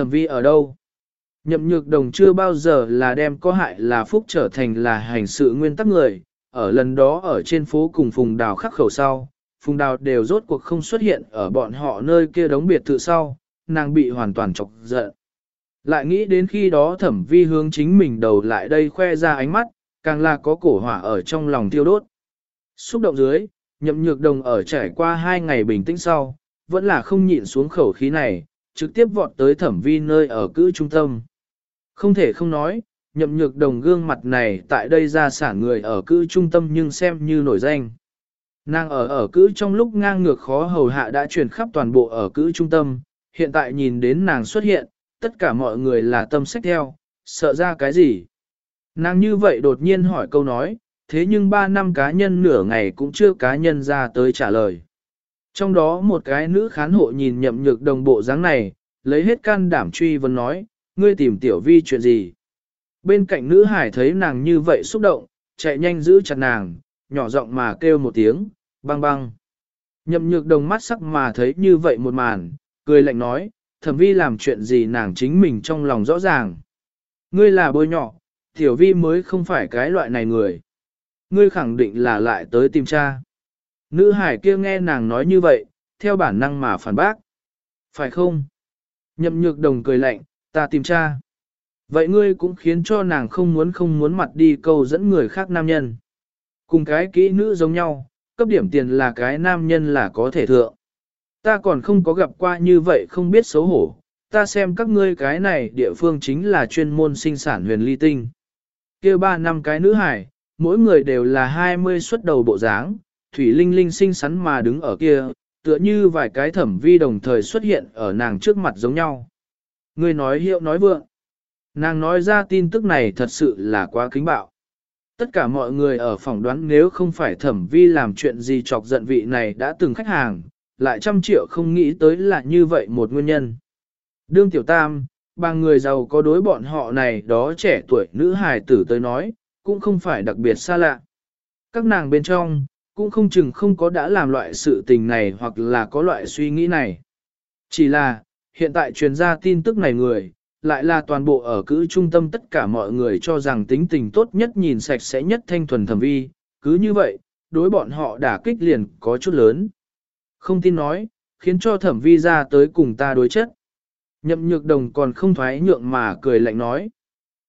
thẩm vi ở đâu? Nhậm nhược đồng chưa bao giờ là đem có hại là phúc trở thành là hành sự nguyên tắc người, ở lần đó ở trên phố cùng Phùng Đào khắc khẩu sau, Phùng Đào đều rốt cuộc không xuất hiện ở bọn họ nơi kia đóng biệt thự sau, nàng bị hoàn toàn chọc giận. Lại nghĩ đến khi đó thẩm vi hướng chính mình đầu lại đây khoe ra ánh mắt, càng là có cổ hỏa ở trong lòng tiêu đốt. Xúc động dưới, nhậm nhược đồng ở trải qua hai ngày bình tĩnh sau, vẫn là không nhịn xuống khẩu khí này, trực tiếp vọt tới thẩm vi nơi ở cữ trung tâm. Không thể không nói, nhậm nhược đồng gương mặt này tại đây ra sản người ở cữ trung tâm nhưng xem như nổi danh. Nàng ở ở cữ trong lúc ngang ngược khó hầu hạ đã truyền khắp toàn bộ ở cữ trung tâm, hiện tại nhìn đến nàng xuất hiện, tất cả mọi người là tâm sách theo, sợ ra cái gì. Nàng như vậy đột nhiên hỏi câu nói, thế nhưng ba năm cá nhân nửa ngày cũng chưa cá nhân ra tới trả lời. Trong đó một cái nữ khán hộ nhìn nhậm nhược đồng bộ dáng này, lấy hết can đảm truy vấn nói, ngươi tìm tiểu vi chuyện gì. Bên cạnh nữ hải thấy nàng như vậy xúc động, chạy nhanh giữ chặt nàng, nhỏ giọng mà kêu một tiếng, băng băng. Nhậm nhược đồng mắt sắc mà thấy như vậy một màn, cười lạnh nói, thẩm vi làm chuyện gì nàng chính mình trong lòng rõ ràng. Ngươi là bôi nhỏ, tiểu vi mới không phải cái loại này người. Ngươi khẳng định là lại tới tìm cha. Nữ hải kia nghe nàng nói như vậy, theo bản năng mà phản bác. Phải không? Nhậm nhược đồng cười lạnh, ta tìm cha. Vậy ngươi cũng khiến cho nàng không muốn không muốn mặt đi câu dẫn người khác nam nhân. Cùng cái kỹ nữ giống nhau, cấp điểm tiền là cái nam nhân là có thể thượng. Ta còn không có gặp qua như vậy không biết xấu hổ, ta xem các ngươi cái này địa phương chính là chuyên môn sinh sản huyền ly tinh. kia ba năm cái nữ hải, mỗi người đều là 20 xuất đầu bộ dáng, Thủy Linh Linh xinh xắn mà đứng ở kia, tựa như vài cái thẩm vi đồng thời xuất hiện ở nàng trước mặt giống nhau. Ngươi nói hiệu nói vượng. Nàng nói ra tin tức này thật sự là quá kính bạo. Tất cả mọi người ở phòng đoán nếu không phải thẩm vi làm chuyện gì chọc giận vị này đã từng khách hàng, lại trăm triệu không nghĩ tới là như vậy một nguyên nhân. Đương tiểu tam, ba người giàu có đối bọn họ này đó trẻ tuổi nữ hài tử tới nói, cũng không phải đặc biệt xa lạ. Các nàng bên trong, cũng không chừng không có đã làm loại sự tình này hoặc là có loại suy nghĩ này. Chỉ là, hiện tại truyền ra tin tức này người, lại là toàn bộ ở cữ trung tâm tất cả mọi người cho rằng tính tình tốt nhất nhìn sạch sẽ nhất thanh thuần thẩm vi, cứ như vậy, đối bọn họ đả kích liền có chút lớn. Không tin nói, khiến cho thẩm vi ra tới cùng ta đối chất. Nhậm nhược đồng còn không thoái nhượng mà cười lạnh nói.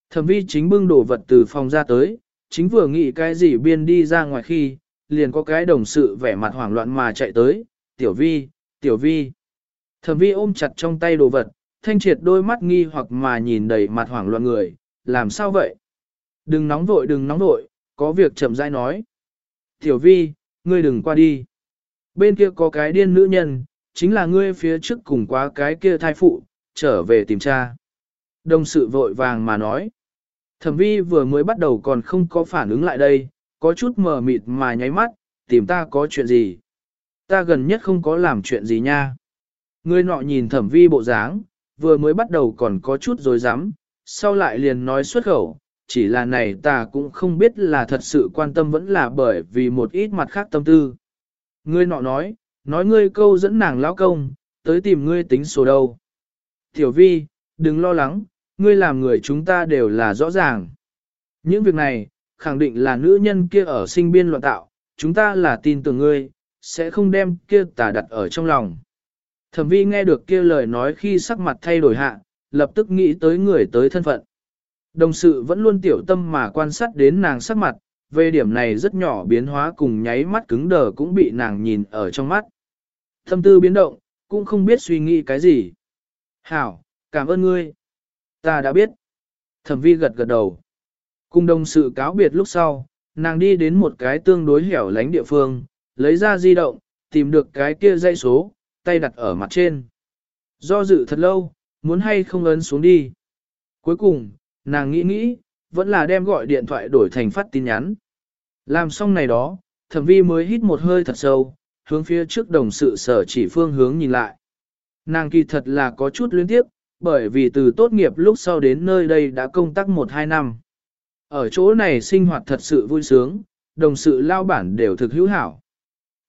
Thẩm vi chính bưng đổ vật từ phòng ra tới, chính vừa nghĩ cái gì biên đi ra ngoài khi, liền có cái đồng sự vẻ mặt hoảng loạn mà chạy tới, tiểu vi, tiểu vi. Thẩm vi ôm chặt trong tay đồ vật, thanh triệt đôi mắt nghi hoặc mà nhìn đầy mặt hoảng loạn người, làm sao vậy? Đừng nóng vội đừng nóng vội, có việc chậm rãi nói. Tiểu vi, ngươi đừng qua đi. Bên kia có cái điên nữ nhân, chính là ngươi phía trước cùng quá cái kia thai phụ, trở về tìm cha. Đồng sự vội vàng mà nói. Thẩm vi vừa mới bắt đầu còn không có phản ứng lại đây, có chút mờ mịt mà nháy mắt, tìm ta có chuyện gì. Ta gần nhất không có làm chuyện gì nha. Người nọ nhìn thẩm vi bộ dáng, vừa mới bắt đầu còn có chút dối rắm sau lại liền nói xuất khẩu, chỉ là này ta cũng không biết là thật sự quan tâm vẫn là bởi vì một ít mặt khác tâm tư. Ngươi nọ nói, nói ngươi câu dẫn nàng lão công, tới tìm ngươi tính số đâu. Tiểu vi, đừng lo lắng, ngươi làm người chúng ta đều là rõ ràng. Những việc này, khẳng định là nữ nhân kia ở sinh biên loạn tạo, chúng ta là tin tưởng ngươi, sẽ không đem kia tà đặt ở trong lòng. Thẩm vi nghe được kia lời nói khi sắc mặt thay đổi hạ, lập tức nghĩ tới người tới thân phận. Đồng sự vẫn luôn tiểu tâm mà quan sát đến nàng sắc mặt, về điểm này rất nhỏ biến hóa cùng nháy mắt cứng đờ cũng bị nàng nhìn ở trong mắt. Thâm tư biến động, cũng không biết suy nghĩ cái gì. Hảo, cảm ơn ngươi. Ta đã biết. Thẩm vi gật gật đầu. Cùng đồng sự cáo biệt lúc sau, nàng đi đến một cái tương đối hẻo lánh địa phương, lấy ra di động, tìm được cái kia dây số, tay đặt ở mặt trên. Do dự thật lâu, muốn hay không ấn xuống đi. Cuối cùng, nàng nghĩ nghĩ, vẫn là đem gọi điện thoại đổi thành phát tin nhắn. Làm xong này đó, thẩm vi mới hít một hơi thật sâu, hướng phía trước đồng sự sở chỉ phương hướng nhìn lại. Nàng kỳ thật là có chút luyến tiếp, bởi vì từ tốt nghiệp lúc sau đến nơi đây đã công tác 1-2 năm. Ở chỗ này sinh hoạt thật sự vui sướng, đồng sự lao bản đều thực hữu hảo.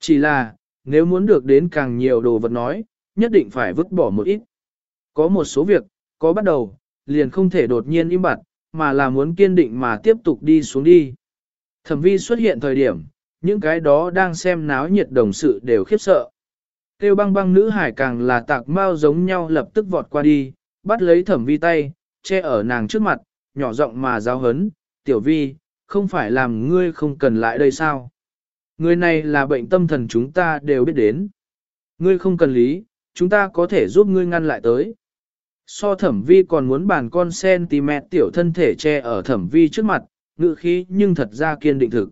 Chỉ là, nếu muốn được đến càng nhiều đồ vật nói, nhất định phải vứt bỏ một ít. Có một số việc, có bắt đầu, liền không thể đột nhiên im bặt, mà là muốn kiên định mà tiếp tục đi xuống đi. Thẩm vi xuất hiện thời điểm, những cái đó đang xem náo nhiệt đồng sự đều khiếp sợ. Tiêu băng băng nữ hải càng là tạc mau giống nhau lập tức vọt qua đi, bắt lấy thẩm vi tay, che ở nàng trước mặt, nhỏ giọng mà giáo hấn, tiểu vi, không phải làm ngươi không cần lại đây sao? Người này là bệnh tâm thần chúng ta đều biết đến. Ngươi không cần lý, chúng ta có thể giúp ngươi ngăn lại tới. So thẩm vi còn muốn bàn con cm tiểu thân thể che ở thẩm vi trước mặt, ngự khí nhưng thật ra kiên định thực.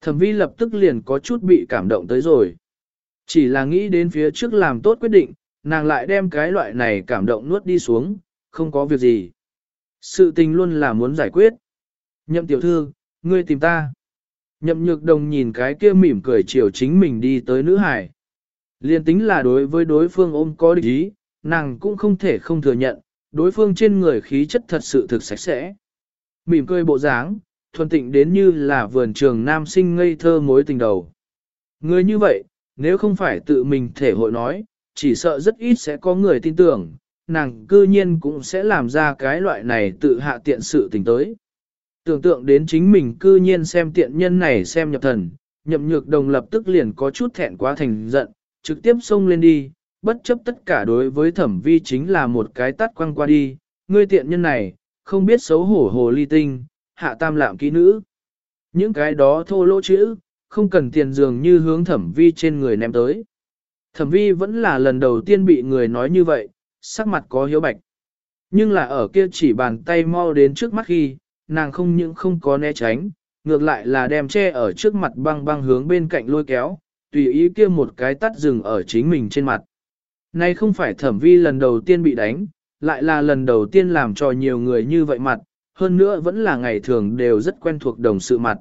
Thẩm vi lập tức liền có chút bị cảm động tới rồi. Chỉ là nghĩ đến phía trước làm tốt quyết định, nàng lại đem cái loại này cảm động nuốt đi xuống, không có việc gì. Sự tình luôn là muốn giải quyết. Nhậm tiểu thư, ngươi tìm ta. Nhậm nhược đồng nhìn cái kia mỉm cười chiều chính mình đi tới nữ hải. Liên tính là đối với đối phương ôm có địch ý, nàng cũng không thể không thừa nhận, đối phương trên người khí chất thật sự thực sạch sẽ. Mỉm cười bộ dáng, thuần tịnh đến như là vườn trường nam sinh ngây thơ mối tình đầu. Người như vậy, nếu không phải tự mình thể hội nói, chỉ sợ rất ít sẽ có người tin tưởng, nàng cư nhiên cũng sẽ làm ra cái loại này tự hạ tiện sự tình tới. Tưởng tượng đến chính mình cư nhiên xem tiện nhân này xem nhập thần, nhậm nhược đồng lập tức liền có chút thẹn quá thành giận, trực tiếp xông lên đi, bất chấp tất cả đối với thẩm vi chính là một cái tắt quăng qua đi, ngươi tiện nhân này, không biết xấu hổ hồ ly tinh, hạ tam lạm kỹ nữ. Những cái đó thô lỗ chữ, không cần tiền dường như hướng thẩm vi trên người ném tới. Thẩm vi vẫn là lần đầu tiên bị người nói như vậy, sắc mặt có hiếu bạch. Nhưng là ở kia chỉ bàn tay mau đến trước mắt khi, nàng không những không có né tránh, ngược lại là đem che ở trước mặt băng băng hướng bên cạnh lôi kéo, tùy ý kia một cái tắt rừng ở chính mình trên mặt. Nay không phải thẩm vi lần đầu tiên bị đánh, lại là lần đầu tiên làm cho nhiều người như vậy mặt, hơn nữa vẫn là ngày thường đều rất quen thuộc đồng sự mặt.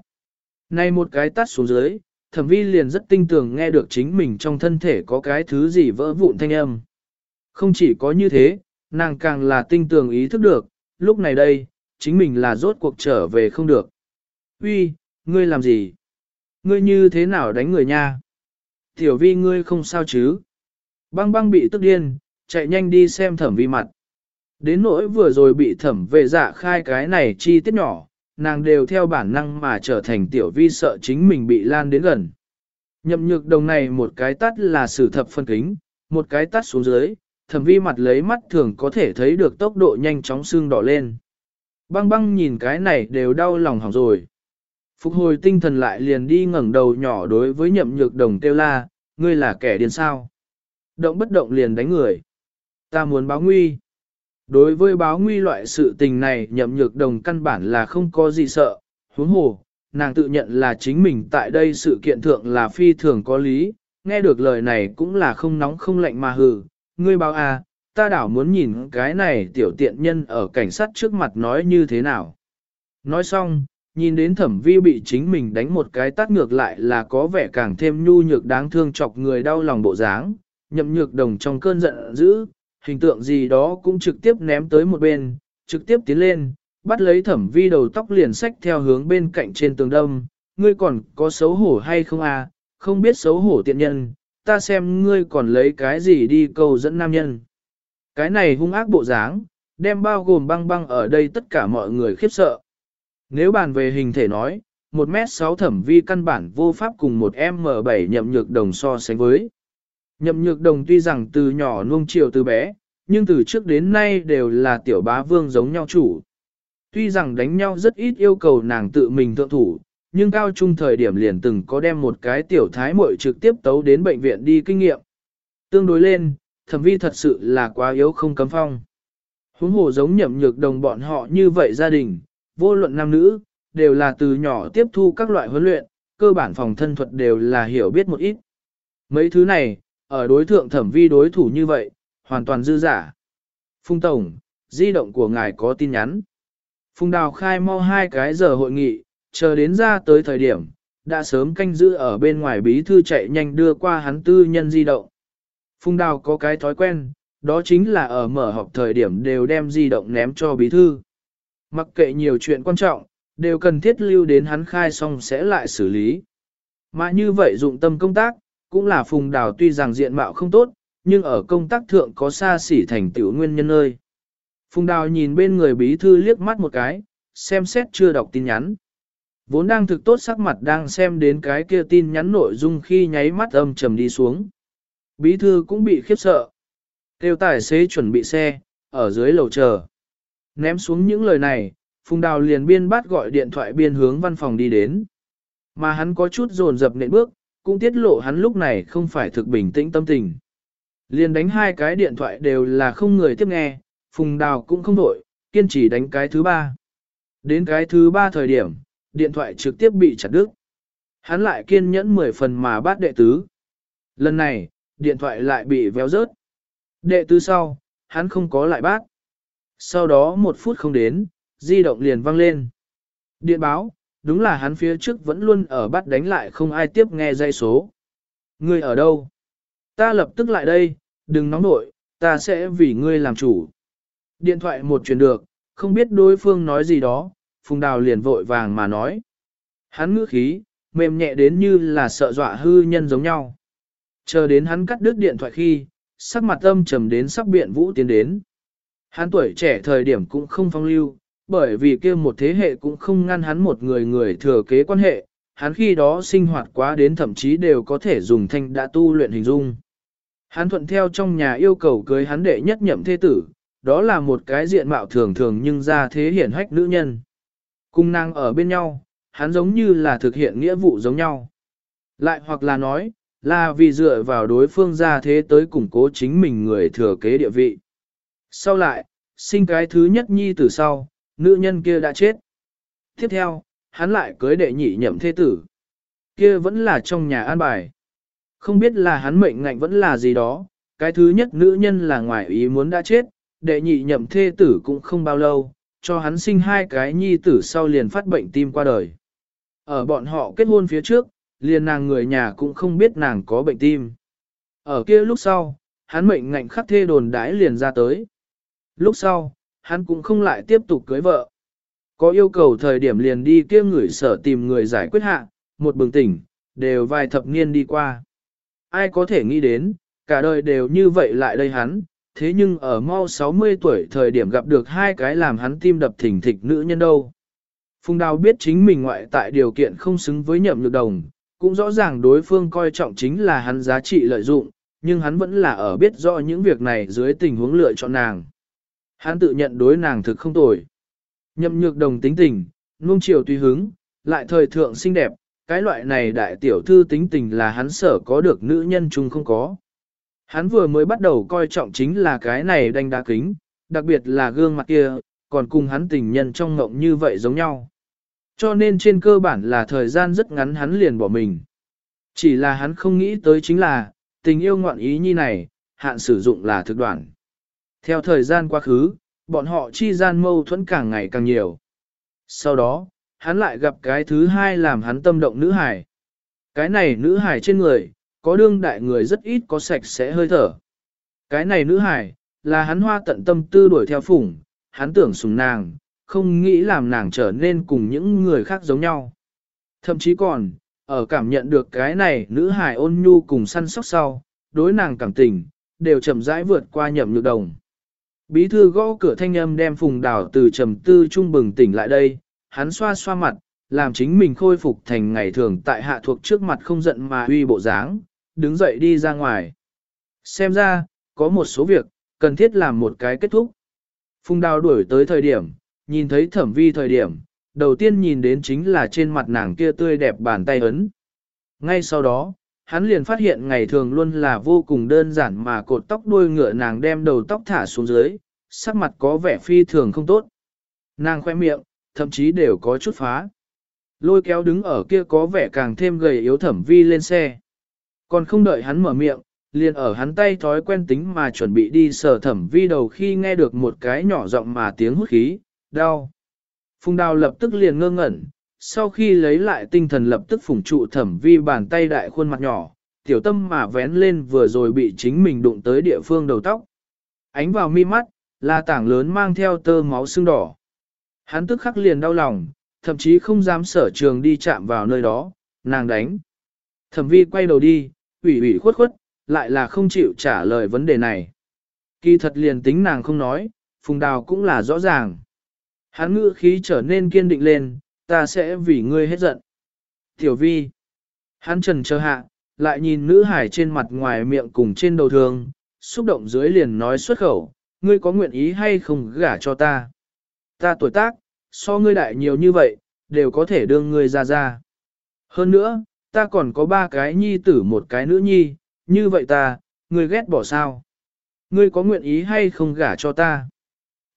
Nay một cái tắt xuống dưới, thẩm vi liền rất tinh tường nghe được chính mình trong thân thể có cái thứ gì vỡ vụn thanh âm. Không chỉ có như thế, nàng càng là tinh tường ý thức được, lúc này đây, chính mình là rốt cuộc trở về không được. Uy, ngươi làm gì? Ngươi như thế nào đánh người nha? Tiểu vi ngươi không sao chứ? Băng băng bị tức điên, chạy nhanh đi xem thẩm vi mặt. Đến nỗi vừa rồi bị thẩm vệ dạ khai cái này chi tiết nhỏ, nàng đều theo bản năng mà trở thành tiểu vi sợ chính mình bị lan đến gần. Nhậm nhược đồng này một cái tắt là sử thập phân kính, một cái tắt xuống dưới, thẩm vi mặt lấy mắt thường có thể thấy được tốc độ nhanh chóng xương đỏ lên. Băng băng nhìn cái này đều đau lòng hỏng rồi. Phục hồi tinh thần lại liền đi ngẩng đầu nhỏ đối với nhậm nhược đồng kêu la, ngươi là kẻ điên sao. Động bất động liền đánh người. Ta muốn báo nguy. Đối với báo nguy loại sự tình này nhậm nhược đồng căn bản là không có gì sợ, huống hồ, nàng tự nhận là chính mình tại đây sự kiện thượng là phi thường có lý, nghe được lời này cũng là không nóng không lạnh mà hừ, ngươi báo à, ta đảo muốn nhìn cái này tiểu tiện nhân ở cảnh sát trước mặt nói như thế nào. Nói xong, nhìn đến thẩm vi bị chính mình đánh một cái tát ngược lại là có vẻ càng thêm nhu nhược đáng thương chọc người đau lòng bộ dáng, nhậm nhược đồng trong cơn giận dữ, hình tượng gì đó cũng trực tiếp ném tới một bên, trực tiếp tiến lên, bắt lấy thẩm vi đầu tóc liền sách theo hướng bên cạnh trên tường đông, ngươi còn có xấu hổ hay không à, không biết xấu hổ tiện nhân, ta xem ngươi còn lấy cái gì đi cầu dẫn nam nhân. Cái này hung ác bộ dáng, đem bao gồm băng băng ở đây tất cả mọi người khiếp sợ. Nếu bàn về hình thể nói, 1m6 thẩm vi căn bản vô pháp cùng một M7 nhậm nhược đồng so sánh với. Nhậm nhược đồng tuy rằng từ nhỏ nuông chiều từ bé, nhưng từ trước đến nay đều là tiểu bá vương giống nhau chủ. Tuy rằng đánh nhau rất ít yêu cầu nàng tự mình thượng thủ, nhưng cao trung thời điểm liền từng có đem một cái tiểu thái muội trực tiếp tấu đến bệnh viện đi kinh nghiệm. Tương đối lên, thẩm vi thật sự là quá yếu không cấm phong. Huống hồ giống nhậm nhược đồng bọn họ như vậy gia đình, vô luận nam nữ, đều là từ nhỏ tiếp thu các loại huấn luyện, cơ bản phòng thân thuật đều là hiểu biết một ít. Mấy thứ này, ở đối thượng thẩm vi đối thủ như vậy, hoàn toàn dư giả. Phung Tổng, di động của ngài có tin nhắn. Phung Đào khai mau hai cái giờ hội nghị, chờ đến ra tới thời điểm, đã sớm canh giữ ở bên ngoài bí thư chạy nhanh đưa qua hắn tư nhân di động. Phùng Đào có cái thói quen, đó chính là ở mở họp thời điểm đều đem di động ném cho bí thư. Mặc kệ nhiều chuyện quan trọng, đều cần thiết lưu đến hắn khai xong sẽ lại xử lý. Mà như vậy dụng tâm công tác, cũng là phùng đào tuy rằng diện mạo không tốt, nhưng ở công tác thượng có xa xỉ thành tựu nguyên nhân ơi. Phùng Đào nhìn bên người bí thư liếc mắt một cái, xem xét chưa đọc tin nhắn. Vốn đang thực tốt sắc mặt đang xem đến cái kia tin nhắn nội dung khi nháy mắt âm trầm đi xuống. Bí thư cũng bị khiếp sợ. Tiêu tài xế chuẩn bị xe, ở dưới lầu chờ. Ném xuống những lời này, Phùng Đào liền biên bắt gọi điện thoại biên hướng văn phòng đi đến. Mà hắn có chút dồn dập nện bước, cũng tiết lộ hắn lúc này không phải thực bình tĩnh tâm tình. Liền đánh hai cái điện thoại đều là không người tiếp nghe, Phùng Đào cũng không đổi, kiên trì đánh cái thứ ba. Đến cái thứ ba thời điểm, điện thoại trực tiếp bị chặt đứt. Hắn lại kiên nhẫn 10 phần mà bắt đệ tứ. Lần này, điện thoại lại bị véo rớt. Đệ tứ sau, hắn không có lại bác Sau đó một phút không đến, di động liền vang lên. Điện báo, đúng là hắn phía trước vẫn luôn ở bắt đánh lại không ai tiếp nghe dây số. Ngươi ở đâu? Ta lập tức lại đây, đừng nóng nổi ta sẽ vì ngươi làm chủ. Điện thoại một truyền được, không biết đối phương nói gì đó, Phùng Đào liền vội vàng mà nói. Hắn ngữ khí, mềm nhẹ đến như là sợ dọa hư nhân giống nhau. Chờ đến hắn cắt đứt điện thoại khi, sắc mặt âm trầm đến sắp biện vũ tiến đến. Hắn tuổi trẻ thời điểm cũng không phong lưu, bởi vì kia một thế hệ cũng không ngăn hắn một người người thừa kế quan hệ, hắn khi đó sinh hoạt quá đến thậm chí đều có thể dùng thanh đã tu luyện hình dung. Hắn thuận theo trong nhà yêu cầu cưới hắn đệ nhất nhậm thế tử, đó là một cái diện mạo thường thường nhưng ra thế hiển hách nữ nhân. Cung năng ở bên nhau, hắn giống như là thực hiện nghĩa vụ giống nhau. Lại hoặc là nói, là vì dựa vào đối phương ra thế tới củng cố chính mình người thừa kế địa vị. Sau lại, sinh cái thứ nhất nhi từ sau, nữ nhân kia đã chết. Tiếp theo, hắn lại cưới đệ nhị nhậm thế tử. Kia vẫn là trong nhà an bài. Không biết là hắn mệnh ngạnh vẫn là gì đó, cái thứ nhất nữ nhân là ngoài ý muốn đã chết, đệ nhị nhậm thê tử cũng không bao lâu, cho hắn sinh hai cái nhi tử sau liền phát bệnh tim qua đời. Ở bọn họ kết hôn phía trước, liền nàng người nhà cũng không biết nàng có bệnh tim. Ở kia lúc sau, hắn mệnh ngạnh khắc thê đồn đãi liền ra tới. Lúc sau, hắn cũng không lại tiếp tục cưới vợ. Có yêu cầu thời điểm liền đi kia người sở tìm người giải quyết hạ, một bừng tỉnh, đều vài thập niên đi qua. Ai có thể nghĩ đến, cả đời đều như vậy lại đây hắn, thế nhưng ở mau 60 tuổi thời điểm gặp được hai cái làm hắn tim đập thỉnh thịch nữ nhân đâu. Phùng Đào biết chính mình ngoại tại điều kiện không xứng với nhậm nhược đồng, cũng rõ ràng đối phương coi trọng chính là hắn giá trị lợi dụng, nhưng hắn vẫn là ở biết rõ những việc này dưới tình huống lựa chọn nàng. Hắn tự nhận đối nàng thực không tồi. Nhậm nhược đồng tính tình, nuông chiều tùy hứng, lại thời thượng xinh đẹp, cái loại này đại tiểu thư tính tình là hắn sở có được nữ nhân chung không có. Hắn vừa mới bắt đầu coi trọng chính là cái này đanh đá kính, đặc biệt là gương mặt kia, còn cùng hắn tình nhân trong ngộng như vậy giống nhau. Cho nên trên cơ bản là thời gian rất ngắn hắn liền bỏ mình. Chỉ là hắn không nghĩ tới chính là, tình yêu ngoạn ý như này, hạn sử dụng là thực đoạn. Theo thời gian quá khứ, bọn họ chi gian mâu thuẫn càng ngày càng nhiều. Sau đó, hắn lại gặp cái thứ hai làm hắn tâm động nữ hải. Cái này nữ hải trên người, có đương đại người rất ít có sạch sẽ hơi thở. Cái này nữ hải, là hắn hoa tận tâm tư đuổi theo phủng, hắn tưởng sùng nàng, không nghĩ làm nàng trở nên cùng những người khác giống nhau. Thậm chí còn, ở cảm nhận được cái này nữ hài ôn nhu cùng săn sóc sau, đối nàng cảm tình, đều chậm rãi vượt qua nhậm nhược đồng. Bí thư gõ cửa thanh âm đem phùng đảo từ trầm tư trung bừng tỉnh lại đây, hắn xoa xoa mặt, làm chính mình khôi phục thành ngày thường tại hạ thuộc trước mặt không giận mà uy bộ dáng, đứng dậy đi ra ngoài. Xem ra, có một số việc, cần thiết làm một cái kết thúc. Phùng đào đuổi tới thời điểm, nhìn thấy thẩm vi thời điểm, đầu tiên nhìn đến chính là trên mặt nàng kia tươi đẹp bàn tay ấn. Ngay sau đó, hắn liền phát hiện ngày thường luôn là vô cùng đơn giản mà cột tóc đuôi ngựa nàng đem đầu tóc thả xuống dưới, sắc mặt có vẻ phi thường không tốt. Nàng khoe miệng, thậm chí đều có chút phá. Lôi kéo đứng ở kia có vẻ càng thêm gầy yếu thẩm vi lên xe. Còn không đợi hắn mở miệng, liền ở hắn tay thói quen tính mà chuẩn bị đi sở thẩm vi đầu khi nghe được một cái nhỏ giọng mà tiếng hút khí, đau. Phùng đào lập tức liền ngơ ngẩn, sau khi lấy lại tinh thần lập tức phủng trụ thẩm vi bàn tay đại khuôn mặt nhỏ, tiểu tâm mà vén lên vừa rồi bị chính mình đụng tới địa phương đầu tóc. Ánh vào mi mắt, là tảng lớn mang theo tơ máu sưng đỏ. Hắn tức khắc liền đau lòng, thậm chí không dám sở trường đi chạm vào nơi đó, nàng đánh. Thẩm vi quay đầu đi, ủy ủy khuất khuất, lại là không chịu trả lời vấn đề này. Kỳ thật liền tính nàng không nói, phùng đào cũng là rõ ràng. Hắn ngữ khí trở nên kiên định lên, ta sẽ vì ngươi hết giận. Tiểu vi. Hắn trần chờ hạ, lại nhìn nữ hải trên mặt ngoài miệng cùng trên đầu thường, xúc động dưới liền nói xuất khẩu, ngươi có nguyện ý hay không gả cho ta. Ta tuổi tác, so ngươi đại nhiều như vậy, đều có thể đương ngươi ra ra. Hơn nữa, ta còn có ba cái nhi tử một cái nữ nhi, như vậy ta, ngươi ghét bỏ sao? Ngươi có nguyện ý hay không gả cho ta?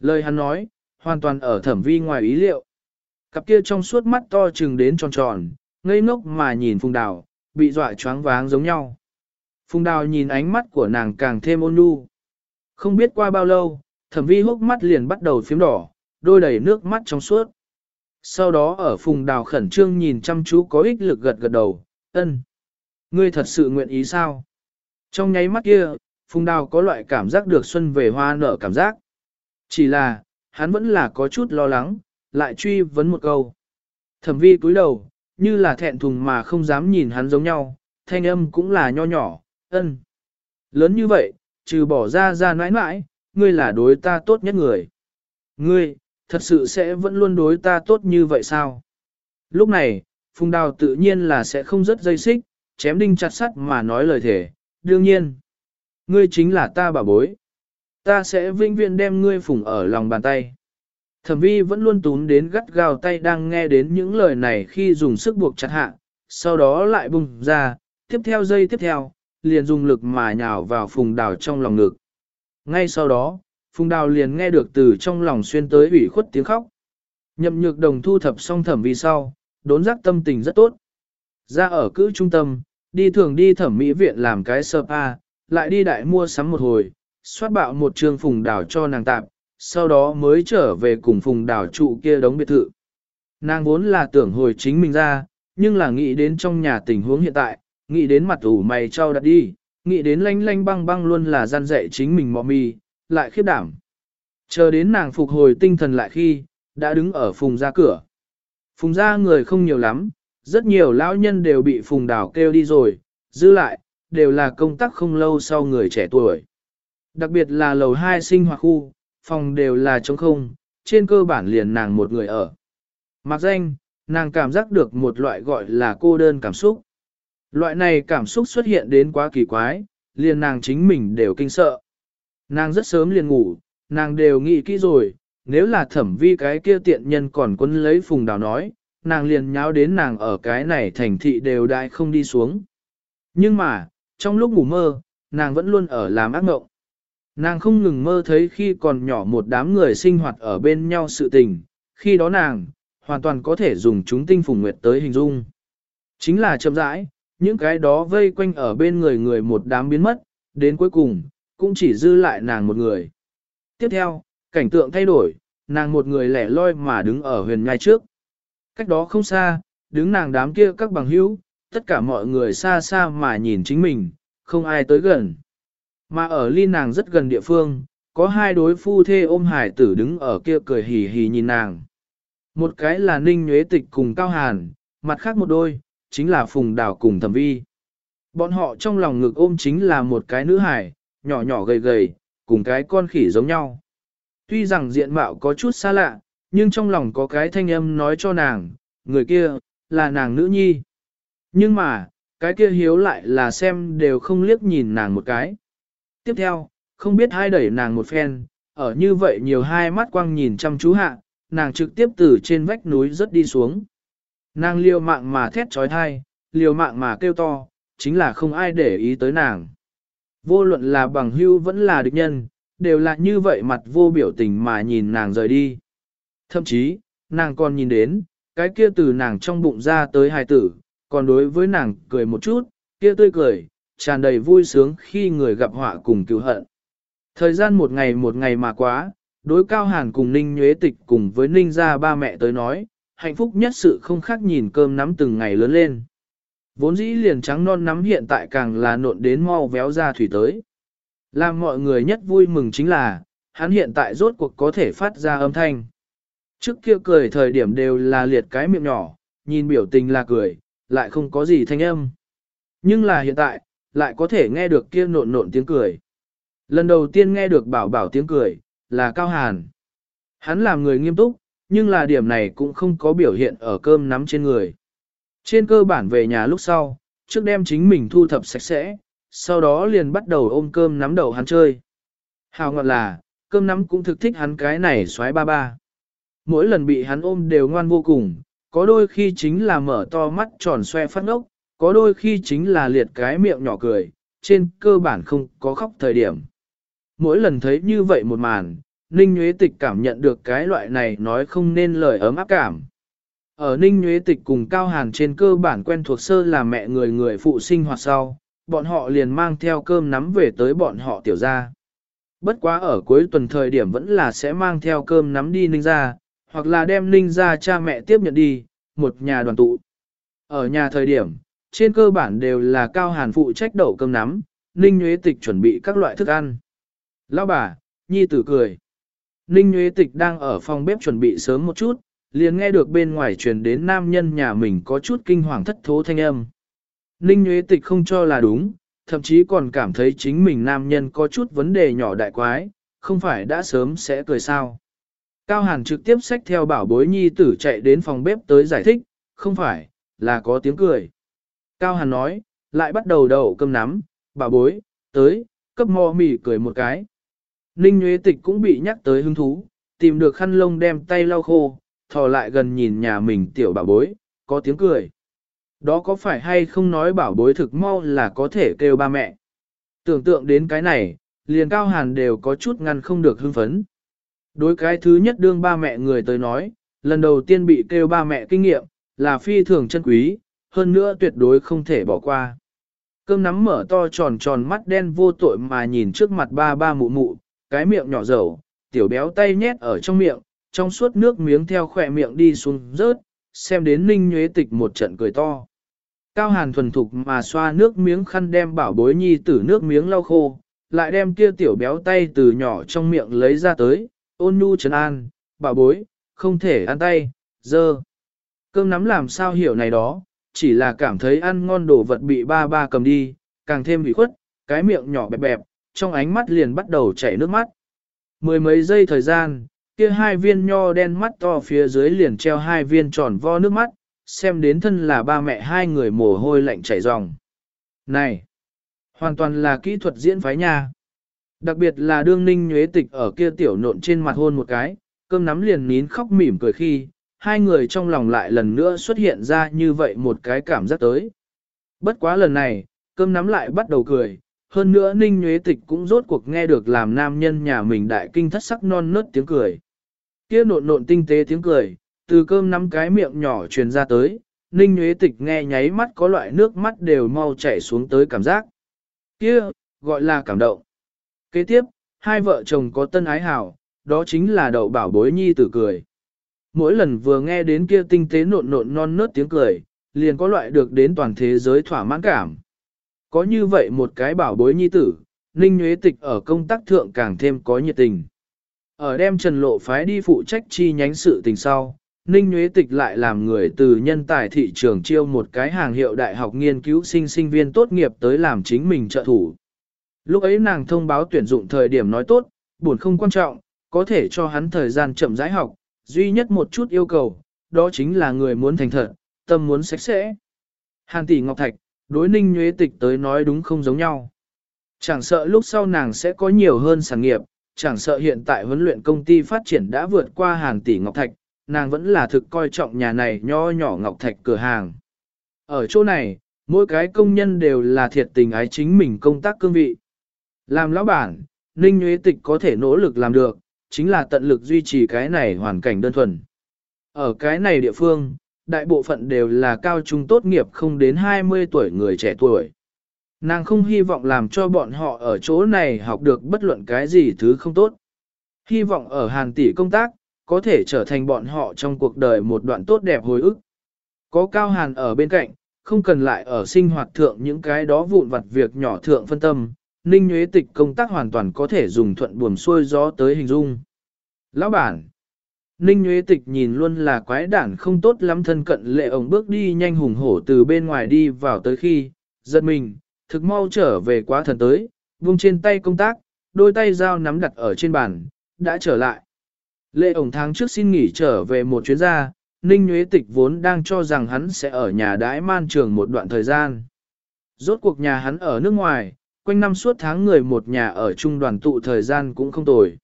Lời hắn nói, hoàn toàn ở thẩm vi ngoài ý liệu. Cặp kia trong suốt mắt to trừng đến tròn tròn, ngây ngốc mà nhìn Phùng Đào, bị dọa choáng váng giống nhau. Phùng Đào nhìn ánh mắt của nàng càng thêm ôn nhu. Không biết qua bao lâu, thẩm vi hốc mắt liền bắt đầu phím đỏ, đôi đầy nước mắt trong suốt. Sau đó ở Phùng Đào khẩn trương nhìn chăm chú có ích lực gật gật đầu, ân. Ngươi thật sự nguyện ý sao? Trong nháy mắt kia, Phùng Đào có loại cảm giác được xuân về hoa nở cảm giác. Chỉ là, hắn vẫn là có chút lo lắng, lại truy vấn một câu. Thẩm vi cúi đầu, như là thẹn thùng mà không dám nhìn hắn giống nhau, thanh âm cũng là nho nhỏ, ân. Lớn như vậy, trừ bỏ ra ra nãi nãi, ngươi là đối ta tốt nhất người. Ngươi, thật sự sẽ vẫn luôn đối ta tốt như vậy sao? Lúc này, Phùng Đào tự nhiên là sẽ không rất dây xích, chém đinh chặt sắt mà nói lời thể, đương nhiên. Ngươi chính là ta bà bối. Ta sẽ vinh viễn đem ngươi phùng ở lòng bàn tay. Thẩm vi vẫn luôn túm đến gắt gào tay đang nghe đến những lời này khi dùng sức buộc chặt hạ, sau đó lại bung ra, tiếp theo dây tiếp theo, liền dùng lực mà nhào vào phùng đào trong lòng ngực. Ngay sau đó, phùng đào liền nghe được từ trong lòng xuyên tới ủy khuất tiếng khóc. Nhậm nhược đồng thu thập xong thẩm vi sau, đốn giác tâm tình rất tốt. Ra ở cữ trung tâm, đi thường đi thẩm mỹ viện làm cái spa, lại đi đại mua sắm một hồi, xoát bạo một trường phùng đảo cho nàng tạm, sau đó mới trở về cùng phùng đảo trụ kia đóng biệt thự. Nàng vốn là tưởng hồi chính mình ra, nhưng là nghĩ đến trong nhà tình huống hiện tại, nghĩ đến mặt ủ mày trao đặt đi, nghĩ đến lanh lanh băng băng luôn là gian dạy chính mình mọ mì, lại khiếp đảm. Chờ đến nàng phục hồi tinh thần lại khi, đã đứng ở phùng ra cửa. Phùng ra người không nhiều lắm, rất nhiều lão nhân đều bị phùng đảo kêu đi rồi, giữ lại, đều là công tác không lâu sau người trẻ tuổi. Đặc biệt là lầu 2 sinh hoạt khu, phòng đều là trống không, trên cơ bản liền nàng một người ở. Mặc danh, nàng cảm giác được một loại gọi là cô đơn cảm xúc. Loại này cảm xúc xuất hiện đến quá kỳ quái, liền nàng chính mình đều kinh sợ. Nàng rất sớm liền ngủ, nàng đều nghĩ kỹ rồi, nếu là thẩm vi cái kia tiện nhân còn quân lấy phùng đào nói, nàng liền nháo đến nàng ở cái này thành thị đều đại không đi xuống. Nhưng mà, trong lúc ngủ mơ, nàng vẫn luôn ở làm ác mộng. Nàng không ngừng mơ thấy khi còn nhỏ một đám người sinh hoạt ở bên nhau sự tình, khi đó nàng, hoàn toàn có thể dùng chúng tinh phùng nguyệt tới hình dung. Chính là chậm rãi, những cái đó vây quanh ở bên người người một đám biến mất, đến cuối cùng, cũng chỉ dư lại nàng một người. Tiếp theo, cảnh tượng thay đổi, nàng một người lẻ loi mà đứng ở huyền ngay trước. Cách đó không xa, đứng nàng đám kia các bằng hữu, tất cả mọi người xa xa mà nhìn chính mình, không ai tới gần. Mà ở ly nàng rất gần địa phương, có hai đối phu thê ôm hải tử đứng ở kia cười hì hì nhìn nàng. Một cái là Ninh Nhuế Tịch cùng Cao Hàn, mặt khác một đôi, chính là Phùng Đào cùng Thẩm Vi. Bọn họ trong lòng ngực ôm chính là một cái nữ hải, nhỏ nhỏ gầy gầy, cùng cái con khỉ giống nhau. Tuy rằng diện mạo có chút xa lạ, nhưng trong lòng có cái thanh âm nói cho nàng, người kia, là nàng nữ nhi. Nhưng mà, cái kia hiếu lại là xem đều không liếc nhìn nàng một cái. Tiếp theo, không biết hai đẩy nàng một phen, ở như vậy nhiều hai mắt quang nhìn chăm chú hạ, nàng trực tiếp từ trên vách núi rất đi xuống. Nàng liều mạng mà thét trói thai, liều mạng mà kêu to, chính là không ai để ý tới nàng. Vô luận là bằng hưu vẫn là địch nhân, đều là như vậy mặt vô biểu tình mà nhìn nàng rời đi. Thậm chí, nàng còn nhìn đến, cái kia từ nàng trong bụng ra tới hài tử, còn đối với nàng cười một chút, kia tươi cười, tràn đầy vui sướng khi người gặp họa cùng cứu hận. Thời gian một ngày một ngày mà quá, đối cao hàn cùng ninh nhuế tịch cùng với ninh gia ba mẹ tới nói, hạnh phúc nhất sự không khác nhìn cơm nắm từng ngày lớn lên. Vốn dĩ liền trắng non nắm hiện tại càng là nộn đến mau véo ra thủy tới. Làm mọi người nhất vui mừng chính là, hắn hiện tại rốt cuộc có thể phát ra âm thanh. Trước kia cười thời điểm đều là liệt cái miệng nhỏ, nhìn biểu tình là cười, lại không có gì thanh âm. Nhưng là hiện tại, lại có thể nghe được kia nộn nộn tiếng cười. Lần đầu tiên nghe được bảo bảo tiếng cười, là Cao Hàn. Hắn làm người nghiêm túc, nhưng là điểm này cũng không có biểu hiện ở cơm nắm trên người. Trên cơ bản về nhà lúc sau, trước đem chính mình thu thập sạch sẽ, sau đó liền bắt đầu ôm cơm nắm đầu hắn chơi. Hào ngọt là, cơm nắm cũng thực thích hắn cái này xoái ba ba. Mỗi lần bị hắn ôm đều ngoan vô cùng, có đôi khi chính là mở to mắt tròn xoe phát ngốc, có đôi khi chính là liệt cái miệng nhỏ cười, trên cơ bản không có khóc thời điểm. Mỗi lần thấy như vậy một màn, Ninh Nguyễn Tịch cảm nhận được cái loại này nói không nên lời ấm áp cảm. Ở Ninh Nguyễn Tịch cùng Cao Hàn trên cơ bản quen thuộc sơ là mẹ người người phụ sinh hoạt sau, bọn họ liền mang theo cơm nắm về tới bọn họ tiểu gia. Bất quá ở cuối tuần thời điểm vẫn là sẽ mang theo cơm nắm đi Ninh ra, hoặc là đem Ninh ra cha mẹ tiếp nhận đi, một nhà đoàn tụ. Ở nhà thời điểm, trên cơ bản đều là Cao Hàn phụ trách đậu cơm nắm, Ninh Nguyễn Tịch chuẩn bị các loại thức ăn. Lão bà, Nhi tử cười. Ninh Nguyễn Tịch đang ở phòng bếp chuẩn bị sớm một chút, liền nghe được bên ngoài truyền đến nam nhân nhà mình có chút kinh hoàng thất thố thanh âm. Ninh Nguyễn Tịch không cho là đúng, thậm chí còn cảm thấy chính mình nam nhân có chút vấn đề nhỏ đại quái, không phải đã sớm sẽ cười sao. Cao Hàn trực tiếp xách theo bảo bối nhi tử chạy đến phòng bếp tới giải thích, không phải, là có tiếng cười. Cao Hàn nói, lại bắt đầu đậu cơm nắm, bà bối, tới, cấp mò mì cười một cái. Ninh Nguyễn Tịch cũng bị nhắc tới hứng thú, tìm được khăn lông đem tay lau khô, thò lại gần nhìn nhà mình tiểu bà bối, có tiếng cười. Đó có phải hay không nói bảo bối thực mau là có thể kêu ba mẹ. Tưởng tượng đến cái này, liền cao hàn đều có chút ngăn không được hưng phấn. Đối cái thứ nhất đương ba mẹ người tới nói, lần đầu tiên bị kêu ba mẹ kinh nghiệm, là phi thường chân quý, hơn nữa tuyệt đối không thể bỏ qua. Cơm nắm mở to tròn tròn mắt đen vô tội mà nhìn trước mặt ba ba mụ mụ, cái miệng nhỏ dầu, tiểu béo tay nhét ở trong miệng, trong suốt nước miếng theo khỏe miệng đi xuống rớt, xem đến ninh nhuế tịch một trận cười to. Cao hàn thuần thục mà xoa nước miếng khăn đem bảo bối nhi tử nước miếng lau khô, lại đem kia tiểu béo tay từ nhỏ trong miệng lấy ra tới, ôn nhu trấn an, bảo bối, không thể ăn tay, dơ. Cơm nắm làm sao hiểu này đó, chỉ là cảm thấy ăn ngon đồ vật bị ba ba cầm đi, càng thêm bị khuất, cái miệng nhỏ bẹp bẹp, trong ánh mắt liền bắt đầu chảy nước mắt. Mười mấy giây thời gian, kia hai viên nho đen mắt to phía dưới liền treo hai viên tròn vo nước mắt, xem đến thân là ba mẹ hai người mồ hôi lạnh chảy ròng. Này, hoàn toàn là kỹ thuật diễn phái nha. Đặc biệt là đương ninh nhuế tịch ở kia tiểu nộn trên mặt hôn một cái, cơm nắm liền nín khóc mỉm cười khi, hai người trong lòng lại lần nữa xuất hiện ra như vậy một cái cảm giác tới. Bất quá lần này, cơm nắm lại bắt đầu cười, hơn nữa ninh nhuế tịch cũng rốt cuộc nghe được làm nam nhân nhà mình đại kinh thất sắc non nớt tiếng cười. Kia nộn nộn tinh tế tiếng cười, từ cơm nắm cái miệng nhỏ truyền ra tới, ninh nhuế tịch nghe nháy mắt có loại nước mắt đều mau chảy xuống tới cảm giác. Kia, gọi là cảm động. Kế tiếp, hai vợ chồng có tân ái hảo, đó chính là đậu bảo bối nhi tử cười. Mỗi lần vừa nghe đến kia tinh tế nộn nộn non nớt tiếng cười, liền có loại được đến toàn thế giới thỏa mãn cảm. Có như vậy một cái bảo bối nhi tử, Ninh Nguyễn Tịch ở công tác thượng càng thêm có nhiệt tình. Ở đem Trần Lộ phái đi phụ trách chi nhánh sự tình sau, Ninh Nguyễn Tịch lại làm người từ nhân tài thị trường chiêu một cái hàng hiệu đại học nghiên cứu sinh sinh viên tốt nghiệp tới làm chính mình trợ thủ. Lúc ấy nàng thông báo tuyển dụng thời điểm nói tốt, buồn không quan trọng, có thể cho hắn thời gian chậm rãi học, duy nhất một chút yêu cầu, đó chính là người muốn thành thật, tâm muốn sạch sẽ. Hàn tỷ Ngọc Thạch, đối ninh nhuế tịch tới nói đúng không giống nhau. Chẳng sợ lúc sau nàng sẽ có nhiều hơn sản nghiệp, chẳng sợ hiện tại huấn luyện công ty phát triển đã vượt qua hàng tỷ Ngọc Thạch, nàng vẫn là thực coi trọng nhà này nho nhỏ Ngọc Thạch cửa hàng. Ở chỗ này, mỗi cái công nhân đều là thiệt tình ái chính mình công tác cương vị. Làm lão bản, Ninh Nguyễn Tịch có thể nỗ lực làm được, chính là tận lực duy trì cái này hoàn cảnh đơn thuần. Ở cái này địa phương, đại bộ phận đều là cao trung tốt nghiệp không đến 20 tuổi người trẻ tuổi. Nàng không hy vọng làm cho bọn họ ở chỗ này học được bất luận cái gì thứ không tốt. Hy vọng ở hàng tỷ công tác, có thể trở thành bọn họ trong cuộc đời một đoạn tốt đẹp hồi ức. Có cao hàn ở bên cạnh, không cần lại ở sinh hoạt thượng những cái đó vụn vặt việc nhỏ thượng phân tâm, Ninh Nguyễn Tịch công tác hoàn toàn có thể dùng thuận buồm xuôi gió tới hình dung. Lão bản, Ninh Nguyễn Tịch nhìn luôn là quái đản không tốt lắm thân cận lệ ổng bước đi nhanh hùng hổ từ bên ngoài đi vào tới khi, giật mình, thực mau trở về quá thần tới, vung trên tay công tác, đôi tay dao nắm đặt ở trên bàn, đã trở lại. Lệ ổng tháng trước xin nghỉ trở về một chuyến gia, Ninh Nguyễn Tịch vốn đang cho rằng hắn sẽ ở nhà đãi man trường một đoạn thời gian. Rốt cuộc nhà hắn ở nước ngoài, quanh năm suốt tháng người một nhà ở chung đoàn tụ thời gian cũng không tồi.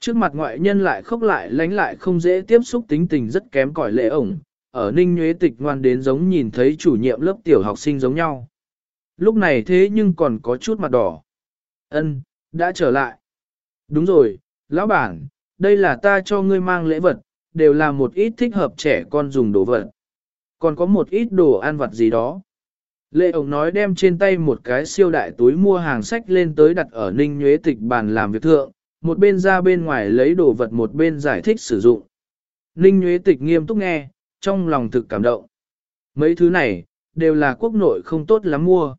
Trước mặt ngoại nhân lại khóc lại lánh lại không dễ tiếp xúc tính tình rất kém cỏi lệ ổng, ở Ninh nhuế Tịch ngoan đến giống nhìn thấy chủ nhiệm lớp tiểu học sinh giống nhau. Lúc này thế nhưng còn có chút mặt đỏ. Ân, đã trở lại. Đúng rồi, lão bản, đây là ta cho ngươi mang lễ vật, đều là một ít thích hợp trẻ con dùng đồ vật. Còn có một ít đồ ăn vặt gì đó. Lệ ổng nói đem trên tay một cái siêu đại túi mua hàng sách lên tới đặt ở ninh nhuế tịch bàn làm việc thượng, một bên ra bên ngoài lấy đồ vật một bên giải thích sử dụng. Ninh nhuế tịch nghiêm túc nghe, trong lòng thực cảm động. Mấy thứ này, đều là quốc nội không tốt lắm mua.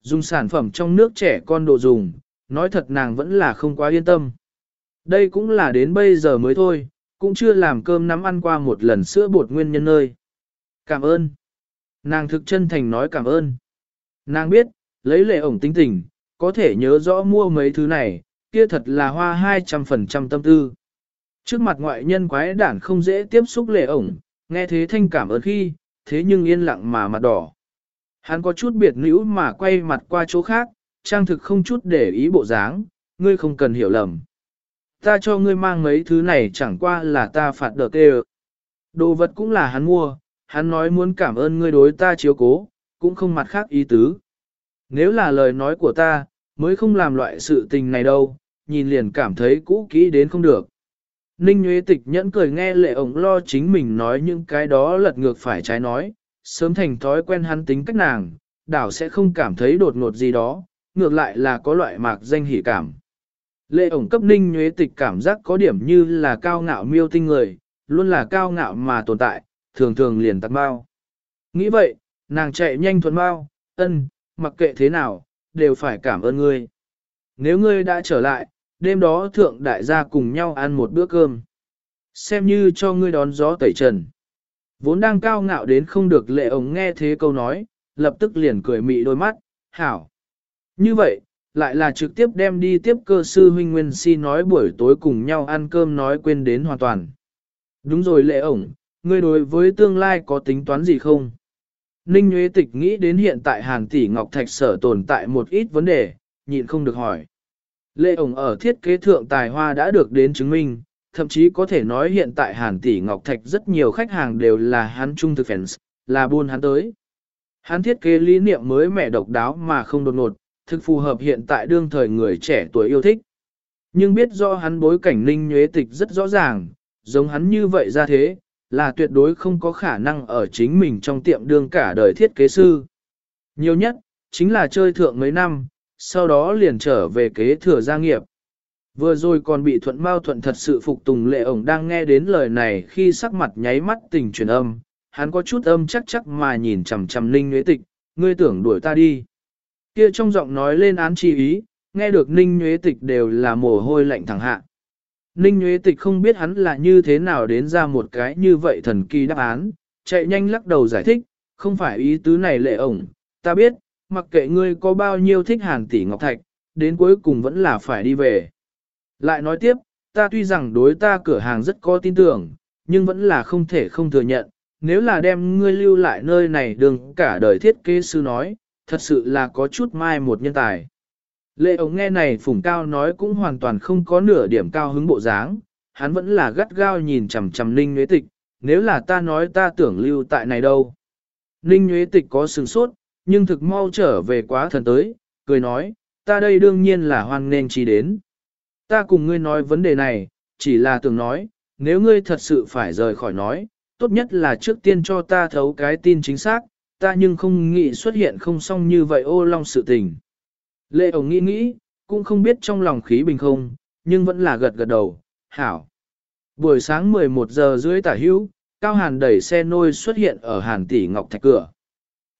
Dùng sản phẩm trong nước trẻ con đồ dùng, nói thật nàng vẫn là không quá yên tâm. Đây cũng là đến bây giờ mới thôi, cũng chưa làm cơm nắm ăn qua một lần sữa bột nguyên nhân nơi. Cảm ơn. Nàng thực chân thành nói cảm ơn. Nàng biết, lấy lệ ổng tính tình, có thể nhớ rõ mua mấy thứ này, kia thật là hoa 200% tâm tư. Trước mặt ngoại nhân quái đản không dễ tiếp xúc lệ ổng, nghe thế thanh cảm ơn khi, thế nhưng yên lặng mà mặt đỏ. Hắn có chút biệt nữ mà quay mặt qua chỗ khác, trang thực không chút để ý bộ dáng, ngươi không cần hiểu lầm. Ta cho ngươi mang mấy thứ này chẳng qua là ta phạt đợt tê Đồ vật cũng là hắn mua, hắn nói muốn cảm ơn ngươi đối ta chiếu cố, cũng không mặt khác ý tứ. Nếu là lời nói của ta, mới không làm loại sự tình này đâu, nhìn liền cảm thấy cũ kỹ đến không được. Ninh Nguyễn Tịch nhẫn cười nghe lệ ổng lo chính mình nói những cái đó lật ngược phải trái nói, sớm thành thói quen hắn tính cách nàng, đảo sẽ không cảm thấy đột ngột gì đó, ngược lại là có loại mạc danh hỉ cảm. Lệ ổng cấp Ninh Nguyễn Tịch cảm giác có điểm như là cao ngạo miêu tinh người, luôn là cao ngạo mà tồn tại, thường thường liền tắt bao. Nghĩ vậy, nàng chạy nhanh thuần bao, ân, mặc kệ thế nào, đều phải cảm ơn ngươi. Nếu ngươi đã trở lại, đêm đó thượng đại gia cùng nhau ăn một bữa cơm. Xem như cho ngươi đón gió tẩy trần. Vốn đang cao ngạo đến không được lệ ổng nghe thế câu nói, lập tức liền cười mị đôi mắt, hảo. Như vậy, lại là trực tiếp đem đi tiếp cơ sư huynh Nguyên Si nói buổi tối cùng nhau ăn cơm nói quên đến hoàn toàn. Đúng rồi lệ ổng, ngươi đối với tương lai có tính toán gì không? Ninh Nguyễn Tịch nghĩ đến hiện tại Hàn Tỷ Ngọc Thạch sở tồn tại một ít vấn đề, nhịn không được hỏi. Lệ ổng ở thiết kế thượng tài hoa đã được đến chứng minh, thậm chí có thể nói hiện tại Hàn Tỷ Ngọc Thạch rất nhiều khách hàng đều là hắn trung thực fans, là buôn hắn tới. Hắn thiết kế lý niệm mới mẻ độc đáo mà không đột ngột, thực phù hợp hiện tại đương thời người trẻ tuổi yêu thích. Nhưng biết do hắn bối cảnh Ninh Nguyễn Tịch rất rõ ràng, giống hắn như vậy ra thế, là tuyệt đối không có khả năng ở chính mình trong tiệm đương cả đời thiết kế sư. Nhiều nhất, chính là chơi thượng mấy năm, sau đó liền trở về kế thừa gia nghiệp. Vừa rồi còn bị thuận bao thuận thật sự phục tùng lệ ổng đang nghe đến lời này khi sắc mặt nháy mắt tình truyền âm, hắn có chút âm chắc chắc mà nhìn chằm chằm Ninh Nhuế Tịch, ngươi tưởng đuổi ta đi. Kia trong giọng nói lên án chi ý, nghe được Ninh Nhuế Tịch đều là mồ hôi lạnh thẳng hạ. Ninh Nguyễn Tịch không biết hắn là như thế nào đến ra một cái như vậy thần kỳ đáp án, chạy nhanh lắc đầu giải thích, không phải ý tứ này lệ ổng, ta biết, mặc kệ ngươi có bao nhiêu thích hàng tỷ ngọc thạch, đến cuối cùng vẫn là phải đi về. Lại nói tiếp, ta tuy rằng đối ta cửa hàng rất có tin tưởng, nhưng vẫn là không thể không thừa nhận, nếu là đem ngươi lưu lại nơi này đừng cả đời thiết kế sư nói, thật sự là có chút mai một nhân tài. Lệ ống nghe này phủng cao nói cũng hoàn toàn không có nửa điểm cao hứng bộ dáng, hắn vẫn là gắt gao nhìn chằm chằm Ninh nhuế Tịch, nếu là ta nói ta tưởng lưu tại này đâu. Ninh nhuế Tịch có sừng sốt, nhưng thực mau trở về quá thần tới, cười nói, ta đây đương nhiên là hoan nên chi đến. Ta cùng ngươi nói vấn đề này, chỉ là tưởng nói, nếu ngươi thật sự phải rời khỏi nói, tốt nhất là trước tiên cho ta thấu cái tin chính xác, ta nhưng không nghĩ xuất hiện không xong như vậy ô long sự tình. Lệ ổng nghĩ nghĩ, cũng không biết trong lòng khí bình không, nhưng vẫn là gật gật đầu, hảo. Buổi sáng 11 giờ rưỡi tả hữu, Cao Hàn đẩy xe nôi xuất hiện ở Hàn Tỷ Ngọc Thạch cửa.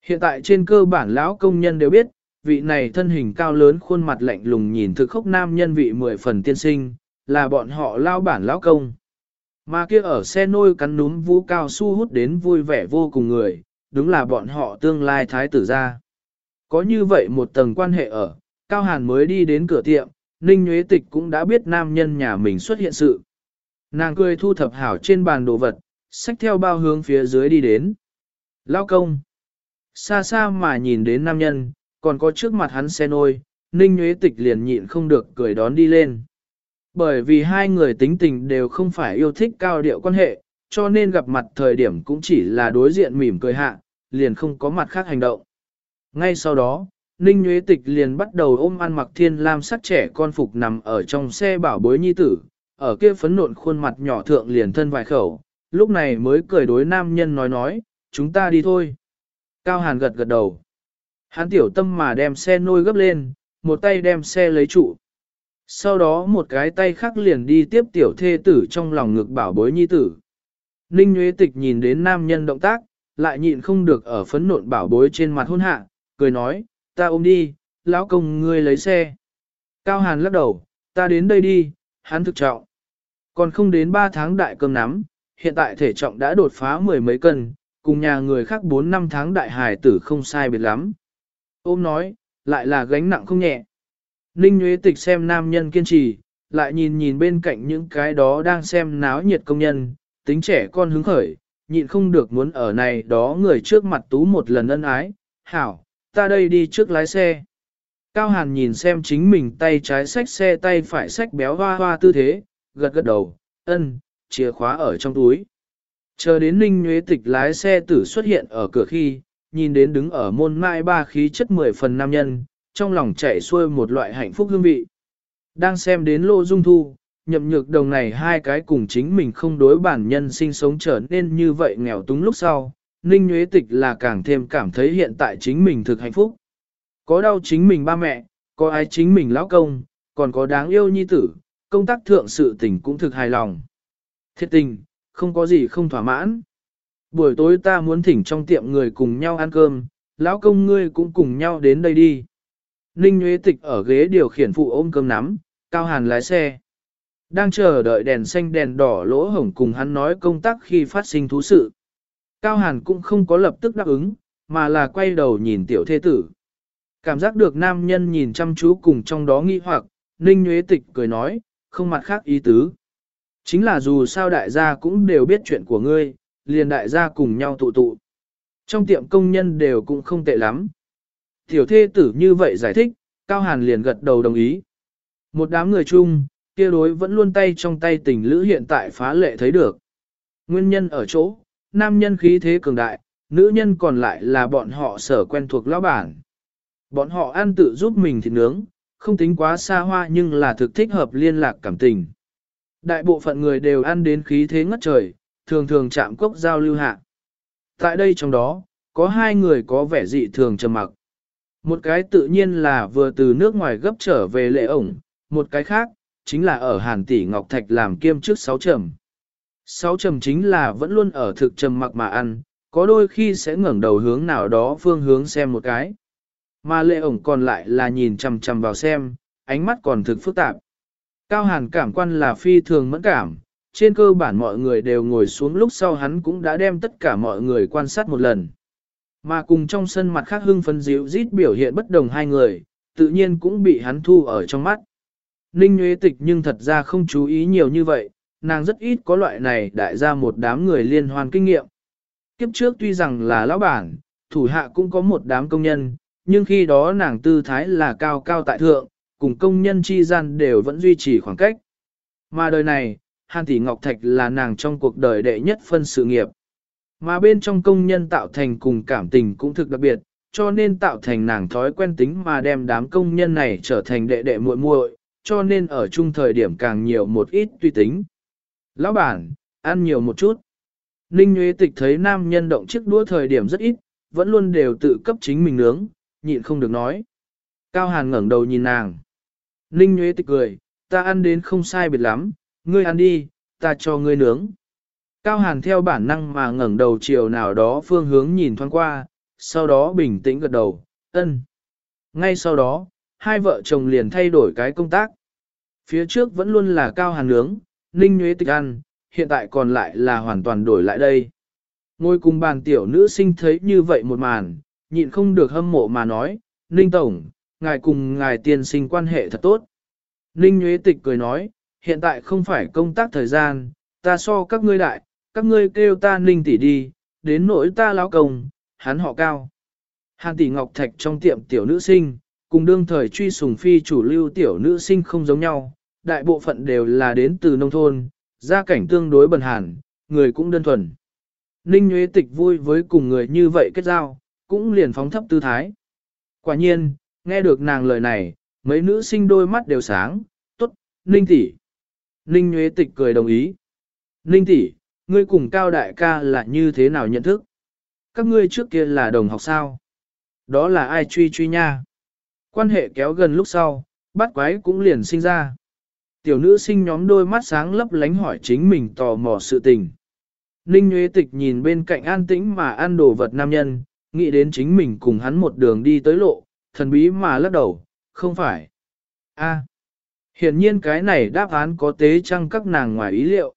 Hiện tại trên cơ bản lão công nhân đều biết, vị này thân hình cao lớn khuôn mặt lạnh lùng nhìn thực khốc nam nhân vị mười phần tiên sinh, là bọn họ lao bản lão công. Mà kia ở xe nôi cắn núm vũ cao su hút đến vui vẻ vô cùng người, đúng là bọn họ tương lai thái tử gia. Có như vậy một tầng quan hệ ở, Cao Hàn mới đi đến cửa tiệm, Ninh Nguyễn Tịch cũng đã biết nam nhân nhà mình xuất hiện sự. Nàng cười thu thập hảo trên bàn đồ vật, xách theo bao hướng phía dưới đi đến. Lao công. Xa xa mà nhìn đến nam nhân, còn có trước mặt hắn xe nôi, Ninh Nguyễn Tịch liền nhịn không được cười đón đi lên. Bởi vì hai người tính tình đều không phải yêu thích cao điệu quan hệ, cho nên gặp mặt thời điểm cũng chỉ là đối diện mỉm cười hạ, liền không có mặt khác hành động. Ngay sau đó, Ninh Nguyễn Tịch liền bắt đầu ôm ăn mặc thiên lam sắc trẻ con phục nằm ở trong xe bảo bối nhi tử, ở kia phấn nộn khuôn mặt nhỏ thượng liền thân vài khẩu, lúc này mới cười đối nam nhân nói nói, chúng ta đi thôi. Cao Hàn gật gật đầu. Hắn tiểu tâm mà đem xe nôi gấp lên, một tay đem xe lấy trụ. Sau đó một cái tay khác liền đi tiếp tiểu thê tử trong lòng ngực bảo bối nhi tử. Ninh Nguyễn Tịch nhìn đến nam nhân động tác, lại nhịn không được ở phấn nộn bảo bối trên mặt hôn hạ, cười nói, ta ôm đi, lão công ngươi lấy xe. Cao Hàn lắc đầu, ta đến đây đi, hắn thực trọng. Còn không đến 3 tháng đại cơm nắm, hiện tại thể trọng đã đột phá mười mấy cân, cùng nhà người khác 4 năm tháng đại hài tử không sai biệt lắm. Ôm nói, lại là gánh nặng không nhẹ. Ninh Nguyễn Tịch xem nam nhân kiên trì, lại nhìn nhìn bên cạnh những cái đó đang xem náo nhiệt công nhân, tính trẻ con hứng khởi, nhịn không được muốn ở này đó người trước mặt tú một lần ân ái. Hảo, ta đây đi trước lái xe. Cao Hàn nhìn xem chính mình tay trái xách xe tay phải xách béo hoa hoa tư thế, gật gật đầu, ân, chìa khóa ở trong túi. Chờ đến Ninh Nguyễn Tịch lái xe tử xuất hiện ở cửa khi, nhìn đến đứng ở môn mai ba khí chất mười phần nam nhân, trong lòng chạy xuôi một loại hạnh phúc hương vị. Đang xem đến Lô Dung Thu, nhậm nhược đồng này hai cái cùng chính mình không đối bản nhân sinh sống trở nên như vậy nghèo túng lúc sau, Ninh Nguyễn Tịch là càng thêm cảm thấy hiện tại chính mình thực hạnh phúc. Có đau chính mình ba mẹ, có ai chính mình lão công, còn có đáng yêu nhi tử, công tác thượng sự tình cũng thực hài lòng. Thiết tình, không có gì không thỏa mãn. Buổi tối ta muốn thỉnh trong tiệm người cùng nhau ăn cơm, lão công ngươi cũng cùng nhau đến đây đi. Ninh Nguyễn Tịch ở ghế điều khiển phụ ôm cơm nắm, Cao Hàn lái xe. Đang chờ đợi đèn xanh đèn đỏ lỗ hổng cùng hắn nói công tác khi phát sinh thú sự. Cao Hàn cũng không có lập tức đáp ứng, mà là quay đầu nhìn tiểu thế tử. Cảm giác được nam nhân nhìn chăm chú cùng trong đó nghi hoặc, Ninh Nguyễn Tịch cười nói, không mặt khác ý tứ. Chính là dù sao đại gia cũng đều biết chuyện của ngươi, liền đại gia cùng nhau tụ tụ. Trong tiệm công nhân đều cũng không tệ lắm. Tiểu thê tử như vậy giải thích, Cao Hàn liền gật đầu đồng ý. Một đám người chung, kia đối vẫn luôn tay trong tay tình lữ hiện tại phá lệ thấy được. Nguyên nhân ở chỗ, nam nhân khí thế cường đại, nữ nhân còn lại là bọn họ sở quen thuộc lão bản. Bọn họ ăn tự giúp mình thịt nướng, không tính quá xa hoa nhưng là thực thích hợp liên lạc cảm tình. Đại bộ phận người đều ăn đến khí thế ngất trời, thường thường chạm cốc giao lưu hạ. Tại đây trong đó, có hai người có vẻ dị thường trầm mặc. Một cái tự nhiên là vừa từ nước ngoài gấp trở về lệ ổng, một cái khác, chính là ở Hàn Tỷ Ngọc Thạch làm kiêm trước sáu trầm. Sáu trầm chính là vẫn luôn ở thực trầm mặc mà ăn, có đôi khi sẽ ngẩng đầu hướng nào đó phương hướng xem một cái. Mà lệ ổng còn lại là nhìn chằm chằm vào xem, ánh mắt còn thực phức tạp. Cao Hàn cảm quan là phi thường mẫn cảm, trên cơ bản mọi người đều ngồi xuống lúc sau hắn cũng đã đem tất cả mọi người quan sát một lần. Mà cùng trong sân mặt khác hưng phấn dịu rít biểu hiện bất đồng hai người, tự nhiên cũng bị hắn thu ở trong mắt. Ninh Nguyễn Tịch nhưng thật ra không chú ý nhiều như vậy, nàng rất ít có loại này đại ra một đám người liên hoan kinh nghiệm. Kiếp trước tuy rằng là lão bản, thủ hạ cũng có một đám công nhân, nhưng khi đó nàng tư thái là cao cao tại thượng, cùng công nhân chi gian đều vẫn duy trì khoảng cách. Mà đời này, Hàn Tỷ Ngọc Thạch là nàng trong cuộc đời đệ nhất phân sự nghiệp. Mà bên trong công nhân tạo thành cùng cảm tình cũng thực đặc biệt, cho nên tạo thành nàng thói quen tính mà đem đám công nhân này trở thành đệ đệ muội muội, cho nên ở chung thời điểm càng nhiều một ít tùy tính. Lão bản, ăn nhiều một chút. Ninh Nguyễn Tịch thấy nam nhân động chiếc đũa thời điểm rất ít, vẫn luôn đều tự cấp chính mình nướng, nhịn không được nói. Cao Hàn ngẩng đầu nhìn nàng. Ninh Nguyễn Tịch cười, ta ăn đến không sai biệt lắm, ngươi ăn đi, ta cho ngươi nướng. Cao Hàn theo bản năng mà ngẩng đầu chiều nào đó phương hướng nhìn thoáng qua, sau đó bình tĩnh gật đầu, ân. Ngay sau đó, hai vợ chồng liền thay đổi cái công tác. Phía trước vẫn luôn là Cao Hàn nướng, Ninh nhuế Tịch ăn, hiện tại còn lại là hoàn toàn đổi lại đây. Ngồi cùng bàn tiểu nữ sinh thấy như vậy một màn, nhịn không được hâm mộ mà nói, Ninh Tổng, ngài cùng ngài tiên sinh quan hệ thật tốt. Ninh Nhuế Tịch cười nói, hiện tại không phải công tác thời gian, ta so các ngươi đại, các ngươi kêu ta Ninh tỷ đi, đến nỗi ta lão công, hắn họ cao. Hàn tỷ Ngọc Thạch trong tiệm tiểu nữ sinh, cùng đương thời truy sùng phi chủ lưu tiểu nữ sinh không giống nhau, đại bộ phận đều là đến từ nông thôn, gia cảnh tương đối bần hàn, người cũng đơn thuần. Ninh Nguyễn Tịch vui với cùng người như vậy kết giao, cũng liền phóng thấp tư thái. Quả nhiên, nghe được nàng lời này, mấy nữ sinh đôi mắt đều sáng, tốt, Ninh tỷ. Ninh Nguyễn Tịch cười đồng ý. Ninh tỷ, ngươi cùng Cao Đại ca là như thế nào nhận thức? Các ngươi trước kia là đồng học sao? Đó là ai truy truy nha? Quan hệ kéo gần lúc sau, bắt quái cũng liền sinh ra. Tiểu nữ sinh nhóm đôi mắt sáng lấp lánh hỏi chính mình tò mò sự tình. Ninh Nguyễn Tịch nhìn bên cạnh an tĩnh mà ăn đồ vật nam nhân, nghĩ đến chính mình cùng hắn một đường đi tới lộ, thần bí mà lắc đầu, không phải. a à, hiển nhiên cái này đáp án có tế chăng các nàng ngoài ý liệu.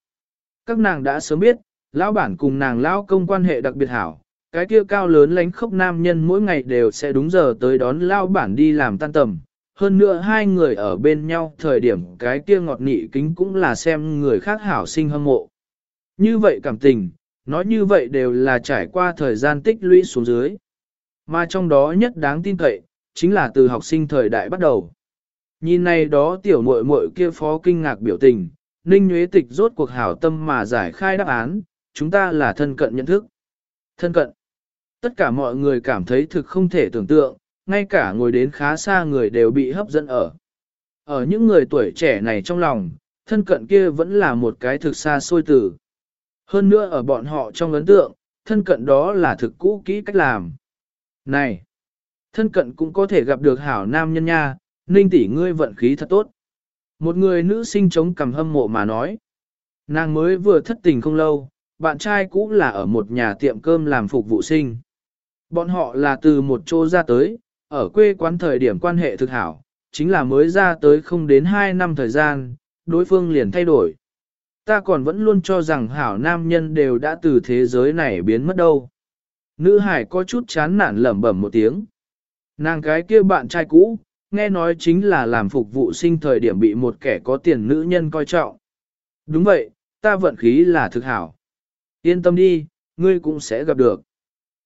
Các nàng đã sớm biết, lão bản cùng nàng lão công quan hệ đặc biệt hảo, cái kia cao lớn lánh khốc nam nhân mỗi ngày đều sẽ đúng giờ tới đón lão bản đi làm tan tầm. Hơn nữa hai người ở bên nhau thời điểm cái kia ngọt nị kính cũng là xem người khác hảo sinh hâm mộ. Như vậy cảm tình, nói như vậy đều là trải qua thời gian tích lũy xuống dưới. Mà trong đó nhất đáng tin cậy, chính là từ học sinh thời đại bắt đầu. Nhìn này đó tiểu muội muội kia phó kinh ngạc biểu tình, Ninh Nguyễn Tịch rốt cuộc hảo tâm mà giải khai đáp án, chúng ta là thân cận nhận thức. Thân cận. Tất cả mọi người cảm thấy thực không thể tưởng tượng, ngay cả ngồi đến khá xa người đều bị hấp dẫn ở. Ở những người tuổi trẻ này trong lòng, thân cận kia vẫn là một cái thực xa xôi từ. Hơn nữa ở bọn họ trong ấn tượng, thân cận đó là thực cũ kỹ cách làm. Này, thân cận cũng có thể gặp được hảo nam nhân nha, ninh tỷ ngươi vận khí thật tốt. Một người nữ sinh chống cầm hâm mộ mà nói. Nàng mới vừa thất tình không lâu, bạn trai cũ là ở một nhà tiệm cơm làm phục vụ sinh. Bọn họ là từ một chỗ ra tới, ở quê quán thời điểm quan hệ thực hảo, chính là mới ra tới không đến 2 năm thời gian, đối phương liền thay đổi ta còn vẫn luôn cho rằng hảo nam nhân đều đã từ thế giới này biến mất đâu. Nữ hải có chút chán nản lẩm bẩm một tiếng. Nàng cái kia bạn trai cũ, nghe nói chính là làm phục vụ sinh thời điểm bị một kẻ có tiền nữ nhân coi trọng. Đúng vậy, ta vận khí là thực hảo. Yên tâm đi, ngươi cũng sẽ gặp được.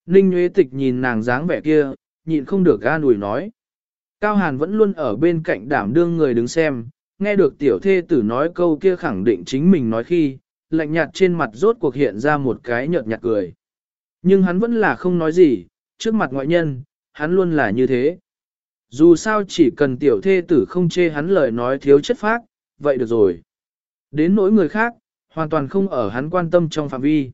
Ninh Nguyễn Tịch nhìn nàng dáng vẻ kia, nhịn không được ga nùi nói. Cao Hàn vẫn luôn ở bên cạnh đảm đương người đứng xem, nghe được tiểu thê tử nói câu kia khẳng định chính mình nói khi, lạnh nhạt trên mặt rốt cuộc hiện ra một cái nhợt nhạt cười. Nhưng hắn vẫn là không nói gì, trước mặt ngoại nhân, hắn luôn là như thế. Dù sao chỉ cần tiểu thê tử không chê hắn lời nói thiếu chất phác, vậy được rồi. Đến nỗi người khác, hoàn toàn không ở hắn quan tâm trong phạm vi.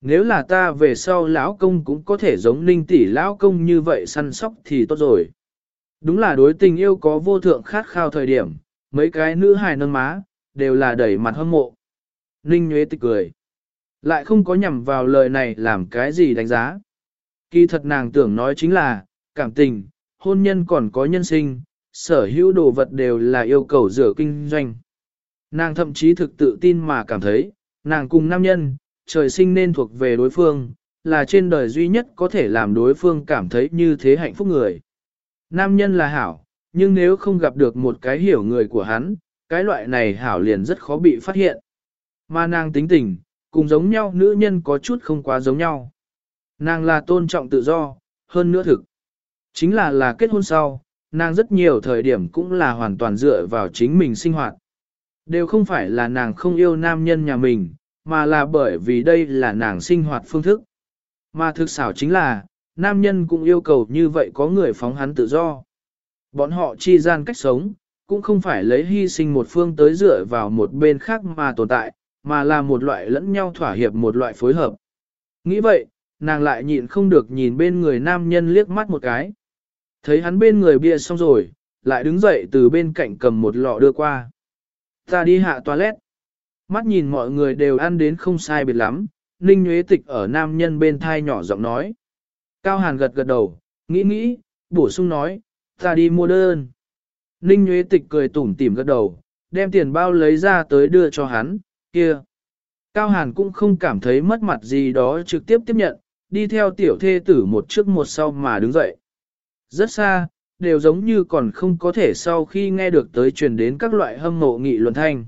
Nếu là ta về sau lão công cũng có thể giống ninh tỷ lão công như vậy săn sóc thì tốt rồi. Đúng là đối tình yêu có vô thượng khát khao thời điểm, mấy cái nữ hài nâng má, đều là đẩy mặt hâm mộ. Ninh Nguyễn tịch cười. Lại không có nhằm vào lời này làm cái gì đánh giá. Kỳ thật nàng tưởng nói chính là, cảm tình, hôn nhân còn có nhân sinh, sở hữu đồ vật đều là yêu cầu rửa kinh doanh. Nàng thậm chí thực tự tin mà cảm thấy, nàng cùng nam nhân, trời sinh nên thuộc về đối phương, là trên đời duy nhất có thể làm đối phương cảm thấy như thế hạnh phúc người. Nam nhân là hảo, nhưng nếu không gặp được một cái hiểu người của hắn, cái loại này hảo liền rất khó bị phát hiện. Mà nàng tính tình, cùng giống nhau nữ nhân có chút không quá giống nhau. Nàng là tôn trọng tự do, hơn nữa thực. Chính là là kết hôn sau, nàng rất nhiều thời điểm cũng là hoàn toàn dựa vào chính mình sinh hoạt. Đều không phải là nàng không yêu nam nhân nhà mình, mà là bởi vì đây là nàng sinh hoạt phương thức. Mà thực xảo chính là, nam nhân cũng yêu cầu như vậy có người phóng hắn tự do. Bọn họ chi gian cách sống, cũng không phải lấy hy sinh một phương tới dựa vào một bên khác mà tồn tại, mà là một loại lẫn nhau thỏa hiệp một loại phối hợp. Nghĩ vậy, nàng lại nhịn không được nhìn bên người nam nhân liếc mắt một cái. Thấy hắn bên người bia xong rồi, lại đứng dậy từ bên cạnh cầm một lọ đưa qua. Ta đi hạ toilet. Mắt nhìn mọi người đều ăn đến không sai biệt lắm, Ninh Nguyễn Tịch ở nam nhân bên thai nhỏ giọng nói. Cao Hàn gật gật đầu, nghĩ nghĩ, bổ sung nói, Ta đi mua đơn. Ninh Nguyễn Tịch cười tủm tỉm gật đầu, đem tiền bao lấy ra tới đưa cho hắn, kia. Cao Hàn cũng không cảm thấy mất mặt gì đó trực tiếp tiếp nhận, đi theo tiểu thê tử một trước một sau mà đứng dậy. Rất xa, đều giống như còn không có thể sau khi nghe được tới truyền đến các loại hâm mộ nghị luận thanh.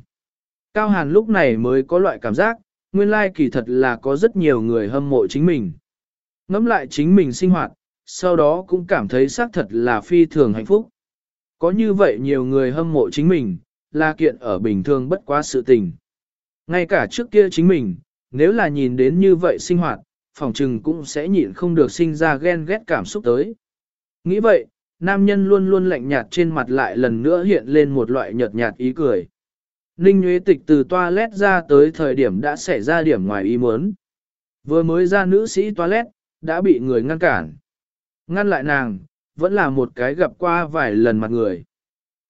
Cao Hàn lúc này mới có loại cảm giác, nguyên lai kỳ thật là có rất nhiều người hâm mộ chính mình. Ngắm lại chính mình sinh hoạt, sau đó cũng cảm thấy xác thật là phi thường hạnh phúc. Có như vậy nhiều người hâm mộ chính mình, là kiện ở bình thường bất quá sự tình. Ngay cả trước kia chính mình, nếu là nhìn đến như vậy sinh hoạt, phòng trừng cũng sẽ nhịn không được sinh ra ghen ghét cảm xúc tới. Nghĩ vậy, nam nhân luôn luôn lạnh nhạt trên mặt lại lần nữa hiện lên một loại nhợt nhạt ý cười. Ninh Nguyễn Tịch từ toilet ra tới thời điểm đã xảy ra điểm ngoài ý muốn. Vừa mới ra nữ sĩ toilet, đã bị người ngăn cản. Ngăn lại nàng, vẫn là một cái gặp qua vài lần mặt người.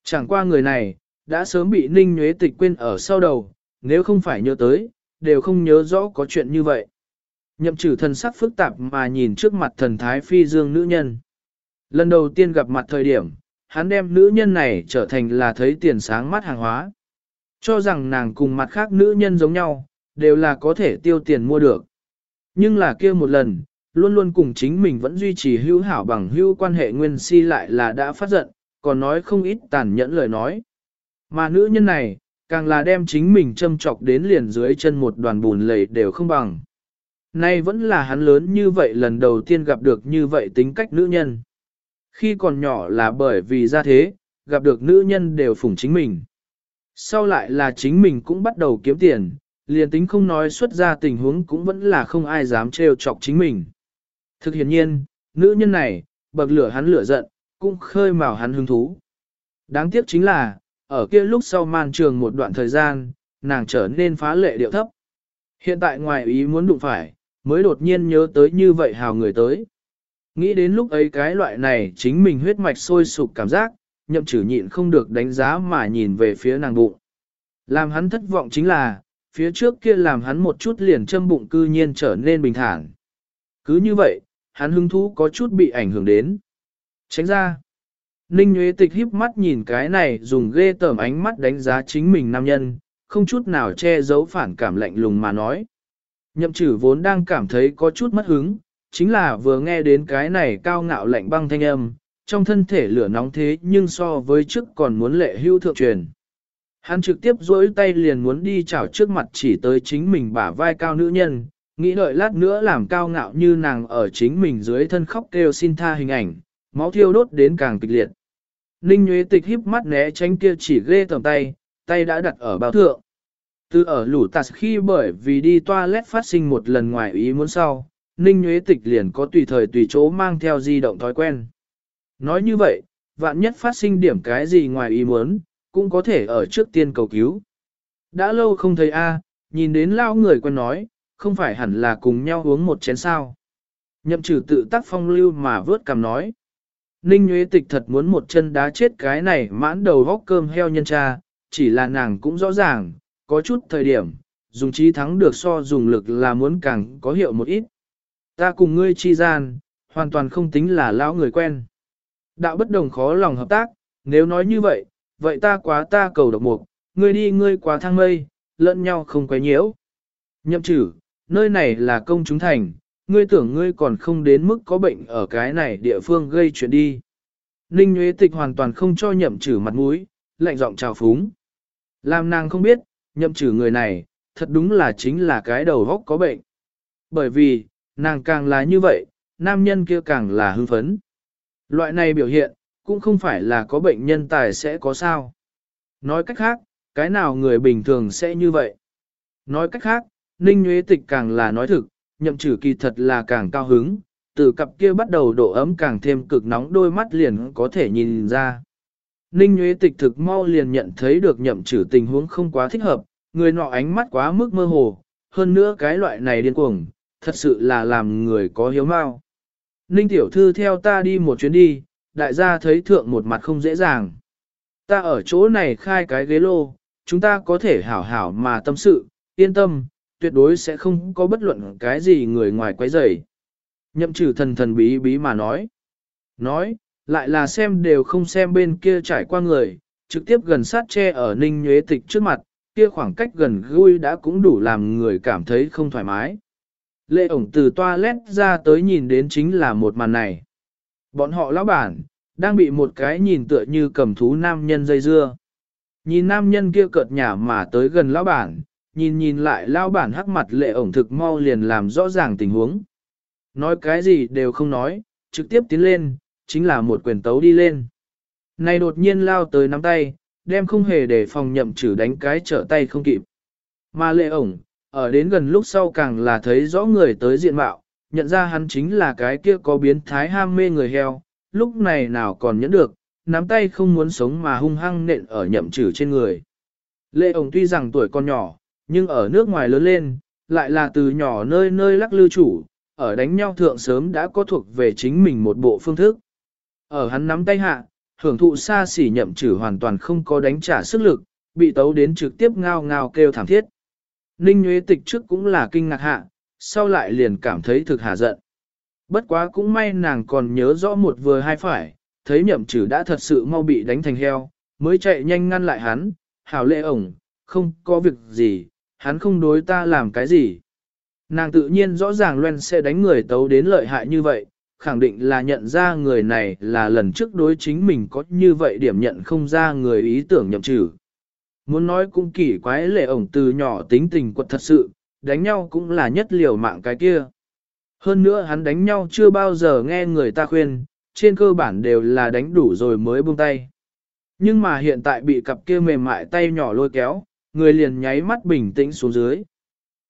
Chẳng qua người này, đã sớm bị Ninh Nguyễn Tịch quên ở sau đầu, nếu không phải nhớ tới, đều không nhớ rõ có chuyện như vậy. Nhậm trừ thần sắc phức tạp mà nhìn trước mặt thần thái phi dương nữ nhân. Lần đầu tiên gặp mặt thời điểm, hắn đem nữ nhân này trở thành là thấy tiền sáng mắt hàng hóa. Cho rằng nàng cùng mặt khác nữ nhân giống nhau, đều là có thể tiêu tiền mua được. Nhưng là kia một lần, luôn luôn cùng chính mình vẫn duy trì hữu hảo bằng hữu quan hệ nguyên si lại là đã phát giận, còn nói không ít tàn nhẫn lời nói. Mà nữ nhân này, càng là đem chính mình châm chọc đến liền dưới chân một đoàn bùn lầy đều không bằng. Nay vẫn là hắn lớn như vậy lần đầu tiên gặp được như vậy tính cách nữ nhân. Khi còn nhỏ là bởi vì ra thế, gặp được nữ nhân đều phủng chính mình. Sau lại là chính mình cũng bắt đầu kiếm tiền, liền tính không nói xuất ra tình huống cũng vẫn là không ai dám trêu chọc chính mình. Thực hiện nhiên, nữ nhân này, bậc lửa hắn lửa giận, cũng khơi mào hắn hứng thú. Đáng tiếc chính là, ở kia lúc sau man trường một đoạn thời gian, nàng trở nên phá lệ điệu thấp. Hiện tại ngoài ý muốn đụng phải, mới đột nhiên nhớ tới như vậy hào người tới. Nghĩ đến lúc ấy cái loại này chính mình huyết mạch sôi sục cảm giác, nhậm chử nhịn không được đánh giá mà nhìn về phía nàng bụng. Làm hắn thất vọng chính là, phía trước kia làm hắn một chút liền châm bụng cư nhiên trở nên bình thản. Cứ như vậy, hắn hứng thú có chút bị ảnh hưởng đến. Tránh ra. Ninh Nguyễn Tịch híp mắt nhìn cái này dùng ghê tởm ánh mắt đánh giá chính mình nam nhân, không chút nào che giấu phản cảm lạnh lùng mà nói. Nhậm chử vốn đang cảm thấy có chút mất hứng, chính là vừa nghe đến cái này cao ngạo lạnh băng thanh âm, trong thân thể lửa nóng thế nhưng so với trước còn muốn lệ hưu thượng truyền. Hắn trực tiếp duỗi tay liền muốn đi chảo trước mặt chỉ tới chính mình bả vai cao nữ nhân, nghĩ đợi lát nữa làm cao ngạo như nàng ở chính mình dưới thân khóc kêu xin tha hình ảnh, máu thiêu đốt đến càng kịch liệt. Ninh Nguyễn Tịch híp mắt né tránh kia chỉ ghê tầm tay, tay đã đặt ở bao thượng. Từ ở lũ tạt khi bởi vì đi toilet phát sinh một lần ngoài ý muốn sau, Ninh Nguyễn Tịch liền có tùy thời tùy chỗ mang theo di động thói quen. Nói như vậy, vạn nhất phát sinh điểm cái gì ngoài ý muốn, cũng có thể ở trước tiên cầu cứu. Đã lâu không thấy A, nhìn đến lao người quen nói, không phải hẳn là cùng nhau uống một chén sao. Nhậm trừ tự tác phong lưu mà vớt cầm nói. Ninh Nguyễn Tịch thật muốn một chân đá chết cái này mãn đầu vóc cơm heo nhân cha, chỉ là nàng cũng rõ ràng, có chút thời điểm, dùng trí thắng được so dùng lực là muốn càng có hiệu một ít. Ta cùng ngươi chi gian, hoàn toàn không tính là lão người quen. Đạo bất đồng khó lòng hợp tác, nếu nói như vậy, vậy ta quá ta cầu độc mục, ngươi đi ngươi quá thang mây, lẫn nhau không quấy nhiễu. Nhậm chử, nơi này là công chúng thành, ngươi tưởng ngươi còn không đến mức có bệnh ở cái này địa phương gây chuyện đi. Ninh Nguyễn Tịch hoàn toàn không cho nhậm chử mặt mũi, lạnh giọng chào phúng. Làm nàng không biết, nhậm chử người này, thật đúng là chính là cái đầu góc có bệnh. Bởi vì, nàng càng là như vậy, nam nhân kia càng là hưng phấn. Loại này biểu hiện, cũng không phải là có bệnh nhân tài sẽ có sao. Nói cách khác, cái nào người bình thường sẽ như vậy. Nói cách khác, Ninh Nguyễn Tịch càng là nói thực, nhậm trừ kỳ thật là càng cao hứng, từ cặp kia bắt đầu độ ấm càng thêm cực nóng đôi mắt liền có thể nhìn ra. Ninh Nguyễn Tịch thực mau liền nhận thấy được nhậm trừ tình huống không quá thích hợp, người nọ ánh mắt quá mức mơ hồ, hơn nữa cái loại này điên cuồng, thật sự là làm người có hiếu mau. Ninh tiểu thư theo ta đi một chuyến đi, đại gia thấy thượng một mặt không dễ dàng. Ta ở chỗ này khai cái ghế lô, chúng ta có thể hảo hảo mà tâm sự, yên tâm, tuyệt đối sẽ không có bất luận cái gì người ngoài quấy rầy. Nhậm trừ thần thần bí bí mà nói. Nói, lại là xem đều không xem bên kia trải qua người, trực tiếp gần sát che ở ninh nhuế tịch trước mặt, kia khoảng cách gần gũi đã cũng đủ làm người cảm thấy không thoải mái. Lệ ổng từ toilet ra tới nhìn đến chính là một màn này. Bọn họ lão bản, đang bị một cái nhìn tựa như cầm thú nam nhân dây dưa. Nhìn nam nhân kia cợt nhả mà tới gần lão bản, nhìn nhìn lại lão bản hắc mặt lệ ổng thực mau liền làm rõ ràng tình huống. Nói cái gì đều không nói, trực tiếp tiến lên, chính là một quyền tấu đi lên. Này đột nhiên lao tới nắm tay, đem không hề để phòng nhậm trừ đánh cái trở tay không kịp. Mà lệ ổng, ở đến gần lúc sau càng là thấy rõ người tới diện mạo, nhận ra hắn chính là cái kia có biến thái ham mê người heo, lúc này nào còn nhẫn được, nắm tay không muốn sống mà hung hăng nện ở nhậm trừ trên người. Lệ ổng tuy rằng tuổi còn nhỏ, nhưng ở nước ngoài lớn lên, lại là từ nhỏ nơi nơi lắc lư chủ, ở đánh nhau thượng sớm đã có thuộc về chính mình một bộ phương thức. Ở hắn nắm tay hạ, hưởng thụ xa xỉ nhậm trừ hoàn toàn không có đánh trả sức lực, bị tấu đến trực tiếp ngao ngao kêu thảm thiết. Ninh Nguyễn Tịch trước cũng là kinh ngạc hạ, sau lại liền cảm thấy thực hà giận. Bất quá cũng may nàng còn nhớ rõ một vừa hai phải, thấy nhậm trừ đã thật sự mau bị đánh thành heo, mới chạy nhanh ngăn lại hắn, hảo lệ ổng, không có việc gì, hắn không đối ta làm cái gì. Nàng tự nhiên rõ ràng Loan sẽ đánh người tấu đến lợi hại như vậy, khẳng định là nhận ra người này là lần trước đối chính mình có như vậy điểm nhận không ra người ý tưởng nhậm trừ. Muốn nói cũng kỳ quái lệ ổng từ nhỏ tính tình quật thật sự, đánh nhau cũng là nhất liều mạng cái kia. Hơn nữa hắn đánh nhau chưa bao giờ nghe người ta khuyên, trên cơ bản đều là đánh đủ rồi mới buông tay. Nhưng mà hiện tại bị cặp kia mềm mại tay nhỏ lôi kéo, người liền nháy mắt bình tĩnh xuống dưới.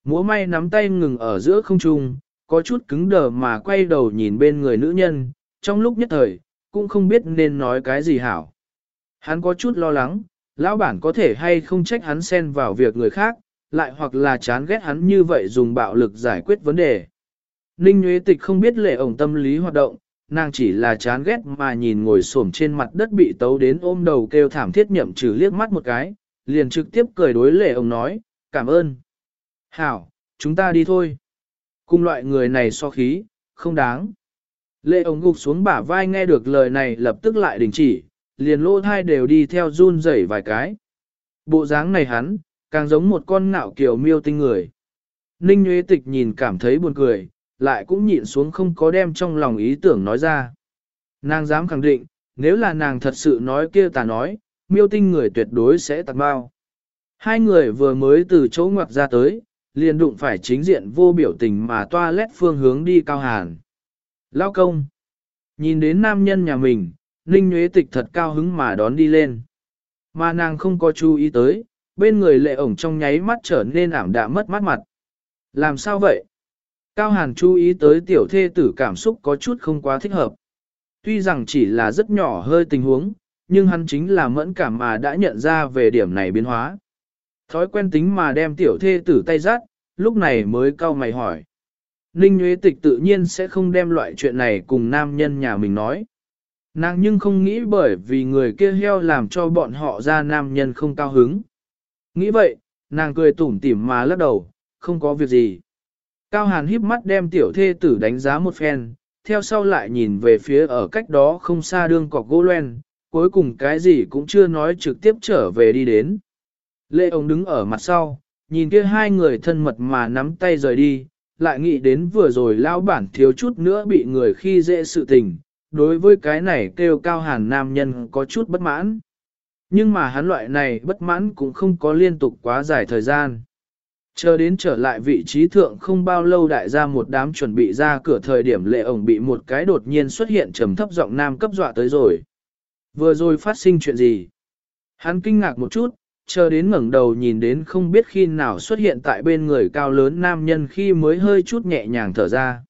Múa may nắm tay ngừng ở giữa không trung, có chút cứng đờ mà quay đầu nhìn bên người nữ nhân, trong lúc nhất thời, cũng không biết nên nói cái gì hảo. Hắn có chút lo lắng, lão bản có thể hay không trách hắn xen vào việc người khác, lại hoặc là chán ghét hắn như vậy dùng bạo lực giải quyết vấn đề. Ninh Nguyễn Tịch không biết lệ ổng tâm lý hoạt động, nàng chỉ là chán ghét mà nhìn ngồi xổm trên mặt đất bị tấu đến ôm đầu kêu thảm thiết nhậm trừ liếc mắt một cái, liền trực tiếp cười đối lệ ổng nói, cảm ơn. Hảo, chúng ta đi thôi. Cùng loại người này so khí, không đáng. Lệ ổng gục xuống bả vai nghe được lời này lập tức lại đình chỉ, liền lỗ thai đều đi theo run rẩy vài cái. Bộ dáng này hắn, càng giống một con ngạo kiều miêu tinh người. Ninh Nguyễn Tịch nhìn cảm thấy buồn cười, lại cũng nhịn xuống không có đem trong lòng ý tưởng nói ra. Nàng dám khẳng định, nếu là nàng thật sự nói kia ta nói, miêu tinh người tuyệt đối sẽ tạc bao. Hai người vừa mới từ chỗ ngoặt ra tới, liền đụng phải chính diện vô biểu tình mà toa lét phương hướng đi cao hàn. Lao công. Nhìn đến nam nhân nhà mình, Ninh Nguyễn Tịch thật cao hứng mà đón đi lên. Mà nàng không có chú ý tới, bên người lệ ổng trong nháy mắt trở nên ảm đạm mất mắt mặt. Làm sao vậy? Cao Hàn chú ý tới tiểu thê tử cảm xúc có chút không quá thích hợp. Tuy rằng chỉ là rất nhỏ hơi tình huống, nhưng hắn chính là mẫn cảm mà đã nhận ra về điểm này biến hóa. Thói quen tính mà đem tiểu thê tử tay rát, lúc này mới cao mày hỏi. Ninh Nguyễn Tịch tự nhiên sẽ không đem loại chuyện này cùng nam nhân nhà mình nói. Nàng nhưng không nghĩ bởi vì người kia heo làm cho bọn họ ra nam nhân không cao hứng. Nghĩ vậy, nàng cười tủm tỉm mà lắc đầu, không có việc gì. Cao Hàn híp mắt đem tiểu thê tử đánh giá một phen, theo sau lại nhìn về phía ở cách đó không xa đương cọc gỗ loen, cuối cùng cái gì cũng chưa nói trực tiếp trở về đi đến. Lệ ông đứng ở mặt sau, nhìn kia hai người thân mật mà nắm tay rời đi, lại nghĩ đến vừa rồi lao bản thiếu chút nữa bị người khi dễ sự tình, đối với cái này kêu cao hàn nam nhân có chút bất mãn. Nhưng mà hắn loại này bất mãn cũng không có liên tục quá dài thời gian. Chờ đến trở lại vị trí thượng không bao lâu đại gia một đám chuẩn bị ra cửa thời điểm lệ ổng bị một cái đột nhiên xuất hiện trầm thấp giọng nam cấp dọa tới rồi. Vừa rồi phát sinh chuyện gì? Hắn kinh ngạc một chút, chờ đến ngẩng đầu nhìn đến không biết khi nào xuất hiện tại bên người cao lớn nam nhân khi mới hơi chút nhẹ nhàng thở ra.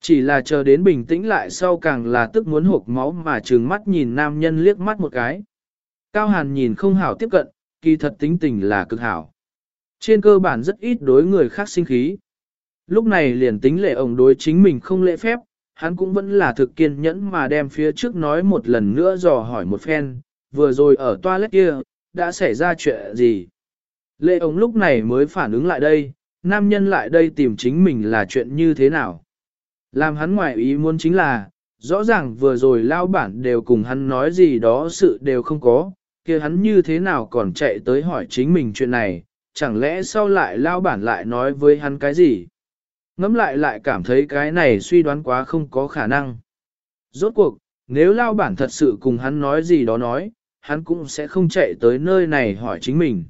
Chỉ là chờ đến bình tĩnh lại sau càng là tức muốn hộp máu mà trừng mắt nhìn nam nhân liếc mắt một cái. Cao Hàn nhìn không hảo tiếp cận, kỳ thật tính tình là cực hảo. Trên cơ bản rất ít đối người khác sinh khí. Lúc này liền tính lệ ổng đối chính mình không lễ phép, hắn cũng vẫn là thực kiên nhẫn mà đem phía trước nói một lần nữa dò hỏi một phen, vừa rồi ở toilet kia, đã xảy ra chuyện gì. Lệ ổng lúc này mới phản ứng lại đây, nam nhân lại đây tìm chính mình là chuyện như thế nào. Làm hắn ngoại ý muốn chính là, rõ ràng vừa rồi lao bản đều cùng hắn nói gì đó sự đều không có, kia hắn như thế nào còn chạy tới hỏi chính mình chuyện này, chẳng lẽ sau lại lao bản lại nói với hắn cái gì? Ngắm lại lại cảm thấy cái này suy đoán quá không có khả năng. Rốt cuộc, nếu lao bản thật sự cùng hắn nói gì đó nói, hắn cũng sẽ không chạy tới nơi này hỏi chính mình.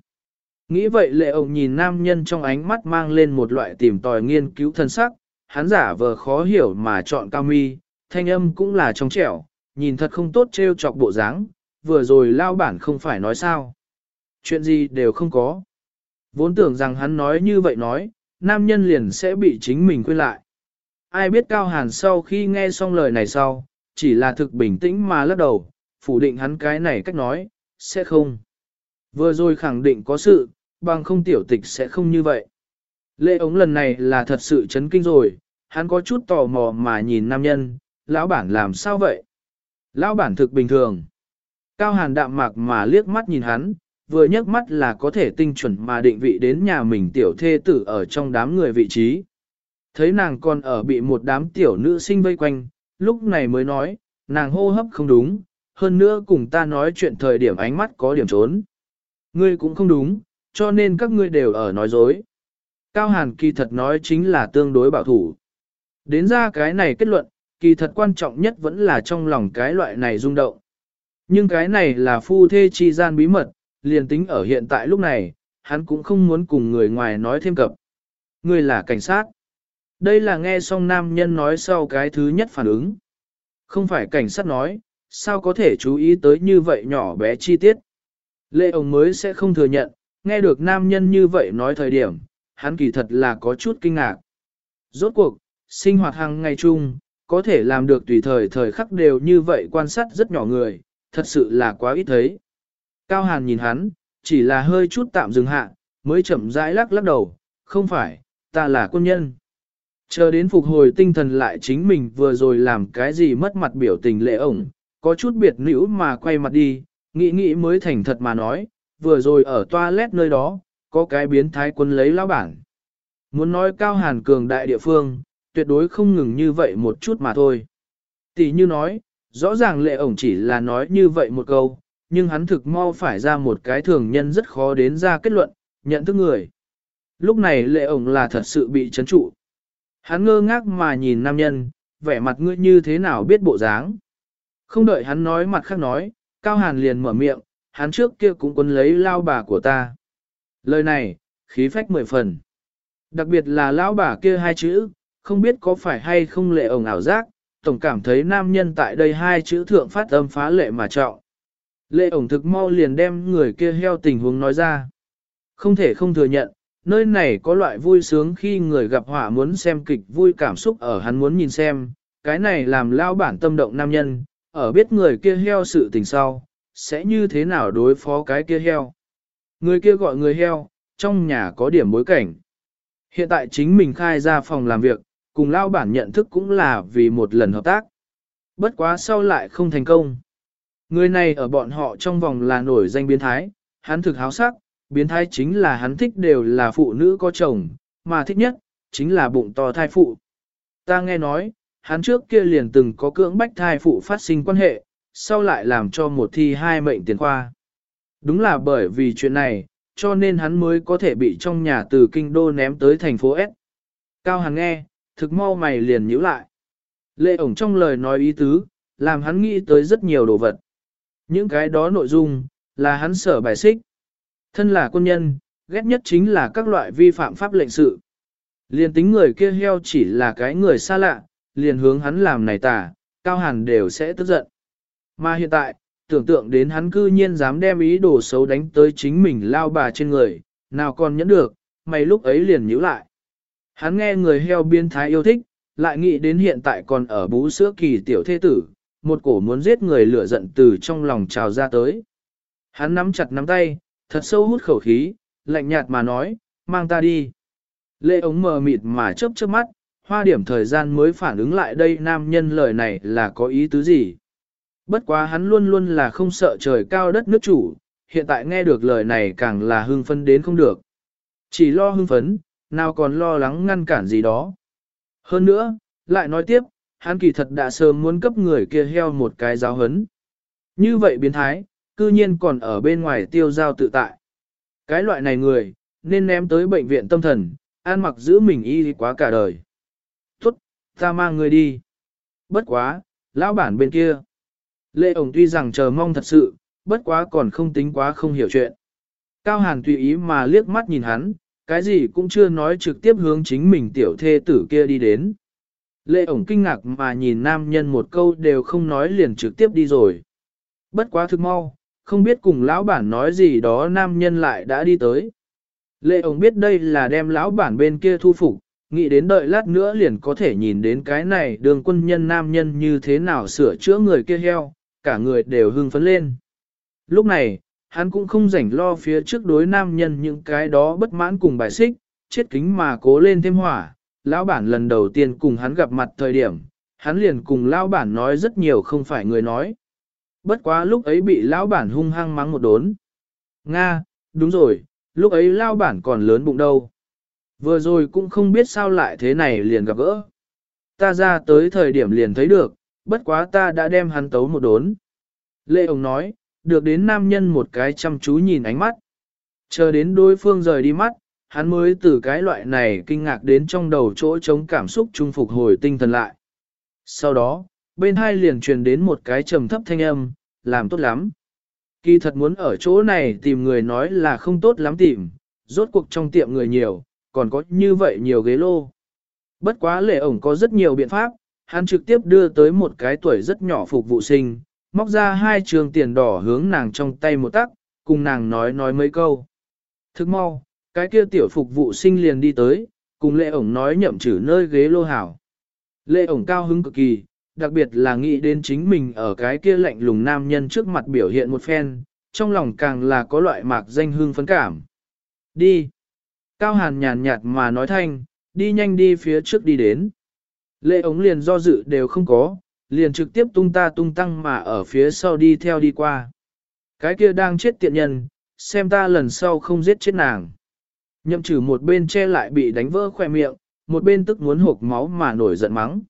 Nghĩ vậy lệ ông nhìn nam nhân trong ánh mắt mang lên một loại tìm tòi nghiên cứu thân sắc, hắn giả vờ khó hiểu mà chọn cao mi, thanh âm cũng là trong trẻo, nhìn thật không tốt trêu chọc bộ dáng, vừa rồi lao bản không phải nói sao. Chuyện gì đều không có. Vốn tưởng rằng hắn nói như vậy nói, nam nhân liền sẽ bị chính mình quên lại. Ai biết Cao Hàn sau khi nghe xong lời này sau, chỉ là thực bình tĩnh mà lắc đầu, phủ định hắn cái này cách nói, sẽ không. Vừa rồi khẳng định có sự, bằng không tiểu tịch sẽ không như vậy. Lệ ống lần này là thật sự chấn kinh rồi, hắn có chút tò mò mà nhìn nam nhân, lão bản làm sao vậy? Lão bản thực bình thường. Cao hàn đạm mạc mà liếc mắt nhìn hắn, vừa nhấc mắt là có thể tinh chuẩn mà định vị đến nhà mình tiểu thê tử ở trong đám người vị trí. Thấy nàng còn ở bị một đám tiểu nữ sinh vây quanh, lúc này mới nói, nàng hô hấp không đúng, hơn nữa cùng ta nói chuyện thời điểm ánh mắt có điểm trốn. Ngươi cũng không đúng, cho nên các ngươi đều ở nói dối. Cao Hàn kỳ thật nói chính là tương đối bảo thủ. Đến ra cái này kết luận, kỳ thật quan trọng nhất vẫn là trong lòng cái loại này rung động. Nhưng cái này là phu thê chi gian bí mật, liền tính ở hiện tại lúc này, hắn cũng không muốn cùng người ngoài nói thêm cập. Người là cảnh sát. Đây là nghe xong nam nhân nói sau cái thứ nhất phản ứng. Không phải cảnh sát nói, sao có thể chú ý tới như vậy nhỏ bé chi tiết. Lệ ông mới sẽ không thừa nhận, nghe được nam nhân như vậy nói thời điểm, hắn kỳ thật là có chút kinh ngạc. Rốt cuộc, sinh hoạt hàng ngày chung, có thể làm được tùy thời thời khắc đều như vậy quan sát rất nhỏ người, thật sự là quá ít thấy. Cao Hàn nhìn hắn, chỉ là hơi chút tạm dừng hạ, mới chậm rãi lắc lắc đầu, không phải, ta là quân nhân. Chờ đến phục hồi tinh thần lại chính mình vừa rồi làm cái gì mất mặt biểu tình lệ ổng, có chút biệt nữ mà quay mặt đi, nghĩ nghĩ mới thành thật mà nói, vừa rồi ở toilet nơi đó, có cái biến thái quân lấy lão bản. Muốn nói cao hàn cường đại địa phương, tuyệt đối không ngừng như vậy một chút mà thôi. Tỷ như nói, rõ ràng lệ ổng chỉ là nói như vậy một câu, nhưng hắn thực mau phải ra một cái thường nhân rất khó đến ra kết luận, nhận thức người. Lúc này lệ ổng là thật sự bị chấn trụ. Hắn ngơ ngác mà nhìn nam nhân, vẻ mặt ngươi như thế nào biết bộ dáng. Không đợi hắn nói mặt khác nói, Cao Hàn liền mở miệng, hắn trước kia cũng quấn lấy lao bà của ta. Lời này, khí phách mười phần. Đặc biệt là lão bà kia hai chữ, không biết có phải hay không lệ ổng ảo giác, tổng cảm thấy nam nhân tại đây hai chữ thượng phát âm phá lệ mà trọng. Lệ ổng thực mau liền đem người kia heo tình huống nói ra. Không thể không thừa nhận, nơi này có loại vui sướng khi người gặp họa muốn xem kịch vui cảm xúc ở hắn muốn nhìn xem, cái này làm lao bản tâm động nam nhân, ở biết người kia heo sự tình sau, sẽ như thế nào đối phó cái kia heo. Người kia gọi người heo, trong nhà có điểm bối cảnh. Hiện tại chính mình khai ra phòng làm việc, cùng lao bản nhận thức cũng là vì một lần hợp tác. Bất quá sau lại không thành công. Người này ở bọn họ trong vòng là nổi danh biến thái, hắn thực háo sắc, biến thái chính là hắn thích đều là phụ nữ có chồng, mà thích nhất, chính là bụng to thai phụ. Ta nghe nói, hắn trước kia liền từng có cưỡng bách thai phụ phát sinh quan hệ, sau lại làm cho một thi hai mệnh tiền khoa. Đúng là bởi vì chuyện này, cho nên hắn mới có thể bị trong nhà từ kinh đô ném tới thành phố S. Cao Hằng nghe, thực mau mày liền nhíu lại. Lệ ổng trong lời nói ý tứ, làm hắn nghĩ tới rất nhiều đồ vật. Những cái đó nội dung, là hắn sở bài xích. Thân là quân nhân, ghét nhất chính là các loại vi phạm pháp lệnh sự. Liền tính người kia heo chỉ là cái người xa lạ, liền hướng hắn làm này tả, cao hàn đều sẽ tức giận. Mà hiện tại, tưởng tượng đến hắn cư nhiên dám đem ý đồ xấu đánh tới chính mình lao bà trên người, nào còn nhẫn được, mày lúc ấy liền nhíu lại. Hắn nghe người heo biên thái yêu thích, lại nghĩ đến hiện tại còn ở bú sữa kỳ tiểu thế tử, một cổ muốn giết người lửa giận từ trong lòng trào ra tới. Hắn nắm chặt nắm tay, thật sâu hút khẩu khí, lạnh nhạt mà nói, mang ta đi. Lệ ống mờ mịt mà chớp chớp mắt, hoa điểm thời gian mới phản ứng lại đây nam nhân lời này là có ý tứ gì. Bất quá hắn luôn luôn là không sợ trời cao đất nước chủ, hiện tại nghe được lời này càng là hưng phấn đến không được. Chỉ lo hưng phấn, nào còn lo lắng ngăn cản gì đó. Hơn nữa, lại nói tiếp, hắn kỳ thật đã sớm muốn cấp người kia heo một cái giáo hấn. Như vậy biến thái, cư nhiên còn ở bên ngoài tiêu giao tự tại. Cái loại này người, nên ném tới bệnh viện tâm thần, an mặc giữ mình y quá cả đời. Tốt, ta mang người đi. Bất quá, lão bản bên kia. Lệ ổng tuy rằng chờ mong thật sự, bất quá còn không tính quá không hiểu chuyện. Cao Hàn tùy ý mà liếc mắt nhìn hắn, cái gì cũng chưa nói trực tiếp hướng chính mình tiểu thê tử kia đi đến. Lệ ổng kinh ngạc mà nhìn nam nhân một câu đều không nói liền trực tiếp đi rồi. Bất quá thực mau, không biết cùng lão bản nói gì đó nam nhân lại đã đi tới. Lệ ổng biết đây là đem lão bản bên kia thu phục, nghĩ đến đợi lát nữa liền có thể nhìn đến cái này đường quân nhân nam nhân như thế nào sửa chữa người kia heo, cả người đều hưng phấn lên. Lúc này, hắn cũng không rảnh lo phía trước đối nam nhân những cái đó bất mãn cùng bài xích, chết kính mà cố lên thêm hỏa. Lão bản lần đầu tiên cùng hắn gặp mặt thời điểm, hắn liền cùng lão bản nói rất nhiều không phải người nói. Bất quá lúc ấy bị lão bản hung hăng mắng một đốn. Nga, đúng rồi, lúc ấy lão bản còn lớn bụng đâu. Vừa rồi cũng không biết sao lại thế này liền gặp gỡ. Ta ra tới thời điểm liền thấy được, bất quá ta đã đem hắn tấu một đốn. Lệ ông nói, được đến nam nhân một cái chăm chú nhìn ánh mắt. Chờ đến đối phương rời đi mắt, hắn mới từ cái loại này kinh ngạc đến trong đầu chỗ chống cảm xúc trung phục hồi tinh thần lại. Sau đó, bên hai liền truyền đến một cái trầm thấp thanh âm, làm tốt lắm. Kỳ thật muốn ở chỗ này tìm người nói là không tốt lắm tìm, rốt cuộc trong tiệm người nhiều, còn có như vậy nhiều ghế lô. Bất quá lệ ổng có rất nhiều biện pháp, hắn trực tiếp đưa tới một cái tuổi rất nhỏ phục vụ sinh, móc ra hai trường tiền đỏ hướng nàng trong tay một tắc, cùng nàng nói nói mấy câu. Thức mau, cái kia tiểu phục vụ sinh liền đi tới, cùng lệ ổng nói nhậm chử nơi ghế lô hảo. Lệ ổng cao hứng cực kỳ, đặc biệt là nghĩ đến chính mình ở cái kia lạnh lùng nam nhân trước mặt biểu hiện một phen, trong lòng càng là có loại mạc danh hương phấn cảm. Đi. Cao hàn nhàn nhạt mà nói thanh, đi nhanh đi phía trước đi đến. Lệ ống liền do dự đều không có, liền trực tiếp tung ta tung tăng mà ở phía sau đi theo đi qua. Cái kia đang chết tiện nhân, xem ta lần sau không giết chết nàng. Nhậm trừ một bên che lại bị đánh vỡ khoe miệng, một bên tức muốn hộp máu mà nổi giận mắng.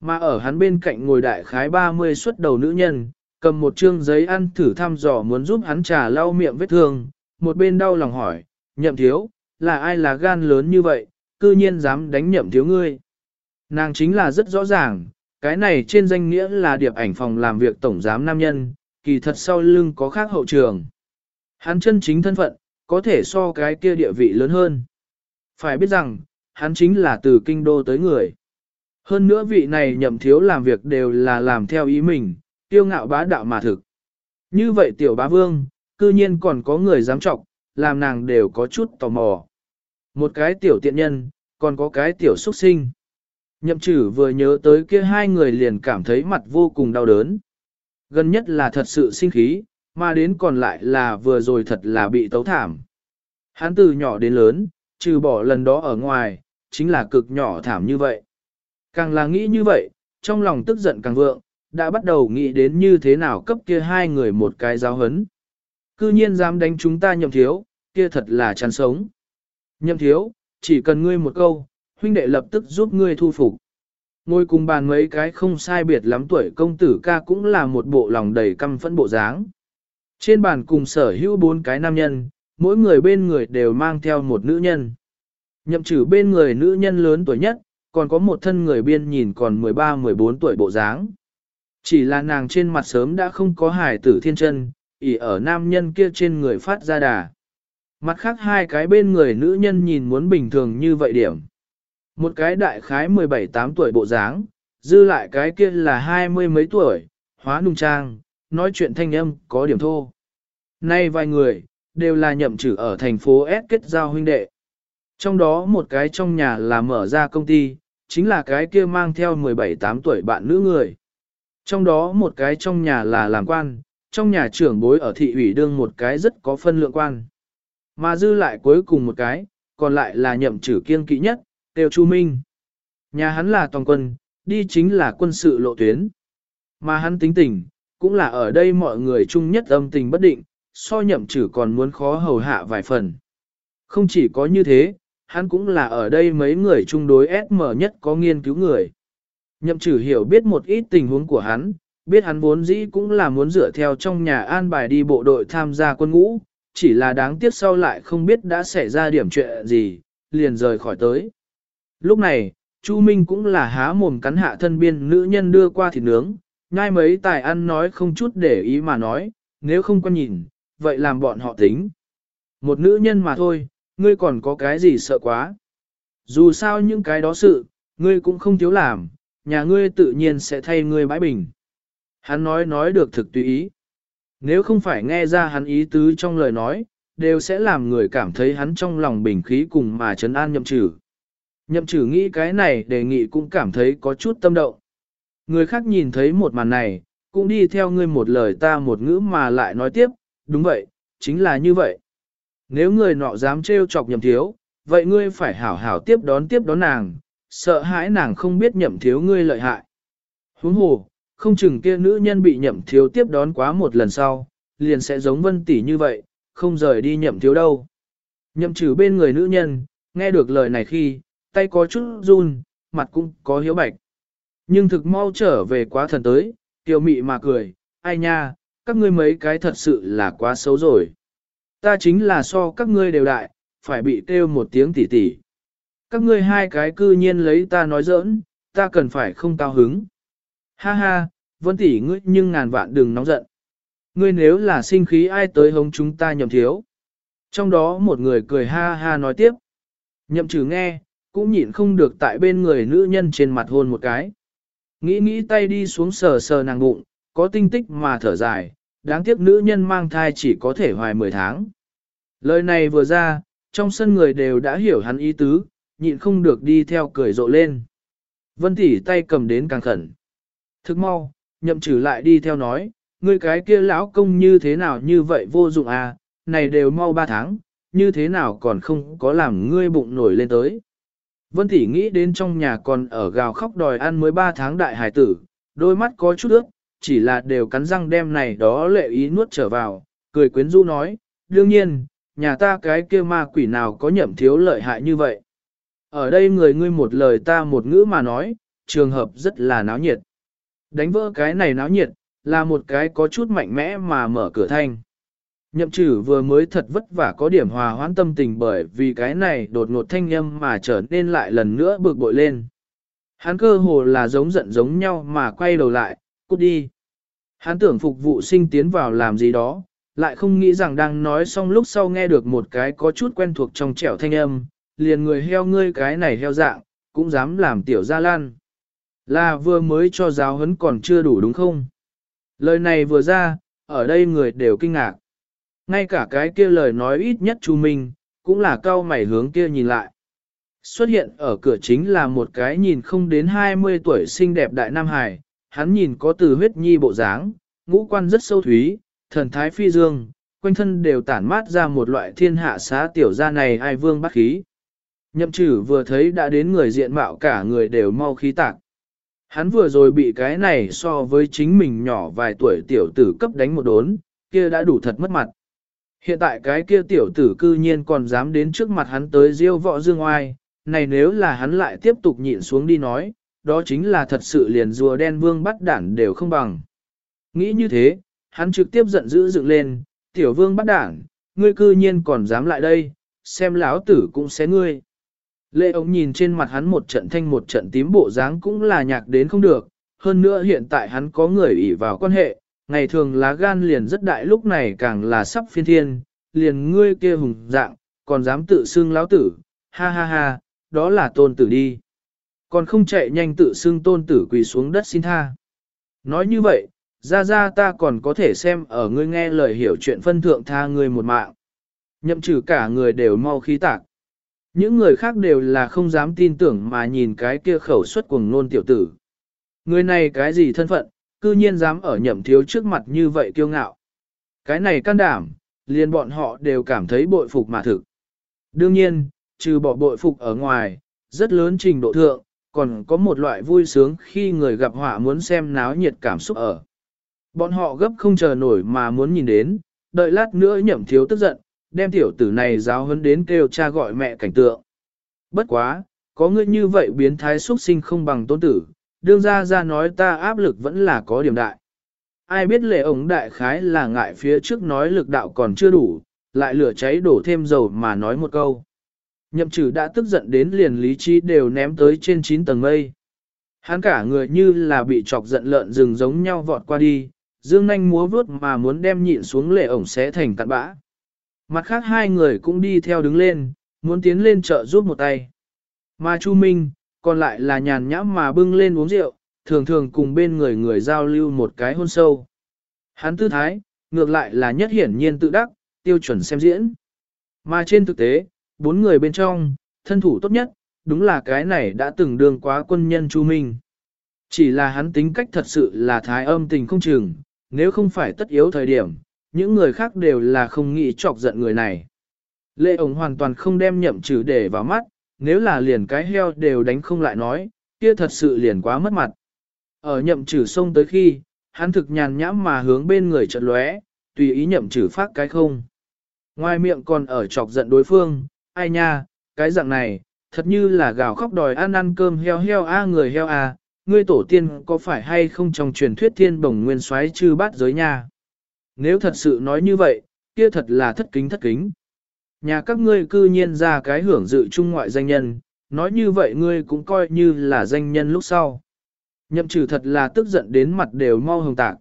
Mà ở hắn bên cạnh ngồi đại khái 30 xuất đầu nữ nhân, cầm một trương giấy ăn thử thăm dò muốn giúp hắn trà lau miệng vết thương, một bên đau lòng hỏi, nhậm thiếu, là ai là gan lớn như vậy, cư nhiên dám đánh nhậm thiếu ngươi. Nàng chính là rất rõ ràng, cái này trên danh nghĩa là điệp ảnh phòng làm việc tổng giám nam nhân, kỳ thật sau lưng có khác hậu trường. Hắn chân chính thân phận, có thể so cái kia địa vị lớn hơn. Phải biết rằng, hắn chính là từ kinh đô tới người. Hơn nữa vị này nhậm thiếu làm việc đều là làm theo ý mình, tiêu ngạo bá đạo mà thực. Như vậy tiểu bá vương, cư nhiên còn có người dám trọng, làm nàng đều có chút tò mò. Một cái tiểu tiện nhân, còn có cái tiểu xuất sinh. Nhậm chử vừa nhớ tới kia hai người liền cảm thấy mặt vô cùng đau đớn. Gần nhất là thật sự sinh khí, mà đến còn lại là vừa rồi thật là bị tấu thảm. Hắn từ nhỏ đến lớn, trừ bỏ lần đó ở ngoài, chính là cực nhỏ thảm như vậy. Càng là nghĩ như vậy, trong lòng tức giận càng vượng, đã bắt đầu nghĩ đến như thế nào cấp kia hai người một cái giáo hấn. Cư nhiên dám đánh chúng ta nhậm thiếu, kia thật là chán sống. Nhậm thiếu, chỉ cần ngươi một câu, huynh đệ lập tức giúp ngươi thu phục. Ngồi cùng bàn mấy cái không sai biệt lắm tuổi công tử ca cũng là một bộ lòng đầy căm phẫn bộ dáng. Trên bàn cùng sở hữu bốn cái nam nhân, mỗi người bên người đều mang theo một nữ nhân. Nhậm trừ bên người nữ nhân lớn tuổi nhất, còn có một thân người biên nhìn còn 13-14 tuổi bộ dáng. Chỉ là nàng trên mặt sớm đã không có hài tử thiên chân, ỉ ở nam nhân kia trên người phát ra đà. Mặt khác hai cái bên người nữ nhân nhìn muốn bình thường như vậy điểm. Một cái đại khái 17-8 tuổi bộ dáng, dư lại cái kia là hai mươi mấy tuổi, hóa nung trang, nói chuyện thanh âm có điểm thô. Nay vài người, đều là nhậm chử ở thành phố S kết giao huynh đệ. Trong đó một cái trong nhà là mở ra công ty, chính là cái kia mang theo 17-8 tuổi bạn nữ người. Trong đó một cái trong nhà là làm quan, trong nhà trưởng bối ở thị ủy đương một cái rất có phân lượng quan. Mà dư lại cuối cùng một cái, còn lại là nhậm chử kiên kỵ nhất, Tiêu Chu Minh. Nhà hắn là toàn quân, đi chính là quân sự lộ tuyến. Mà hắn tính tình, cũng là ở đây mọi người chung nhất âm tình bất định, so nhậm chử còn muốn khó hầu hạ vài phần. Không chỉ có như thế, hắn cũng là ở đây mấy người chung đối SM nhất có nghiên cứu người. Nhậm chử hiểu biết một ít tình huống của hắn, biết hắn vốn dĩ cũng là muốn dựa theo trong nhà an bài đi bộ đội tham gia quân ngũ, chỉ là đáng tiếc sau lại không biết đã xảy ra điểm chuyện gì, liền rời khỏi tới. Lúc này, Chu Minh cũng là há mồm cắn hạ thân biên nữ nhân đưa qua thịt nướng, nhai mấy tài ăn nói không chút để ý mà nói, nếu không quan nhìn, vậy làm bọn họ tính. Một nữ nhân mà thôi, ngươi còn có cái gì sợ quá. Dù sao những cái đó sự, ngươi cũng không thiếu làm, nhà ngươi tự nhiên sẽ thay ngươi bãi bình. Hắn nói nói được thực tùy ý. Nếu không phải nghe ra hắn ý tứ trong lời nói, đều sẽ làm người cảm thấy hắn trong lòng bình khí cùng mà trấn an nhậm trừ. Nhậm trừ nghĩ cái này đề nghị cũng cảm thấy có chút tâm động. Người khác nhìn thấy một màn này, cũng đi theo ngươi một lời ta một ngữ mà lại nói tiếp, đúng vậy, chính là như vậy. Nếu người nọ dám trêu chọc nhậm thiếu, vậy ngươi phải hảo hảo tiếp đón tiếp đón nàng, sợ hãi nàng không biết nhậm thiếu ngươi lợi hại. Huống hồ, không chừng kia nữ nhân bị nhậm thiếu tiếp đón quá một lần sau, liền sẽ giống vân tỷ như vậy, không rời đi nhậm thiếu đâu. Nhậm trừ bên người nữ nhân, nghe được lời này khi, tay có chút run, mặt cũng có hiếu bạch. Nhưng thực mau trở về quá thần tới, kiều mị mà cười, ai nha, các ngươi mấy cái thật sự là quá xấu rồi. Ta chính là so các ngươi đều đại, phải bị kêu một tiếng tỉ tỉ. Các ngươi hai cái cư nhiên lấy ta nói giỡn, ta cần phải không cao hứng. Ha ha, vân tỷ ngươi nhưng ngàn vạn đừng nóng giận. Ngươi nếu là sinh khí ai tới hống chúng ta nhầm thiếu. Trong đó một người cười ha ha nói tiếp. Nhậm trừ nghe, cũng nhịn không được tại bên người nữ nhân trên mặt hôn một cái. Nghĩ nghĩ tay đi xuống sờ sờ nàng bụng, có tinh tích mà thở dài, đáng tiếc nữ nhân mang thai chỉ có thể hoài 10 tháng. Lời này vừa ra, trong sân người đều đã hiểu hắn ý tứ, nhịn không được đi theo cười rộ lên. Vân tỷ tay cầm đến càng khẩn. Thức mau, nhậm trừ lại đi theo nói, ngươi cái kia lão công như thế nào như vậy vô dụng à, này đều mau 3 tháng, như thế nào còn không có làm ngươi bụng nổi lên tới. Vân tỷ nghĩ đến trong nhà còn ở gào khóc đòi ăn mới 3 tháng đại hải tử, đôi mắt có chút ướt, chỉ là đều cắn răng đem này đó lệ ý nuốt trở vào, cười quyến rũ nói, đương nhiên, nhà ta cái kia ma quỷ nào có nhậm thiếu lợi hại như vậy. Ở đây người ngươi một lời ta một ngữ mà nói, trường hợp rất là náo nhiệt. Đánh vỡ cái này náo nhiệt, là một cái có chút mạnh mẽ mà mở cửa thanh. Nhậm trừ vừa mới thật vất vả có điểm hòa hoãn tâm tình bởi vì cái này đột ngột thanh âm mà trở nên lại lần nữa bực bội lên. Hắn cơ hồ là giống giận giống nhau mà quay đầu lại, cút đi. Hắn tưởng phục vụ sinh tiến vào làm gì đó, lại không nghĩ rằng đang nói xong lúc sau nghe được một cái có chút quen thuộc trong trẻo thanh âm, liền người heo ngươi cái này heo dạng, cũng dám làm tiểu gia lan. Là vừa mới cho giáo huấn còn chưa đủ đúng không? Lời này vừa ra, ở đây người đều kinh ngạc. Ngay cả cái kia lời nói ít nhất Chu Minh, cũng là cao mày hướng kia nhìn lại. Xuất hiện ở cửa chính là một cái nhìn không đến 20 tuổi xinh đẹp đại nam hải hắn nhìn có từ huyết nhi bộ dáng, ngũ quan rất sâu thúy, thần thái phi dương, quanh thân đều tản mát ra một loại thiên hạ xá tiểu gia này ai vương bắt khí. Nhậm trừ vừa thấy đã đến người diện mạo cả người đều mau khí tạc. Hắn vừa rồi bị cái này so với chính mình nhỏ vài tuổi tiểu tử cấp đánh một đốn, kia đã đủ thật mất mặt. Hiện tại cái kia tiểu tử cư nhiên còn dám đến trước mặt hắn tới diêu võ dương oai, này nếu là hắn lại tiếp tục nhịn xuống đi nói, đó chính là thật sự liền rùa đen vương bắt đản đều không bằng. Nghĩ như thế, hắn trực tiếp giận dữ dựng lên, tiểu vương bắt đản, ngươi cư nhiên còn dám lại đây, xem lão tử cũng xé ngươi. Lệ ống nhìn trên mặt hắn một trận thanh một trận tím bộ dáng cũng là nhạc đến không được, hơn nữa hiện tại hắn có người ỷ vào quan hệ, ngày thường lá gan liền rất đại lúc này càng là sắp phiên thiên, liền ngươi kia hùng dạng, còn dám tự xưng lão tử, ha ha ha, đó là tôn tử đi. Còn không chạy nhanh tự xưng tôn tử quỳ xuống đất xin tha. Nói như vậy, ra ra ta còn có thể xem ở ngươi nghe lời hiểu chuyện phân thượng tha ngươi một mạng. Nhậm trừ cả người đều mau khí tạc. Những người khác đều là không dám tin tưởng mà nhìn cái kia khẩu suất cuồng nôn tiểu tử. Người này cái gì thân phận, cư nhiên dám ở nhậm thiếu trước mặt như vậy kiêu ngạo. Cái này can đảm, liền bọn họ đều cảm thấy bội phục mà thực. Đương nhiên, trừ bỏ bội phục ở ngoài, rất lớn trình độ thượng, còn có một loại vui sướng khi người gặp họa muốn xem náo nhiệt cảm xúc ở. Bọn họ gấp không chờ nổi mà muốn nhìn đến, đợi lát nữa nhậm thiếu tức giận, đem tiểu tử này giáo huấn đến kêu cha gọi mẹ cảnh tượng. Bất quá, có người như vậy biến thái xuất sinh không bằng tôn tử, đương ra ra nói ta áp lực vẫn là có điểm đại. Ai biết lệ ống đại khái là ngại phía trước nói lực đạo còn chưa đủ, lại lửa cháy đổ thêm dầu mà nói một câu. Nhậm trừ đã tức giận đến liền lý trí đều ném tới trên 9 tầng mây. Hắn cả người như là bị chọc giận lợn rừng giống nhau vọt qua đi, dương nanh múa vướt mà muốn đem nhịn xuống lệ ổng xé thành cặn bã. Mặt khác hai người cũng đi theo đứng lên, muốn tiến lên chợ giúp một tay. Mà Chu Minh, còn lại là nhàn nhã mà bưng lên uống rượu, thường thường cùng bên người người giao lưu một cái hôn sâu. Hắn tư thái, ngược lại là nhất hiển nhiên tự đắc, tiêu chuẩn xem diễn. Mà trên thực tế, bốn người bên trong, thân thủ tốt nhất, đúng là cái này đã từng đường quá quân nhân Chu Minh. Chỉ là hắn tính cách thật sự là thái âm tình không chừng, nếu không phải tất yếu thời điểm, những người khác đều là không nghĩ chọc giận người này. Lệ ổng hoàn toàn không đem nhậm trừ để vào mắt, nếu là liền cái heo đều đánh không lại nói, kia thật sự liền quá mất mặt. Ở nhậm trừ sông tới khi, hắn thực nhàn nhãm mà hướng bên người chợt lóe, tùy ý nhậm trừ phát cái không. Ngoài miệng còn ở chọc giận đối phương, ai nha, cái dạng này, thật như là gào khóc đòi ăn ăn cơm heo heo a người heo a, ngươi tổ tiên có phải hay không trong truyền thuyết thiên bổng nguyên soái chư bát giới nha. Nếu thật sự nói như vậy, kia thật là thất kính thất kính. Nhà các ngươi cư nhiên ra cái hưởng dự trung ngoại danh nhân, nói như vậy ngươi cũng coi như là danh nhân lúc sau. Nhậm trừ thật là tức giận đến mặt đều mau hồng tạc.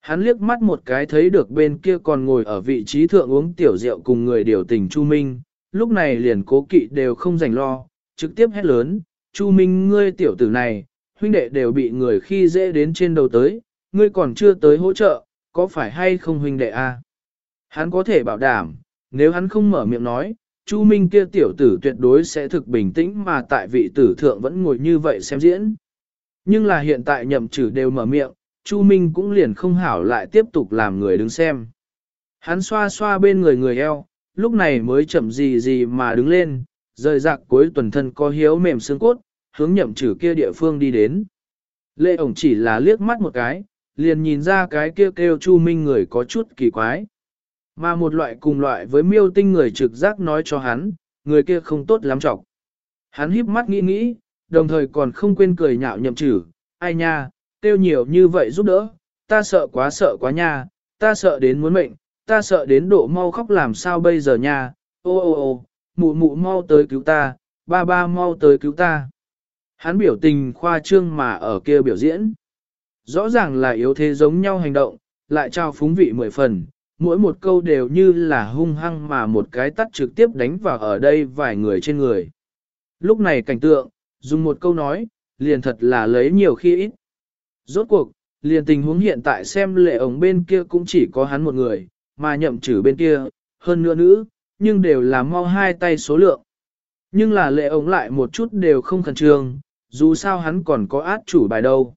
Hắn liếc mắt một cái thấy được bên kia còn ngồi ở vị trí thượng uống tiểu rượu cùng người điều tình Chu Minh, lúc này liền cố kỵ đều không rảnh lo, trực tiếp hét lớn, Chu Minh ngươi tiểu tử này, huynh đệ đều bị người khi dễ đến trên đầu tới, ngươi còn chưa tới hỗ trợ, có phải hay không huynh đệ a? Hắn có thể bảo đảm, nếu hắn không mở miệng nói, Chu Minh kia tiểu tử tuyệt đối sẽ thực bình tĩnh mà tại vị tử thượng vẫn ngồi như vậy xem diễn. Nhưng là hiện tại nhậm trừ đều mở miệng, Chu Minh cũng liền không hảo lại tiếp tục làm người đứng xem. Hắn xoa xoa bên người người eo, lúc này mới chậm gì gì mà đứng lên, rời rạc cuối tuần thân có hiếu mềm xương cốt, hướng nhậm trừ kia địa phương đi đến. Lệ ổng chỉ là liếc mắt một cái, liền nhìn ra cái kia kêu, kêu Chu Minh người có chút kỳ quái. Mà một loại cùng loại với miêu tinh người trực giác nói cho hắn, người kia không tốt lắm trọc. Hắn híp mắt nghĩ nghĩ, đồng thời còn không quên cười nhạo nhậm chử. ai nha, tiêu nhiều như vậy giúp đỡ, ta sợ quá sợ quá nha, ta sợ đến muốn mệnh, ta sợ đến độ mau khóc làm sao bây giờ nha, ô ô ô, mụ mụ mau tới cứu ta, ba ba mau tới cứu ta. Hắn biểu tình khoa trương mà ở kia biểu diễn. Rõ ràng là yếu thế giống nhau hành động, lại trao phúng vị mười phần, mỗi một câu đều như là hung hăng mà một cái tắt trực tiếp đánh vào ở đây vài người trên người. Lúc này cảnh tượng, dùng một câu nói, liền thật là lấy nhiều khi ít. Rốt cuộc, liền tình huống hiện tại xem lệ ổng bên kia cũng chỉ có hắn một người, mà nhậm trừ bên kia, hơn nữa nữ, nhưng đều là mau hai tay số lượng. Nhưng là lệ ổng lại một chút đều không khẩn trương, dù sao hắn còn có át chủ bài đâu.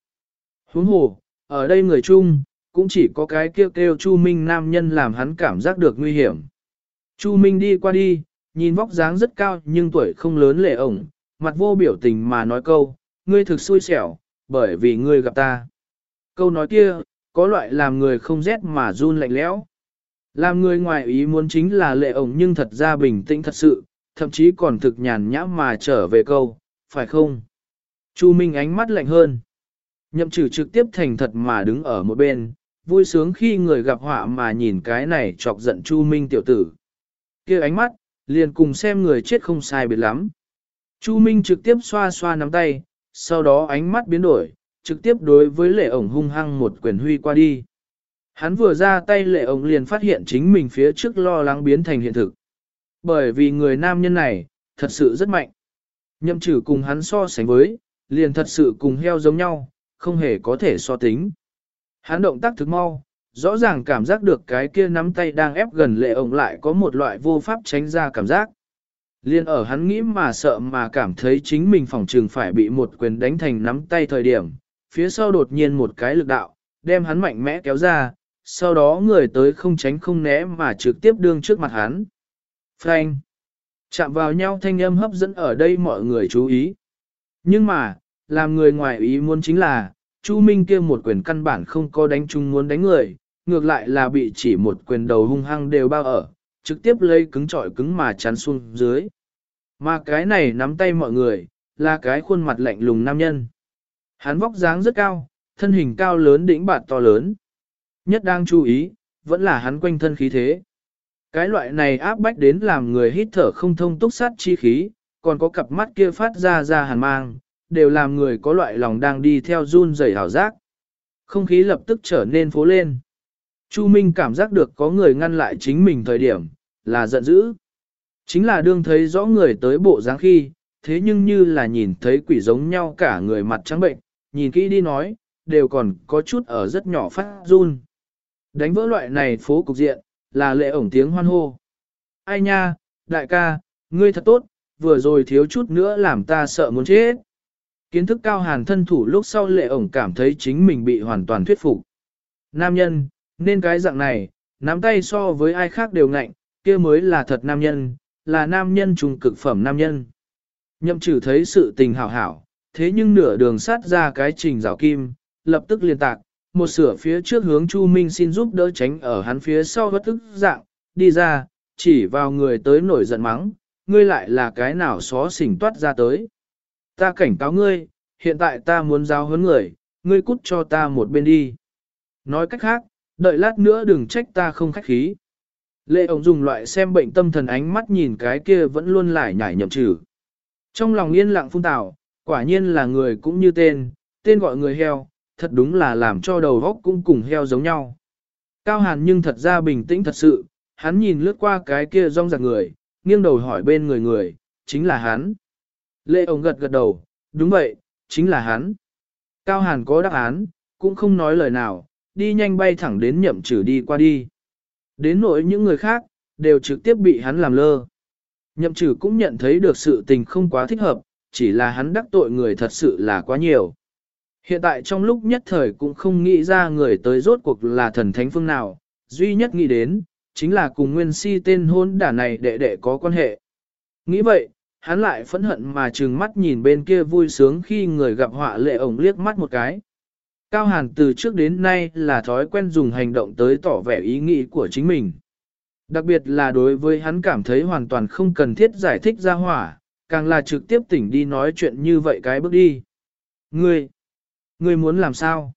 Huống hồ, ở đây người chung, cũng chỉ có cái kêu kêu Chu Minh nam nhân làm hắn cảm giác được nguy hiểm. Chu Minh đi qua đi, nhìn vóc dáng rất cao nhưng tuổi không lớn lệ ổng, mặt vô biểu tình mà nói câu, ngươi thực xui xẻo, bởi vì ngươi gặp ta. Câu nói kia, có loại làm người không rét mà run lạnh lẽo. Làm người ngoài ý muốn chính là lệ ổng nhưng thật ra bình tĩnh thật sự, thậm chí còn thực nhàn nhã mà trở về câu, phải không? Chu Minh ánh mắt lạnh hơn. Nhậm trừ trực tiếp thành thật mà đứng ở một bên, vui sướng khi người gặp họa mà nhìn cái này chọc giận Chu Minh tiểu tử. kia ánh mắt, liền cùng xem người chết không sai biệt lắm. Chu Minh trực tiếp xoa xoa nắm tay, sau đó ánh mắt biến đổi, trực tiếp đối với lệ ổng hung hăng một quyền huy qua đi. Hắn vừa ra tay lệ ổng liền phát hiện chính mình phía trước lo lắng biến thành hiện thực. Bởi vì người nam nhân này, thật sự rất mạnh. Nhậm trừ cùng hắn so sánh với, liền thật sự cùng heo giống nhau, không hề có thể so tính. Hắn động tác thực mau, rõ ràng cảm giác được cái kia nắm tay đang ép gần lệ ổng lại có một loại vô pháp tránh ra cảm giác. Liên ở hắn nghĩ mà sợ mà cảm thấy chính mình phòng trường phải bị một quyền đánh thành nắm tay thời điểm, phía sau đột nhiên một cái lực đạo, đem hắn mạnh mẽ kéo ra, sau đó người tới không tránh không né mà trực tiếp đương trước mặt hắn. Frank! Chạm vào nhau thanh âm hấp dẫn ở đây mọi người chú ý. Nhưng mà, làm người ngoài ý muốn chính là, Chu Minh kia một quyền căn bản không có đánh chung muốn đánh người, ngược lại là bị chỉ một quyền đầu hung hăng đều bao ở, trực tiếp lấy cứng trọi cứng mà chắn xuống dưới. Mà cái này nắm tay mọi người, là cái khuôn mặt lạnh lùng nam nhân. Hắn vóc dáng rất cao, thân hình cao lớn đỉnh bạt to lớn. Nhất đang chú ý, vẫn là hắn quanh thân khí thế. Cái loại này áp bách đến làm người hít thở không thông túc sát chi khí, còn có cặp mắt kia phát ra ra hàn mang, đều làm người có loại lòng đang đi theo run rẩy hảo giác. Không khí lập tức trở nên phố lên. Chu Minh cảm giác được có người ngăn lại chính mình thời điểm, là giận dữ. Chính là đương thấy rõ người tới bộ dáng khi, thế nhưng như là nhìn thấy quỷ giống nhau cả người mặt trắng bệnh, nhìn kỹ đi nói, đều còn có chút ở rất nhỏ phát run. Đánh vỡ loại này phố cục diện, là lệ ổng tiếng hoan hô. Ai nha, đại ca, ngươi thật tốt, vừa rồi thiếu chút nữa làm ta sợ muốn chết. Kiến thức cao hàn thân thủ lúc sau lệ ổng cảm thấy chính mình bị hoàn toàn thuyết phục. Nam nhân, nên cái dạng này, nắm tay so với ai khác đều ngạnh, kia mới là thật nam nhân, là nam nhân trùng cực phẩm nam nhân. Nhậm trừ thấy sự tình hảo hảo, thế nhưng nửa đường sát ra cái trình rào kim, lập tức liên tạc, một sửa phía trước hướng Chu Minh xin giúp đỡ tránh ở hắn phía sau bất tức dạng, đi ra, chỉ vào người tới nổi giận mắng, ngươi lại là cái nào xó xỉnh toát ra tới. Ta cảnh cáo ngươi, hiện tại ta muốn giao huấn người, ngươi cút cho ta một bên đi. Nói cách khác, đợi lát nữa đừng trách ta không khách khí. Lệ ông dùng loại xem bệnh tâm thần ánh mắt nhìn cái kia vẫn luôn lại nhảy nhậm trừ. Trong lòng yên lặng phun tảo, quả nhiên là người cũng như tên, tên gọi người heo, thật đúng là làm cho đầu góc cũng cùng heo giống nhau. Cao Hàn nhưng thật ra bình tĩnh thật sự, hắn nhìn lướt qua cái kia rong rạc người, nghiêng đầu hỏi bên người người, chính là hắn. Lệ ông gật gật đầu, đúng vậy, chính là hắn. Cao Hàn có đáp án, cũng không nói lời nào, đi nhanh bay thẳng đến nhậm trừ đi qua đi. Đến nỗi những người khác, đều trực tiếp bị hắn làm lơ. Nhậm trừ cũng nhận thấy được sự tình không quá thích hợp, chỉ là hắn đắc tội người thật sự là quá nhiều. Hiện tại trong lúc nhất thời cũng không nghĩ ra người tới rốt cuộc là thần thánh phương nào, duy nhất nghĩ đến, chính là cùng nguyên si tên hôn đả này đệ đệ có quan hệ. Nghĩ vậy, hắn lại phẫn hận mà trừng mắt nhìn bên kia vui sướng khi người gặp họa lệ ổng liếc mắt một cái. Cao Hàn từ trước đến nay là thói quen dùng hành động tới tỏ vẻ ý nghĩ của chính mình. Đặc biệt là đối với hắn cảm thấy hoàn toàn không cần thiết giải thích ra hỏa, càng là trực tiếp tỉnh đi nói chuyện như vậy cái bước đi. Ngươi, ngươi muốn làm sao?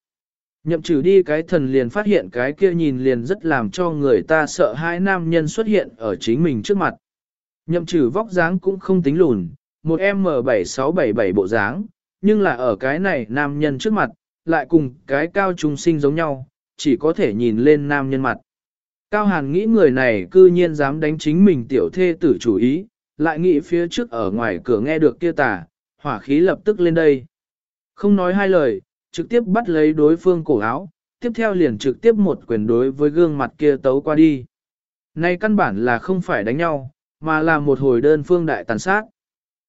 Nhậm trừ đi cái thần liền phát hiện cái kia nhìn liền rất làm cho người ta sợ hai nam nhân xuất hiện ở chính mình trước mặt. Nhậm trừ vóc dáng cũng không tính lùn, một M7677 bộ dáng, nhưng là ở cái này nam nhân trước mặt, lại cùng cái cao trung sinh giống nhau, chỉ có thể nhìn lên nam nhân mặt. Cao Hàn nghĩ người này cư nhiên dám đánh chính mình tiểu thê tử chủ ý, lại nghĩ phía trước ở ngoài cửa nghe được kia tả, hỏa khí lập tức lên đây. Không nói hai lời, trực tiếp bắt lấy đối phương cổ áo, tiếp theo liền trực tiếp một quyền đối với gương mặt kia tấu qua đi. Nay căn bản là không phải đánh nhau, mà là một hồi đơn phương đại tàn sát.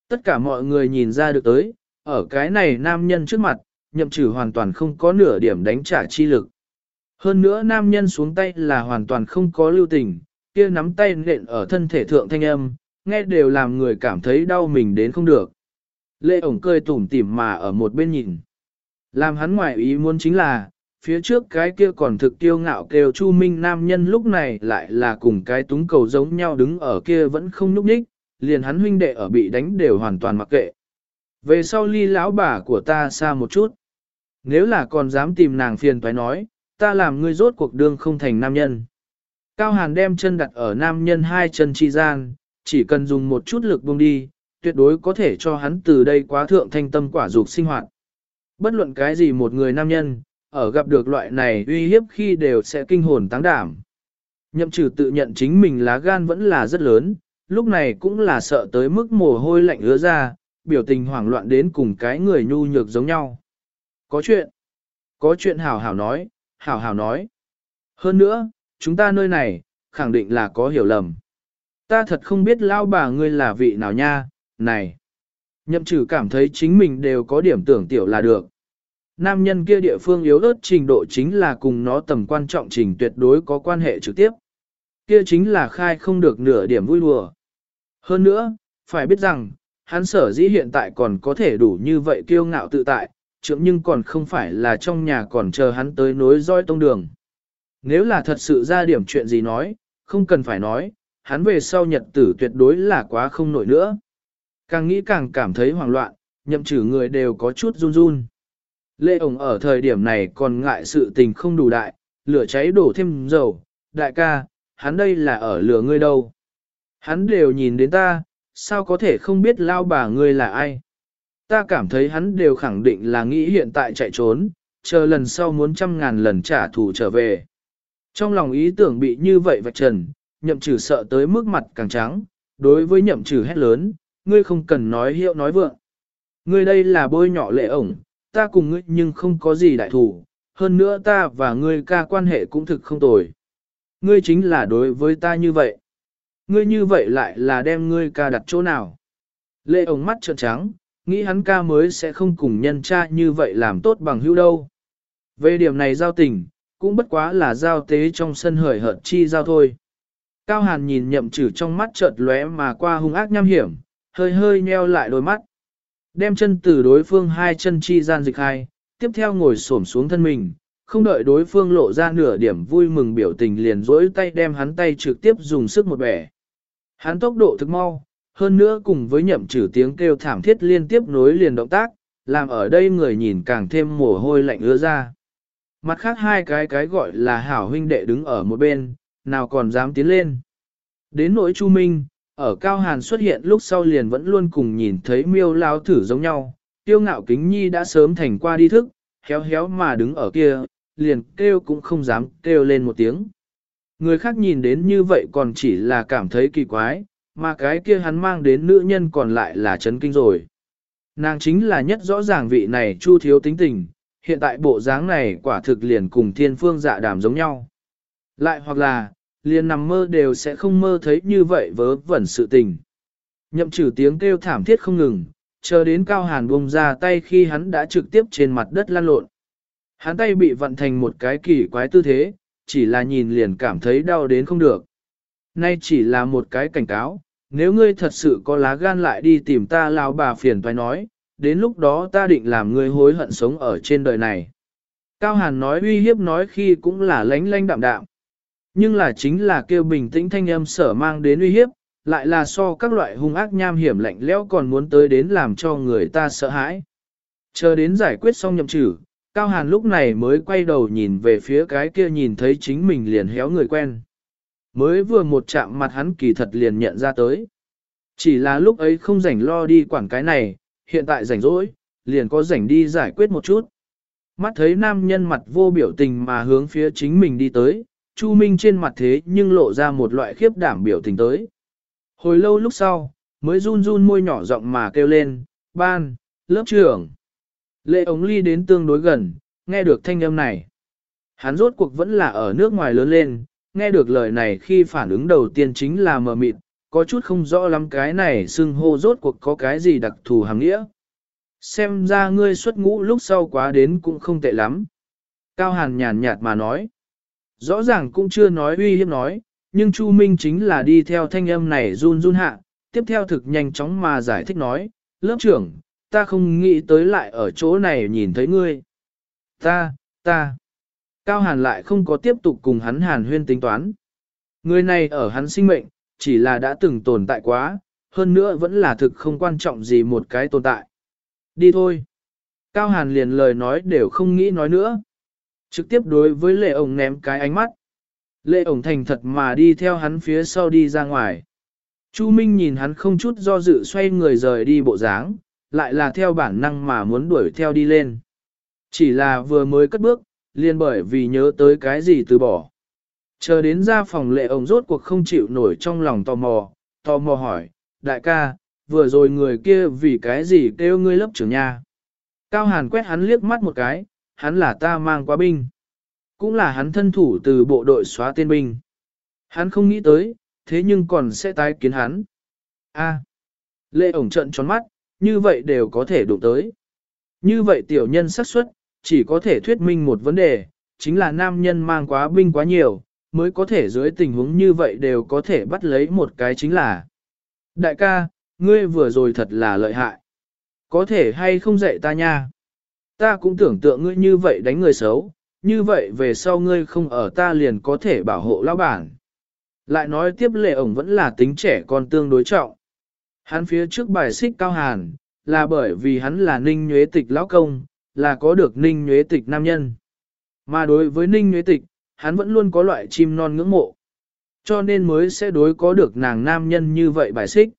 Tất cả mọi người nhìn ra được tới, ở cái này nam nhân trước mặt, nhậm trừ hoàn toàn không có nửa điểm đánh trả chi lực. Hơn nữa nam nhân xuống tay là hoàn toàn không có lưu tình, kia nắm tay nện ở thân thể thượng thanh âm, nghe đều làm người cảm thấy đau mình đến không được. Lệ ổng cười tủm tỉm mà ở một bên nhìn. Làm hắn ngoại ý muốn chính là, phía trước cái kia còn thực tiêu ngạo kêu Chu Minh nam nhân lúc này lại là cùng cái túng cầu giống nhau đứng ở kia vẫn không núp ních, liền hắn huynh đệ ở bị đánh đều hoàn toàn mặc kệ. Về sau ly lão bà của ta xa một chút. Nếu là còn dám tìm nàng phiền toái nói, ta làm ngươi rốt cuộc đương không thành nam nhân. Cao Hàn đem chân đặt ở nam nhân hai chân chi gian, chỉ cần dùng một chút lực buông đi, tuyệt đối có thể cho hắn từ đây quá thượng thanh tâm quả dục sinh hoạt. Bất luận cái gì một người nam nhân, ở gặp được loại này uy hiếp khi đều sẽ kinh hồn táng đảm. Nhậm trừ tự nhận chính mình lá gan vẫn là rất lớn, lúc này cũng là sợ tới mức mồ hôi lạnh ứa ra, biểu tình hoảng loạn đến cùng cái người nhu nhược giống nhau. Có chuyện, có chuyện hảo hảo nói, hảo hảo nói. Hơn nữa, chúng ta nơi này, khẳng định là có hiểu lầm. Ta thật không biết lao bà ngươi là vị nào nha, này. Nhậm trừ cảm thấy chính mình đều có điểm tưởng tiểu là được. Nam nhân kia địa phương yếu ớt trình độ chính là cùng nó tầm quan trọng trình tuyệt đối có quan hệ trực tiếp. Kia chính là khai không được nửa điểm vui đùa. Hơn nữa, phải biết rằng, hắn sở dĩ hiện tại còn có thể đủ như vậy kiêu ngạo tự tại, trưởng nhưng còn không phải là trong nhà còn chờ hắn tới nối roi tông đường. Nếu là thật sự ra điểm chuyện gì nói, không cần phải nói, hắn về sau nhật tử tuyệt đối là quá không nổi nữa. Càng nghĩ càng cảm thấy hoảng loạn, nhậm chử người đều có chút run run. Lệ ổng ở thời điểm này còn ngại sự tình không đủ đại, lửa cháy đổ thêm dầu, đại ca, hắn đây là ở lửa ngươi đâu. Hắn đều nhìn đến ta, sao có thể không biết lao bà ngươi là ai. Ta cảm thấy hắn đều khẳng định là nghĩ hiện tại chạy trốn, chờ lần sau muốn trăm ngàn lần trả thù trở về. Trong lòng ý tưởng bị như vậy vạch trần, nhậm trừ sợ tới mức mặt càng trắng, đối với nhậm trừ hét lớn, ngươi không cần nói hiệu nói vượng. Ngươi đây là bôi nhọ lệ ổng, ta cùng ngươi nhưng không có gì đại thủ, hơn nữa ta và ngươi ca quan hệ cũng thực không tồi. Ngươi chính là đối với ta như vậy. Ngươi như vậy lại là đem ngươi ca đặt chỗ nào. Lệ ổng mắt trợn trắng, nghĩ hắn ca mới sẽ không cùng nhân cha như vậy làm tốt bằng hữu đâu. Về điểm này giao tình, cũng bất quá là giao tế trong sân hời hợt chi giao thôi. Cao Hàn nhìn nhậm trừ trong mắt chợt lóe mà qua hung ác nham hiểm, hơi hơi nheo lại đôi mắt. Đem chân từ đối phương hai chân chi gian dịch hai, tiếp theo ngồi xổm xuống thân mình, không đợi đối phương lộ ra nửa điểm vui mừng biểu tình liền rỗi tay đem hắn tay trực tiếp dùng sức một bẻ. Hắn tốc độ thực mau, hơn nữa cùng với nhậm trừ tiếng kêu thảm thiết liên tiếp nối liền động tác, làm ở đây người nhìn càng thêm mồ hôi lạnh ứa ra. Mặt khác hai cái cái gọi là hảo huynh đệ đứng ở một bên, nào còn dám tiến lên. Đến nỗi Chu Minh, ở Cao Hàn xuất hiện lúc sau liền vẫn luôn cùng nhìn thấy miêu lao thử giống nhau, tiêu ngạo kính nhi đã sớm thành qua đi thức, héo héo mà đứng ở kia, liền kêu cũng không dám kêu lên một tiếng. Người khác nhìn đến như vậy còn chỉ là cảm thấy kỳ quái, mà cái kia hắn mang đến nữ nhân còn lại là chấn kinh rồi. Nàng chính là nhất rõ ràng vị này chu thiếu tính tình, hiện tại bộ dáng này quả thực liền cùng thiên phương dạ đàm giống nhau. Lại hoặc là, liền nằm mơ đều sẽ không mơ thấy như vậy vớ vẩn sự tình. Nhậm trừ tiếng kêu thảm thiết không ngừng, chờ đến cao hàn buông ra tay khi hắn đã trực tiếp trên mặt đất lăn lộn. Hắn tay bị vặn thành một cái kỳ quái tư thế, chỉ là nhìn liền cảm thấy đau đến không được. Nay chỉ là một cái cảnh cáo, nếu ngươi thật sự có lá gan lại đi tìm ta lao bà phiền toái nói, đến lúc đó ta định làm ngươi hối hận sống ở trên đời này. Cao Hàn nói uy hiếp nói khi cũng là lánh lánh đạm đạm. Nhưng là chính là kêu bình tĩnh thanh âm sở mang đến uy hiếp, lại là so các loại hung ác nham hiểm lạnh lẽo còn muốn tới đến làm cho người ta sợ hãi. Chờ đến giải quyết xong nhậm trừ, Cao Hàn lúc này mới quay đầu nhìn về phía cái kia nhìn thấy chính mình liền héo người quen. Mới vừa một chạm mặt hắn kỳ thật liền nhận ra tới. Chỉ là lúc ấy không rảnh lo đi quản cái này, hiện tại rảnh rỗi, liền có rảnh đi giải quyết một chút. Mắt thấy nam nhân mặt vô biểu tình mà hướng phía chính mình đi tới, Chu Minh trên mặt thế nhưng lộ ra một loại khiếp đảm biểu tình tới. Hồi lâu lúc sau, mới run run môi nhỏ giọng mà kêu lên, ban, lớp trưởng. Lệ ống ly đến tương đối gần, nghe được thanh âm này. Hắn rốt cuộc vẫn là ở nước ngoài lớn lên, nghe được lời này khi phản ứng đầu tiên chính là mờ mịt, có chút không rõ lắm cái này xưng hô rốt cuộc có cái gì đặc thù hàng nghĩa. Xem ra ngươi xuất ngũ lúc sau quá đến cũng không tệ lắm. Cao Hàn nhàn nhạt mà nói. Rõ ràng cũng chưa nói uy hiếp nói, nhưng Chu Minh chính là đi theo thanh âm này run run hạ, tiếp theo thực nhanh chóng mà giải thích nói, lớp trưởng, ta không nghĩ tới lại ở chỗ này nhìn thấy ngươi. Ta, ta. Cao Hàn lại không có tiếp tục cùng hắn Hàn huyên tính toán. Người này ở hắn sinh mệnh, chỉ là đã từng tồn tại quá, hơn nữa vẫn là thực không quan trọng gì một cái tồn tại. Đi thôi. Cao Hàn liền lời nói đều không nghĩ nói nữa. Trực tiếp đối với lệ ổng ném cái ánh mắt. Lệ ổng thành thật mà đi theo hắn phía sau đi ra ngoài. Chu Minh nhìn hắn không chút do dự xoay người rời đi bộ dáng, lại là theo bản năng mà muốn đuổi theo đi lên. Chỉ là vừa mới cất bước, liền bởi vì nhớ tới cái gì từ bỏ. Chờ đến ra phòng lệ ổng rốt cuộc không chịu nổi trong lòng tò mò, tò mò hỏi, đại ca, vừa rồi người kia vì cái gì kêu ngươi lớp trưởng nha. Cao Hàn quét hắn liếc mắt một cái, hắn là ta mang qua binh. Cũng là hắn thân thủ từ bộ đội xóa tên binh. Hắn không nghĩ tới, thế nhưng còn sẽ tái kiến hắn. A. À. Lệ ổng trận tròn mắt, như vậy đều có thể đụng tới. Như vậy tiểu nhân xác suất chỉ có thể thuyết minh một vấn đề, chính là nam nhân mang quá binh quá nhiều, mới có thể dưới tình huống như vậy đều có thể bắt lấy một cái chính là. Đại ca, ngươi vừa rồi thật là lợi hại. Có thể hay không dạy ta nha. Ta cũng tưởng tượng ngươi như vậy đánh người xấu, như vậy về sau ngươi không ở ta liền có thể bảo hộ lão bản. Lại nói tiếp lệ ổng vẫn là tính trẻ con tương đối trọng. Hắn phía trước bài xích cao hàn, là bởi vì hắn là ninh nhuế tịch lão công, là có được ninh nhuế tịch nam nhân. Mà đối với ninh nhuế tịch, hắn vẫn luôn có loại chim non ngưỡng mộ. Cho nên mới sẽ đối có được nàng nam nhân như vậy bài xích.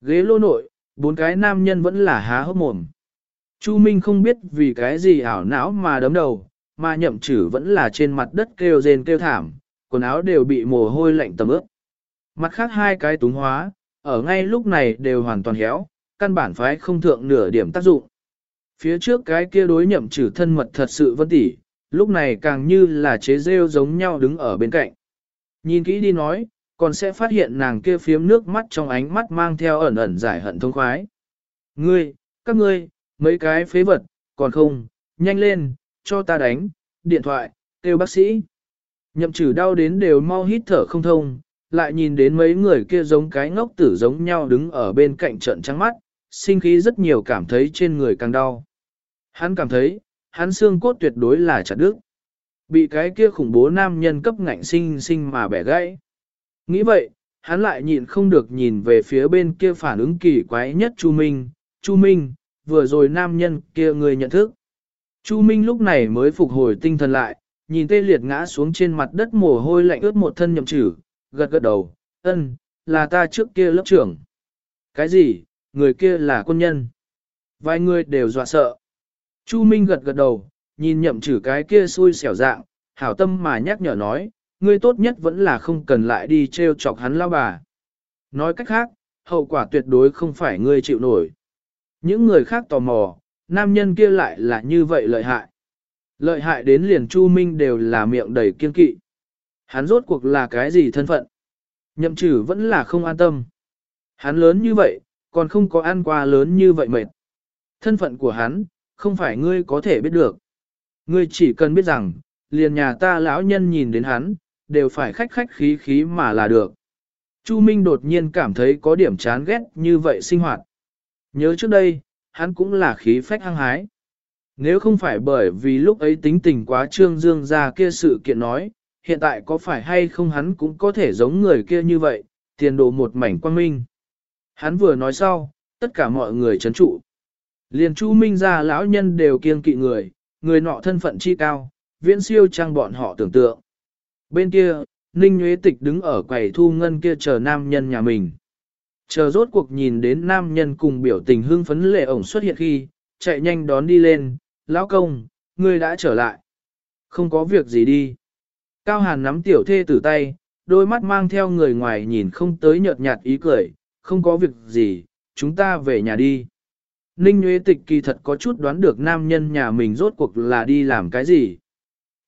Ghế lô nội, Bốn cái nam nhân vẫn là há hốc mồm. Chu Minh không biết vì cái gì ảo não mà đấm đầu, mà nhậm chử vẫn là trên mặt đất kêu rên kêu thảm, quần áo đều bị mồ hôi lạnh tầm ướt. Mặt khác hai cái túng hóa, ở ngay lúc này đều hoàn toàn héo, căn bản phái không thượng nửa điểm tác dụng. Phía trước cái kia đối nhậm trừ thân mật thật sự vân tỉ, lúc này càng như là chế rêu giống nhau đứng ở bên cạnh. Nhìn kỹ đi nói, còn sẽ phát hiện nàng kia phiếm nước mắt trong ánh mắt mang theo ẩn ẩn giải hận thông khoái. Ngươi, các ngươi, mấy cái phế vật, còn không, nhanh lên, cho ta đánh, điện thoại, kêu bác sĩ. Nhậm trừ đau đến đều mau hít thở không thông, lại nhìn đến mấy người kia giống cái ngốc tử giống nhau đứng ở bên cạnh trận trắng mắt, sinh khí rất nhiều cảm thấy trên người càng đau. Hắn cảm thấy, hắn xương cốt tuyệt đối là chặt đứt. Bị cái kia khủng bố nam nhân cấp ngạnh sinh sinh mà bẻ gãy. Nghĩ vậy, hắn lại nhịn không được nhìn về phía bên kia phản ứng kỳ quái nhất Chu Minh. Chu Minh, vừa rồi nam nhân kia người nhận thức. Chu Minh lúc này mới phục hồi tinh thần lại, nhìn tê liệt ngã xuống trên mặt đất mồ hôi lạnh ướt một thân nhậm chử, gật gật đầu, ân, là ta trước kia lớp trưởng. Cái gì, người kia là quân nhân. Vài người đều dọa sợ. Chu Minh gật gật đầu, nhìn nhậm chử cái kia xui xẻo dạng, hảo tâm mà nhắc nhở nói, ngươi tốt nhất vẫn là không cần lại đi treo chọc hắn lao bà. Nói cách khác, hậu quả tuyệt đối không phải ngươi chịu nổi. Những người khác tò mò, nam nhân kia lại là như vậy lợi hại. Lợi hại đến liền Chu Minh đều là miệng đầy kiên kỵ. Hắn rốt cuộc là cái gì thân phận? Nhậm trừ vẫn là không an tâm. Hắn lớn như vậy, còn không có ăn qua lớn như vậy mệt. Thân phận của hắn, không phải ngươi có thể biết được. Ngươi chỉ cần biết rằng, liền nhà ta lão nhân nhìn đến hắn, đều phải khách khách khí khí mà là được. Chu Minh đột nhiên cảm thấy có điểm chán ghét như vậy sinh hoạt. Nhớ trước đây, hắn cũng là khí phách hăng hái. Nếu không phải bởi vì lúc ấy tính tình quá trương dương ra kia sự kiện nói, hiện tại có phải hay không hắn cũng có thể giống người kia như vậy, tiền đồ một mảnh quang minh. Hắn vừa nói sau, tất cả mọi người chấn trụ. Liền Chu Minh ra lão nhân đều kiêng kỵ người, người nọ thân phận chi cao, viễn siêu trang bọn họ tưởng tượng. Bên kia, Ninh Nguyễn Tịch đứng ở quầy thu ngân kia chờ nam nhân nhà mình. Chờ rốt cuộc nhìn đến nam nhân cùng biểu tình hưng phấn lệ ổng xuất hiện khi, chạy nhanh đón đi lên, lão công, ngươi đã trở lại. Không có việc gì đi. Cao Hàn nắm tiểu thê tử tay, đôi mắt mang theo người ngoài nhìn không tới nhợt nhạt ý cười, không có việc gì, chúng ta về nhà đi. Ninh Nguyễn Tịch kỳ thật có chút đoán được nam nhân nhà mình rốt cuộc là đi làm cái gì.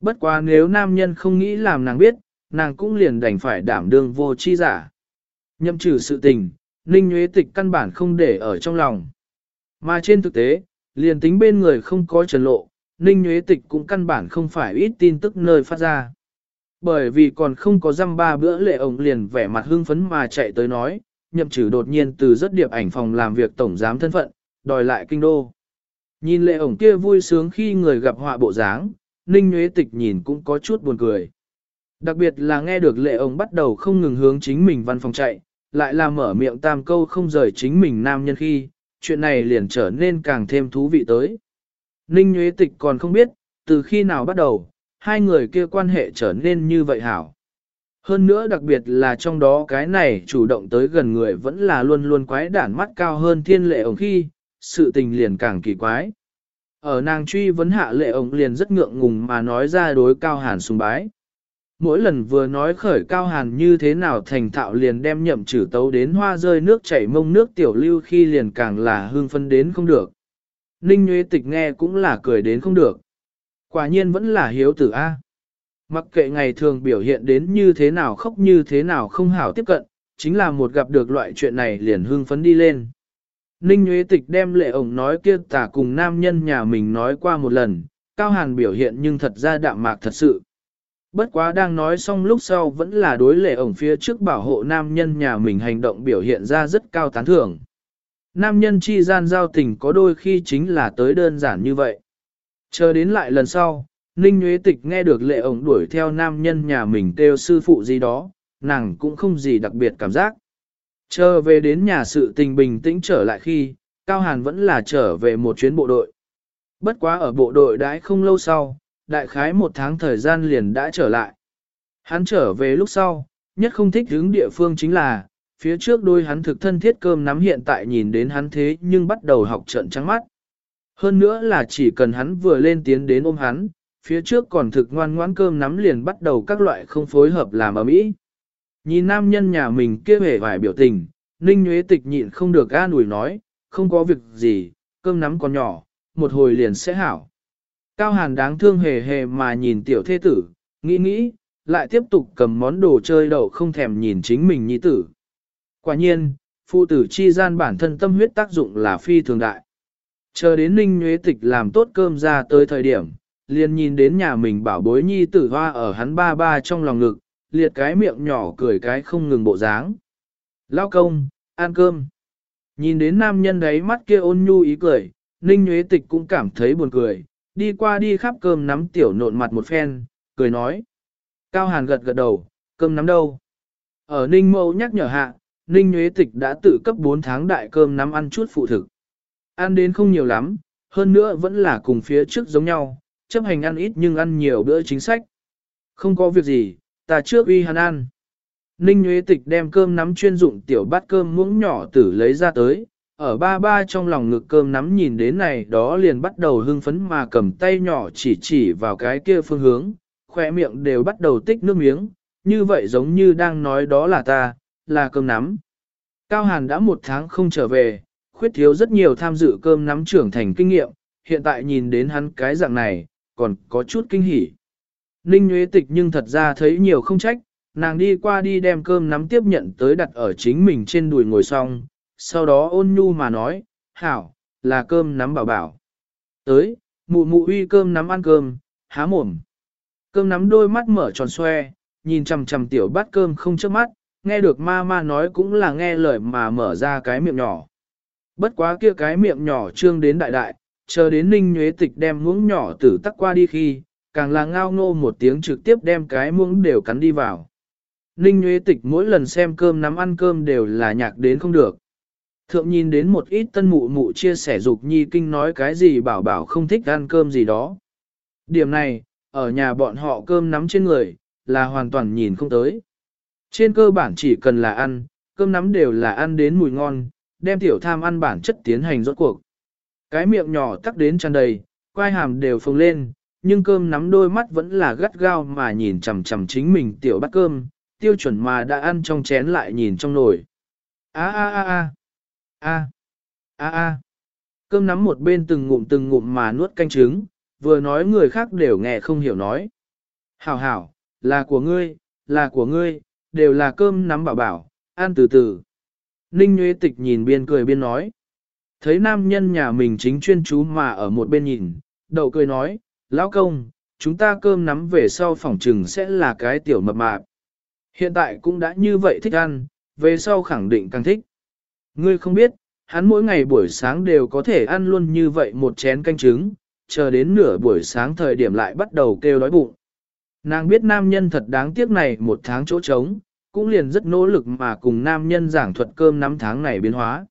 Bất quá nếu nam nhân không nghĩ làm nàng biết, nàng cũng liền đành phải đảm đương vô chi giả. Nhậm trừ sự tình, Ninh Nguyễn Tịch căn bản không để ở trong lòng. Mà trên thực tế, liền tính bên người không có trần lộ, Ninh Nguyễn Tịch cũng căn bản không phải ít tin tức nơi phát ra. Bởi vì còn không có dăm ba bữa lệ ổng liền vẻ mặt hưng phấn mà chạy tới nói, nhậm trừ đột nhiên từ rất điệp ảnh phòng làm việc tổng giám thân phận, đòi lại kinh đô. Nhìn lệ ổng kia vui sướng khi người gặp họa bộ dáng, Ninh Nguyễn Tịch nhìn cũng có chút buồn cười. Đặc biệt là nghe được lệ ổng bắt đầu không ngừng hướng chính mình văn phòng chạy, lại là mở miệng tam câu không rời chính mình nam nhân khi, chuyện này liền trở nên càng thêm thú vị tới. Ninh Nguyễn Tịch còn không biết, từ khi nào bắt đầu, hai người kia quan hệ trở nên như vậy hảo. Hơn nữa đặc biệt là trong đó cái này chủ động tới gần người vẫn là luôn luôn quái đản mắt cao hơn thiên lệ ổng khi, sự tình liền càng kỳ quái. Ở nàng truy vấn hạ lệ ổng liền rất ngượng ngùng mà nói ra đối cao hàn sùng bái. Mỗi lần vừa nói khởi cao hàn như thế nào thành thạo liền đem nhậm trừ tấu đến hoa rơi nước chảy mông nước tiểu lưu khi liền càng là hương phân đến không được. Ninh Nguyễn Tịch nghe cũng là cười đến không được. Quả nhiên vẫn là hiếu tử A. Mặc kệ ngày thường biểu hiện đến như thế nào khóc như thế nào không hảo tiếp cận, chính là một gặp được loại chuyện này liền hưng phấn đi lên. Ninh Nguyễn Tịch đem lệ ổng nói kia tả cùng nam nhân nhà mình nói qua một lần, Cao Hàn biểu hiện nhưng thật ra đạm mạc thật sự. Bất quá đang nói xong lúc sau vẫn là đối lệ ổng phía trước bảo hộ nam nhân nhà mình hành động biểu hiện ra rất cao tán thưởng. Nam nhân chi gian giao tình có đôi khi chính là tới đơn giản như vậy. Chờ đến lại lần sau, Ninh Nguyễn Tịch nghe được lệ ổng đuổi theo nam nhân nhà mình kêu sư phụ gì đó, nàng cũng không gì đặc biệt cảm giác. Chờ về đến nhà sự tình bình tĩnh trở lại khi, Cao Hàn vẫn là trở về một chuyến bộ đội. Bất quá ở bộ đội đãi không lâu sau, đại khái một tháng thời gian liền đã trở lại. Hắn trở về lúc sau, nhất không thích hướng địa phương chính là, phía trước đôi hắn thực thân thiết cơm nắm hiện tại nhìn đến hắn thế nhưng bắt đầu học trận trắng mắt. Hơn nữa là chỉ cần hắn vừa lên tiến đến ôm hắn, phía trước còn thực ngoan ngoãn cơm nắm liền bắt đầu các loại không phối hợp làm ở mỹ. Nhìn nam nhân nhà mình kia vẻ vài biểu tình, Ninh Nguyễn Tịch nhịn không được an ủi nói, không có việc gì, cơm nắm còn nhỏ, một hồi liền sẽ hảo. Cao Hàn đáng thương hề hề mà nhìn tiểu thế tử, nghĩ nghĩ, lại tiếp tục cầm món đồ chơi đậu không thèm nhìn chính mình nhi tử. Quả nhiên, phụ tử chi gian bản thân tâm huyết tác dụng là phi thường đại. Chờ đến Ninh Nguyễn Tịch làm tốt cơm ra tới thời điểm, liền nhìn đến nhà mình bảo bối nhi tử hoa ở hắn ba ba trong lòng ngực, liệt cái miệng nhỏ cười cái không ngừng bộ dáng. Lao công, ăn cơm. Nhìn đến nam nhân đấy mắt kia ôn nhu ý cười, Ninh Nguyễn Tịch cũng cảm thấy buồn cười, đi qua đi khắp cơm nắm tiểu nộn mặt một phen, cười nói. Cao Hàn gật gật đầu, cơm nắm đâu? Ở Ninh Mâu nhắc nhở hạ, Ninh nhuế Tịch đã tự cấp 4 tháng đại cơm nắm ăn chút phụ thực. Ăn đến không nhiều lắm, hơn nữa vẫn là cùng phía trước giống nhau, chấp hành ăn ít nhưng ăn nhiều bữa chính sách. Không có việc gì, ta trước uy hắn ăn. Ninh nhuế Tịch đem cơm nắm chuyên dụng tiểu bát cơm muỗng nhỏ tử lấy ra tới, ở ba ba trong lòng ngực cơm nắm nhìn đến này đó liền bắt đầu hưng phấn mà cầm tay nhỏ chỉ chỉ vào cái kia phương hướng, khỏe miệng đều bắt đầu tích nước miếng, như vậy giống như đang nói đó là ta, là cơm nắm. Cao Hàn đã một tháng không trở về, khuyết thiếu rất nhiều tham dự cơm nắm trưởng thành kinh nghiệm, hiện tại nhìn đến hắn cái dạng này, còn có chút kinh hỉ. Ninh Nguyễn Tịch nhưng thật ra thấy nhiều không trách, nàng đi qua đi đem cơm nắm tiếp nhận tới đặt ở chính mình trên đùi ngồi xong, sau đó ôn nhu mà nói, hảo, là cơm nắm bảo bảo. Tới, mụ mụ uy cơm nắm ăn cơm, há mồm. Cơm nắm đôi mắt mở tròn xoe, nhìn chằm chằm tiểu bát cơm không chớp mắt, nghe được ma ma nói cũng là nghe lời mà mở ra cái miệng nhỏ. Bất quá kia cái miệng nhỏ trương đến đại đại, chờ đến ninh nhuế tịch đem muỗng nhỏ tử tắc qua đi khi, càng là ngao ngô một tiếng trực tiếp đem cái muỗng đều cắn đi vào. Ninh nhuế tịch mỗi lần xem cơm nắm ăn cơm đều là nhạc đến không được. Thượng nhìn đến một ít tân mụ mụ chia sẻ dục nhi kinh nói cái gì bảo bảo không thích ăn cơm gì đó. Điểm này, ở nhà bọn họ cơm nắm trên người, là hoàn toàn nhìn không tới. Trên cơ bản chỉ cần là ăn, cơm nắm đều là ăn đến mùi ngon, đem tiểu tham ăn bản chất tiến hành rốt cuộc. Cái miệng nhỏ tắc đến tràn đầy, quai hàm đều phồng lên, nhưng cơm nắm đôi mắt vẫn là gắt gao mà nhìn chằm chằm chính mình tiểu bát cơm, tiêu chuẩn mà đã ăn trong chén lại nhìn trong nồi. A a a a a a a cơm nắm một bên từng ngụm từng ngụm mà nuốt canh trứng, vừa nói người khác đều nghe không hiểu nói. Hảo hảo, là của ngươi, là của ngươi, đều là cơm nắm bảo bảo, ăn từ từ. Ninh Nguyễn Tịch nhìn biên cười biên nói. Thấy nam nhân nhà mình chính chuyên chú mà ở một bên nhìn, đậu cười nói, lão công, chúng ta cơm nắm về sau phòng trừng sẽ là cái tiểu mập mạp. Hiện tại cũng đã như vậy thích ăn, về sau khẳng định càng thích. Ngươi không biết, hắn mỗi ngày buổi sáng đều có thể ăn luôn như vậy một chén canh trứng, chờ đến nửa buổi sáng thời điểm lại bắt đầu kêu đói bụng. Nàng biết nam nhân thật đáng tiếc này một tháng chỗ trống, cũng liền rất nỗ lực mà cùng nam nhân giảng thuật cơm năm tháng này biến hóa.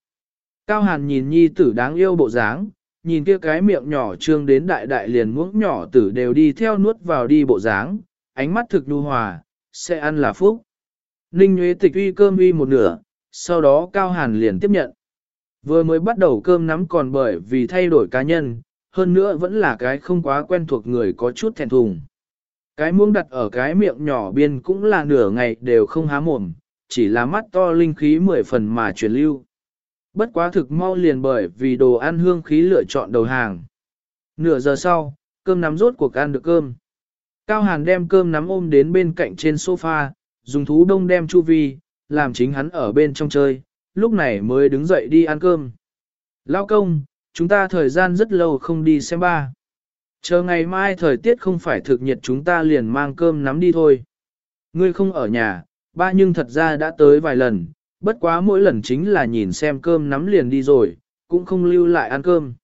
Cao Hàn nhìn nhi tử đáng yêu bộ dáng, nhìn kia cái miệng nhỏ trương đến đại đại liền muỗng nhỏ tử đều đi theo nuốt vào đi bộ dáng, ánh mắt thực nhu hòa, sẽ ăn là phúc. Ninh Nguyễn Tịch uy cơm uy một nửa, sau đó Cao Hàn liền tiếp nhận. Vừa mới bắt đầu cơm nắm còn bởi vì thay đổi cá nhân, hơn nữa vẫn là cái không quá quen thuộc người có chút thèn thùng. Cái muỗng đặt ở cái miệng nhỏ biên cũng là nửa ngày đều không há mồm, chỉ là mắt to linh khí mười phần mà truyền lưu. Bất quá thực mau liền bởi vì đồ ăn hương khí lựa chọn đầu hàng. Nửa giờ sau, cơm nắm rốt cuộc ăn được cơm. Cao Hàn đem cơm nắm ôm đến bên cạnh trên sofa, dùng thú đông đem chu vi, làm chính hắn ở bên trong chơi, lúc này mới đứng dậy đi ăn cơm. Lao công, chúng ta thời gian rất lâu không đi xem ba. Chờ ngày mai thời tiết không phải thực nhiệt chúng ta liền mang cơm nắm đi thôi. Ngươi không ở nhà, ba nhưng thật ra đã tới vài lần, bất quá mỗi lần chính là nhìn xem cơm nắm liền đi rồi, cũng không lưu lại ăn cơm.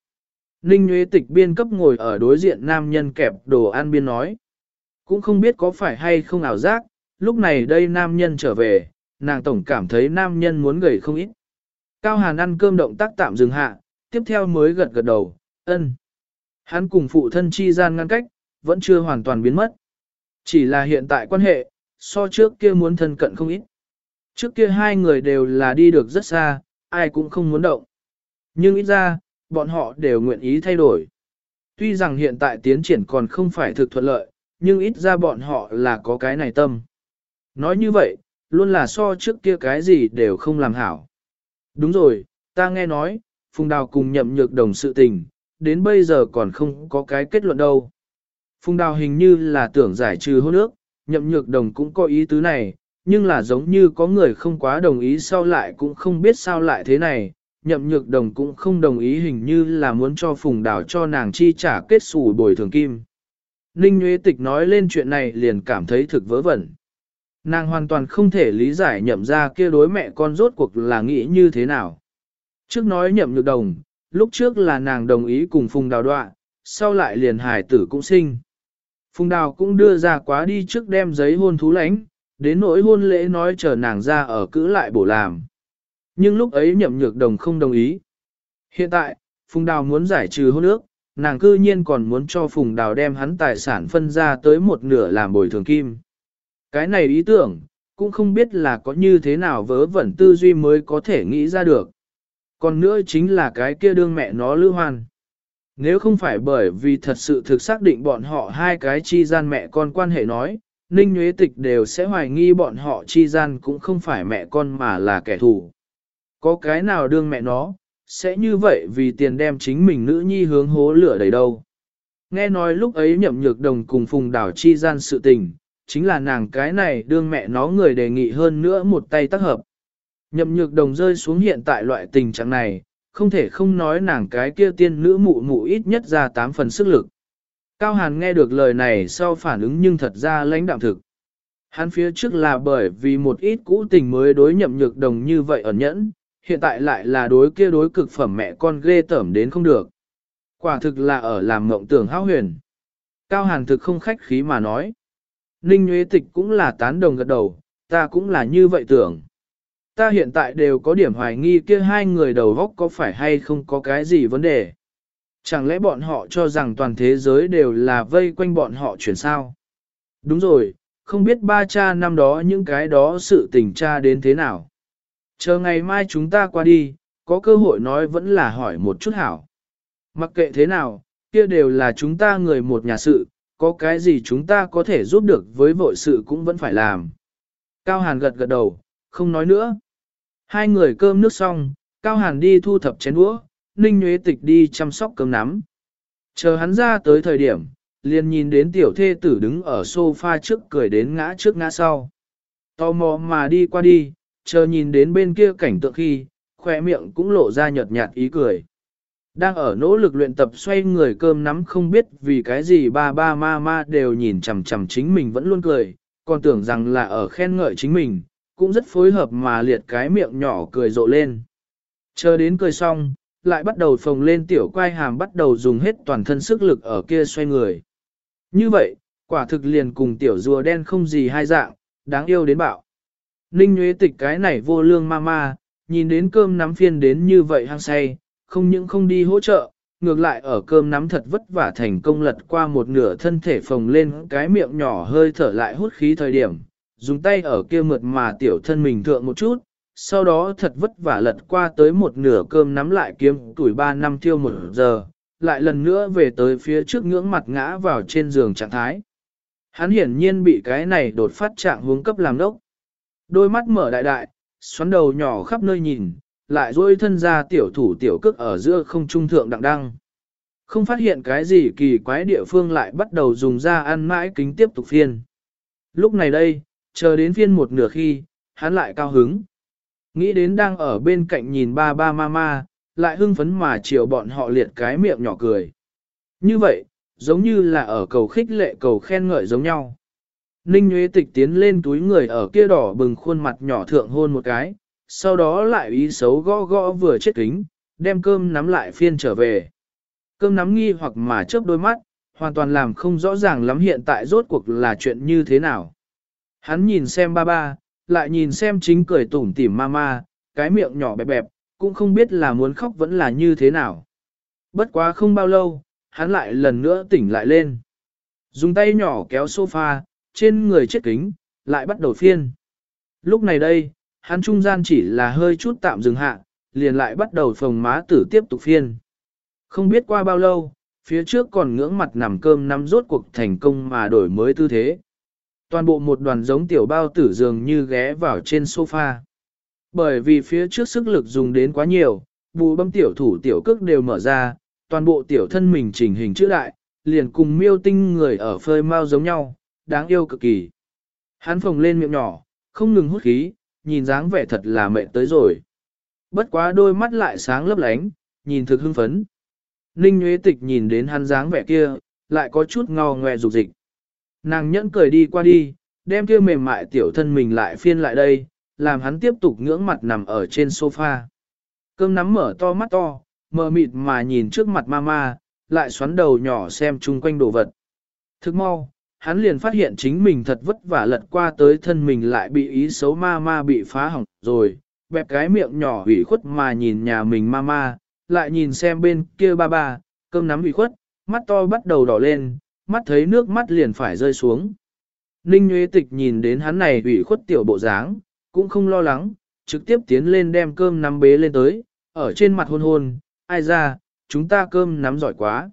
Ninh Nguyễn Tịch biên cấp ngồi ở đối diện nam nhân kẹp đồ ăn biên nói. Cũng không biết có phải hay không ảo giác, lúc này đây nam nhân trở về, nàng tổng cảm thấy nam nhân muốn gầy không ít. Cao Hàn ăn cơm động tác tạm dừng hạ, tiếp theo mới gật gật đầu, ân. Hắn cùng phụ thân chi gian ngăn cách, vẫn chưa hoàn toàn biến mất. Chỉ là hiện tại quan hệ, so trước kia muốn thân cận không ít. Trước kia hai người đều là đi được rất xa, ai cũng không muốn động. Nhưng ít ra, bọn họ đều nguyện ý thay đổi. Tuy rằng hiện tại tiến triển còn không phải thực thuận lợi, nhưng ít ra bọn họ là có cái này tâm. Nói như vậy, luôn là so trước kia cái gì đều không làm hảo. Đúng rồi, ta nghe nói, Phùng Đào cùng nhậm nhược đồng sự tình, đến bây giờ còn không có cái kết luận đâu. Phùng Đào hình như là tưởng giải trừ hôn ước, nhậm nhược đồng cũng có ý tứ này, nhưng là giống như có người không quá đồng ý sau lại cũng không biết sao lại thế này, nhậm nhược đồng cũng không đồng ý hình như là muốn cho Phùng Đào cho nàng chi trả kết sủ bồi thường kim. Ninh Nguyễn Tịch nói lên chuyện này liền cảm thấy thực vớ vẩn. Nàng hoàn toàn không thể lý giải nhậm ra kia đối mẹ con rốt cuộc là nghĩ như thế nào. Trước nói nhậm nhược đồng, lúc trước là nàng đồng ý cùng Phùng Đào đoạn, sau lại liền hải tử cũng sinh. Phùng Đào cũng đưa ra quá đi trước đem giấy hôn thú lãnh, đến nỗi hôn lễ nói chờ nàng ra ở cữ lại bổ làm. Nhưng lúc ấy nhậm nhược đồng không đồng ý. Hiện tại, Phùng Đào muốn giải trừ hôn ước, nàng cư nhiên còn muốn cho Phùng Đào đem hắn tài sản phân ra tới một nửa làm bồi thường kim. Cái này ý tưởng, cũng không biết là có như thế nào vớ vẩn tư duy mới có thể nghĩ ra được. Còn nữa chính là cái kia đương mẹ nó lưu hoan. Nếu không phải bởi vì thật sự thực xác định bọn họ hai cái chi gian mẹ con quan hệ nói, Ninh Nguyễn Tịch đều sẽ hoài nghi bọn họ chi gian cũng không phải mẹ con mà là kẻ thù. Có cái nào đương mẹ nó, sẽ như vậy vì tiền đem chính mình nữ nhi hướng hố lửa đầy đâu. Nghe nói lúc ấy nhậm nhược đồng cùng phùng đảo chi gian sự tình, chính là nàng cái này đương mẹ nó người đề nghị hơn nữa một tay tác hợp. Nhậm nhược đồng rơi xuống hiện tại loại tình trạng này, không thể không nói nàng cái kia tiên nữ mụ mụ ít nhất ra 8 phần sức lực. Cao Hàn nghe được lời này sau phản ứng nhưng thật ra lãnh đạm thực. Hắn phía trước là bởi vì một ít cũ tình mới đối nhậm nhược đồng như vậy ẩn nhẫn, hiện tại lại là đối kia đối cực phẩm mẹ con ghê tởm đến không được. Quả thực là ở làm mộng tưởng hão huyền. Cao Hàn thực không khách khí mà nói. Ninh Nguyễn Tịch cũng là tán đồng gật đầu, ta cũng là như vậy tưởng. Ta hiện tại đều có điểm hoài nghi kia hai người đầu góc có phải hay không có cái gì vấn đề. Chẳng lẽ bọn họ cho rằng toàn thế giới đều là vây quanh bọn họ chuyển sao? Đúng rồi, không biết ba cha năm đó những cái đó sự tình cha đến thế nào. Chờ ngày mai chúng ta qua đi, có cơ hội nói vẫn là hỏi một chút hảo. Mặc kệ thế nào, kia đều là chúng ta người một nhà sự, có cái gì chúng ta có thể giúp được với vội sự cũng vẫn phải làm. Cao Hàn gật gật đầu, không nói nữa. Hai người cơm nước xong, Cao Hàn đi thu thập chén đũa, Ninh Nguyễn Tịch đi chăm sóc cơm nắm. Chờ hắn ra tới thời điểm, liền nhìn đến tiểu thê tử đứng ở sofa trước cười đến ngã trước ngã sau. Tò mò mà đi qua đi, chờ nhìn đến bên kia cảnh tượng khi, khoe miệng cũng lộ ra nhợt nhạt ý cười. Đang ở nỗ lực luyện tập xoay người cơm nắm không biết vì cái gì ba ba ma ma đều nhìn chằm chằm chính mình vẫn luôn cười, còn tưởng rằng là ở khen ngợi chính mình, cũng rất phối hợp mà liệt cái miệng nhỏ cười rộ lên. Chờ đến cười xong, lại bắt đầu phồng lên tiểu quai hàm bắt đầu dùng hết toàn thân sức lực ở kia xoay người. Như vậy, quả thực liền cùng tiểu rùa đen không gì hai dạng, đáng yêu đến bạo. Ninh Nguyễn Tịch cái này vô lương ma ma, nhìn đến cơm nắm phiên đến như vậy hăng say, không những không đi hỗ trợ, ngược lại ở cơm nắm thật vất vả thành công lật qua một nửa thân thể phồng lên cái miệng nhỏ hơi thở lại hút khí thời điểm, dùng tay ở kia mượt mà tiểu thân mình thượng một chút, sau đó thật vất vả lật qua tới một nửa cơm nắm lại kiếm tuổi 3 năm tiêu một giờ, lại lần nữa về tới phía trước ngưỡng mặt ngã vào trên giường trạng thái. Hắn hiển nhiên bị cái này đột phát trạng hướng cấp làm đốc. Đôi mắt mở đại đại, xoắn đầu nhỏ khắp nơi nhìn, lại dôi thân ra tiểu thủ tiểu cước ở giữa không trung thượng đặng đăng. Không phát hiện cái gì kỳ quái địa phương lại bắt đầu dùng ra ăn mãi kính tiếp tục phiên. Lúc này đây, chờ đến phiên một nửa khi, hắn lại cao hứng. Nghĩ đến đang ở bên cạnh nhìn ba ba ma ma, lại hưng phấn mà chiều bọn họ liệt cái miệng nhỏ cười. Như vậy, giống như là ở cầu khích lệ cầu khen ngợi giống nhau. Ninh Nguyễn Tịch tiến lên túi người ở kia đỏ bừng khuôn mặt nhỏ thượng hôn một cái, sau đó lại ý xấu gõ gõ vừa chết kính, đem cơm nắm lại phiên trở về. Cơm nắm nghi hoặc mà chớp đôi mắt, hoàn toàn làm không rõ ràng lắm hiện tại rốt cuộc là chuyện như thế nào. Hắn nhìn xem ba ba, lại nhìn xem chính cười tủm tỉm ma ma, cái miệng nhỏ bẹp bẹp, cũng không biết là muốn khóc vẫn là như thế nào. Bất quá không bao lâu, hắn lại lần nữa tỉnh lại lên. Dùng tay nhỏ kéo sofa, trên người chết kính, lại bắt đầu phiên. Lúc này đây, hắn trung gian chỉ là hơi chút tạm dừng hạ, liền lại bắt đầu phồng má tử tiếp tục phiên. Không biết qua bao lâu, phía trước còn ngưỡng mặt nằm cơm nắm rốt cuộc thành công mà đổi mới tư thế. Toàn bộ một đoàn giống tiểu bao tử dường như ghé vào trên sofa. Bởi vì phía trước sức lực dùng đến quá nhiều, bù bấm tiểu thủ tiểu cước đều mở ra, toàn bộ tiểu thân mình chỉnh hình chữ đại, liền cùng miêu tinh người ở phơi mau giống nhau, đáng yêu cực kỳ. Hắn phồng lên miệng nhỏ, không ngừng hút khí, nhìn dáng vẻ thật là mệt tới rồi. Bất quá đôi mắt lại sáng lấp lánh, nhìn thực hưng phấn. Ninh Nguyễn Tịch nhìn đến hắn dáng vẻ kia, lại có chút ngò ngoe rục dịch. Nàng nhẫn cười đi qua đi, đem kia mềm mại tiểu thân mình lại phiên lại đây, làm hắn tiếp tục ngưỡng mặt nằm ở trên sofa. Cơm nắm mở to mắt to, mờ mịt mà nhìn trước mặt mama, lại xoắn đầu nhỏ xem chung quanh đồ vật. Thức mau, hắn liền phát hiện chính mình thật vất vả lật qua tới thân mình lại bị ý xấu ma ma bị phá hỏng rồi, bẹp cái miệng nhỏ hủy khuất mà nhìn nhà mình ma ma, lại nhìn xem bên kia ba ba, cơm nắm hủy khuất, mắt to bắt đầu đỏ lên, mắt thấy nước mắt liền phải rơi xuống. Ninh Nguyễn Tịch nhìn đến hắn này hủy khuất tiểu bộ dáng, cũng không lo lắng, trực tiếp tiến lên đem cơm nắm bế lên tới, ở trên mặt hôn hôn, ai ra, chúng ta cơm nắm giỏi quá.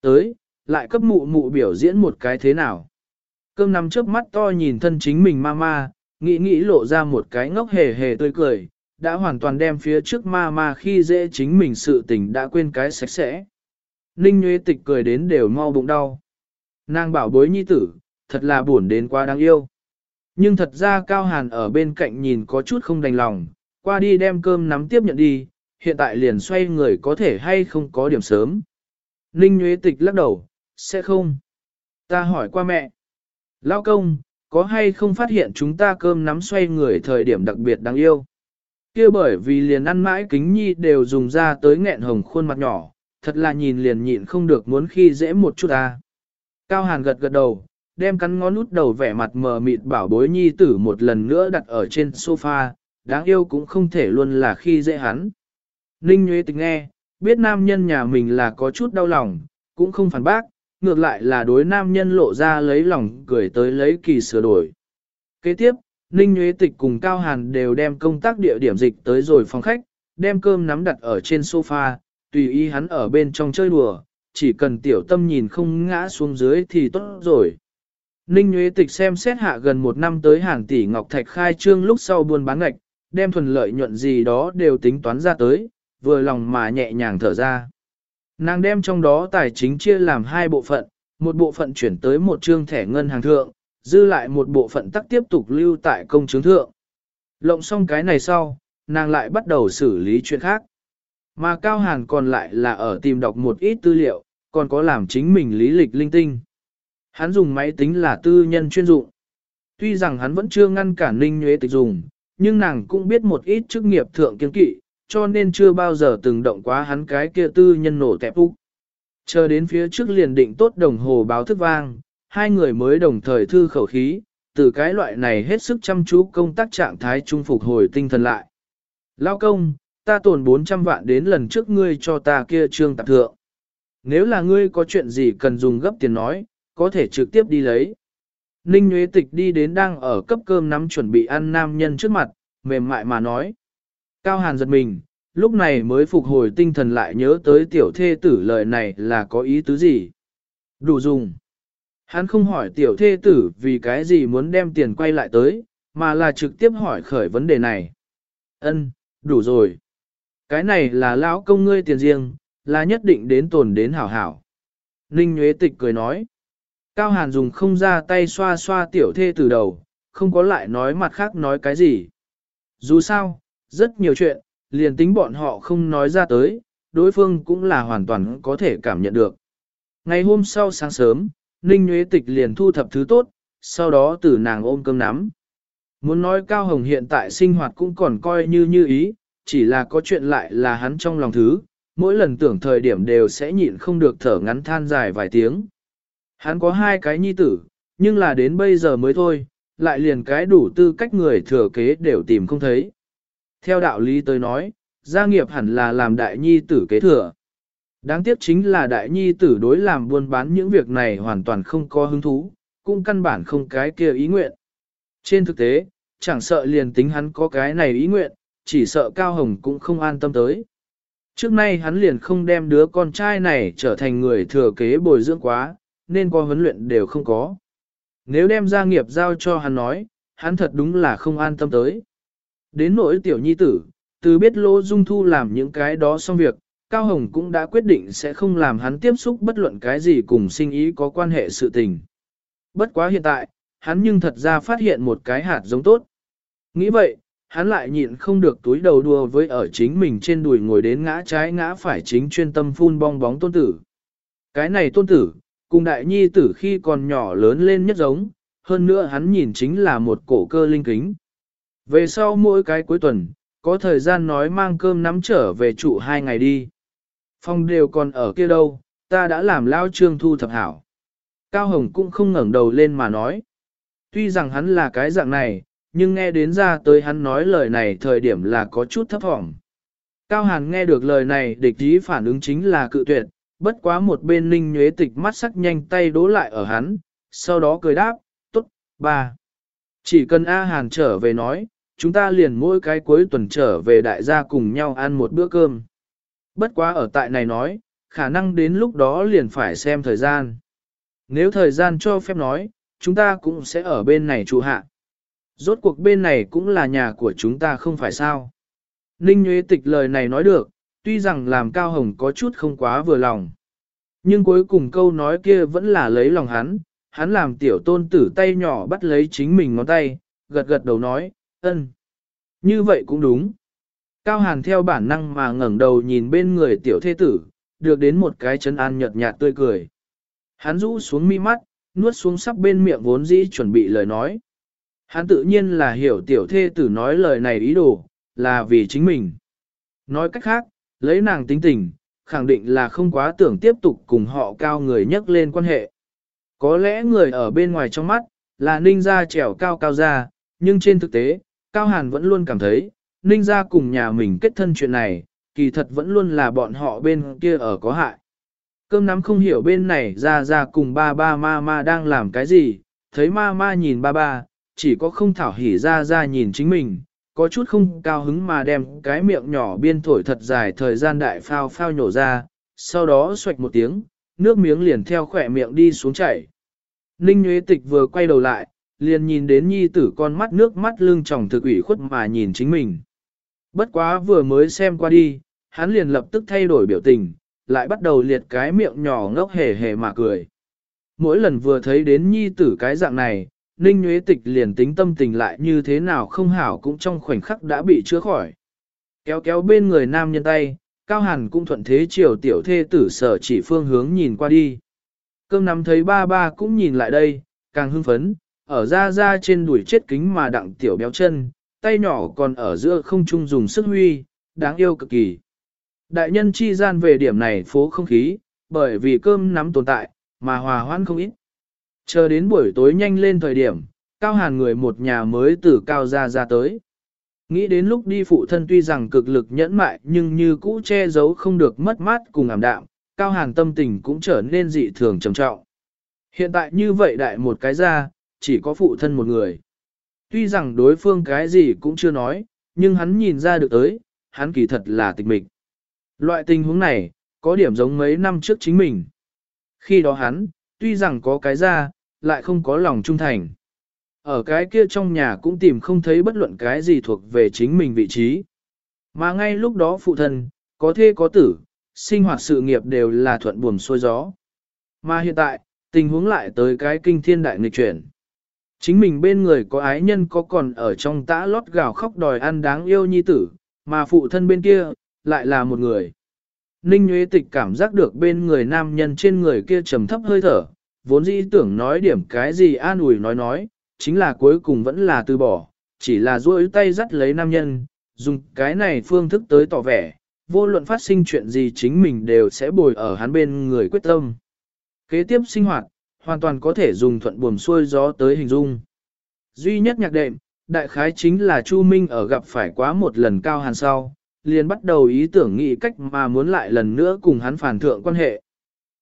Tới, lại cấp mụ mụ biểu diễn một cái thế nào. Cơm nắm trước mắt to nhìn thân chính mình ma ma, nghĩ nghĩ lộ ra một cái ngốc hề hề tươi cười, đã hoàn toàn đem phía trước ma ma khi dễ chính mình sự tình đã quên cái sạch sẽ. Ninh Nguyễn Tịch cười đến đều mau bụng đau. Nàng bảo bối nhi tử, thật là buồn đến quá đáng yêu. Nhưng thật ra Cao Hàn ở bên cạnh nhìn có chút không đành lòng, qua đi đem cơm nắm tiếp nhận đi, hiện tại liền xoay người có thể hay không có điểm sớm. Ninh Nguyễn Tịch lắc đầu, sẽ không. Ta hỏi qua mẹ. Lao công, có hay không phát hiện chúng ta cơm nắm xoay người thời điểm đặc biệt đáng yêu? kia bởi vì liền ăn mãi kính nhi đều dùng ra tới nghẹn hồng khuôn mặt nhỏ, thật là nhìn liền nhịn không được muốn khi dễ một chút à. Cao Hàn gật gật đầu, đem cắn ngón út đầu vẻ mặt mờ mịt bảo bối nhi tử một lần nữa đặt ở trên sofa, đáng yêu cũng không thể luôn là khi dễ hắn. Ninh Nguyễn Tịch nghe, biết nam nhân nhà mình là có chút đau lòng, cũng không phản bác, ngược lại là đối nam nhân lộ ra lấy lòng cười tới lấy kỳ sửa đổi. Kế tiếp, Ninh Nguyễn Tịch cùng Cao Hàn đều đem công tác địa điểm dịch tới rồi phòng khách, đem cơm nắm đặt ở trên sofa, tùy ý hắn ở bên trong chơi đùa, chỉ cần tiểu tâm nhìn không ngã xuống dưới thì tốt rồi. Ninh Nguyễn Tịch xem xét hạ gần một năm tới hàng tỷ Ngọc Thạch khai trương lúc sau buôn bán ngạch, đem thuần lợi nhuận gì đó đều tính toán ra tới, vừa lòng mà nhẹ nhàng thở ra. Nàng đem trong đó tài chính chia làm hai bộ phận, một bộ phận chuyển tới một trương thẻ ngân hàng thượng, dư lại một bộ phận tắc tiếp tục lưu tại công chứng thượng. Lộng xong cái này sau, nàng lại bắt đầu xử lý chuyện khác. Mà Cao Hàn còn lại là ở tìm đọc một ít tư liệu, còn có làm chính mình lý lịch linh tinh. Hắn dùng máy tính là tư nhân chuyên dụng. Tuy rằng hắn vẫn chưa ngăn cản Ninh Nhuế Tịch dùng, nhưng nàng cũng biết một ít chức nghiệp thượng kiên kỵ, cho nên chưa bao giờ từng động quá hắn cái kia tư nhân nổ tẹp úc. Chờ đến phía trước liền định tốt đồng hồ báo thức vang, hai người mới đồng thời thư khẩu khí, từ cái loại này hết sức chăm chú công tác trạng thái trung phục hồi tinh thần lại. Lao công, ta tồn 400 vạn đến lần trước ngươi cho ta kia trương tạp thượng. Nếu là ngươi có chuyện gì cần dùng gấp tiền nói, có thể trực tiếp đi lấy. Ninh Nguyễn Tịch đi đến đang ở cấp cơm nắm chuẩn bị ăn nam nhân trước mặt, mềm mại mà nói. Cao Hàn giật mình, lúc này mới phục hồi tinh thần lại nhớ tới tiểu thê tử lời này là có ý tứ gì. Đủ dùng. Hắn không hỏi tiểu thê tử vì cái gì muốn đem tiền quay lại tới, mà là trực tiếp hỏi khởi vấn đề này. Ân, đủ rồi. Cái này là lão công ngươi tiền riêng, là nhất định đến tồn đến hảo hảo. Ninh Nguyễn Tịch cười nói. Cao Hàn dùng không ra tay xoa xoa tiểu thê từ đầu, không có lại nói mặt khác nói cái gì. Dù sao, rất nhiều chuyện, liền tính bọn họ không nói ra tới, đối phương cũng là hoàn toàn có thể cảm nhận được. Ngày hôm sau sáng sớm, Ninh Nguyễn Tịch liền thu thập thứ tốt, sau đó từ nàng ôm cơm nắm. Muốn nói Cao Hồng hiện tại sinh hoạt cũng còn coi như như ý, chỉ là có chuyện lại là hắn trong lòng thứ, mỗi lần tưởng thời điểm đều sẽ nhịn không được thở ngắn than dài vài tiếng. Hắn có hai cái nhi tử, nhưng là đến bây giờ mới thôi, lại liền cái đủ tư cách người thừa kế đều tìm không thấy. Theo đạo lý tới nói, gia nghiệp hẳn là làm đại nhi tử kế thừa. Đáng tiếc chính là đại nhi tử đối làm buôn bán những việc này hoàn toàn không có hứng thú, cũng căn bản không cái kia ý nguyện. Trên thực tế, chẳng sợ liền tính hắn có cái này ý nguyện, chỉ sợ Cao Hồng cũng không an tâm tới. Trước nay hắn liền không đem đứa con trai này trở thành người thừa kế bồi dưỡng quá, nên qua huấn luyện đều không có. Nếu đem gia nghiệp giao cho hắn nói, hắn thật đúng là không an tâm tới. Đến nỗi tiểu nhi tử, từ biết Lô Dung Thu làm những cái đó xong việc, Cao Hồng cũng đã quyết định sẽ không làm hắn tiếp xúc bất luận cái gì cùng sinh ý có quan hệ sự tình. Bất quá hiện tại, hắn nhưng thật ra phát hiện một cái hạt giống tốt. Nghĩ vậy, hắn lại nhịn không được túi đầu đùa với ở chính mình trên đùi ngồi đến ngã trái ngã phải chính chuyên tâm phun bong bóng tôn tử. Cái này tôn tử, cùng đại nhi tử khi còn nhỏ lớn lên nhất giống, hơn nữa hắn nhìn chính là một cổ cơ linh kính. Về sau mỗi cái cuối tuần, có thời gian nói mang cơm nắm trở về trụ hai ngày đi. Phong đều còn ở kia đâu, ta đã làm lao trương thu thập hảo. Cao Hồng cũng không ngẩng đầu lên mà nói. Tuy rằng hắn là cái dạng này, nhưng nghe đến ra tới hắn nói lời này thời điểm là có chút thấp hỏng. Cao Hàn nghe được lời này địch ý phản ứng chính là cự tuyệt, bất quá một bên ninh nhuế tịch mắt sắc nhanh tay đố lại ở hắn, sau đó cười đáp, tốt, ba. Chỉ cần A Hàn trở về nói, chúng ta liền mỗi cái cuối tuần trở về đại gia cùng nhau ăn một bữa cơm. Bất quá ở tại này nói, khả năng đến lúc đó liền phải xem thời gian. Nếu thời gian cho phép nói, chúng ta cũng sẽ ở bên này trụ hạ. Rốt cuộc bên này cũng là nhà của chúng ta không phải sao. Ninh Nguyễn Tịch lời này nói được, tuy rằng làm Cao Hồng có chút không quá vừa lòng. Nhưng cuối cùng câu nói kia vẫn là lấy lòng hắn, hắn làm tiểu tôn tử tay nhỏ bắt lấy chính mình ngón tay, gật gật đầu nói, ân. Như vậy cũng đúng. Cao Hàn theo bản năng mà ngẩng đầu nhìn bên người tiểu thế tử, được đến một cái chân an nhợt nhạt tươi cười. Hắn rũ xuống mi mắt, nuốt xuống sắp bên miệng vốn dĩ chuẩn bị lời nói. Hắn tự nhiên là hiểu tiểu thê tử nói lời này ý đồ, là vì chính mình. Nói cách khác, lấy nàng tính tình, khẳng định là không quá tưởng tiếp tục cùng họ cao người nhắc lên quan hệ. Có lẽ người ở bên ngoài trong mắt, là ninh gia trèo cao cao ra, nhưng trên thực tế, Cao Hàn vẫn luôn cảm thấy, ninh gia cùng nhà mình kết thân chuyện này, kỳ thật vẫn luôn là bọn họ bên kia ở có hại. Cơm nắm không hiểu bên này ra ra cùng ba ba ma ma đang làm cái gì, thấy ma ma nhìn ba ba, chỉ có không thảo hỉ ra ra nhìn chính mình, có chút không cao hứng mà đem cái miệng nhỏ biên thổi thật dài thời gian đại phao phao nhổ ra, sau đó xoạch một tiếng, nước miếng liền theo khỏe miệng đi xuống chảy. Ninh Nguyễn Tịch vừa quay đầu lại, liền nhìn đến nhi tử con mắt nước mắt lưng tròng thực ủy khuất mà nhìn chính mình. Bất quá vừa mới xem qua đi, hắn liền lập tức thay đổi biểu tình, lại bắt đầu liệt cái miệng nhỏ ngốc hề hề mà cười. Mỗi lần vừa thấy đến nhi tử cái dạng này, Ninh Nguyễn Tịch liền tính tâm tình lại như thế nào không hảo cũng trong khoảnh khắc đã bị chữa khỏi. Kéo kéo bên người nam nhân tay, Cao Hàn cũng thuận thế chiều tiểu thê tử sở chỉ phương hướng nhìn qua đi. Cơm nắm thấy ba ba cũng nhìn lại đây, càng hưng phấn, ở ra ra trên đuổi chết kính mà đặng tiểu béo chân, tay nhỏ còn ở giữa không trung dùng sức huy, đáng yêu cực kỳ. Đại nhân chi gian về điểm này phố không khí, bởi vì cơm nắm tồn tại, mà hòa hoãn không ít. Chờ đến buổi tối nhanh lên thời điểm, cao hàn người một nhà mới từ cao ra ra tới. Nghĩ đến lúc đi phụ thân tuy rằng cực lực nhẫn mại nhưng như cũ che giấu không được mất mát cùng ảm đạm, cao hàn tâm tình cũng trở nên dị thường trầm trọng. Hiện tại như vậy đại một cái ra, chỉ có phụ thân một người. Tuy rằng đối phương cái gì cũng chưa nói, nhưng hắn nhìn ra được tới, hắn kỳ thật là tịch mịch. Loại tình huống này, có điểm giống mấy năm trước chính mình. Khi đó hắn, tuy rằng có cái ra, lại không có lòng trung thành. Ở cái kia trong nhà cũng tìm không thấy bất luận cái gì thuộc về chính mình vị trí. Mà ngay lúc đó phụ thân, có thê có tử, sinh hoạt sự nghiệp đều là thuận buồm xuôi gió. Mà hiện tại, tình huống lại tới cái kinh thiên đại nghịch chuyển. Chính mình bên người có ái nhân có còn ở trong tã lót gào khóc đòi ăn đáng yêu nhi tử, mà phụ thân bên kia, lại là một người. Ninh Nguyễn Tịch cảm giác được bên người nam nhân trên người kia trầm thấp hơi thở, vốn dĩ tưởng nói điểm cái gì an ủi nói nói, chính là cuối cùng vẫn là từ bỏ, chỉ là duỗi tay dắt lấy nam nhân, dùng cái này phương thức tới tỏ vẻ, vô luận phát sinh chuyện gì chính mình đều sẽ bồi ở hắn bên người quyết tâm. Kế tiếp sinh hoạt, hoàn toàn có thể dùng thuận buồm xuôi gió tới hình dung. Duy nhất nhạc đệm, đại khái chính là Chu Minh ở gặp phải quá một lần cao hàn sau, liền bắt đầu ý tưởng nghĩ cách mà muốn lại lần nữa cùng hắn phản thượng quan hệ.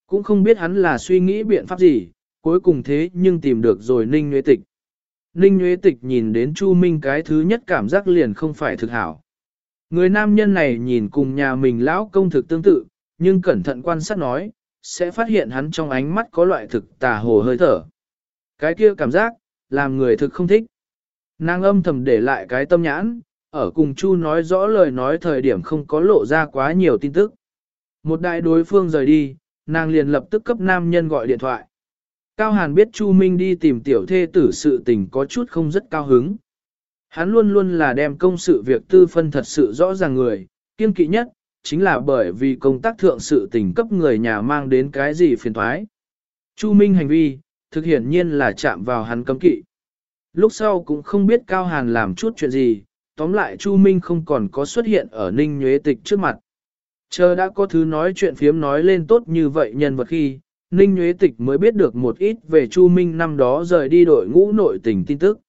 Cũng không biết hắn là suy nghĩ biện pháp gì, cuối cùng thế nhưng tìm được rồi ninh nguyễn tịch. Ninh Nguyễn Tịch nhìn đến Chu Minh cái thứ nhất cảm giác liền không phải thực hảo. Người nam nhân này nhìn cùng nhà mình lão công thực tương tự, nhưng cẩn thận quan sát nói, sẽ phát hiện hắn trong ánh mắt có loại thực tà hồ hơi thở. Cái kia cảm giác, làm người thực không thích. Nàng âm thầm để lại cái tâm nhãn, ở cùng Chu nói rõ lời nói thời điểm không có lộ ra quá nhiều tin tức. Một đại đối phương rời đi, nàng liền lập tức cấp nam nhân gọi điện thoại. Cao Hàn biết Chu Minh đi tìm tiểu thê tử sự tình có chút không rất cao hứng. Hắn luôn luôn là đem công sự việc tư phân thật sự rõ ràng người, kiên kỵ nhất, chính là bởi vì công tác thượng sự tình cấp người nhà mang đến cái gì phiền thoái. Chu Minh hành vi, thực hiện nhiên là chạm vào hắn cấm kỵ. Lúc sau cũng không biết Cao Hàn làm chút chuyện gì, tóm lại Chu Minh không còn có xuất hiện ở Ninh Nhuế Tịch trước mặt. Chờ đã có thứ nói chuyện phiếm nói lên tốt như vậy nhân vật khi, Ninh Nguyễn Tịch mới biết được một ít về Chu Minh năm đó rời đi đội ngũ nội tình tin tức.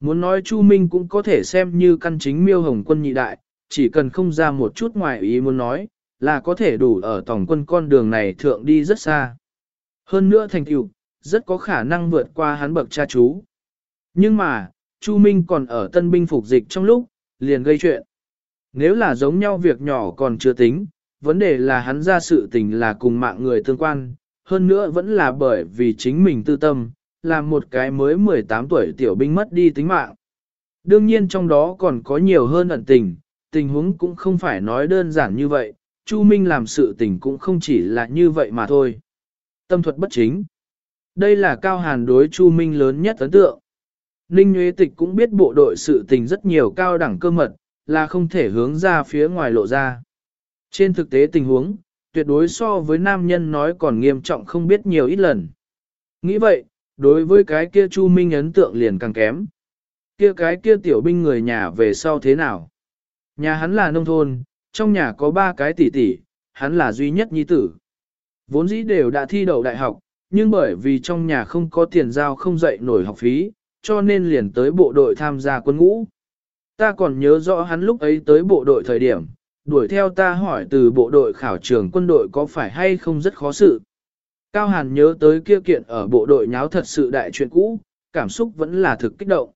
Muốn nói Chu Minh cũng có thể xem như căn chính miêu hồng quân nhị đại, chỉ cần không ra một chút ngoài ý muốn nói, là có thể đủ ở tổng quân con đường này thượng đi rất xa. Hơn nữa thành tựu, rất có khả năng vượt qua hắn bậc cha chú. Nhưng mà, Chu Minh còn ở tân binh phục dịch trong lúc, liền gây chuyện. Nếu là giống nhau việc nhỏ còn chưa tính, vấn đề là hắn ra sự tình là cùng mạng người tương quan, hơn nữa vẫn là bởi vì chính mình tư tâm, làm một cái mới 18 tuổi tiểu binh mất đi tính mạng. Đương nhiên trong đó còn có nhiều hơn ẩn tình, tình huống cũng không phải nói đơn giản như vậy, Chu Minh làm sự tình cũng không chỉ là như vậy mà thôi. Tâm thuật bất chính. Đây là Cao Hàn đối Chu Minh lớn nhất ấn tượng. Ninh Nguyễn Tịch cũng biết bộ đội sự tình rất nhiều cao đẳng cơ mật, là không thể hướng ra phía ngoài lộ ra. Trên thực tế tình huống, tuyệt đối so với nam nhân nói còn nghiêm trọng không biết nhiều ít lần. Nghĩ vậy, đối với cái kia Chu Minh ấn tượng liền càng kém. Kia cái kia tiểu binh người nhà về sau thế nào? Nhà hắn là nông thôn, trong nhà có ba cái tỷ tỷ, hắn là duy nhất nhi tử. Vốn dĩ đều đã thi đậu đại học, nhưng bởi vì trong nhà không có tiền giao không dậy nổi học phí, cho nên liền tới bộ đội tham gia quân ngũ. Ta còn nhớ rõ hắn lúc ấy tới bộ đội thời điểm, đuổi theo ta hỏi từ bộ đội khảo trường quân đội có phải hay không rất khó sự. Cao Hàn nhớ tới kia kiện ở bộ đội nháo thật sự đại chuyện cũ, cảm xúc vẫn là thực kích động.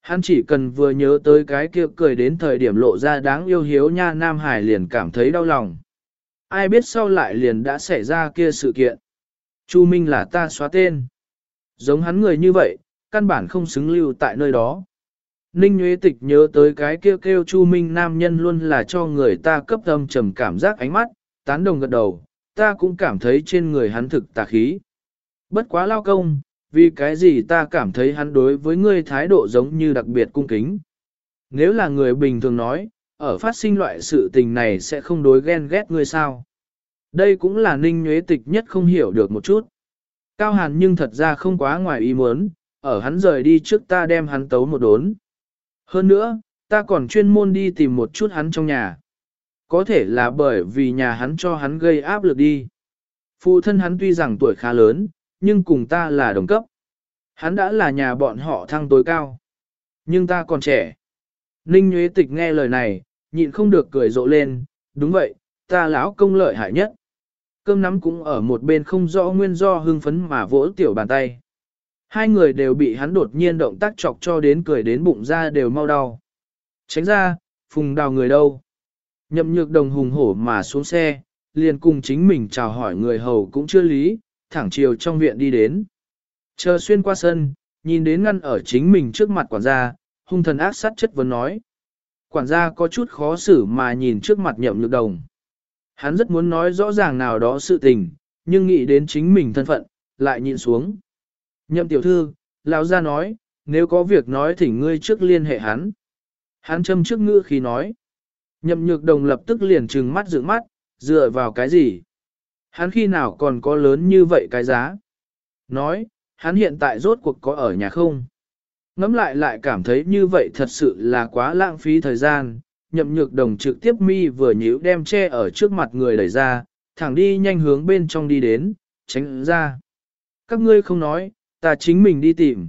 Hắn chỉ cần vừa nhớ tới cái kia cười đến thời điểm lộ ra đáng yêu hiếu nha Nam Hải liền cảm thấy đau lòng. Ai biết sau lại liền đã xảy ra kia sự kiện. Chu Minh là ta xóa tên. Giống hắn người như vậy, căn bản không xứng lưu tại nơi đó. Ninh Nguyễn Tịch nhớ tới cái kêu kêu Chu Minh nam nhân luôn là cho người ta cấp âm trầm cảm giác ánh mắt, tán đồng gật đầu, ta cũng cảm thấy trên người hắn thực tà khí. Bất quá lao công, vì cái gì ta cảm thấy hắn đối với ngươi thái độ giống như đặc biệt cung kính. Nếu là người bình thường nói, ở phát sinh loại sự tình này sẽ không đối ghen ghét ngươi sao. Đây cũng là ninh Nguyễn tịch nhất không hiểu được một chút. Cao hàn nhưng thật ra không quá ngoài ý muốn, ở hắn rời đi trước ta đem hắn tấu một đốn. Hơn nữa, ta còn chuyên môn đi tìm một chút hắn trong nhà. Có thể là bởi vì nhà hắn cho hắn gây áp lực đi. Phụ thân hắn tuy rằng tuổi khá lớn, nhưng cùng ta là đồng cấp. Hắn đã là nhà bọn họ thăng tối cao. Nhưng ta còn trẻ. Ninh Nguyễn Tịch nghe lời này, nhịn không được cười rộ lên, đúng vậy, ta lão công lợi hại nhất. Cơm nắm cũng ở một bên không rõ nguyên do hưng phấn mà vỗ tiểu bàn tay. Hai người đều bị hắn đột nhiên động tác chọc cho đến cười đến bụng ra đều mau đau. Tránh ra, phùng đào người đâu. Nhậm nhược đồng hùng hổ mà xuống xe, liền cùng chính mình chào hỏi người hầu cũng chưa lý, thẳng chiều trong viện đi đến. Chờ xuyên qua sân, nhìn đến ngăn ở chính mình trước mặt quản gia, hung thần ác sát chất vấn nói. Quản gia có chút khó xử mà nhìn trước mặt nhậm nhược đồng. Hắn rất muốn nói rõ ràng nào đó sự tình, nhưng nghĩ đến chính mình thân phận, lại nhìn xuống. Nhậm tiểu thư, lão gia nói, nếu có việc nói thỉnh ngươi trước liên hệ hắn. Hắn châm trước ngữ khi nói. Nhậm nhược đồng lập tức liền trừng mắt dựng mắt, dựa vào cái gì? Hắn khi nào còn có lớn như vậy cái giá? Nói, hắn hiện tại rốt cuộc có ở nhà không? Ngắm lại lại cảm thấy như vậy thật sự là quá lãng phí thời gian. Nhậm nhược đồng trực tiếp mi vừa nhíu đem che ở trước mặt người đẩy ra, thẳng đi nhanh hướng bên trong đi đến, tránh ra. Các ngươi không nói, ta chính mình đi tìm.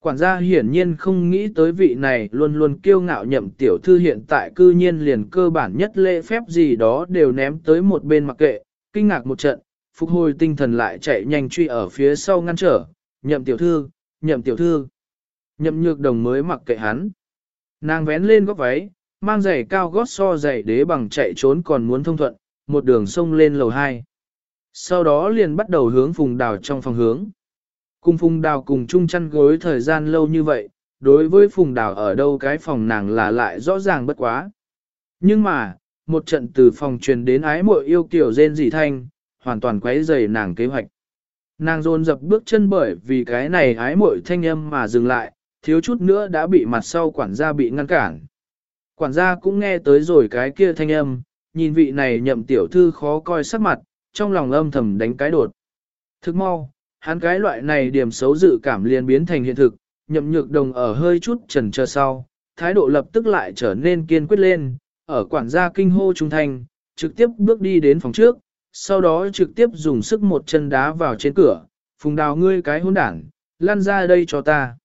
Quản gia hiển nhiên không nghĩ tới vị này luôn luôn kiêu ngạo nhậm tiểu thư hiện tại cư nhiên liền cơ bản nhất lễ phép gì đó đều ném tới một bên mặc kệ, kinh ngạc một trận, phục hồi tinh thần lại chạy nhanh truy ở phía sau ngăn trở, nhậm tiểu thư, nhậm tiểu thư. Nhậm nhược đồng mới mặc kệ hắn. Nàng vén lên góc váy, mang giày cao gót so giày đế bằng chạy trốn còn muốn thông thuận, một đường sông lên lầu 2. Sau đó liền bắt đầu hướng phùng đào trong phòng hướng. Cùng phùng đào cùng chung chăn gối thời gian lâu như vậy, đối với phùng đào ở đâu cái phòng nàng là lại rõ ràng bất quá. Nhưng mà, một trận từ phòng truyền đến ái muội yêu kiểu rên dị thanh, hoàn toàn quấy rầy nàng kế hoạch. Nàng dồn dập bước chân bởi vì cái này ái muội thanh âm mà dừng lại, thiếu chút nữa đã bị mặt sau quản gia bị ngăn cản. Quản gia cũng nghe tới rồi cái kia thanh âm, nhìn vị này nhậm tiểu thư khó coi sắc mặt, trong lòng âm thầm đánh cái đột. Thức mau, hắn cái loại này điểm xấu dự cảm liền biến thành hiện thực, nhậm nhược đồng ở hơi chút trần chờ sau, thái độ lập tức lại trở nên kiên quyết lên, ở quản gia kinh hô trung thành, trực tiếp bước đi đến phòng trước, sau đó trực tiếp dùng sức một chân đá vào trên cửa, phùng đào ngươi cái hôn đảng, lăn ra đây cho ta.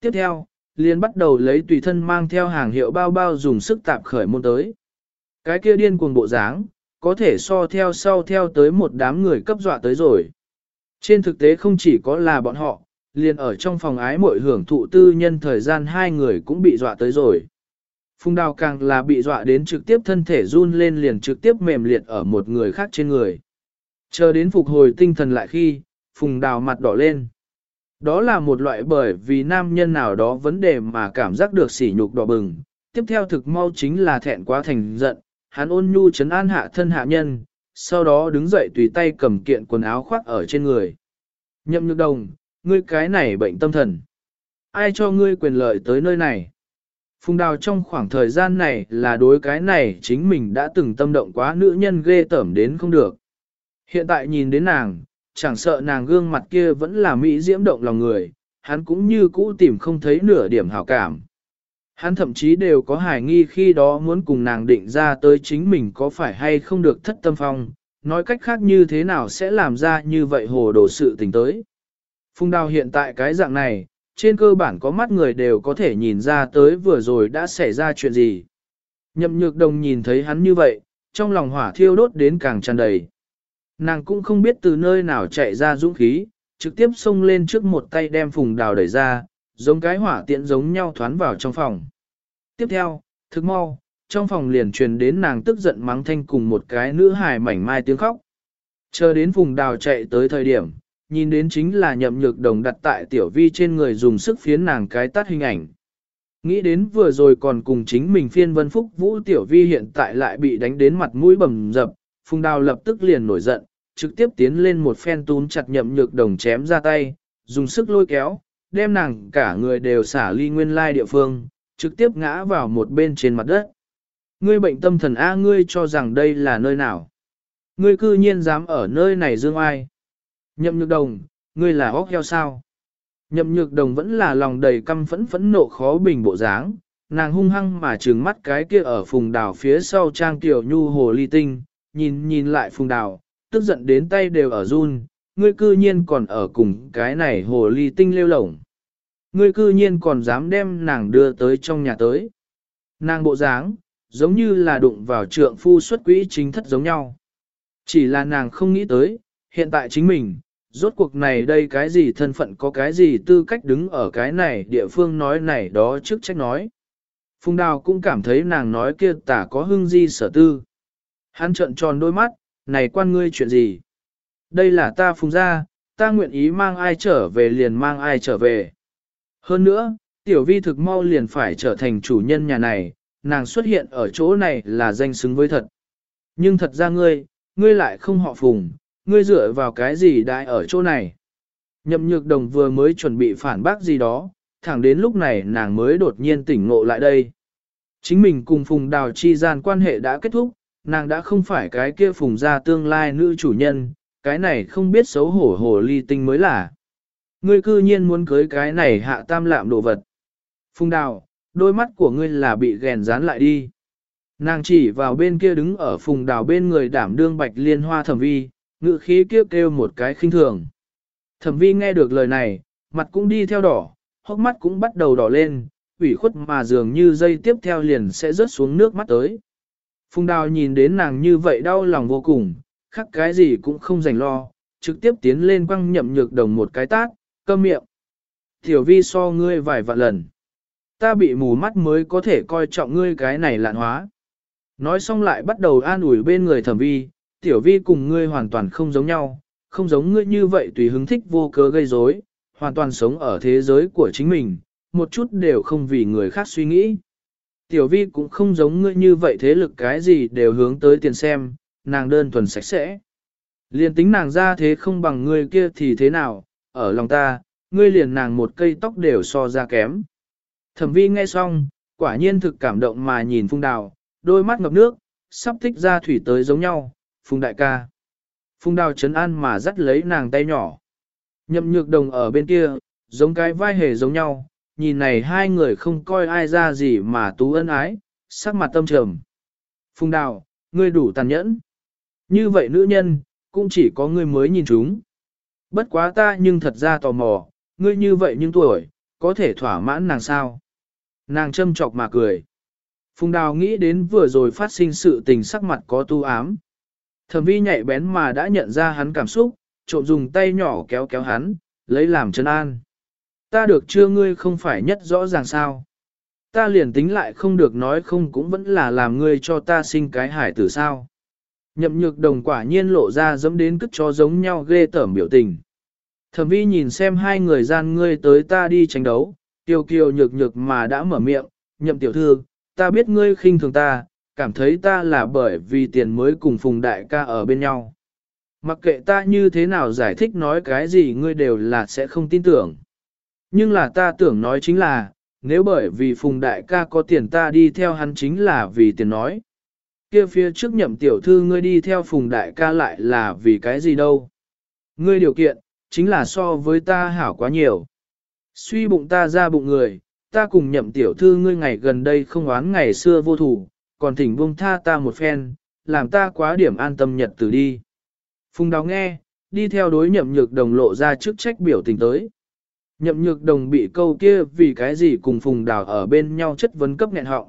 Tiếp theo, liền bắt đầu lấy tùy thân mang theo hàng hiệu bao bao dùng sức tạp khởi môn tới. Cái kia điên cuồng bộ dáng, có thể so theo sau theo tới một đám người cấp dọa tới rồi. Trên thực tế không chỉ có là bọn họ, liền ở trong phòng ái mội hưởng thụ tư nhân thời gian hai người cũng bị dọa tới rồi. Phùng đào càng là bị dọa đến trực tiếp thân thể run lên liền trực tiếp mềm liệt ở một người khác trên người. Chờ đến phục hồi tinh thần lại khi, phùng đào mặt đỏ lên. Đó là một loại bởi vì nam nhân nào đó vấn đề mà cảm giác được sỉ nhục đỏ bừng. Tiếp theo thực mau chính là thẹn quá thành giận, hắn ôn nhu chấn an hạ thân hạ nhân, sau đó đứng dậy tùy tay cầm kiện quần áo khoác ở trên người. Nhậm nhược đồng, ngươi cái này bệnh tâm thần. Ai cho ngươi quyền lợi tới nơi này? Phùng đào trong khoảng thời gian này là đối cái này chính mình đã từng tâm động quá nữ nhân ghê tởm đến không được. Hiện tại nhìn đến nàng, chẳng sợ nàng gương mặt kia vẫn là mỹ diễm động lòng người, hắn cũng như cũ tìm không thấy nửa điểm hảo cảm. Hắn thậm chí đều có hài nghi khi đó muốn cùng nàng định ra tới chính mình có phải hay không được thất tâm phong, nói cách khác như thế nào sẽ làm ra như vậy hồ đồ sự tình tới. Phùng đào hiện tại cái dạng này, trên cơ bản có mắt người đều có thể nhìn ra tới vừa rồi đã xảy ra chuyện gì. Nhậm nhược đồng nhìn thấy hắn như vậy, trong lòng hỏa thiêu đốt đến càng tràn đầy. Nàng cũng không biết từ nơi nào chạy ra dũng khí, trực tiếp xông lên trước một tay đem phùng đào đẩy ra, giống cái hỏa tiện giống nhau thoán vào trong phòng. Tiếp theo, thức mau, trong phòng liền truyền đến nàng tức giận mắng thanh cùng một cái nữ hài mảnh mai tiếng khóc. Chờ đến vùng đào chạy tới thời điểm, nhìn đến chính là nhậm nhược đồng đặt tại tiểu vi trên người dùng sức phiến nàng cái tắt hình ảnh. Nghĩ đến vừa rồi còn cùng chính mình phiên vân phúc vũ tiểu vi hiện tại lại bị đánh đến mặt mũi bầm dập, phùng đào lập tức liền nổi giận, trực tiếp tiến lên một phen tún chặt nhậm nhược đồng chém ra tay, dùng sức lôi kéo, đem nàng cả người đều xả ly nguyên lai địa phương, trực tiếp ngã vào một bên trên mặt đất. Ngươi bệnh tâm thần A ngươi cho rằng đây là nơi nào? Ngươi cư nhiên dám ở nơi này dương ai? Nhậm nhược đồng, ngươi là óc heo sao? Nhậm nhược đồng vẫn là lòng đầy căm phẫn phẫn nộ khó bình bộ dáng, nàng hung hăng mà trừng mắt cái kia ở phùng đào phía sau trang tiểu nhu hồ ly tinh, nhìn nhìn lại phùng đào, tức giận đến tay đều ở run, ngươi cư nhiên còn ở cùng cái này hồ ly tinh lêu lổng. Ngươi cư nhiên còn dám đem nàng đưa tới trong nhà tới. Nàng bộ dáng, giống như là đụng vào trượng phu xuất quỹ chính thất giống nhau. Chỉ là nàng không nghĩ tới, hiện tại chính mình, rốt cuộc này đây cái gì thân phận có cái gì tư cách đứng ở cái này địa phương nói này đó trước trách nói. Phùng đào cũng cảm thấy nàng nói kia tả có hưng di sở tư. Hắn trợn tròn đôi mắt, này quan ngươi chuyện gì? Đây là ta phùng ra, ta nguyện ý mang ai trở về liền mang ai trở về. Hơn nữa, tiểu vi thực mau liền phải trở thành chủ nhân nhà này, nàng xuất hiện ở chỗ này là danh xứng với thật. Nhưng thật ra ngươi, ngươi lại không họ phùng, ngươi dựa vào cái gì đại ở chỗ này. Nhậm nhược đồng vừa mới chuẩn bị phản bác gì đó, thẳng đến lúc này nàng mới đột nhiên tỉnh ngộ lại đây. Chính mình cùng phùng đào chi gian quan hệ đã kết thúc, nàng đã không phải cái kia phùng ra tương lai nữ chủ nhân, cái này không biết xấu hổ hồ ly tinh mới là. Ngươi cư nhiên muốn cưới cái này hạ tam lạm đồ vật. Phùng đào, đôi mắt của ngươi là bị ghèn dán lại đi. Nàng chỉ vào bên kia đứng ở phùng đào bên người đảm đương bạch liên hoa thẩm vi, ngự khí kêu kêu một cái khinh thường. Thẩm vi nghe được lời này, mặt cũng đi theo đỏ, hốc mắt cũng bắt đầu đỏ lên, ủy khuất mà dường như dây tiếp theo liền sẽ rớt xuống nước mắt tới. Phùng đào nhìn đến nàng như vậy đau lòng vô cùng, khác cái gì cũng không dành lo, trực tiếp tiến lên quăng nhậm nhược đồng một cái tát, câm miệng. Tiểu vi so ngươi vài vạn lần. Ta bị mù mắt mới có thể coi trọng ngươi cái này lạn hóa. Nói xong lại bắt đầu an ủi bên người thẩm vi, tiểu vi cùng ngươi hoàn toàn không giống nhau, không giống ngươi như vậy tùy hứng thích vô cớ gây rối, hoàn toàn sống ở thế giới của chính mình, một chút đều không vì người khác suy nghĩ. Tiểu vi cũng không giống ngươi như vậy thế lực cái gì đều hướng tới tiền xem, nàng đơn thuần sạch sẽ. Liền tính nàng ra thế không bằng ngươi kia thì thế nào, ở lòng ta, ngươi liền nàng một cây tóc đều so ra kém. Thẩm vi nghe xong, quả nhiên thực cảm động mà nhìn phung đào, đôi mắt ngập nước, sắp thích ra thủy tới giống nhau, phung đại ca. Phung đào chấn an mà dắt lấy nàng tay nhỏ. Nhậm nhược đồng ở bên kia, giống cái vai hề giống nhau, nhìn này hai người không coi ai ra gì mà tú ân ái, sắc mặt tâm trầm. Phung đào, ngươi đủ tàn nhẫn. Như vậy nữ nhân, cũng chỉ có ngươi mới nhìn chúng. Bất quá ta nhưng thật ra tò mò, ngươi như vậy nhưng tuổi, có thể thỏa mãn nàng sao? Nàng châm chọc mà cười. Phùng đào nghĩ đến vừa rồi phát sinh sự tình sắc mặt có tu ám. Thẩm vi nhạy bén mà đã nhận ra hắn cảm xúc, trộm dùng tay nhỏ kéo kéo hắn, lấy làm chân an. Ta được chưa ngươi không phải nhất rõ ràng sao? Ta liền tính lại không được nói không cũng vẫn là làm ngươi cho ta sinh cái hải tử sao? Nhậm nhược đồng quả nhiên lộ ra giống đến cất cho giống nhau ghê tởm biểu tình. Thẩm vi nhìn xem hai người gian ngươi tới ta đi tranh đấu, tiêu kiều nhược nhược mà đã mở miệng, nhậm tiểu thư, ta biết ngươi khinh thường ta, cảm thấy ta là bởi vì tiền mới cùng phùng đại ca ở bên nhau. Mặc kệ ta như thế nào giải thích nói cái gì ngươi đều là sẽ không tin tưởng. Nhưng là ta tưởng nói chính là, nếu bởi vì phùng đại ca có tiền ta đi theo hắn chính là vì tiền nói kia phía trước nhậm tiểu thư ngươi đi theo phùng đại ca lại là vì cái gì đâu. Ngươi điều kiện, chính là so với ta hảo quá nhiều. Suy bụng ta ra bụng người, ta cùng nhậm tiểu thư ngươi ngày gần đây không oán ngày xưa vô thủ, còn thỉnh buông tha ta một phen, làm ta quá điểm an tâm nhật từ đi. Phùng đào nghe, đi theo đối nhậm nhược đồng lộ ra trước trách biểu tình tới. Nhậm nhược đồng bị câu kia vì cái gì cùng phùng đào ở bên nhau chất vấn cấp nghẹn họng.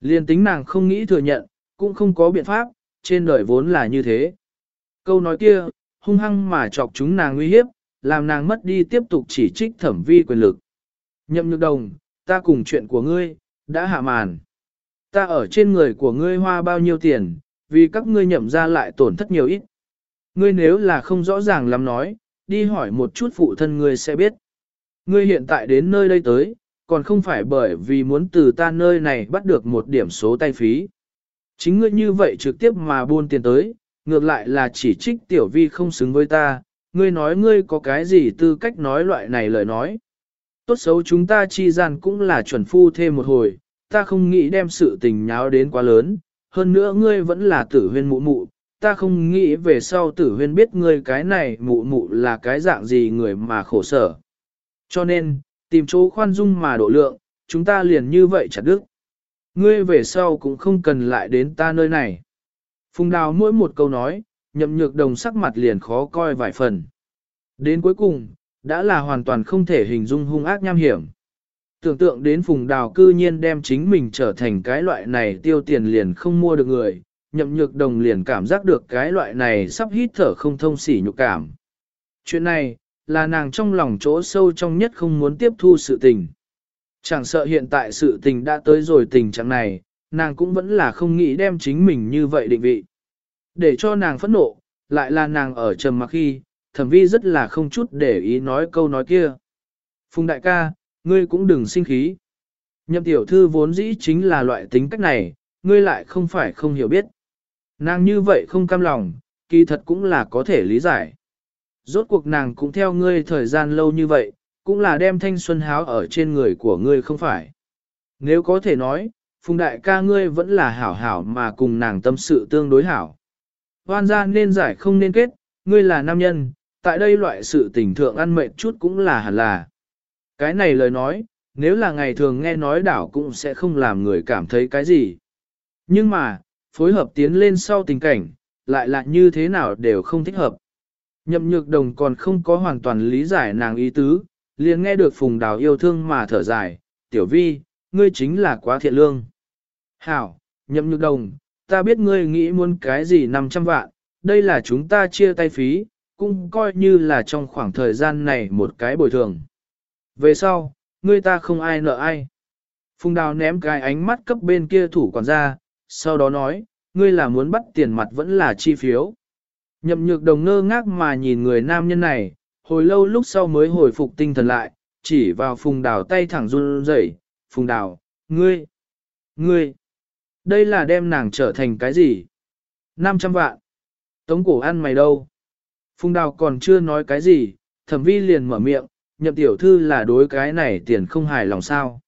Liên tính nàng không nghĩ thừa nhận, cũng không có biện pháp, trên đời vốn là như thế. Câu nói kia, hung hăng mà chọc chúng nàng nguy hiếp, làm nàng mất đi tiếp tục chỉ trích thẩm vi quyền lực. Nhậm nhược đồng, ta cùng chuyện của ngươi, đã hạ màn. Ta ở trên người của ngươi hoa bao nhiêu tiền, vì các ngươi nhậm ra lại tổn thất nhiều ít. Ngươi nếu là không rõ ràng lắm nói, đi hỏi một chút phụ thân ngươi sẽ biết. Ngươi hiện tại đến nơi đây tới, còn không phải bởi vì muốn từ ta nơi này bắt được một điểm số tay phí. Chính ngươi như vậy trực tiếp mà buôn tiền tới, ngược lại là chỉ trích tiểu vi không xứng với ta, ngươi nói ngươi có cái gì tư cách nói loại này lời nói. Tốt xấu chúng ta chi gian cũng là chuẩn phu thêm một hồi, ta không nghĩ đem sự tình nháo đến quá lớn, hơn nữa ngươi vẫn là tử huyên mụ mụ, ta không nghĩ về sau tử huyên biết ngươi cái này mụ mụ là cái dạng gì người mà khổ sở. Cho nên, tìm chỗ khoan dung mà độ lượng, chúng ta liền như vậy chặt đức. Ngươi về sau cũng không cần lại đến ta nơi này. Phùng đào mỗi một câu nói, nhậm nhược đồng sắc mặt liền khó coi vài phần. Đến cuối cùng, đã là hoàn toàn không thể hình dung hung ác nham hiểm. Tưởng tượng đến phùng đào cư nhiên đem chính mình trở thành cái loại này tiêu tiền liền không mua được người, nhậm nhược đồng liền cảm giác được cái loại này sắp hít thở không thông sỉ nhục cảm. Chuyện này, là nàng trong lòng chỗ sâu trong nhất không muốn tiếp thu sự tình. Chẳng sợ hiện tại sự tình đã tới rồi tình trạng này, nàng cũng vẫn là không nghĩ đem chính mình như vậy định vị. Để cho nàng phẫn nộ, lại là nàng ở trầm mặc khi, thẩm vi rất là không chút để ý nói câu nói kia. Phùng đại ca, ngươi cũng đừng sinh khí. Nhậm tiểu thư vốn dĩ chính là loại tính cách này, ngươi lại không phải không hiểu biết. Nàng như vậy không cam lòng, kỳ thật cũng là có thể lý giải. Rốt cuộc nàng cũng theo ngươi thời gian lâu như vậy, cũng là đem thanh xuân háo ở trên người của ngươi không phải. Nếu có thể nói, Phùng đại ca ngươi vẫn là hảo hảo mà cùng nàng tâm sự tương đối hảo. Hoan gia nên giải không nên kết, ngươi là nam nhân, tại đây loại sự tình thượng ăn mệt chút cũng là hẳn là. Cái này lời nói, nếu là ngày thường nghe nói đảo cũng sẽ không làm người cảm thấy cái gì. Nhưng mà, phối hợp tiến lên sau tình cảnh, lại là như thế nào đều không thích hợp. Nhậm nhược đồng còn không có hoàn toàn lý giải nàng ý tứ, liền nghe được phùng đào yêu thương mà thở dài, tiểu vi, ngươi chính là quá thiện lương. Hảo, nhậm nhược đồng, ta biết ngươi nghĩ muốn cái gì 500 vạn, đây là chúng ta chia tay phí, cũng coi như là trong khoảng thời gian này một cái bồi thường. Về sau, ngươi ta không ai nợ ai. Phùng đào ném cái ánh mắt cấp bên kia thủ quản gia, sau đó nói, ngươi là muốn bắt tiền mặt vẫn là chi phiếu. Nhậm nhược đồng ngơ ngác mà nhìn người nam nhân này, hồi lâu lúc sau mới hồi phục tinh thần lại, chỉ vào phùng đào tay thẳng run rẩy, phùng đào, ngươi, ngươi, đây là đem nàng trở thành cái gì? 500 vạn. Tống cổ ăn mày đâu? Phùng đào còn chưa nói cái gì, thẩm vi liền mở miệng, nhậm tiểu thư là đối cái này tiền không hài lòng sao.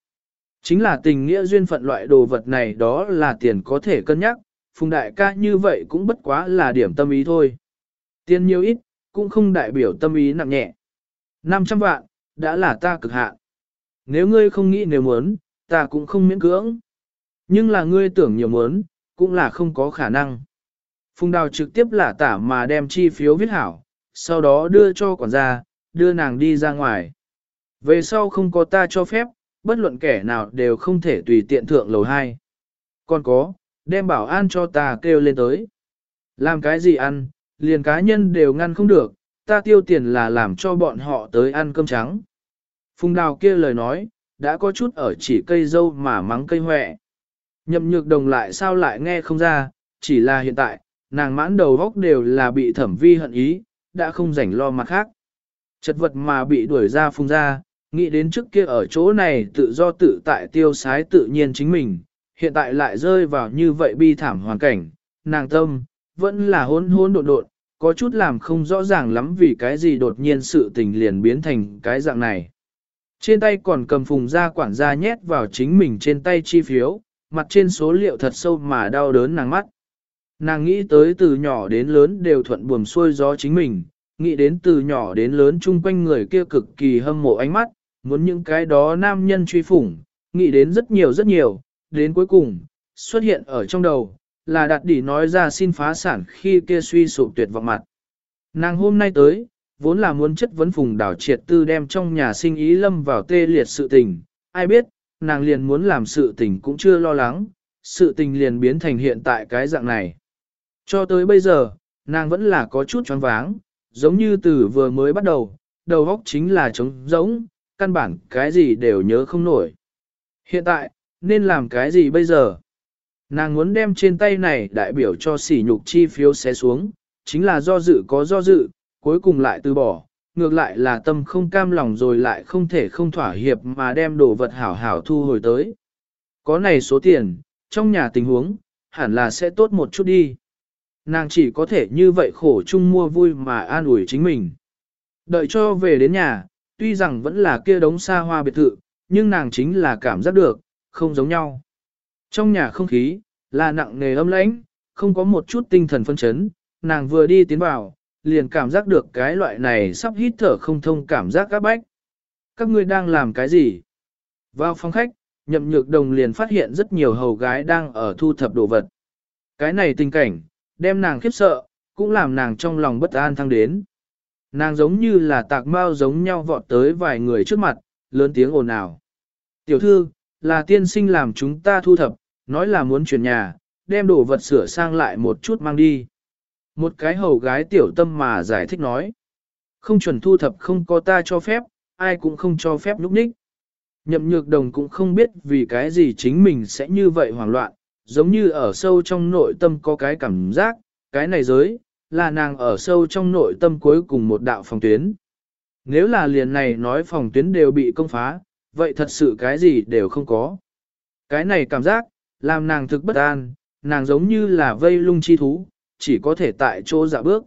Chính là tình nghĩa duyên phận loại đồ vật này đó là tiền có thể cân nhắc, phùng đại ca như vậy cũng bất quá là điểm tâm ý thôi. Tiền nhiều ít, cũng không đại biểu tâm ý nặng nhẹ. 500 vạn, đã là ta cực hạn. Nếu ngươi không nghĩ nếu muốn, ta cũng không miễn cưỡng. Nhưng là ngươi tưởng nhiều muốn, cũng là không có khả năng. Phùng đào trực tiếp là tả mà đem chi phiếu viết hảo, sau đó đưa cho quản gia, đưa nàng đi ra ngoài. Về sau không có ta cho phép, bất luận kẻ nào đều không thể tùy tiện thượng lầu hai Còn có, đem bảo an cho ta kêu lên tới. Làm cái gì ăn, liền cá nhân đều ngăn không được, ta tiêu tiền là làm cho bọn họ tới ăn cơm trắng. Phùng đào kia lời nói, đã có chút ở chỉ cây dâu mà mắng cây hoẹ. Nhậm nhược đồng lại sao lại nghe không ra, chỉ là hiện tại, nàng mãn đầu góc đều là bị thẩm vi hận ý, đã không rảnh lo mặt khác. Chật vật mà bị đuổi ra phung ra, nghĩ đến trước kia ở chỗ này tự do tự tại tiêu sái tự nhiên chính mình, hiện tại lại rơi vào như vậy bi thảm hoàn cảnh, nàng tâm, vẫn là hôn hôn đột đột có chút làm không rõ ràng lắm vì cái gì đột nhiên sự tình liền biến thành cái dạng này. Trên tay còn cầm phùng ra quản gia nhét vào chính mình trên tay chi phiếu, mặt trên số liệu thật sâu mà đau đớn nàng mắt. Nàng nghĩ tới từ nhỏ đến lớn đều thuận buồm xuôi gió chính mình, nghĩ đến từ nhỏ đến lớn chung quanh người kia cực kỳ hâm mộ ánh mắt, muốn những cái đó nam nhân truy phủng, nghĩ đến rất nhiều rất nhiều, đến cuối cùng, xuất hiện ở trong đầu, là đặt đỉ nói ra xin phá sản khi kia suy sụp tuyệt vọng mặt. Nàng hôm nay tới, vốn là muốn chất vấn phùng đảo triệt tư đem trong nhà sinh ý lâm vào tê liệt sự tình, ai biết, nàng liền muốn làm sự tình cũng chưa lo lắng, sự tình liền biến thành hiện tại cái dạng này. Cho tới bây giờ, nàng vẫn là có chút choáng váng, giống như từ vừa mới bắt đầu, đầu óc chính là trống rỗng, căn bản cái gì đều nhớ không nổi. Hiện tại, nên làm cái gì bây giờ? Nàng muốn đem trên tay này đại biểu cho sỉ nhục chi phiếu xé xuống, chính là do dự có do dự, cuối cùng lại từ bỏ, ngược lại là tâm không cam lòng rồi lại không thể không thỏa hiệp mà đem đồ vật hảo hảo thu hồi tới. Có này số tiền, trong nhà tình huống, hẳn là sẽ tốt một chút đi. Nàng chỉ có thể như vậy khổ chung mua vui mà an ủi chính mình. Đợi cho về đến nhà, tuy rằng vẫn là kia đống xa hoa biệt thự, nhưng nàng chính là cảm giác được, không giống nhau. Trong nhà không khí, là nặng nề âm lãnh, không có một chút tinh thần phân chấn, nàng vừa đi tiến vào, liền cảm giác được cái loại này sắp hít thở không thông cảm giác các bách. Các ngươi đang làm cái gì? Vào phòng khách, nhậm nhược đồng liền phát hiện rất nhiều hầu gái đang ở thu thập đồ vật. Cái này tình cảnh, đem nàng khiếp sợ, cũng làm nàng trong lòng bất an thăng đến. Nàng giống như là tạc mau giống nhau vọt tới vài người trước mặt, lớn tiếng ồn ào. Tiểu thư, là tiên sinh làm chúng ta thu thập, nói là muốn chuyển nhà, đem đồ vật sửa sang lại một chút mang đi. Một cái hầu gái tiểu tâm mà giải thích nói. Không chuẩn thu thập không có ta cho phép, ai cũng không cho phép núp ních. Nhậm nhược đồng cũng không biết vì cái gì chính mình sẽ như vậy hoảng loạn, giống như ở sâu trong nội tâm có cái cảm giác, cái này giới, là nàng ở sâu trong nội tâm cuối cùng một đạo phòng tuyến. Nếu là liền này nói phòng tuyến đều bị công phá, vậy thật sự cái gì đều không có. Cái này cảm giác, làm nàng thực bất an, nàng giống như là vây lung chi thú, chỉ có thể tại chỗ dạ bước.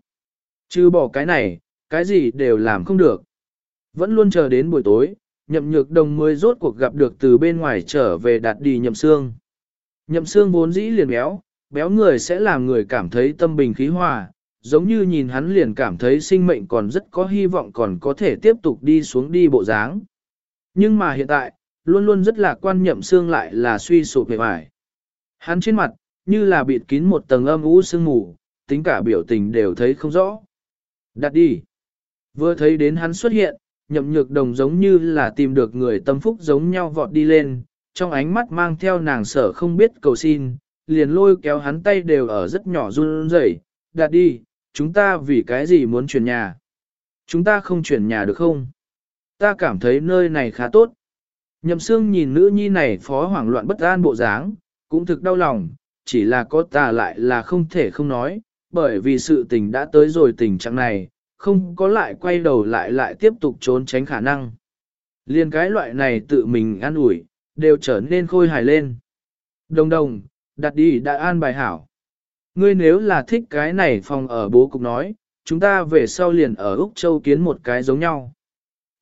Chứ bỏ cái này, cái gì đều làm không được. Vẫn luôn chờ đến buổi tối, nhậm nhược đồng mới rốt cuộc gặp được từ bên ngoài trở về đạt đi nhậm xương. Nhậm xương vốn dĩ liền béo, béo người sẽ làm người cảm thấy tâm bình khí hòa, giống như nhìn hắn liền cảm thấy sinh mệnh còn rất có hy vọng còn có thể tiếp tục đi xuống đi bộ dáng. Nhưng mà hiện tại, luôn luôn rất là quan nhậm xương lại là suy sụp về vải. Hắn trên mặt, như là bịt kín một tầng âm u sương mù, tính cả biểu tình đều thấy không rõ. Đặt đi. Vừa thấy đến hắn xuất hiện, nhậm nhược đồng giống như là tìm được người tâm phúc giống nhau vọt đi lên, trong ánh mắt mang theo nàng sở không biết cầu xin, liền lôi kéo hắn tay đều ở rất nhỏ run rẩy. đặt đi, chúng ta vì cái gì muốn chuyển nhà? Chúng ta không chuyển nhà được không? Ta cảm thấy nơi này khá tốt. Nhậm xương nhìn nữ nhi này phó hoảng loạn bất an bộ dáng, cũng thực đau lòng, chỉ là có ta lại là không thể không nói, bởi vì sự tình đã tới rồi tình trạng này, không có lại quay đầu lại lại tiếp tục trốn tránh khả năng. Liên cái loại này tự mình an ủi, đều trở nên khôi hài lên. Đồng đồng, đặt đi đã an bài hảo. Ngươi nếu là thích cái này phòng ở bố cục nói, chúng ta về sau liền ở Úc Châu kiến một cái giống nhau.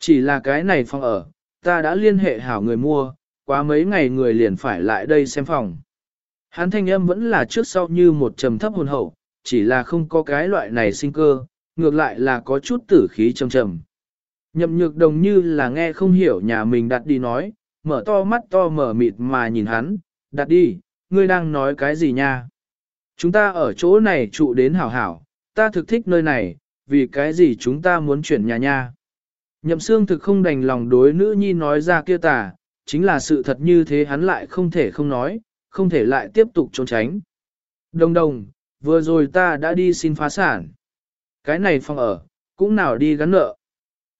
Chỉ là cái này phòng ở, ta đã liên hệ hảo người mua, quá mấy ngày người liền phải lại đây xem phòng. Hắn thanh âm vẫn là trước sau như một trầm thấp hồn hậu, chỉ là không có cái loại này sinh cơ, ngược lại là có chút tử khí trầm trầm. Nhậm nhược đồng như là nghe không hiểu nhà mình đặt đi nói, mở to mắt to mở mịt mà nhìn hắn, đặt đi, ngươi đang nói cái gì nha? Chúng ta ở chỗ này trụ đến hảo hảo, ta thực thích nơi này, vì cái gì chúng ta muốn chuyển nhà nha? Nhậm xương thực không đành lòng đối nữ nhi nói ra kia tà, chính là sự thật như thế hắn lại không thể không nói, không thể lại tiếp tục trốn tránh. Đồng đồng, vừa rồi ta đã đi xin phá sản. Cái này phòng ở, cũng nào đi gắn nợ.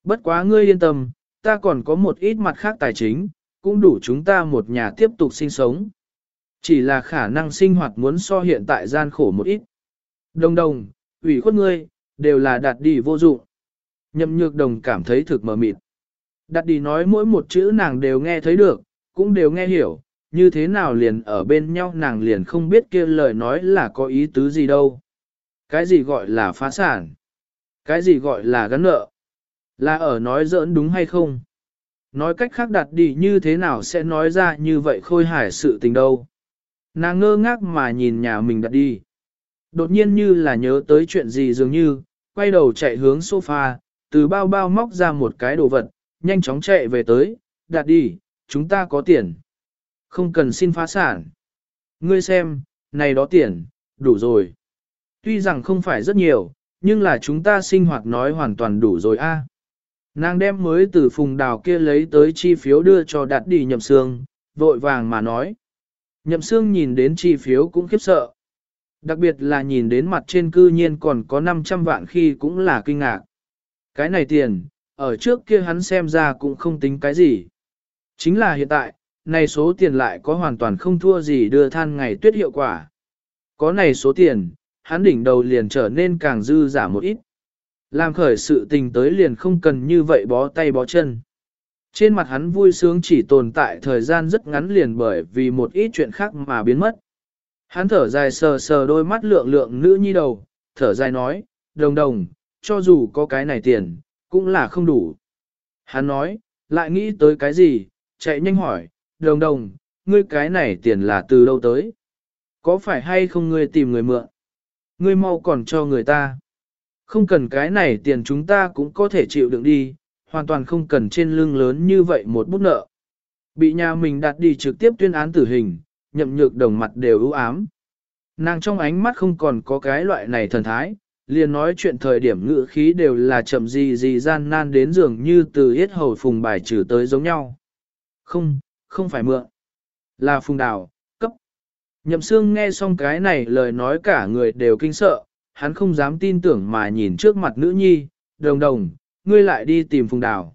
Bất quá ngươi yên tâm, ta còn có một ít mặt khác tài chính, cũng đủ chúng ta một nhà tiếp tục sinh sống. Chỉ là khả năng sinh hoạt muốn so hiện tại gian khổ một ít. Đồng đồng, ủy khuất ngươi, đều là đạt đi vô dụng. Nhậm nhược đồng cảm thấy thực mờ mịt. Đạt đi nói mỗi một chữ nàng đều nghe thấy được, cũng đều nghe hiểu, như thế nào liền ở bên nhau nàng liền không biết kia lời nói là có ý tứ gì đâu. Cái gì gọi là phá sản? Cái gì gọi là gắn nợ? Là ở nói giỡn đúng hay không? Nói cách khác đặt đi như thế nào sẽ nói ra như vậy khôi hài sự tình đâu? Nàng ngơ ngác mà nhìn nhà mình đặt đi. Đột nhiên như là nhớ tới chuyện gì dường như, quay đầu chạy hướng sofa, từ bao bao móc ra một cái đồ vật, nhanh chóng chạy về tới, đặt đi, chúng ta có tiền. Không cần xin phá sản. Ngươi xem, này đó tiền, đủ rồi. Tuy rằng không phải rất nhiều, nhưng là chúng ta sinh hoạt nói hoàn toàn đủ rồi a. Nàng đem mới từ phùng đào kia lấy tới chi phiếu đưa cho đạt đi nhậm xương, vội vàng mà nói. Nhậm xương nhìn đến chi phiếu cũng khiếp sợ. Đặc biệt là nhìn đến mặt trên cư nhiên còn có 500 vạn khi cũng là kinh ngạc. Cái này tiền, ở trước kia hắn xem ra cũng không tính cái gì. Chính là hiện tại, này số tiền lại có hoàn toàn không thua gì đưa than ngày tuyết hiệu quả. Có này số tiền, hắn đỉnh đầu liền trở nên càng dư giả một ít. Làm khởi sự tình tới liền không cần như vậy bó tay bó chân. Trên mặt hắn vui sướng chỉ tồn tại thời gian rất ngắn liền bởi vì một ít chuyện khác mà biến mất. Hắn thở dài sờ sờ đôi mắt lượng lượng nữ nhi đầu, thở dài nói, đồng đồng, cho dù có cái này tiền, cũng là không đủ. Hắn nói, lại nghĩ tới cái gì, chạy nhanh hỏi, đồng đồng, ngươi cái này tiền là từ đâu tới? Có phải hay không ngươi tìm người mượn? Ngươi mau còn cho người ta. Không cần cái này tiền chúng ta cũng có thể chịu đựng đi, hoàn toàn không cần trên lưng lớn như vậy một bút nợ. Bị nhà mình đặt đi trực tiếp tuyên án tử hình, nhậm nhược đồng mặt đều ưu ám. Nàng trong ánh mắt không còn có cái loại này thần thái, liền nói chuyện thời điểm ngữ khí đều là chậm gì gì gian nan đến dường như từ hết hầu phùng bài trừ tới giống nhau. Không, không phải mượn. Là phùng đào, cấp. Nhậm xương nghe xong cái này lời nói cả người đều kinh sợ, hắn không dám tin tưởng mà nhìn trước mặt nữ nhi, đồng đồng, ngươi lại đi tìm phùng đào.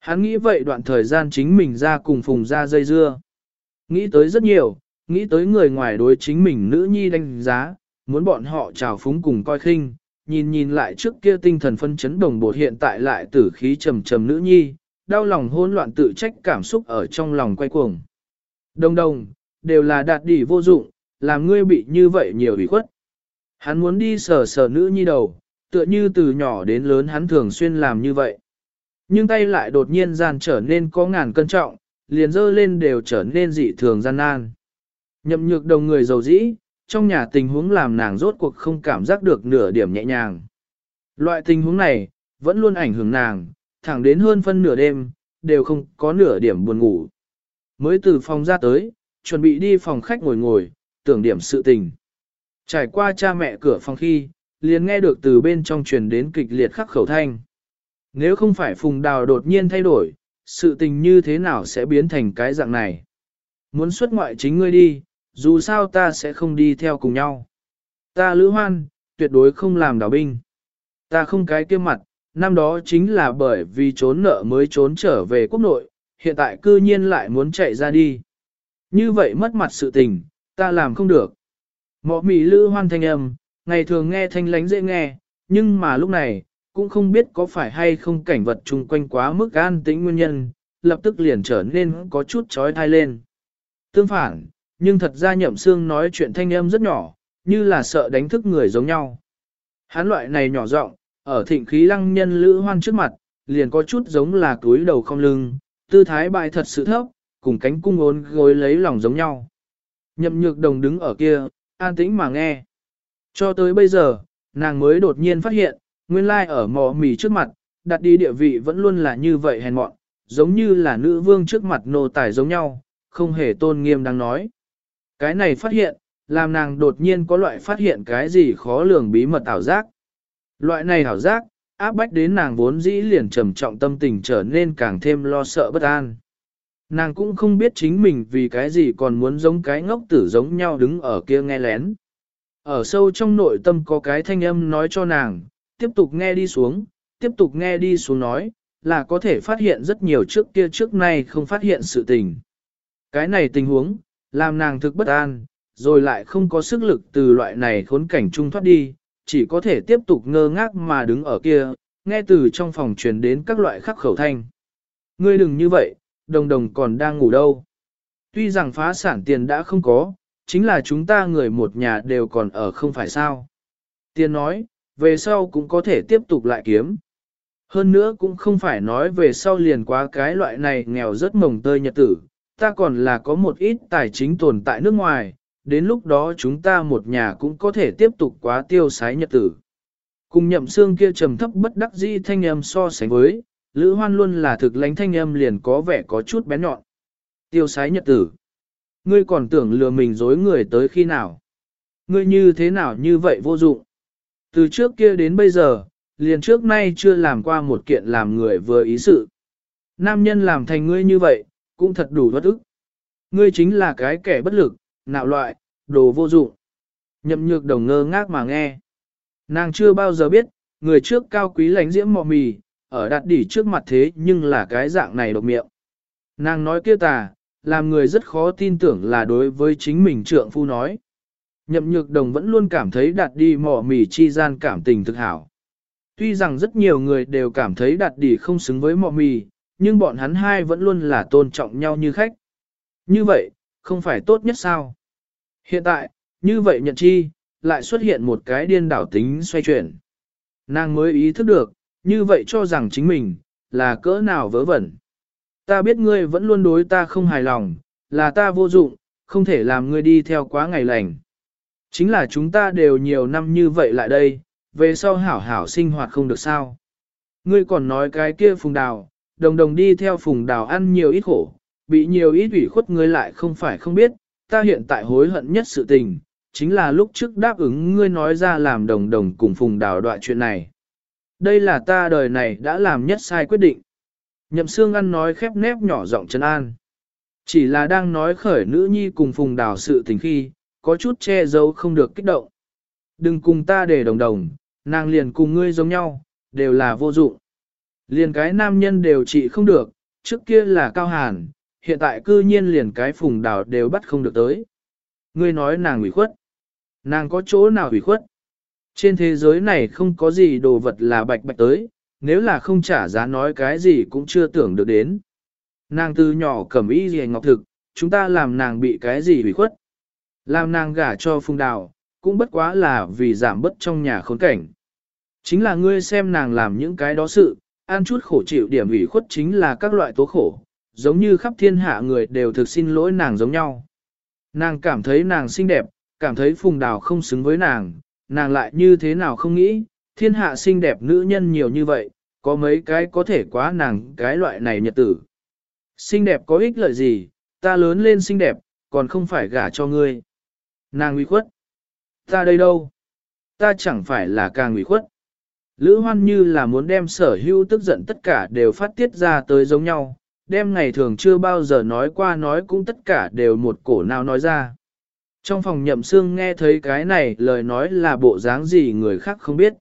Hắn nghĩ vậy đoạn thời gian chính mình ra cùng phùng ra dây dưa. Nghĩ tới rất nhiều, nghĩ tới người ngoài đối chính mình nữ nhi đánh giá, muốn bọn họ trào phúng cùng coi khinh, nhìn nhìn lại trước kia tinh thần phân chấn đồng bột hiện tại lại tử khí trầm trầm nữ nhi, đau lòng hỗn loạn tự trách cảm xúc ở trong lòng quay cuồng. Đồng đồng, đều là đạt đỉ vô dụng, làm ngươi bị như vậy nhiều ủy khuất. Hắn muốn đi sờ sờ nữ nhi đầu, tựa như từ nhỏ đến lớn hắn thường xuyên làm như vậy. Nhưng tay lại đột nhiên gian trở nên có ngàn cân trọng, liền dơ lên đều trở nên dị thường gian nan. Nhậm nhược đồng người giàu dĩ, trong nhà tình huống làm nàng rốt cuộc không cảm giác được nửa điểm nhẹ nhàng. Loại tình huống này, vẫn luôn ảnh hưởng nàng, thẳng đến hơn phân nửa đêm, đều không có nửa điểm buồn ngủ. Mới từ phòng ra tới, chuẩn bị đi phòng khách ngồi ngồi, tưởng điểm sự tình. Trải qua cha mẹ cửa phòng khi, liền nghe được từ bên trong truyền đến kịch liệt khắc khẩu thanh. Nếu không phải phùng đào đột nhiên thay đổi, sự tình như thế nào sẽ biến thành cái dạng này? Muốn xuất ngoại chính ngươi đi, dù sao ta sẽ không đi theo cùng nhau. Ta lữ hoan, tuyệt đối không làm đào binh. Ta không cái kia mặt, năm đó chính là bởi vì trốn nợ mới trốn trở về quốc nội, hiện tại cư nhiên lại muốn chạy ra đi. Như vậy mất mặt sự tình, ta làm không được. Mọ mì lữ hoan thanh âm, ngày thường nghe thanh lánh dễ nghe, nhưng mà lúc này, cũng không biết có phải hay không cảnh vật chung quanh quá mức an tĩnh nguyên nhân, lập tức liền trở nên có chút trói thai lên. Tương phản, nhưng thật ra nhậm xương nói chuyện thanh âm rất nhỏ, như là sợ đánh thức người giống nhau. Hán loại này nhỏ giọng ở thịnh khí lăng nhân lữ hoan trước mặt, liền có chút giống là túi đầu không lưng, tư thái bại thật sự thấp, cùng cánh cung ốn gối lấy lòng giống nhau. Nhậm nhược đồng đứng ở kia, an tĩnh mà nghe. Cho tới bây giờ, nàng mới đột nhiên phát hiện, nguyên lai ở mò mì trước mặt, đặt đi địa vị vẫn luôn là như vậy hèn mọn, giống như là nữ vương trước mặt nô tài giống nhau, không hề tôn nghiêm đang nói. Cái này phát hiện, làm nàng đột nhiên có loại phát hiện cái gì khó lường bí mật ảo giác. Loại này ảo giác, áp bách đến nàng vốn dĩ liền trầm trọng tâm tình trở nên càng thêm lo sợ bất an. Nàng cũng không biết chính mình vì cái gì còn muốn giống cái ngốc tử giống nhau đứng ở kia nghe lén. Ở sâu trong nội tâm có cái thanh âm nói cho nàng, tiếp tục nghe đi xuống, tiếp tục nghe đi xuống nói, là có thể phát hiện rất nhiều trước kia trước nay không phát hiện sự tình. Cái này tình huống, làm nàng thực bất an, rồi lại không có sức lực từ loại này khốn cảnh trung thoát đi, chỉ có thể tiếp tục ngơ ngác mà đứng ở kia, nghe từ trong phòng truyền đến các loại khắc khẩu thanh. Ngươi đừng như vậy, đồng đồng còn đang ngủ đâu. Tuy rằng phá sản tiền đã không có, chính là chúng ta người một nhà đều còn ở không phải sao. Tiền nói, về sau cũng có thể tiếp tục lại kiếm. Hơn nữa cũng không phải nói về sau liền quá cái loại này nghèo rất mồng tơi nhật tử, ta còn là có một ít tài chính tồn tại nước ngoài, đến lúc đó chúng ta một nhà cũng có thể tiếp tục quá tiêu sái nhật tử. Cùng nhậm xương kia trầm thấp bất đắc dĩ thanh âm so sánh với, Lữ Hoan luôn là thực lãnh thanh âm liền có vẻ có chút bén nhọn. Tiêu sái nhật tử. Ngươi còn tưởng lừa mình dối người tới khi nào? Ngươi như thế nào như vậy vô dụng? Từ trước kia đến bây giờ, liền trước nay chưa làm qua một kiện làm người vừa ý sự. Nam nhân làm thành ngươi như vậy, cũng thật đủ bất ức. Ngươi chính là cái kẻ bất lực, nạo loại, đồ vô dụng. Nhậm nhược đồng ngơ ngác mà nghe. Nàng chưa bao giờ biết, người trước cao quý lánh diễm mọ mì, ở đặt đỉ trước mặt thế nhưng là cái dạng này độc miệng. Nàng nói kia tà, làm người rất khó tin tưởng là đối với chính mình trượng phu nói. Nhậm nhược đồng vẫn luôn cảm thấy đặt đi mỏ mì chi gian cảm tình thực hảo. Tuy rằng rất nhiều người đều cảm thấy đặt đi không xứng với mỏ mì, nhưng bọn hắn hai vẫn luôn là tôn trọng nhau như khách. Như vậy, không phải tốt nhất sao? Hiện tại, như vậy nhận chi, lại xuất hiện một cái điên đảo tính xoay chuyển. Nàng mới ý thức được, như vậy cho rằng chính mình, là cỡ nào vớ vẩn. Ta biết ngươi vẫn luôn đối ta không hài lòng, là ta vô dụng, không thể làm ngươi đi theo quá ngày lành. Chính là chúng ta đều nhiều năm như vậy lại đây, về sau hảo hảo sinh hoạt không được sao. Ngươi còn nói cái kia phùng đào, đồng đồng đi theo phùng đào ăn nhiều ít khổ, bị nhiều ít ủy khuất ngươi lại không phải không biết, ta hiện tại hối hận nhất sự tình, chính là lúc trước đáp ứng ngươi nói ra làm đồng đồng cùng phùng đào đoạn chuyện này. Đây là ta đời này đã làm nhất sai quyết định. Nhậm xương ăn nói khép nép nhỏ giọng chân an. Chỉ là đang nói khởi nữ nhi cùng phùng đào sự tình khi, có chút che giấu không được kích động. Đừng cùng ta để đồng đồng, nàng liền cùng ngươi giống nhau, đều là vô dụng. Liền cái nam nhân đều trị không được, trước kia là cao hàn, hiện tại cư nhiên liền cái phùng đào đều bắt không được tới. Ngươi nói nàng ủy khuất. Nàng có chỗ nào ủy khuất? Trên thế giới này không có gì đồ vật là bạch bạch tới, nếu là không trả giá nói cái gì cũng chưa tưởng được đến. Nàng từ nhỏ cầm ý gì ngọc thực, chúng ta làm nàng bị cái gì ủy khuất. Làm nàng gả cho phùng đào, cũng bất quá là vì giảm bất trong nhà khốn cảnh. Chính là ngươi xem nàng làm những cái đó sự, ăn chút khổ chịu điểm ủy khuất chính là các loại tố khổ, giống như khắp thiên hạ người đều thực xin lỗi nàng giống nhau. Nàng cảm thấy nàng xinh đẹp, cảm thấy phùng đào không xứng với nàng, nàng lại như thế nào không nghĩ, thiên hạ xinh đẹp nữ nhân nhiều như vậy, có mấy cái có thể quá nàng cái loại này nhật tử. Xinh đẹp có ích lợi gì, ta lớn lên xinh đẹp, còn không phải gả cho ngươi. Nàng uy khuất. Ta đây đâu? Ta chẳng phải là càng uy khuất. Lữ hoan như là muốn đem sở hữu tức giận tất cả đều phát tiết ra tới giống nhau, đem ngày thường chưa bao giờ nói qua nói cũng tất cả đều một cổ nào nói ra. Trong phòng nhậm xương nghe thấy cái này lời nói là bộ dáng gì người khác không biết.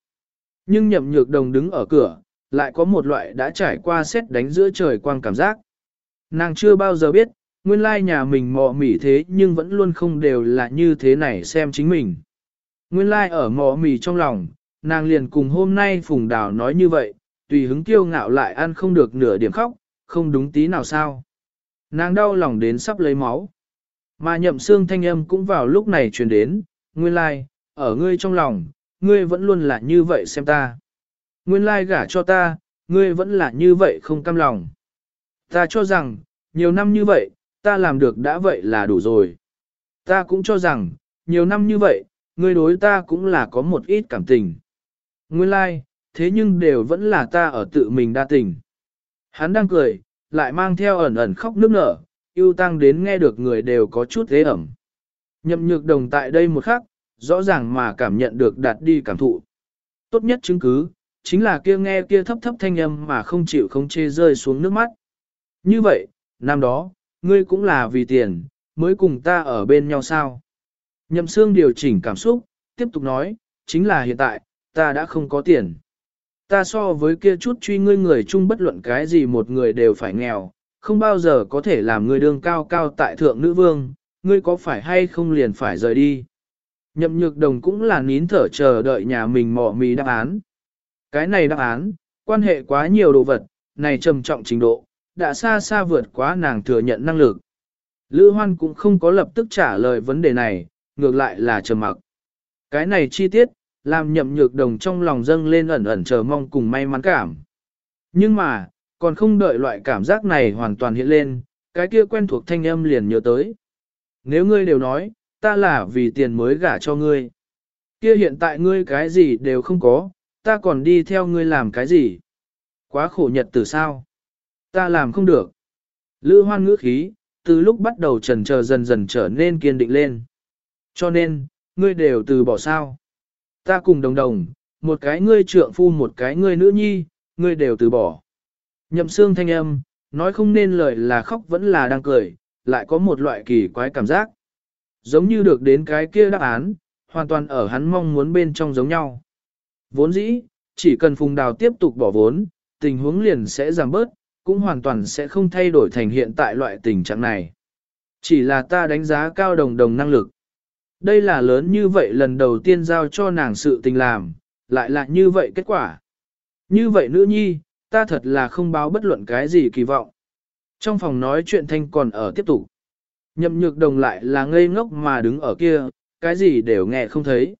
Nhưng nhậm nhược đồng đứng ở cửa, lại có một loại đã trải qua xét đánh giữa trời quang cảm giác. Nàng chưa bao giờ biết, nguyên lai nhà mình mò mỉ thế nhưng vẫn luôn không đều là như thế này xem chính mình. Nguyên lai ở mò mỉ trong lòng, nàng liền cùng hôm nay Phùng Đào nói như vậy, tùy hứng kiêu ngạo lại ăn không được nửa điểm khóc, không đúng tí nào sao. Nàng đau lòng đến sắp lấy máu. Mà nhậm xương thanh âm cũng vào lúc này truyền đến, nguyên lai, ở ngươi trong lòng, ngươi vẫn luôn là như vậy xem ta. Nguyên lai gả cho ta, ngươi vẫn là như vậy không cam lòng. Ta cho rằng, nhiều năm như vậy, ta làm được đã vậy là đủ rồi. Ta cũng cho rằng, nhiều năm như vậy, ngươi đối ta cũng là có một ít cảm tình. Nguyên lai, thế nhưng đều vẫn là ta ở tự mình đa tình. Hắn đang cười, lại mang theo ẩn ẩn khóc nước nở, yêu tăng đến nghe được người đều có chút thế ẩm. Nhậm nhược đồng tại đây một khắc, rõ ràng mà cảm nhận được đạt đi cảm thụ. Tốt nhất chứng cứ, chính là kia nghe kia thấp thấp thanh âm mà không chịu không chê rơi xuống nước mắt. Như vậy, năm đó, ngươi cũng là vì tiền, mới cùng ta ở bên nhau sao. Nhậm xương điều chỉnh cảm xúc, tiếp tục nói, chính là hiện tại, ta đã không có tiền. Ta so với kia chút truy ngươi người chung bất luận cái gì một người đều phải nghèo, không bao giờ có thể làm ngươi đương cao cao tại thượng nữ vương, ngươi có phải hay không liền phải rời đi. Nhậm nhược đồng cũng là nín thở chờ đợi nhà mình mò mì đáp án. Cái này đáp án, quan hệ quá nhiều đồ vật, này trầm trọng trình độ, đã xa xa vượt quá nàng thừa nhận năng lực. Lữ Hoan cũng không có lập tức trả lời vấn đề này, ngược lại là trầm mặc. Cái này chi tiết, làm nhậm nhược đồng trong lòng dâng lên ẩn ẩn chờ mong cùng may mắn cảm. Nhưng mà, còn không đợi loại cảm giác này hoàn toàn hiện lên, cái kia quen thuộc thanh âm liền nhớ tới. Nếu ngươi đều nói, ta là vì tiền mới gả cho ngươi. Kia hiện tại ngươi cái gì đều không có, ta còn đi theo ngươi làm cái gì? Quá khổ nhật từ sao? Ta làm không được. Lữ hoan ngữ khí, từ lúc bắt đầu trần chờ dần dần trở nên kiên định lên. Cho nên, ngươi đều từ bỏ sao. Ta cùng đồng đồng, một cái ngươi trượng phu một cái ngươi nữ nhi, ngươi đều từ bỏ. Nhậm xương thanh âm, nói không nên lời là khóc vẫn là đang cười, lại có một loại kỳ quái cảm giác. Giống như được đến cái kia đáp án, hoàn toàn ở hắn mong muốn bên trong giống nhau. Vốn dĩ, chỉ cần phùng đào tiếp tục bỏ vốn, tình huống liền sẽ giảm bớt, cũng hoàn toàn sẽ không thay đổi thành hiện tại loại tình trạng này. Chỉ là ta đánh giá cao đồng đồng năng lực. Đây là lớn như vậy lần đầu tiên giao cho nàng sự tình làm, lại là như vậy kết quả. Như vậy nữ nhi, ta thật là không báo bất luận cái gì kỳ vọng. Trong phòng nói chuyện thanh còn ở tiếp tục. Nhậm nhược đồng lại là ngây ngốc mà đứng ở kia, cái gì đều nghe không thấy.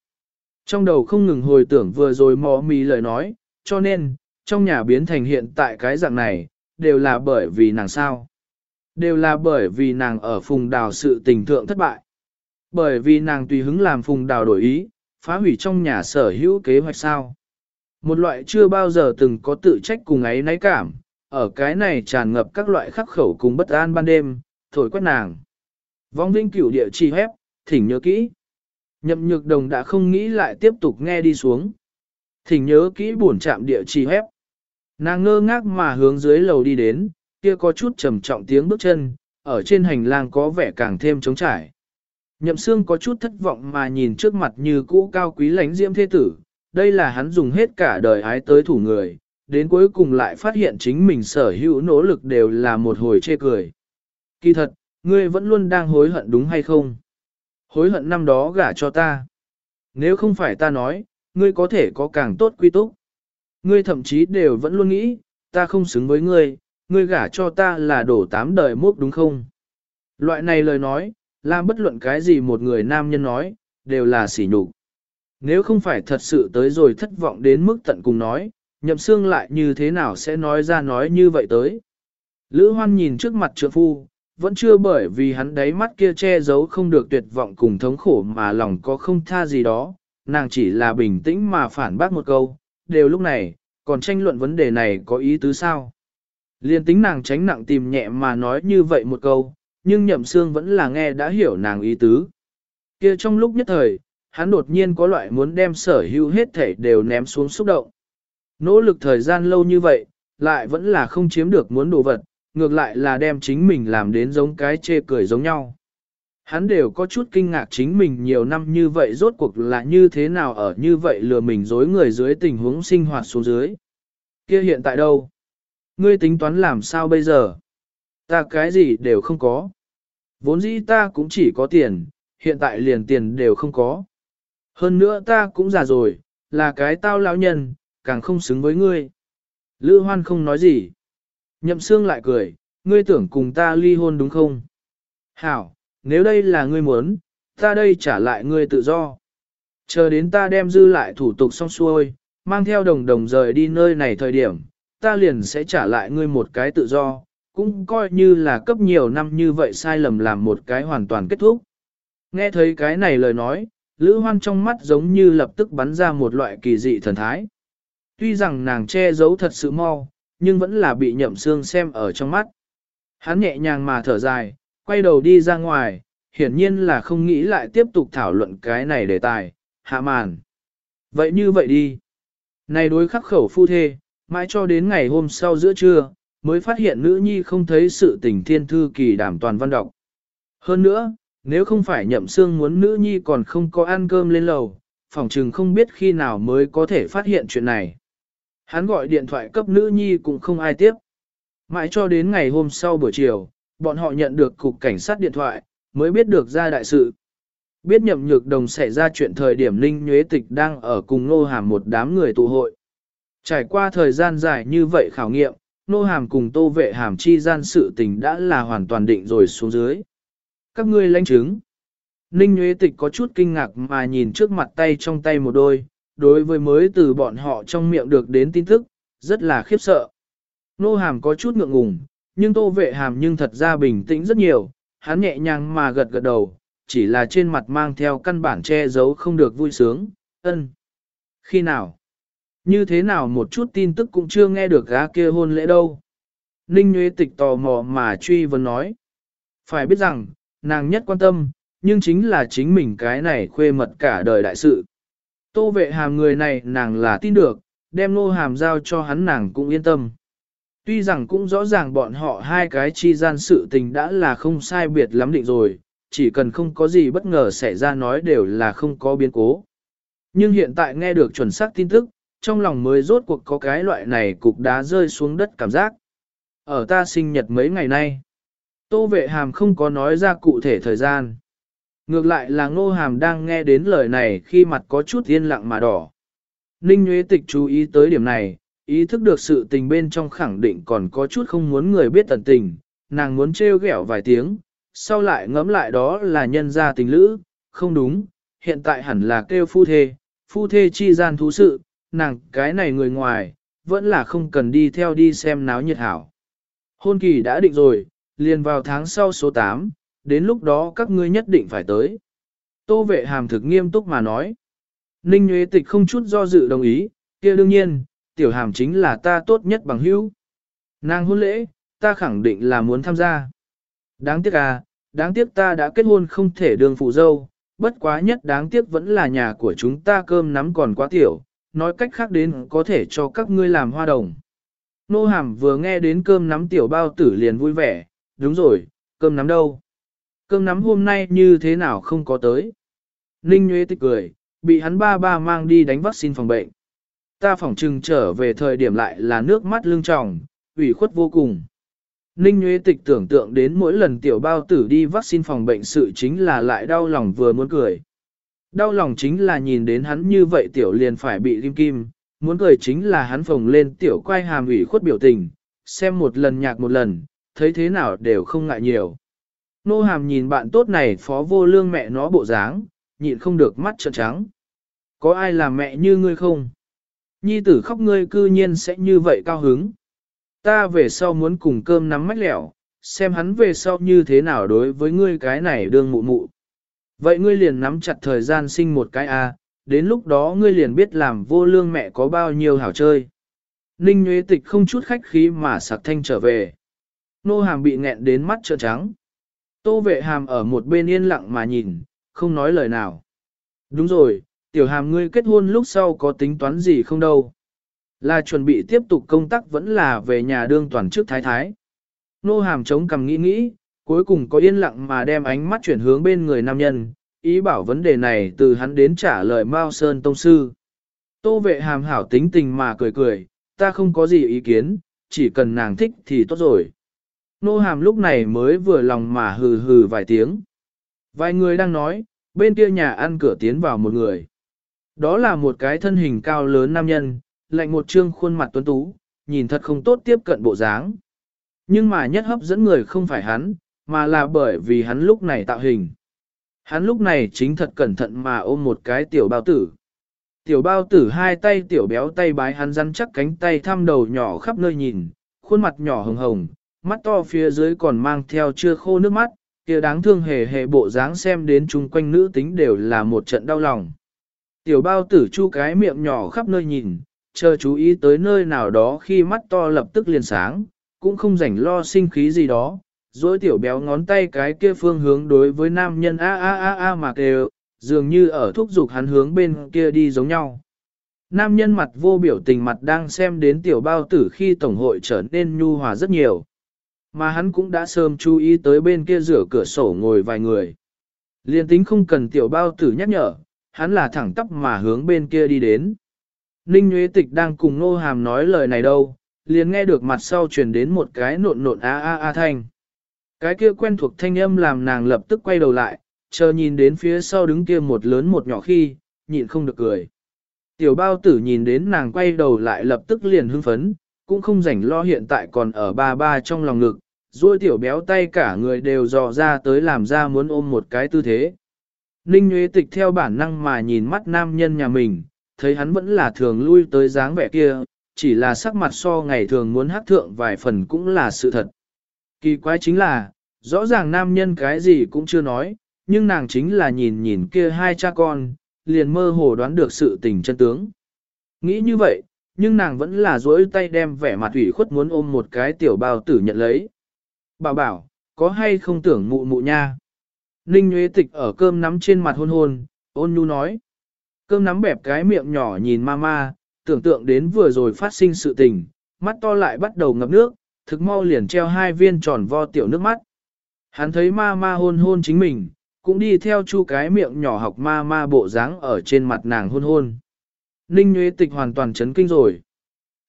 Trong đầu không ngừng hồi tưởng vừa rồi mò mì lời nói, cho nên, trong nhà biến thành hiện tại cái dạng này, đều là bởi vì nàng sao. Đều là bởi vì nàng ở phùng đào sự tình thượng thất bại. Bởi vì nàng tùy hứng làm phùng đào đổi ý, phá hủy trong nhà sở hữu kế hoạch sao. Một loại chưa bao giờ từng có tự trách cùng ấy náy cảm, ở cái này tràn ngập các loại khắc khẩu cùng bất an ban đêm, thổi quét nàng. Vong vinh cửu địa chỉ hép, thỉnh nhớ kỹ. Nhậm nhược đồng đã không nghĩ lại tiếp tục nghe đi xuống. Thỉnh nhớ kỹ buồn chạm địa chỉ hép. Nàng ngơ ngác mà hướng dưới lầu đi đến, kia có chút trầm trọng tiếng bước chân, ở trên hành lang có vẻ càng thêm trống trải. Nhậm xương có chút thất vọng mà nhìn trước mặt như cũ cao quý lánh diễm thế tử, đây là hắn dùng hết cả đời ái tới thủ người, đến cuối cùng lại phát hiện chính mình sở hữu nỗ lực đều là một hồi chê cười. Kỳ thật, ngươi vẫn luôn đang hối hận đúng hay không? Hối hận năm đó gả cho ta. Nếu không phải ta nói, ngươi có thể có càng tốt quy túc. Ngươi thậm chí đều vẫn luôn nghĩ, ta không xứng với ngươi, ngươi gả cho ta là đổ tám đời mốc đúng không? Loại này lời nói, làm bất luận cái gì một người nam nhân nói, đều là sỉ nhục. Nếu không phải thật sự tới rồi thất vọng đến mức tận cùng nói, nhậm xương lại như thế nào sẽ nói ra nói như vậy tới. Lữ hoan nhìn trước mặt trượng phu, vẫn chưa bởi vì hắn đáy mắt kia che giấu không được tuyệt vọng cùng thống khổ mà lòng có không tha gì đó, nàng chỉ là bình tĩnh mà phản bác một câu, đều lúc này, còn tranh luận vấn đề này có ý tứ sao. Liên tính nàng tránh nặng tìm nhẹ mà nói như vậy một câu, nhưng nhậm xương vẫn là nghe đã hiểu nàng ý tứ. kia trong lúc nhất thời, hắn đột nhiên có loại muốn đem sở hữu hết thể đều ném xuống xúc động. Nỗ lực thời gian lâu như vậy, lại vẫn là không chiếm được muốn đồ vật, ngược lại là đem chính mình làm đến giống cái chê cười giống nhau. Hắn đều có chút kinh ngạc chính mình nhiều năm như vậy rốt cuộc là như thế nào ở như vậy lừa mình dối người dưới tình huống sinh hoạt xuống dưới. Kia hiện tại đâu? Ngươi tính toán làm sao bây giờ? Ta cái gì đều không có. Vốn dĩ ta cũng chỉ có tiền, hiện tại liền tiền đều không có. Hơn nữa ta cũng già rồi, là cái tao lão nhân, càng không xứng với ngươi. Lữ hoan không nói gì. Nhậm xương lại cười, ngươi tưởng cùng ta ly hôn đúng không? Hảo, nếu đây là ngươi muốn, ta đây trả lại ngươi tự do. Chờ đến ta đem dư lại thủ tục xong xuôi, mang theo đồng đồng rời đi nơi này thời điểm, ta liền sẽ trả lại ngươi một cái tự do, cũng coi như là cấp nhiều năm như vậy sai lầm làm một cái hoàn toàn kết thúc. Nghe thấy cái này lời nói, Lữ Hoan trong mắt giống như lập tức bắn ra một loại kỳ dị thần thái. Tuy rằng nàng che giấu thật sự mau, nhưng vẫn là bị nhậm xương xem ở trong mắt. Hắn nhẹ nhàng mà thở dài, quay đầu đi ra ngoài, hiển nhiên là không nghĩ lại tiếp tục thảo luận cái này đề tài, hạ màn. Vậy như vậy đi. Này đối khắc khẩu phu thê, mãi cho đến ngày hôm sau giữa trưa, mới phát hiện nữ nhi không thấy sự tình thiên thư kỳ đảm toàn văn đọc. Hơn nữa, nếu không phải nhậm xương muốn nữ nhi còn không có ăn cơm lên lầu, phòng trừng không biết khi nào mới có thể phát hiện chuyện này. Hắn gọi điện thoại cấp nữ nhi cũng không ai tiếp. Mãi cho đến ngày hôm sau buổi chiều, bọn họ nhận được cục cảnh sát điện thoại, mới biết được ra đại sự. Biết nhậm nhược đồng xảy ra chuyện thời điểm Ninh Nhuế Tịch đang ở cùng Nô Hàm một đám người tụ hội. Trải qua thời gian dài như vậy khảo nghiệm, Nô Hàm cùng Tô Vệ Hàm chi gian sự tình đã là hoàn toàn định rồi xuống dưới. Các ngươi lãnh chứng. Ninh Nguyễn Tịch có chút kinh ngạc mà nhìn trước mặt tay trong tay một đôi, đối với mới từ bọn họ trong miệng được đến tin tức, rất là khiếp sợ. Nô Hàm có chút ngượng ngùng, nhưng Tô Vệ Hàm nhưng thật ra bình tĩnh rất nhiều, hắn nhẹ nhàng mà gật gật đầu, chỉ là trên mặt mang theo căn bản che giấu không được vui sướng, ân. Khi nào? Như thế nào một chút tin tức cũng chưa nghe được gã kia hôn lễ đâu. Ninh Nguyễn Tịch tò mò mà truy vấn nói. Phải biết rằng, nàng nhất quan tâm, nhưng chính là chính mình cái này khuê mật cả đời đại sự. Tô vệ hàm người này nàng là tin được, đem nô hàm giao cho hắn nàng cũng yên tâm. Tuy rằng cũng rõ ràng bọn họ hai cái chi gian sự tình đã là không sai biệt lắm định rồi, chỉ cần không có gì bất ngờ xảy ra nói đều là không có biến cố. Nhưng hiện tại nghe được chuẩn xác tin tức, trong lòng mới rốt cuộc có cái loại này cục đá rơi xuống đất cảm giác. Ở ta sinh nhật mấy ngày nay, Tô vệ hàm không có nói ra cụ thể thời gian. Ngược lại là ngô hàm đang nghe đến lời này khi mặt có chút yên lặng mà đỏ. Ninh Nguyễn Tịch chú ý tới điểm này, ý thức được sự tình bên trong khẳng định còn có chút không muốn người biết tận tình, nàng muốn trêu ghẹo vài tiếng, sau lại ngẫm lại đó là nhân gia tình lữ, không đúng, hiện tại hẳn là kêu phu thê, phu thê chi gian thú sự, nàng cái này người ngoài, vẫn là không cần đi theo đi xem náo nhiệt hảo. Hôn kỳ đã định rồi, liền vào tháng sau số 8, đến lúc đó các ngươi nhất định phải tới. Tô vệ hàm thực nghiêm túc mà nói. Ninh Nguyễn Tịch không chút do dự đồng ý, kia đương nhiên, tiểu hàm chính là ta tốt nhất bằng hữu. Nàng hôn lễ, ta khẳng định là muốn tham gia. Đáng tiếc à, đáng tiếc ta đã kết hôn không thể đường phụ dâu, bất quá nhất đáng tiếc vẫn là nhà của chúng ta cơm nắm còn quá tiểu, nói cách khác đến có thể cho các ngươi làm hoa đồng. Nô hàm vừa nghe đến cơm nắm tiểu bao tử liền vui vẻ, đúng rồi, cơm nắm đâu? Cơm nắm hôm nay như thế nào không có tới? Ninh Nguyễn tích cười, bị hắn ba ba mang đi đánh vaccine phòng bệnh. Ta phỏng trừng trở về thời điểm lại là nước mắt lưng tròng, ủy khuất vô cùng. Ninh Nguyễn Tịch tưởng tượng đến mỗi lần tiểu bao tử đi vaccine phòng bệnh sự chính là lại đau lòng vừa muốn cười. Đau lòng chính là nhìn đến hắn như vậy tiểu liền phải bị kim kim, muốn cười chính là hắn phồng lên tiểu quay hàm ủy khuất biểu tình, xem một lần nhạc một lần, thấy thế nào đều không ngại nhiều. Nô hàm nhìn bạn tốt này phó vô lương mẹ nó bộ dáng, nhịn không được mắt trợn trắng. Có ai làm mẹ như ngươi không? Nhi tử khóc ngươi cư nhiên sẽ như vậy cao hứng. Ta về sau muốn cùng cơm nắm mách lẻo, xem hắn về sau như thế nào đối với ngươi cái này đương mụ mụ. Vậy ngươi liền nắm chặt thời gian sinh một cái a, đến lúc đó ngươi liền biết làm vô lương mẹ có bao nhiêu hảo chơi. Ninh Nguyễn Tịch không chút khách khí mà sạc thanh trở về. Nô hàm bị nghẹn đến mắt trợn trắng. Tô vệ hàm ở một bên yên lặng mà nhìn, không nói lời nào. Đúng rồi, tiểu hàm ngươi kết hôn lúc sau có tính toán gì không đâu. Là chuẩn bị tiếp tục công tác vẫn là về nhà đương toàn chức thái thái. Nô hàm chống cầm nghĩ nghĩ, cuối cùng có yên lặng mà đem ánh mắt chuyển hướng bên người nam nhân, ý bảo vấn đề này từ hắn đến trả lời Mao Sơn Tông Sư. Tô vệ hàm hảo tính tình mà cười cười, ta không có gì ý kiến, chỉ cần nàng thích thì tốt rồi. Nô hàm lúc này mới vừa lòng mà hừ hừ vài tiếng. Vài người đang nói, bên kia nhà ăn cửa tiến vào một người. Đó là một cái thân hình cao lớn nam nhân, lạnh một trương khuôn mặt tuấn tú, nhìn thật không tốt tiếp cận bộ dáng. Nhưng mà nhất hấp dẫn người không phải hắn, mà là bởi vì hắn lúc này tạo hình. Hắn lúc này chính thật cẩn thận mà ôm một cái tiểu bao tử. Tiểu bao tử hai tay tiểu béo tay bái hắn rắn chắc cánh tay thăm đầu nhỏ khắp nơi nhìn, khuôn mặt nhỏ hồng hồng, mắt to phía dưới còn mang theo chưa khô nước mắt, kia đáng thương hề hề bộ dáng xem đến chung quanh nữ tính đều là một trận đau lòng. Tiểu bao tử chu cái miệng nhỏ khắp nơi nhìn, chờ chú ý tới nơi nào đó khi mắt to lập tức liền sáng, cũng không rảnh lo sinh khí gì đó, dối tiểu béo ngón tay cái kia phương hướng đối với nam nhân a a a a mà kêu, dường như ở thúc giục hắn hướng bên kia đi giống nhau. Nam nhân mặt vô biểu tình mặt đang xem đến tiểu bao tử khi tổng hội trở nên nhu hòa rất nhiều. Mà hắn cũng đã sớm chú ý tới bên kia rửa cửa sổ ngồi vài người. Liên tính không cần tiểu bao tử nhắc nhở, hắn là thẳng tắp mà hướng bên kia đi đến. Ninh Nguyễn Tịch đang cùng Nô Hàm nói lời này đâu, liền nghe được mặt sau truyền đến một cái nộn nộn a a a thanh. Cái kia quen thuộc thanh âm làm nàng lập tức quay đầu lại, chờ nhìn đến phía sau đứng kia một lớn một nhỏ khi, nhịn không được cười. Tiểu bao tử nhìn đến nàng quay đầu lại lập tức liền hưng phấn, cũng không rảnh lo hiện tại còn ở ba ba trong lòng ngực, duỗi tiểu béo tay cả người đều dò ra tới làm ra muốn ôm một cái tư thế. Ninh Nguyễn Tịch theo bản năng mà nhìn mắt nam nhân nhà mình, thấy hắn vẫn là thường lui tới dáng vẻ kia, chỉ là sắc mặt so ngày thường muốn hát thượng vài phần cũng là sự thật. Kỳ quái chính là, rõ ràng nam nhân cái gì cũng chưa nói, nhưng nàng chính là nhìn nhìn kia hai cha con, liền mơ hồ đoán được sự tình chân tướng. Nghĩ như vậy, nhưng nàng vẫn là duỗi tay đem vẻ mặt ủy khuất muốn ôm một cái tiểu bao tử nhận lấy. Bảo bảo, có hay không tưởng mụ mụ nha? Ninh Nguyễn Tịch ở cơm nắm trên mặt hôn hôn, ôn nhu nói. Cơm nắm bẹp cái miệng nhỏ nhìn mama, tưởng tượng đến vừa rồi phát sinh sự tình, mắt to lại bắt đầu ngập nước, thực mau liền treo hai viên tròn vo tiểu nước mắt. Hắn thấy mama hôn hôn chính mình, cũng đi theo chu cái miệng nhỏ học mama bộ dáng ở trên mặt nàng hôn hôn. Ninh Nguyễn Tịch hoàn toàn chấn kinh rồi.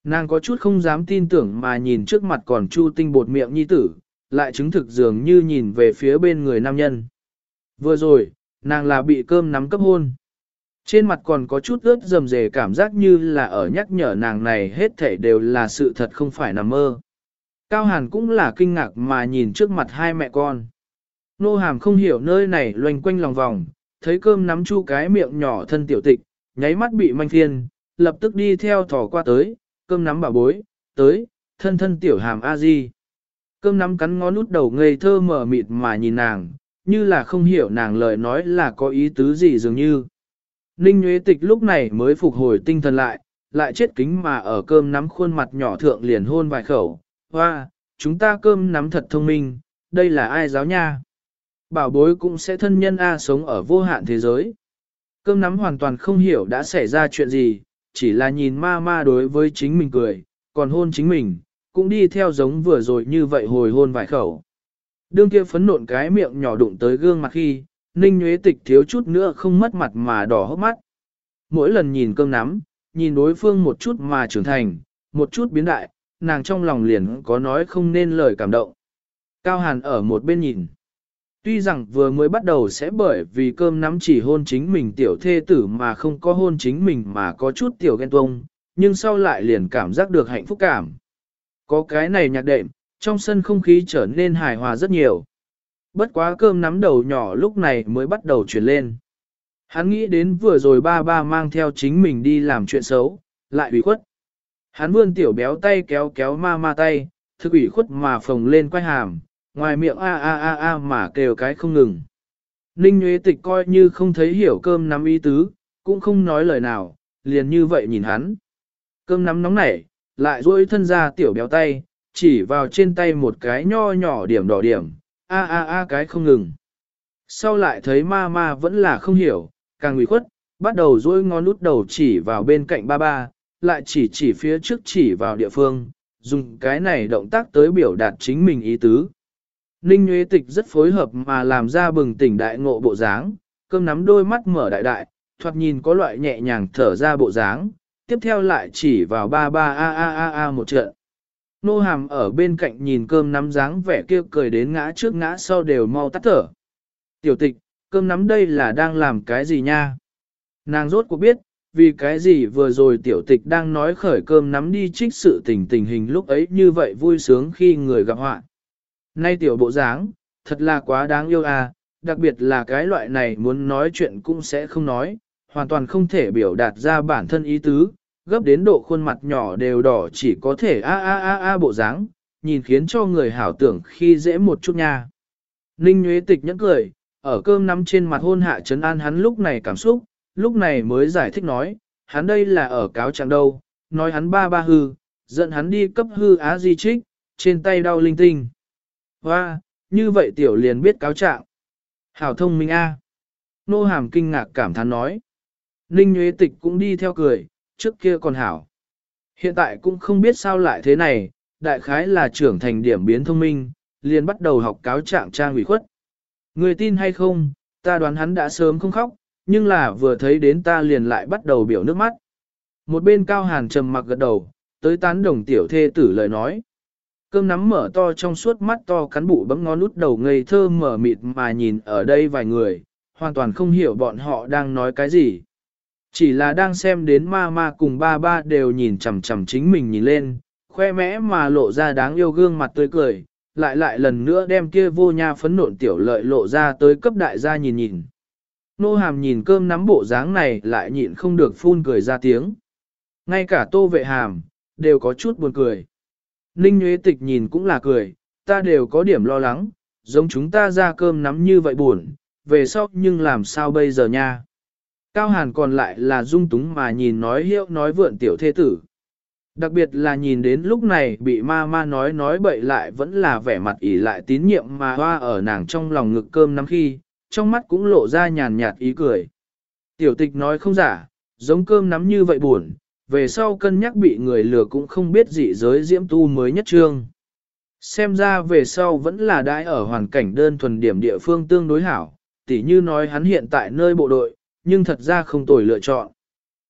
Nàng có chút không dám tin tưởng mà nhìn trước mặt còn chu tinh bột miệng nhi tử, lại chứng thực dường như nhìn về phía bên người nam nhân. Vừa rồi, nàng là bị cơm nắm cấp hôn. Trên mặt còn có chút ướt rầm rề cảm giác như là ở nhắc nhở nàng này hết thảy đều là sự thật không phải nằm mơ. Cao Hàn cũng là kinh ngạc mà nhìn trước mặt hai mẹ con. Nô hàm không hiểu nơi này loanh quanh lòng vòng, thấy cơm nắm chu cái miệng nhỏ thân tiểu tịch, nháy mắt bị manh thiên, lập tức đi theo thỏ qua tới, cơm nắm bà bối, tới, thân thân tiểu hàm a di. Cơm nắm cắn ngón út đầu ngây thơ mở mịt mà nhìn nàng, như là không hiểu nàng lời nói là có ý tứ gì dường như. Ninh Nguyễn Tịch lúc này mới phục hồi tinh thần lại, lại chết kính mà ở cơm nắm khuôn mặt nhỏ thượng liền hôn vài khẩu. Hoa, chúng ta cơm nắm thật thông minh, đây là ai giáo nha? Bảo bối cũng sẽ thân nhân A sống ở vô hạn thế giới. Cơm nắm hoàn toàn không hiểu đã xảy ra chuyện gì, chỉ là nhìn ma ma đối với chính mình cười, còn hôn chính mình, cũng đi theo giống vừa rồi như vậy hồi hôn vài khẩu. Đương kia phấn nộn cái miệng nhỏ đụng tới gương mặt khi, Ninh nhuế Tịch thiếu chút nữa không mất mặt mà đỏ hốc mắt. Mỗi lần nhìn cơm nắm, nhìn đối phương một chút mà trưởng thành, một chút biến đại, nàng trong lòng liền có nói không nên lời cảm động. Cao Hàn ở một bên nhìn. Tuy rằng vừa mới bắt đầu sẽ bởi vì cơm nắm chỉ hôn chính mình tiểu thê tử mà không có hôn chính mình mà có chút tiểu ghen tuông, nhưng sau lại liền cảm giác được hạnh phúc cảm. Có cái này nhạc đệm, trong sân không khí trở nên hài hòa rất nhiều. Bất quá cơm nắm đầu nhỏ lúc này mới bắt đầu chuyển lên. Hắn nghĩ đến vừa rồi ba ba mang theo chính mình đi làm chuyện xấu, lại ủy khuất. Hắn vươn tiểu béo tay kéo kéo ma ma tay, thực ủy khuất mà phồng lên quay hàm, ngoài miệng a a a a mà kêu cái không ngừng. Ninh Nguyễn Tịch coi như không thấy hiểu cơm nắm ý tứ, cũng không nói lời nào, liền như vậy nhìn hắn. Cơm nắm nóng nảy, lại duỗi thân ra tiểu béo tay, chỉ vào trên tay một cái nho nhỏ điểm đỏ điểm, a a a cái không ngừng. Sau lại thấy ma ma vẫn là không hiểu, càng ủy khuất, bắt đầu duỗi ngón út đầu chỉ vào bên cạnh ba ba, lại chỉ chỉ phía trước chỉ vào địa phương, dùng cái này động tác tới biểu đạt chính mình ý tứ. Ninh Nguyễn Tịch rất phối hợp mà làm ra bừng tỉnh đại ngộ bộ dáng, cơm nắm đôi mắt mở đại đại, thoạt nhìn có loại nhẹ nhàng thở ra bộ dáng, tiếp theo lại chỉ vào ba ba a a a a một trận. Nô hàm ở bên cạnh nhìn cơm nắm dáng vẻ kia cười đến ngã trước ngã sau đều mau tắt thở. Tiểu tịch, cơm nắm đây là đang làm cái gì nha? Nàng rốt cuộc biết, vì cái gì vừa rồi tiểu tịch đang nói khởi cơm nắm đi trích sự tình tình hình lúc ấy như vậy vui sướng khi người gặp họa. Nay tiểu bộ dáng, thật là quá đáng yêu à, đặc biệt là cái loại này muốn nói chuyện cũng sẽ không nói, hoàn toàn không thể biểu đạt ra bản thân ý tứ, gấp đến độ khuôn mặt nhỏ đều đỏ chỉ có thể a a a a bộ dáng, nhìn khiến cho người hảo tưởng khi dễ một chút nha. Ninh Nguyễn Tịch nhẫn cười, ở cơm nắm trên mặt hôn hạ trấn an hắn lúc này cảm xúc, lúc này mới giải thích nói, hắn đây là ở cáo trạng đâu, nói hắn ba ba hư, dẫn hắn đi cấp hư á di trích, trên tay đau linh tinh. Hoa, như vậy tiểu liền biết cáo trạng. Hảo thông minh a. Nô hàm kinh ngạc cảm thán nói. Ninh Nguyễn Tịch cũng đi theo cười, trước kia còn hảo. Hiện tại cũng không biết sao lại thế này, đại khái là trưởng thành điểm biến thông minh, liền bắt đầu học cáo trạng trang ủy khuất. Người tin hay không, ta đoán hắn đã sớm không khóc, nhưng là vừa thấy đến ta liền lại bắt đầu biểu nước mắt. Một bên cao hàn trầm mặc gật đầu, tới tán đồng tiểu thê tử lời nói. Cơm nắm mở to trong suốt mắt to cắn bụ bấm ngón út đầu ngây thơ mở mịt mà nhìn ở đây vài người, hoàn toàn không hiểu bọn họ đang nói cái gì. Chỉ là đang xem đến ma ma cùng ba ba đều nhìn chằm chằm chính mình nhìn lên, khoe mẽ mà lộ ra đáng yêu gương mặt tươi cười, lại lại lần nữa đem kia vô nha phấn nộn tiểu lợi lộ ra tới cấp đại gia nhìn nhìn. Nô hàm nhìn cơm nắm bộ dáng này lại nhịn không được phun cười ra tiếng. Ngay cả tô vệ hàm, đều có chút buồn cười. Ninh Nguyễn Tịch nhìn cũng là cười, ta đều có điểm lo lắng, giống chúng ta ra cơm nắm như vậy buồn, về sau nhưng làm sao bây giờ nha. Cao Hàn còn lại là dung túng mà nhìn nói hiệu nói vượn tiểu thế tử. Đặc biệt là nhìn đến lúc này bị ma ma nói nói bậy lại vẫn là vẻ mặt ỉ lại tín nhiệm mà hoa ở nàng trong lòng ngực cơm năm khi, trong mắt cũng lộ ra nhàn nhạt ý cười. Tiểu tịch nói không giả, giống cơm nắm như vậy buồn, về sau cân nhắc bị người lừa cũng không biết gì giới diễm tu mới nhất trương. Xem ra về sau vẫn là đãi ở hoàn cảnh đơn thuần điểm địa phương tương đối hảo, tỉ như nói hắn hiện tại nơi bộ đội, nhưng thật ra không tồi lựa chọn.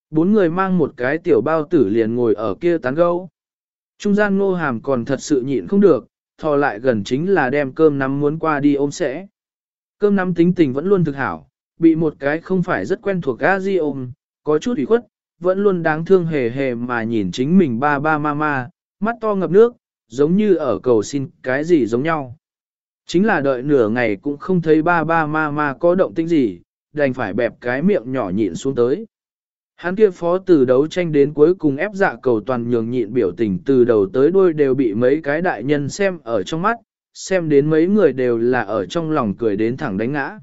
Bốn người mang một cái tiểu bao tử liền ngồi ở kia tán gẫu. Trung gian ngô hàm còn thật sự nhịn không được, thò lại gần chính là đem cơm nắm muốn qua đi ôm sẽ. Cơm nắm tính tình vẫn luôn thực hảo, bị một cái không phải rất quen thuộc gã di ôm, có chút ủy khuất, vẫn luôn đáng thương hề hề mà nhìn chính mình ba ba ma ma, mắt to ngập nước, giống như ở cầu xin cái gì giống nhau. Chính là đợi nửa ngày cũng không thấy ba ba ma ma có động tĩnh gì, đành phải bẹp cái miệng nhỏ nhịn xuống tới. Hắn kia phó từ đấu tranh đến cuối cùng ép dạ cầu toàn nhường nhịn biểu tình từ đầu tới đuôi đều bị mấy cái đại nhân xem ở trong mắt, xem đến mấy người đều là ở trong lòng cười đến thẳng đánh ngã.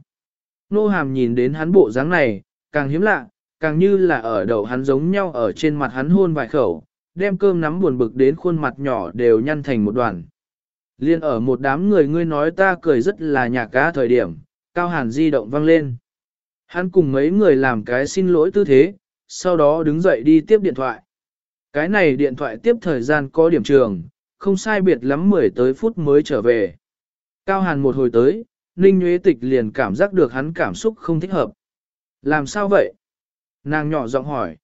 Nô hàm nhìn đến hắn bộ dáng này, càng hiếm lạ, càng như là ở đầu hắn giống nhau ở trên mặt hắn hôn vài khẩu, đem cơm nắm buồn bực đến khuôn mặt nhỏ đều nhăn thành một đoàn. Liên ở một đám người ngươi nói ta cười rất là nhạc cá thời điểm, cao hàn di động vang lên. Hắn cùng mấy người làm cái xin lỗi tư thế, sau đó đứng dậy đi tiếp điện thoại. Cái này điện thoại tiếp thời gian có điểm trường, không sai biệt lắm 10 tới phút mới trở về. Cao Hàn một hồi tới, Ninh Nguyễn Tịch liền cảm giác được hắn cảm xúc không thích hợp. Làm sao vậy? Nàng nhỏ giọng hỏi.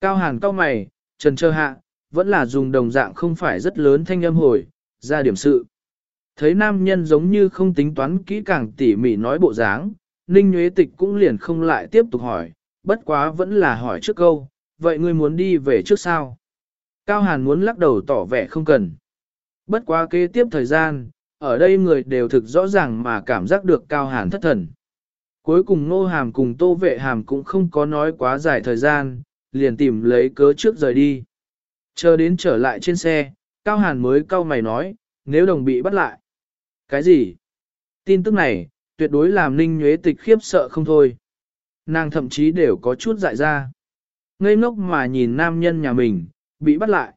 Cao Hàn cao mày, trần trơ hạ, vẫn là dùng đồng dạng không phải rất lớn thanh âm hồi, ra điểm sự. Thấy nam nhân giống như không tính toán kỹ càng tỉ mỉ nói bộ dáng, Ninh Nguyễn Tịch cũng liền không lại tiếp tục hỏi, bất quá vẫn là hỏi trước câu, vậy ngươi muốn đi về trước sao? Cao Hàn muốn lắc đầu tỏ vẻ không cần. Bất quá kế tiếp thời gian, ở đây người đều thực rõ ràng mà cảm giác được Cao Hàn thất thần. Cuối cùng Nô Hàm cùng Tô Vệ Hàm cũng không có nói quá dài thời gian, liền tìm lấy cớ trước rời đi. Chờ đến trở lại trên xe, Cao Hàn mới cau mày nói, nếu đồng bị bắt lại. Cái gì? Tin tức này, tuyệt đối làm Ninh Nhuế Tịch khiếp sợ không thôi. Nàng thậm chí đều có chút dại ra. Ngây ngốc mà nhìn nam nhân nhà mình, bị bắt lại.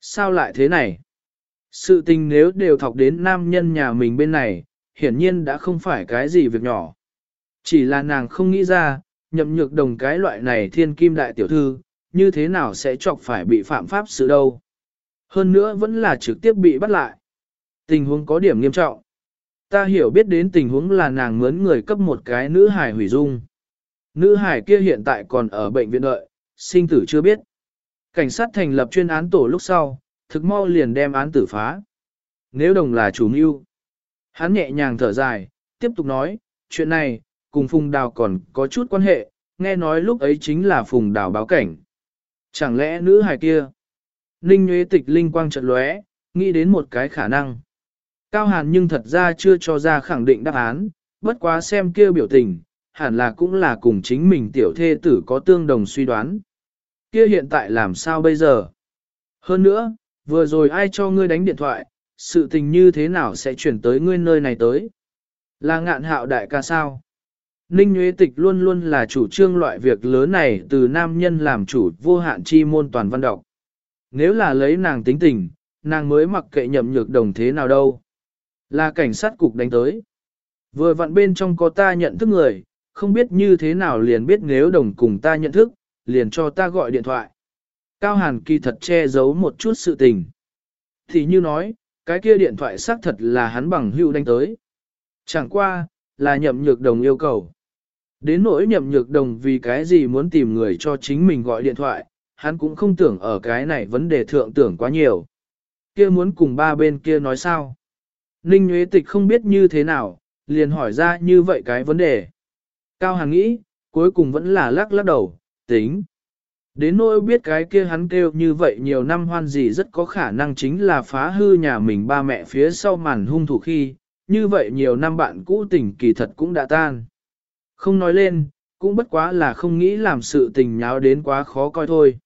Sao lại thế này? Sự tình nếu đều thọc đến nam nhân nhà mình bên này, hiển nhiên đã không phải cái gì việc nhỏ. Chỉ là nàng không nghĩ ra, nhậm nhược đồng cái loại này thiên kim đại tiểu thư, như thế nào sẽ chọc phải bị phạm pháp sự đâu. Hơn nữa vẫn là trực tiếp bị bắt lại. Tình huống có điểm nghiêm trọng. Ta hiểu biết đến tình huống là nàng mướn người cấp một cái nữ hải hủy dung. Nữ hải kia hiện tại còn ở bệnh viện đợi, sinh tử chưa biết. Cảnh sát thành lập chuyên án tổ lúc sau, thực mau liền đem án tử phá. Nếu đồng là chủ mưu, hắn nhẹ nhàng thở dài, tiếp tục nói, chuyện này, cùng Phùng Đào còn có chút quan hệ, nghe nói lúc ấy chính là Phùng Đào báo cảnh. Chẳng lẽ nữ hài kia? Ninh Nguyễn Tịch linh quang chợt lóe, nghĩ đến một cái khả năng. Cao Hàn nhưng thật ra chưa cho ra khẳng định đáp án, bất quá xem kia biểu tình, hẳn là cũng là cùng chính mình tiểu thê tử có tương đồng suy đoán. Kia hiện tại làm sao bây giờ? Hơn nữa, vừa rồi ai cho ngươi đánh điện thoại, sự tình như thế nào sẽ chuyển tới ngươi nơi này tới? Là ngạn hạo đại ca sao? Ninh Nguyễn Tịch luôn luôn là chủ trương loại việc lớn này từ nam nhân làm chủ vô hạn chi môn toàn văn đọc. Nếu là lấy nàng tính tình, nàng mới mặc kệ nhậm nhược đồng thế nào đâu. Là cảnh sát cục đánh tới. Vừa vặn bên trong có ta nhận thức người, không biết như thế nào liền biết nếu đồng cùng ta nhận thức, liền cho ta gọi điện thoại. Cao Hàn kỳ thật che giấu một chút sự tình. Thì như nói, cái kia điện thoại xác thật là hắn bằng hữu đánh tới. Chẳng qua, là nhậm nhược đồng yêu cầu. Đến nỗi nhậm nhược đồng vì cái gì muốn tìm người cho chính mình gọi điện thoại, hắn cũng không tưởng ở cái này vấn đề thượng tưởng quá nhiều. Kia muốn cùng ba bên kia nói sao? Ninh Nguyễn Tịch không biết như thế nào, liền hỏi ra như vậy cái vấn đề. Cao Hàn nghĩ, cuối cùng vẫn là lắc lắc đầu, tính. Đến nỗi biết cái kia hắn kêu như vậy nhiều năm hoan gì rất có khả năng chính là phá hư nhà mình ba mẹ phía sau màn hung thủ khi, như vậy nhiều năm bạn cũ tình kỳ thật cũng đã tan. Không nói lên, cũng bất quá là không nghĩ làm sự tình nháo đến quá khó coi thôi.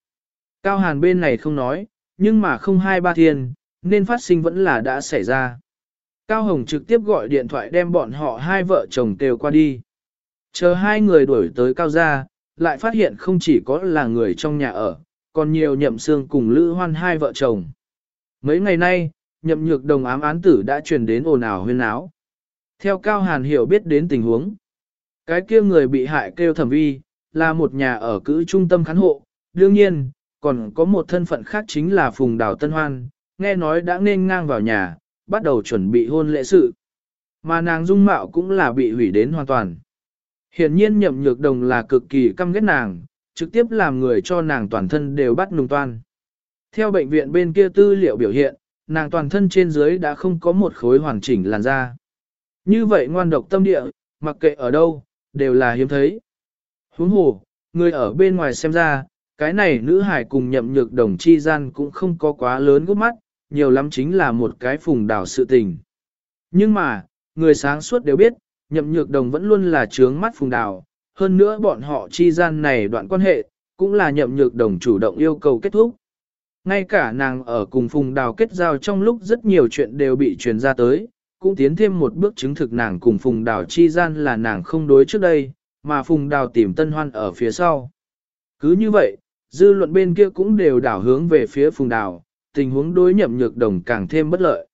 Cao Hàn bên này không nói, nhưng mà không hai ba thiên, nên phát sinh vẫn là đã xảy ra. Cao Hồng trực tiếp gọi điện thoại đem bọn họ hai vợ chồng kêu qua đi. Chờ hai người đuổi tới Cao Gia, lại phát hiện không chỉ có là người trong nhà ở, còn nhiều nhậm xương cùng Lữ Hoan hai vợ chồng. Mấy ngày nay, nhậm nhược đồng ám án tử đã truyền đến ồn ào huyên áo. Theo Cao Hàn hiểu biết đến tình huống, cái kia người bị hại kêu thẩm vi, là một nhà ở cữ trung tâm khán hộ, đương nhiên, còn có một thân phận khác chính là Phùng Đào Tân Hoan, nghe nói đã nên ngang vào nhà, bắt đầu chuẩn bị hôn lễ sự. Mà nàng dung mạo cũng là bị hủy đến hoàn toàn. Hiển nhiên nhậm nhược đồng là cực kỳ căm ghét nàng, trực tiếp làm người cho nàng toàn thân đều bắt nùng toan. Theo bệnh viện bên kia tư liệu biểu hiện, nàng toàn thân trên dưới đã không có một khối hoàn chỉnh làn da. Như vậy ngoan độc tâm địa, mặc kệ ở đâu, đều là hiếm thấy. Huống hồ, người ở bên ngoài xem ra, cái này nữ hải cùng nhậm nhược đồng chi gian cũng không có quá lớn gốc mắt, nhiều lắm chính là một cái phùng đảo sự tình. Nhưng mà, người sáng suốt đều biết, nhậm nhược đồng vẫn luôn là trướng mắt phùng Đào. hơn nữa bọn họ chi gian này đoạn quan hệ, cũng là nhậm nhược đồng chủ động yêu cầu kết thúc. Ngay cả nàng ở cùng phùng đào kết giao trong lúc rất nhiều chuyện đều bị truyền ra tới, cũng tiến thêm một bước chứng thực nàng cùng phùng đào chi gian là nàng không đối trước đây, mà phùng đào tìm tân hoan ở phía sau. Cứ như vậy, dư luận bên kia cũng đều đảo hướng về phía phùng đào, tình huống đối nhậm nhược đồng càng thêm bất lợi.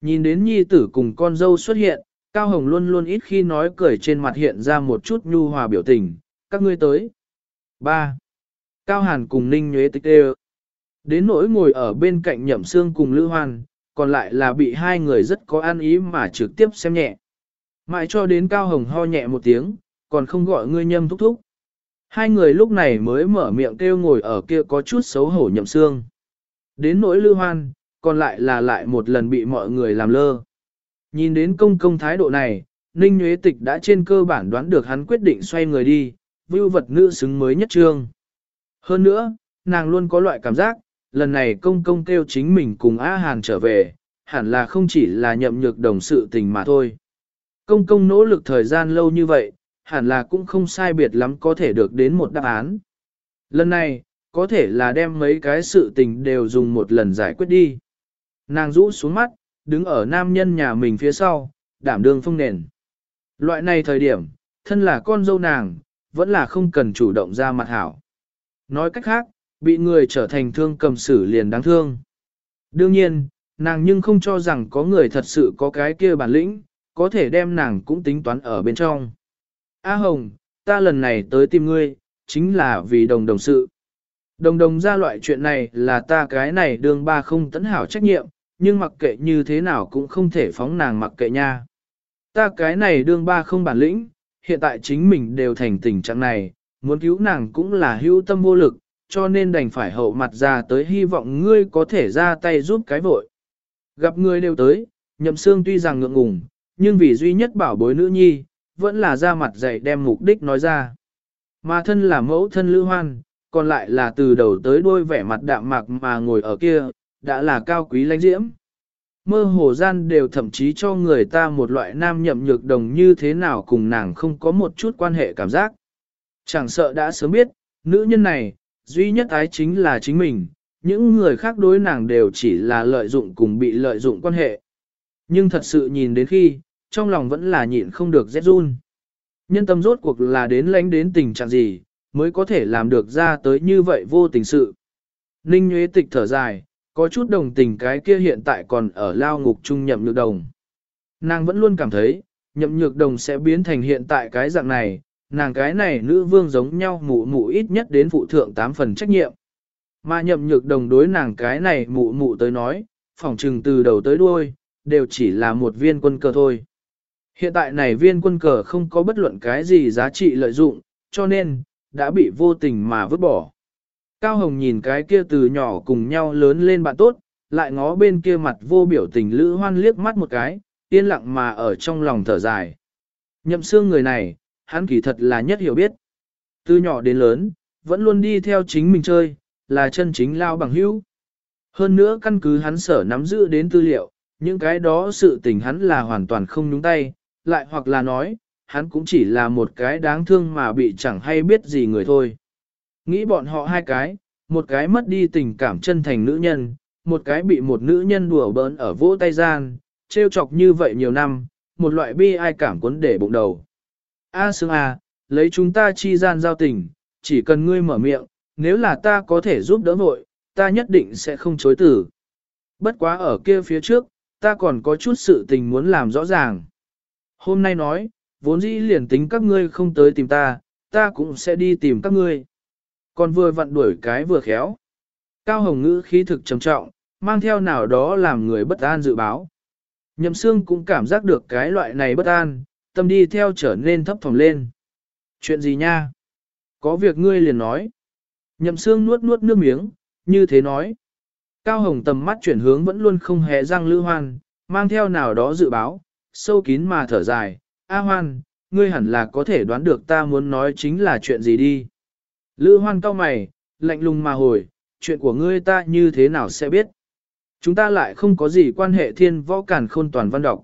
Nhìn đến nhi tử cùng con dâu xuất hiện, Cao Hồng luôn luôn ít khi nói cười trên mặt hiện ra một chút nhu hòa biểu tình, các ngươi tới. 3. Cao Hàn cùng Ninh Nhuế Tịch Đê Đến nỗi ngồi ở bên cạnh nhậm xương cùng Lữ Hoan, còn lại là bị hai người rất có an ý mà trực tiếp xem nhẹ. Mãi cho đến Cao Hồng ho nhẹ một tiếng, còn không gọi ngươi nhâm thúc thúc. Hai người lúc này mới mở miệng kêu ngồi ở kia có chút xấu hổ nhậm xương. Đến nỗi Lữ Hoan, còn lại là lại một lần bị mọi người làm lơ. Nhìn đến công công thái độ này, Ninh Nguyễn Tịch đã trên cơ bản đoán được hắn quyết định xoay người đi, vưu vật nữ xứng mới nhất trương. Hơn nữa, nàng luôn có loại cảm giác, lần này công công kêu chính mình cùng A Hàn trở về, hẳn là không chỉ là nhậm nhược đồng sự tình mà thôi. Công công nỗ lực thời gian lâu như vậy, hẳn là cũng không sai biệt lắm có thể được đến một đáp án. Lần này, có thể là đem mấy cái sự tình đều dùng một lần giải quyết đi. Nàng rũ xuống mắt, đứng ở nam nhân nhà mình phía sau, đảm đương phong nền. Loại này thời điểm, thân là con dâu nàng, vẫn là không cần chủ động ra mặt hảo. Nói cách khác, bị người trở thành thương cầm xử liền đáng thương. Đương nhiên, nàng nhưng không cho rằng có người thật sự có cái kia bản lĩnh, có thể đem nàng cũng tính toán ở bên trong. A Hồng, ta lần này tới tìm ngươi, chính là vì đồng đồng sự. Đồng đồng ra loại chuyện này là ta cái này đường ba không tấn hảo trách nhiệm, nhưng mặc kệ như thế nào cũng không thể phóng nàng mặc kệ nha. Ta cái này đương ba không bản lĩnh, hiện tại chính mình đều thành tình trạng này, muốn cứu nàng cũng là hữu tâm vô lực, cho nên đành phải hậu mặt ra tới hy vọng ngươi có thể ra tay giúp cái vội. Gặp ngươi đều tới, nhậm xương tuy rằng ngượng ngùng, nhưng vì duy nhất bảo bối nữ nhi, vẫn là ra mặt dạy đem mục đích nói ra. Mà thân là mẫu thân lữ hoan, còn lại là từ đầu tới đuôi vẻ mặt đạm mạc mà ngồi ở kia, đã là cao quý lãnh diễm. Mơ hồ gian đều thậm chí cho người ta một loại nam nhậm nhược đồng như thế nào cùng nàng không có một chút quan hệ cảm giác. Chẳng sợ đã sớm biết, nữ nhân này, duy nhất ái chính là chính mình, những người khác đối nàng đều chỉ là lợi dụng cùng bị lợi dụng quan hệ. Nhưng thật sự nhìn đến khi, trong lòng vẫn là nhịn không được rét run. Nhân tâm rốt cuộc là đến lánh đến tình trạng gì, mới có thể làm được ra tới như vậy vô tình sự. Ninh Nguyễn Tịch thở dài, có chút đồng tình cái kia hiện tại còn ở lao ngục trung nhậm nhược đồng. Nàng vẫn luôn cảm thấy, nhậm nhược đồng sẽ biến thành hiện tại cái dạng này, nàng cái này nữ vương giống nhau mụ mụ ít nhất đến phụ thượng 8 phần trách nhiệm. Mà nhậm nhược đồng đối nàng cái này mụ mụ tới nói, phỏng trừng từ đầu tới đuôi, đều chỉ là một viên quân cờ thôi. Hiện tại này viên quân cờ không có bất luận cái gì giá trị lợi dụng, cho nên, đã bị vô tình mà vứt bỏ. Cao Hồng nhìn cái kia từ nhỏ cùng nhau lớn lên bạn tốt, lại ngó bên kia mặt vô biểu tình Lữ Hoan liếc mắt một cái, yên lặng mà ở trong lòng thở dài. Nhậm xương người này, hắn kỳ thật là nhất hiểu biết. Từ nhỏ đến lớn, vẫn luôn đi theo chính mình chơi, là chân chính lao bằng hữu. Hơn nữa căn cứ hắn sở nắm giữ đến tư liệu, những cái đó sự tình hắn là hoàn toàn không nhúng tay, lại hoặc là nói, hắn cũng chỉ là một cái đáng thương mà bị chẳng hay biết gì người thôi. Nghĩ bọn họ hai cái, một cái mất đi tình cảm chân thành nữ nhân, một cái bị một nữ nhân đùa bỡn ở vỗ tay gian, trêu chọc như vậy nhiều năm, một loại bi ai cảm cuốn để bụng đầu. A à, Sương A, lấy chúng ta chi gian giao tình, chỉ cần ngươi mở miệng, nếu là ta có thể giúp đỡ vội, ta nhất định sẽ không chối tử. Bất quá ở kia phía trước, ta còn có chút sự tình muốn làm rõ ràng. Hôm nay nói, vốn dĩ liền tính các ngươi không tới tìm ta, ta cũng sẽ đi tìm các ngươi. Còn vừa vặn đuổi cái vừa khéo. Cao Hồng ngữ khí thực trầm trọng, mang theo nào đó làm người bất an dự báo. Nhậm Sương cũng cảm giác được cái loại này bất an, tâm đi theo trở nên thấp thỏm lên. Chuyện gì nha? Có việc ngươi liền nói. Nhậm Sương nuốt nuốt nước miếng, như thế nói. Cao Hồng tầm mắt chuyển hướng vẫn luôn không hề răng lữ hoan, mang theo nào đó dự báo, sâu kín mà thở dài. A hoan, ngươi hẳn là có thể đoán được ta muốn nói chính là chuyện gì đi. Lữ hoan cao mày, lạnh lùng mà hồi, chuyện của ngươi ta như thế nào sẽ biết. Chúng ta lại không có gì quan hệ thiên võ cản khôn toàn văn đọc.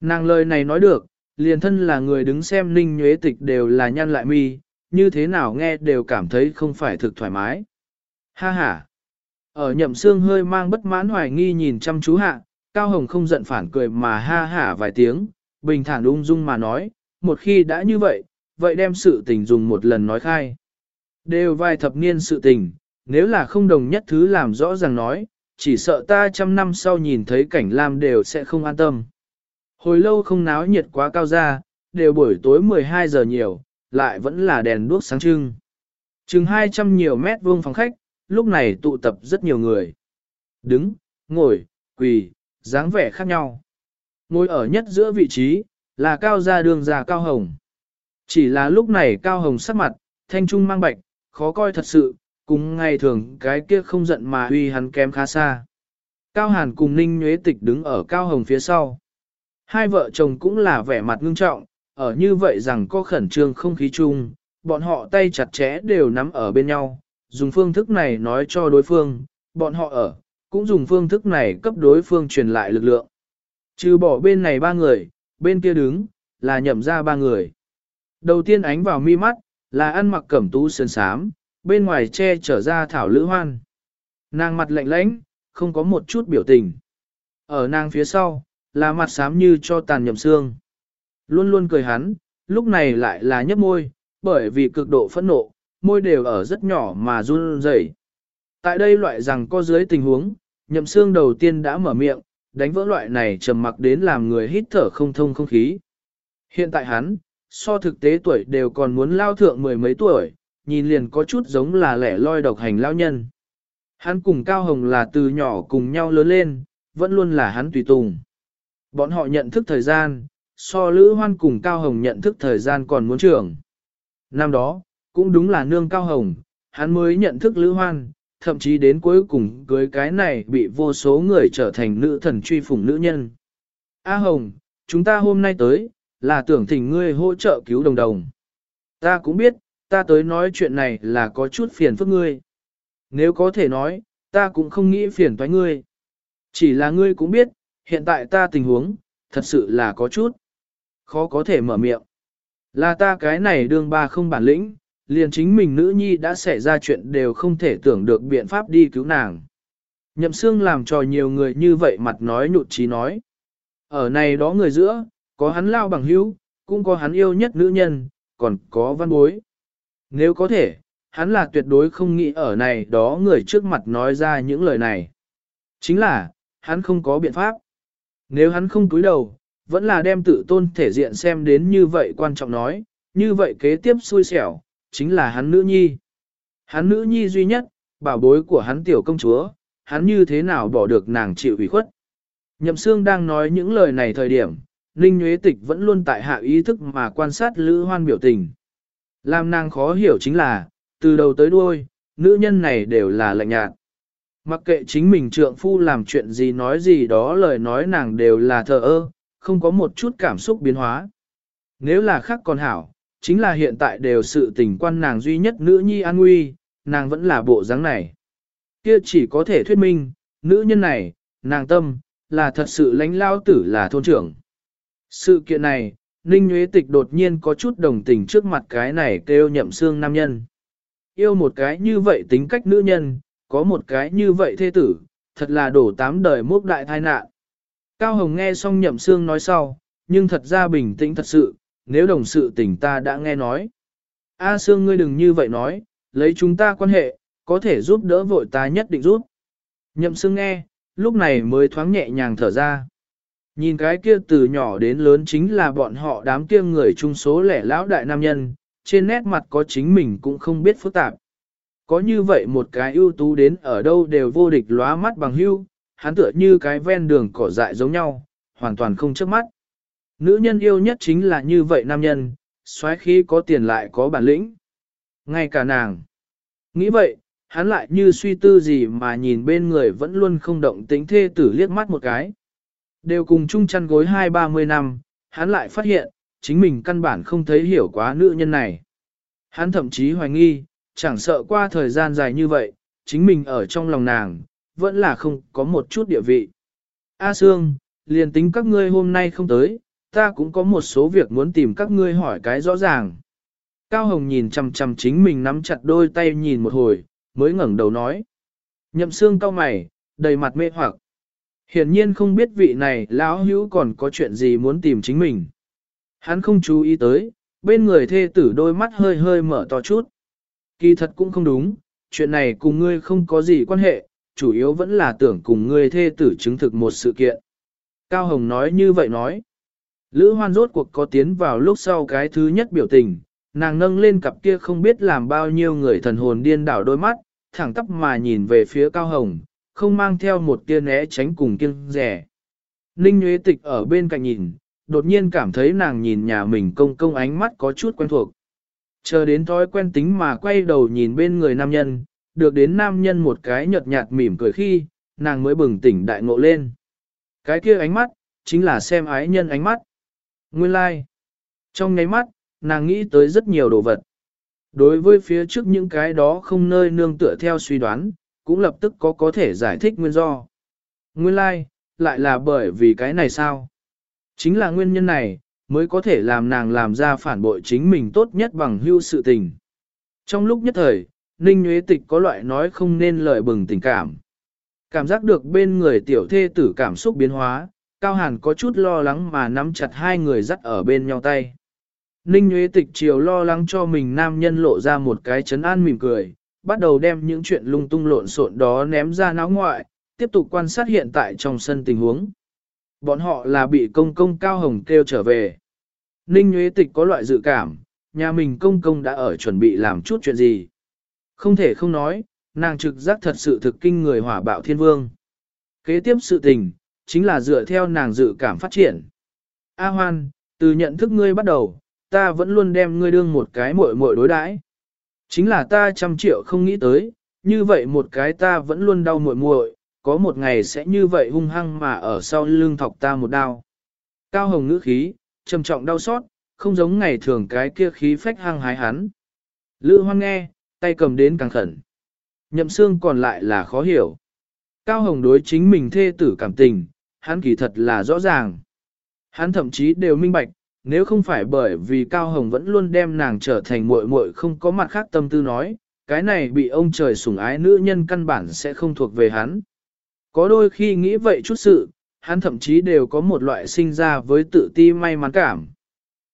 Nàng lời này nói được, liền thân là người đứng xem ninh nhuế tịch đều là nhăn lại mi, như thế nào nghe đều cảm thấy không phải thực thoải mái. Ha ha! Ở nhậm xương hơi mang bất mãn hoài nghi nhìn chăm chú hạ, Cao Hồng không giận phản cười mà ha hả vài tiếng, bình thản ung dung mà nói, một khi đã như vậy, vậy đem sự tình dùng một lần nói khai. Đều vài thập niên sự tình, nếu là không đồng nhất thứ làm rõ ràng nói, chỉ sợ ta trăm năm sau nhìn thấy cảnh lam đều sẽ không an tâm. Hồi lâu không náo nhiệt quá cao ra, đều buổi tối 12 giờ nhiều, lại vẫn là đèn đuốc sáng trưng. Chừng 200 nhiều mét vuông phòng khách, lúc này tụ tập rất nhiều người. Đứng, ngồi, quỳ, dáng vẻ khác nhau. Ngồi ở nhất giữa vị trí, là cao gia đường già cao hồng. Chỉ là lúc này cao hồng sắc mặt, thanh trung mang bạch, khó coi thật sự, cùng ngày thường cái kia không giận mà uy hắn kém khá xa. Cao Hàn cùng Ninh Nhuế Tịch đứng ở Cao Hồng phía sau. Hai vợ chồng cũng là vẻ mặt ngưng trọng, ở như vậy rằng có khẩn trương không khí chung, bọn họ tay chặt chẽ đều nắm ở bên nhau, dùng phương thức này nói cho đối phương, bọn họ ở, cũng dùng phương thức này cấp đối phương truyền lại lực lượng. Trừ bỏ bên này ba người, bên kia đứng, là nhậm ra ba người. Đầu tiên ánh vào mi mắt, là ăn mặc cẩm tú sơn sám, bên ngoài che trở ra thảo lữ hoan. Nàng mặt lạnh lãnh, không có một chút biểu tình. Ở nàng phía sau, là mặt xám như cho tàn nhậm xương. Luôn luôn cười hắn, lúc này lại là nhấp môi, bởi vì cực độ phẫn nộ, môi đều ở rất nhỏ mà run rẩy. Tại đây loại rằng có dưới tình huống, nhậm xương đầu tiên đã mở miệng, đánh vỡ loại này trầm mặc đến làm người hít thở không thông không khí. Hiện tại hắn, so thực tế tuổi đều còn muốn lao thượng mười mấy tuổi, nhìn liền có chút giống là lẻ loi độc hành lao nhân. Hắn cùng Cao Hồng là từ nhỏ cùng nhau lớn lên, vẫn luôn là hắn tùy tùng. Bọn họ nhận thức thời gian, so Lữ Hoan cùng Cao Hồng nhận thức thời gian còn muốn trưởng. Năm đó, cũng đúng là nương Cao Hồng, hắn mới nhận thức Lữ Hoan, thậm chí đến cuối cùng cưới cái này bị vô số người trở thành nữ thần truy phủng nữ nhân. A Hồng, chúng ta hôm nay tới, là tưởng thỉnh ngươi hỗ trợ cứu đồng đồng. Ta cũng biết, ta tới nói chuyện này là có chút phiền phức ngươi. Nếu có thể nói, ta cũng không nghĩ phiền toái ngươi. Chỉ là ngươi cũng biết, hiện tại ta tình huống, thật sự là có chút. Khó có thể mở miệng. Là ta cái này đương ba không bản lĩnh, liền chính mình nữ nhi đã xảy ra chuyện đều không thể tưởng được biện pháp đi cứu nàng. Nhậm xương làm cho nhiều người như vậy mặt nói nhụt chí nói. Ở này đó người giữa, có hắn lao bằng hữu, cũng có hắn yêu nhất nữ nhân, còn có văn bối. Nếu có thể, hắn là tuyệt đối không nghĩ ở này đó người trước mặt nói ra những lời này. Chính là, hắn không có biện pháp. Nếu hắn không cúi đầu, vẫn là đem tự tôn thể diện xem đến như vậy quan trọng nói, như vậy kế tiếp xui xẻo, chính là hắn nữ nhi. Hắn nữ nhi duy nhất, bảo bối của hắn tiểu công chúa, hắn như thế nào bỏ được nàng chịu ủy khuất. Nhậm Sương đang nói những lời này thời điểm, Ninh Nguyễn Tịch vẫn luôn tại hạ ý thức mà quan sát Lữ Hoan biểu tình. Làm nàng khó hiểu chính là, từ đầu tới đuôi, nữ nhân này đều là lạnh nhạt. Mặc kệ chính mình trượng phu làm chuyện gì nói gì đó lời nói nàng đều là thờ ơ, không có một chút cảm xúc biến hóa. Nếu là khác còn hảo, chính là hiện tại đều sự tình quan nàng duy nhất nữ nhi an nguy, nàng vẫn là bộ dáng này. Kia chỉ có thể thuyết minh, nữ nhân này, nàng tâm, là thật sự lãnh lao tử là thôn trưởng. Sự kiện này, Ninh Nguyễn Tịch đột nhiên có chút đồng tình trước mặt cái này kêu nhậm xương nam nhân. Yêu một cái như vậy tính cách nữ nhân, có một cái như vậy thê tử, thật là đổ tám đời mốc đại thai nạn. Cao Hồng nghe xong nhậm xương nói sau, nhưng thật ra bình tĩnh thật sự, nếu đồng sự tình ta đã nghe nói. A xương ngươi đừng như vậy nói, lấy chúng ta quan hệ, có thể giúp đỡ vội ta nhất định giúp. Nhậm xương nghe, lúc này mới thoáng nhẹ nhàng thở ra. Nhìn cái kia từ nhỏ đến lớn chính là bọn họ đám kia người trung số lẻ lão đại nam nhân, trên nét mặt có chính mình cũng không biết phức tạp. Có như vậy một cái ưu tú đến ở đâu đều vô địch lóa mắt bằng hưu, hắn tựa như cái ven đường cỏ dại giống nhau, hoàn toàn không chớp mắt. Nữ nhân yêu nhất chính là như vậy nam nhân, xoáy khí có tiền lại có bản lĩnh. Ngay cả nàng. Nghĩ vậy, hắn lại như suy tư gì mà nhìn bên người vẫn luôn không động tính thê tử liếc mắt một cái. Đều cùng chung chăn gối hai ba mươi năm, hắn lại phát hiện, chính mình căn bản không thấy hiểu quá nữ nhân này. Hắn thậm chí hoài nghi, chẳng sợ qua thời gian dài như vậy, chính mình ở trong lòng nàng, vẫn là không có một chút địa vị. A Sương, liền tính các ngươi hôm nay không tới, ta cũng có một số việc muốn tìm các ngươi hỏi cái rõ ràng. Cao Hồng nhìn chằm chằm chính mình nắm chặt đôi tay nhìn một hồi, mới ngẩng đầu nói. Nhậm Sương cao mày, đầy mặt mê hoặc. Hiển nhiên không biết vị này lão hữu còn có chuyện gì muốn tìm chính mình. Hắn không chú ý tới, bên người thê tử đôi mắt hơi hơi mở to chút. Kỳ thật cũng không đúng, chuyện này cùng ngươi không có gì quan hệ, chủ yếu vẫn là tưởng cùng ngươi thê tử chứng thực một sự kiện. Cao Hồng nói như vậy nói. Lữ hoan rốt cuộc có tiến vào lúc sau cái thứ nhất biểu tình, nàng nâng lên cặp kia không biết làm bao nhiêu người thần hồn điên đảo đôi mắt, thẳng tắp mà nhìn về phía cao hồng, không mang theo một tia né tránh cùng kiêng rẻ. Ninh Nguyễn Tịch ở bên cạnh nhìn, đột nhiên cảm thấy nàng nhìn nhà mình công công ánh mắt có chút quen thuộc. Chờ đến thói quen tính mà quay đầu nhìn bên người nam nhân, được đến nam nhân một cái nhợt nhạt mỉm cười khi, nàng mới bừng tỉnh đại ngộ lên. Cái kia ánh mắt, chính là xem ái nhân ánh mắt. Nguyên lai, like. trong nháy mắt, nàng nghĩ tới rất nhiều đồ vật. Đối với phía trước những cái đó không nơi nương tựa theo suy đoán, cũng lập tức có có thể giải thích nguyên do. Nguyên lai, like, lại là bởi vì cái này sao? Chính là nguyên nhân này, mới có thể làm nàng làm ra phản bội chính mình tốt nhất bằng hưu sự tình. Trong lúc nhất thời, Ninh Nguyễn Tịch có loại nói không nên lời bừng tình cảm. Cảm giác được bên người tiểu thê tử cảm xúc biến hóa, Cao Hàn có chút lo lắng mà nắm chặt hai người dắt ở bên nhau tay. Ninh Nguyễn Tịch chiều lo lắng cho mình nam nhân lộ ra một cái chấn an mỉm cười, bắt đầu đem những chuyện lung tung lộn xộn đó ném ra náo ngoại, tiếp tục quan sát hiện tại trong sân tình huống. Bọn họ là bị công công Cao Hồng kêu trở về. Ninh Nguyễn Tịch có loại dự cảm, nhà mình công công đã ở chuẩn bị làm chút chuyện gì. Không thể không nói, nàng trực giác thật sự thực kinh người hỏa bạo thiên vương. Kế tiếp sự tình, chính là dựa theo nàng dự cảm phát triển. A Hoan, từ nhận thức ngươi bắt đầu, ta vẫn luôn đem ngươi đương một cái muội muội đối đãi. Chính là ta trăm triệu không nghĩ tới, như vậy một cái ta vẫn luôn đau muội muội, có một ngày sẽ như vậy hung hăng mà ở sau lưng thọc ta một đau. Cao hồng ngữ khí, trầm trọng đau xót, không giống ngày thường cái kia khí phách hăng hái hắn. Lữ hoan nghe, tay cầm đến càng khẩn. Nhậm xương còn lại là khó hiểu. Cao hồng đối chính mình thê tử cảm tình, hắn kỳ thật là rõ ràng. Hắn thậm chí đều minh bạch, nếu không phải bởi vì Cao Hồng vẫn luôn đem nàng trở thành muội muội không có mặt khác tâm tư nói, cái này bị ông trời sủng ái nữ nhân căn bản sẽ không thuộc về hắn. Có đôi khi nghĩ vậy chút sự, hắn thậm chí đều có một loại sinh ra với tự ti may mắn cảm.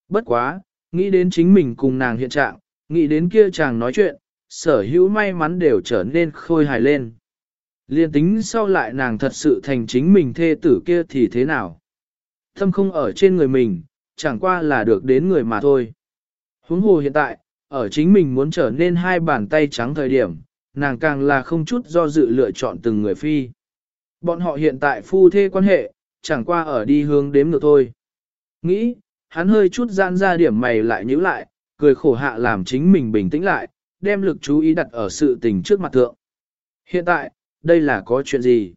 Bất quá, nghĩ đến chính mình cùng nàng hiện trạng, nghĩ đến kia chàng nói chuyện, sở hữu may mắn đều trở nên khôi hài lên. Liên tính sau lại nàng thật sự thành chính mình thê tử kia thì thế nào? Thâm không ở trên người mình, chẳng qua là được đến người mà thôi. Huống hồ hiện tại, ở chính mình muốn trở nên hai bàn tay trắng thời điểm, nàng càng là không chút do dự lựa chọn từng người phi. Bọn họ hiện tại phu thê quan hệ, chẳng qua ở đi hướng đếm ngược thôi. Nghĩ, hắn hơi chút gian ra điểm mày lại nhíu lại, cười khổ hạ làm chính mình bình tĩnh lại, đem lực chú ý đặt ở sự tình trước mặt thượng. Hiện tại, đây là có chuyện gì?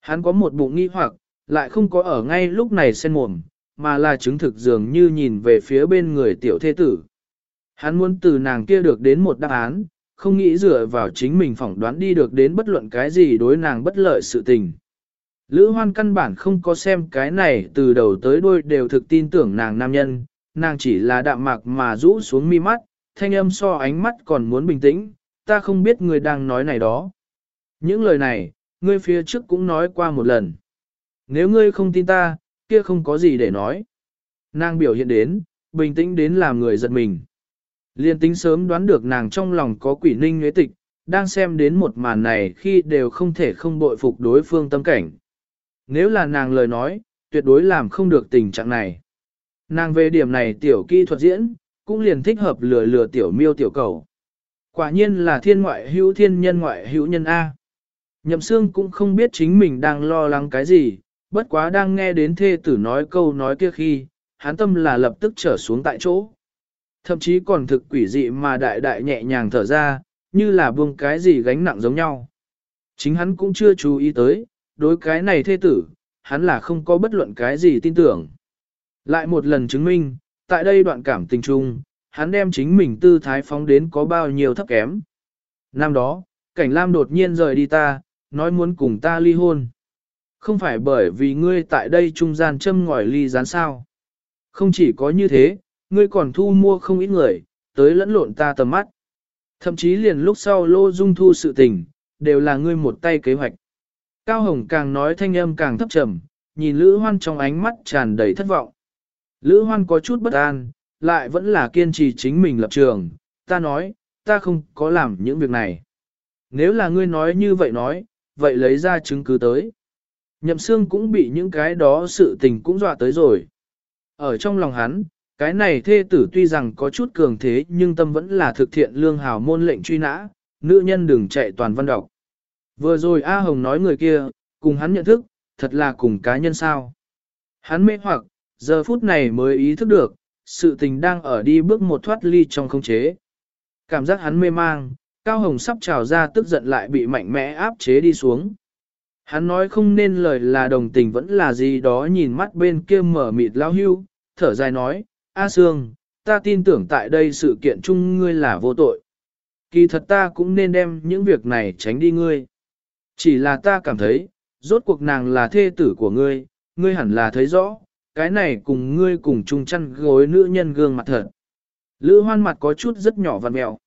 Hắn có một bụng nghi hoặc, lại không có ở ngay lúc này sen mồm, mà là chứng thực dường như nhìn về phía bên người tiểu thế tử. Hắn muốn từ nàng kia được đến một đáp án, không nghĩ dựa vào chính mình phỏng đoán đi được đến bất luận cái gì đối nàng bất lợi sự tình. Lữ hoan căn bản không có xem cái này từ đầu tới đuôi đều thực tin tưởng nàng nam nhân, nàng chỉ là đạm mạc mà rũ xuống mi mắt, thanh âm so ánh mắt còn muốn bình tĩnh, ta không biết người đang nói này đó. Những lời này, ngươi phía trước cũng nói qua một lần. Nếu ngươi không tin ta, kia không có gì để nói. Nàng biểu hiện đến, bình tĩnh đến làm người giật mình. Liên tính sớm đoán được nàng trong lòng có quỷ ninh nguyễn tịch, đang xem đến một màn này khi đều không thể không bội phục đối phương tâm cảnh. Nếu là nàng lời nói, tuyệt đối làm không được tình trạng này. Nàng về điểm này tiểu kỹ thuật diễn, cũng liền thích hợp lừa lừa tiểu miêu tiểu cầu. Quả nhiên là thiên ngoại hữu thiên nhân ngoại hữu nhân A. Nhậm xương cũng không biết chính mình đang lo lắng cái gì, bất quá đang nghe đến thê tử nói câu nói kia khi, hắn tâm là lập tức trở xuống tại chỗ. Thậm chí còn thực quỷ dị mà đại đại nhẹ nhàng thở ra, như là buông cái gì gánh nặng giống nhau. Chính hắn cũng chưa chú ý tới, đối cái này thê tử, hắn là không có bất luận cái gì tin tưởng. Lại một lần chứng minh, tại đây đoạn cảm tình chung, hắn đem chính mình tư thái phóng đến có bao nhiêu thấp kém. Năm đó, cảnh lam đột nhiên rời đi ta, nói muốn cùng ta ly hôn. Không phải bởi vì ngươi tại đây trung gian châm ngòi ly gián sao. Không chỉ có như thế, ngươi còn thu mua không ít người, tới lẫn lộn ta tầm mắt. Thậm chí liền lúc sau lô dung thu sự tình, đều là ngươi một tay kế hoạch. Cao Hồng càng nói thanh âm càng thấp trầm, nhìn Lữ Hoan trong ánh mắt tràn đầy thất vọng. Lữ Hoan có chút bất an, lại vẫn là kiên trì chính mình lập trường, ta nói, ta không có làm những việc này. Nếu là ngươi nói như vậy nói, vậy lấy ra chứng cứ tới. Nhậm xương cũng bị những cái đó sự tình cũng dọa tới rồi. Ở trong lòng hắn, cái này thê tử tuy rằng có chút cường thế nhưng tâm vẫn là thực thiện lương hào môn lệnh truy nã, nữ nhân đừng chạy toàn văn đọc. Vừa rồi A Hồng nói người kia, cùng hắn nhận thức, thật là cùng cá nhân sao. Hắn mê hoặc, giờ phút này mới ý thức được, sự tình đang ở đi bước một thoát ly trong không chế. Cảm giác hắn mê mang, Cao Hồng sắp trào ra tức giận lại bị mạnh mẽ áp chế đi xuống. Hắn nói không nên lời là đồng tình vẫn là gì đó nhìn mắt bên kia mở mịt lao hưu, thở dài nói, A Sương, ta tin tưởng tại đây sự kiện chung ngươi là vô tội. Kỳ thật ta cũng nên đem những việc này tránh đi ngươi. Chỉ là ta cảm thấy, rốt cuộc nàng là thê tử của ngươi, ngươi hẳn là thấy rõ, cái này cùng ngươi cùng chung chăn gối nữ nhân gương mặt thật. Lữ hoan mặt có chút rất nhỏ và mẹo.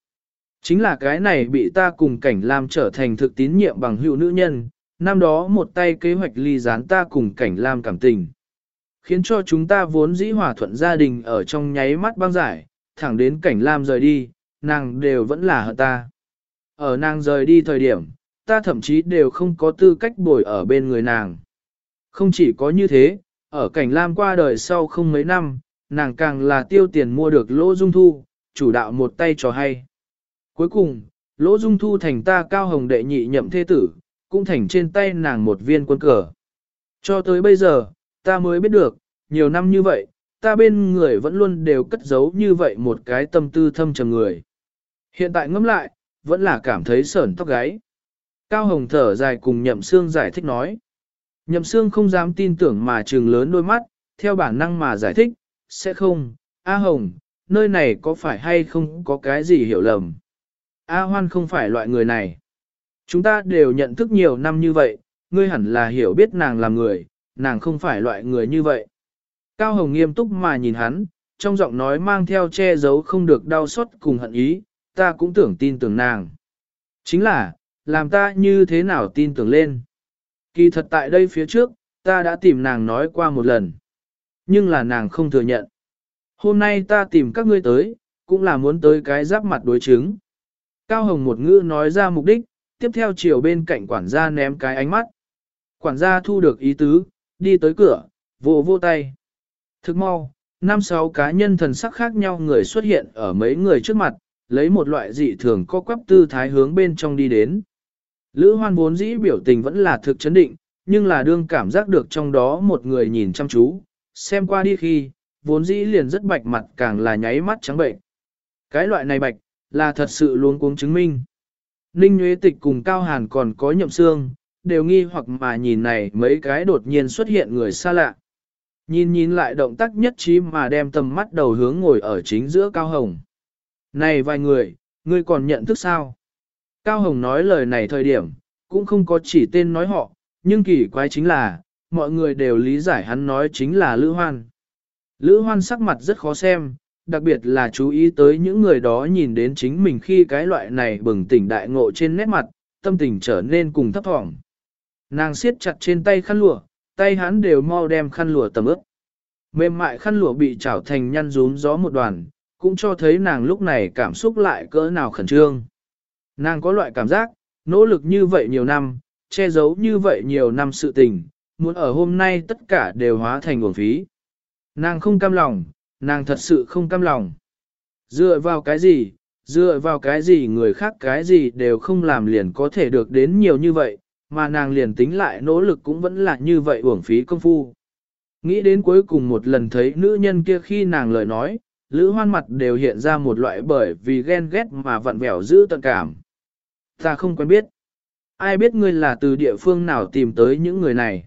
Chính là cái này bị ta cùng cảnh làm trở thành thực tín nhiệm bằng hữu nữ nhân, năm đó một tay kế hoạch ly gián ta cùng cảnh lam cảm tình. Khiến cho chúng ta vốn dĩ hòa thuận gia đình ở trong nháy mắt băng giải, thẳng đến cảnh lam rời đi, nàng đều vẫn là hận ta. Ở nàng rời đi thời điểm, ta thậm chí đều không có tư cách bồi ở bên người nàng. Không chỉ có như thế, ở cảnh lam qua đời sau không mấy năm, nàng càng là tiêu tiền mua được lỗ dung thu, chủ đạo một tay cho hay. Cuối cùng, lỗ dung thu thành ta cao hồng đệ nhị nhậm thế tử, cũng thành trên tay nàng một viên quân cờ. Cho tới bây giờ, ta mới biết được, nhiều năm như vậy, ta bên người vẫn luôn đều cất giấu như vậy một cái tâm tư thâm trầm người. Hiện tại ngẫm lại, vẫn là cảm thấy sởn tóc gáy. Cao Hồng thở dài cùng Nhậm Sương giải thích nói. Nhậm Sương không dám tin tưởng mà trừng lớn đôi mắt, theo bản năng mà giải thích, sẽ không, A Hồng, nơi này có phải hay không có cái gì hiểu lầm. A Hoan không phải loại người này. Chúng ta đều nhận thức nhiều năm như vậy, ngươi hẳn là hiểu biết nàng là người, nàng không phải loại người như vậy. Cao Hồng nghiêm túc mà nhìn hắn, trong giọng nói mang theo che giấu không được đau xót cùng hận ý, ta cũng tưởng tin tưởng nàng. Chính là, làm ta như thế nào tin tưởng lên. Kỳ thật tại đây phía trước, ta đã tìm nàng nói qua một lần. Nhưng là nàng không thừa nhận. Hôm nay ta tìm các ngươi tới, cũng là muốn tới cái giáp mặt đối chứng. Cao Hồng một ngữ nói ra mục đích, tiếp theo chiều bên cạnh quản gia ném cái ánh mắt. Quản gia thu được ý tứ, đi tới cửa, vô vô tay. Thức mau, năm sáu cá nhân thần sắc khác nhau người xuất hiện ở mấy người trước mặt, lấy một loại dị thường co quắp tư thái hướng bên trong đi đến. Lữ hoan vốn dĩ biểu tình vẫn là thực chấn định, nhưng là đương cảm giác được trong đó một người nhìn chăm chú, xem qua đi khi, vốn dĩ liền rất bạch mặt càng là nháy mắt trắng bệnh. Cái loại này bạch, là thật sự luôn cuống chứng minh. Ninh Nguyễn Tịch cùng Cao Hàn còn có nhậm xương, đều nghi hoặc mà nhìn này mấy cái đột nhiên xuất hiện người xa lạ. Nhìn nhìn lại động tác nhất trí mà đem tầm mắt đầu hướng ngồi ở chính giữa Cao Hồng. Này vài người, ngươi còn nhận thức sao? Cao Hồng nói lời này thời điểm, cũng không có chỉ tên nói họ, nhưng kỳ quái chính là, mọi người đều lý giải hắn nói chính là Lữ Hoan. Lữ Hoan sắc mặt rất khó xem, đặc biệt là chú ý tới những người đó nhìn đến chính mình khi cái loại này bừng tỉnh đại ngộ trên nét mặt, tâm tình trở nên cùng thấp thỏm. Nàng siết chặt trên tay khăn lụa, tay hắn đều mau đem khăn lụa tầm ướp. Mềm mại khăn lụa bị trảo thành nhăn rún gió một đoàn, cũng cho thấy nàng lúc này cảm xúc lại cỡ nào khẩn trương. Nàng có loại cảm giác, nỗ lực như vậy nhiều năm, che giấu như vậy nhiều năm sự tình, muốn ở hôm nay tất cả đều hóa thành uổng phí. Nàng không cam lòng, nàng thật sự không cam lòng. Dựa vào cái gì, dựa vào cái gì người khác cái gì đều không làm liền có thể được đến nhiều như vậy, mà nàng liền tính lại nỗ lực cũng vẫn là như vậy uổng phí công phu. Nghĩ đến cuối cùng một lần thấy nữ nhân kia khi nàng lời nói, lữ hoan mặt đều hiện ra một loại bởi vì ghen ghét mà vặn vẹo giữ tận cảm. Ta không quen biết. Ai biết ngươi là từ địa phương nào tìm tới những người này.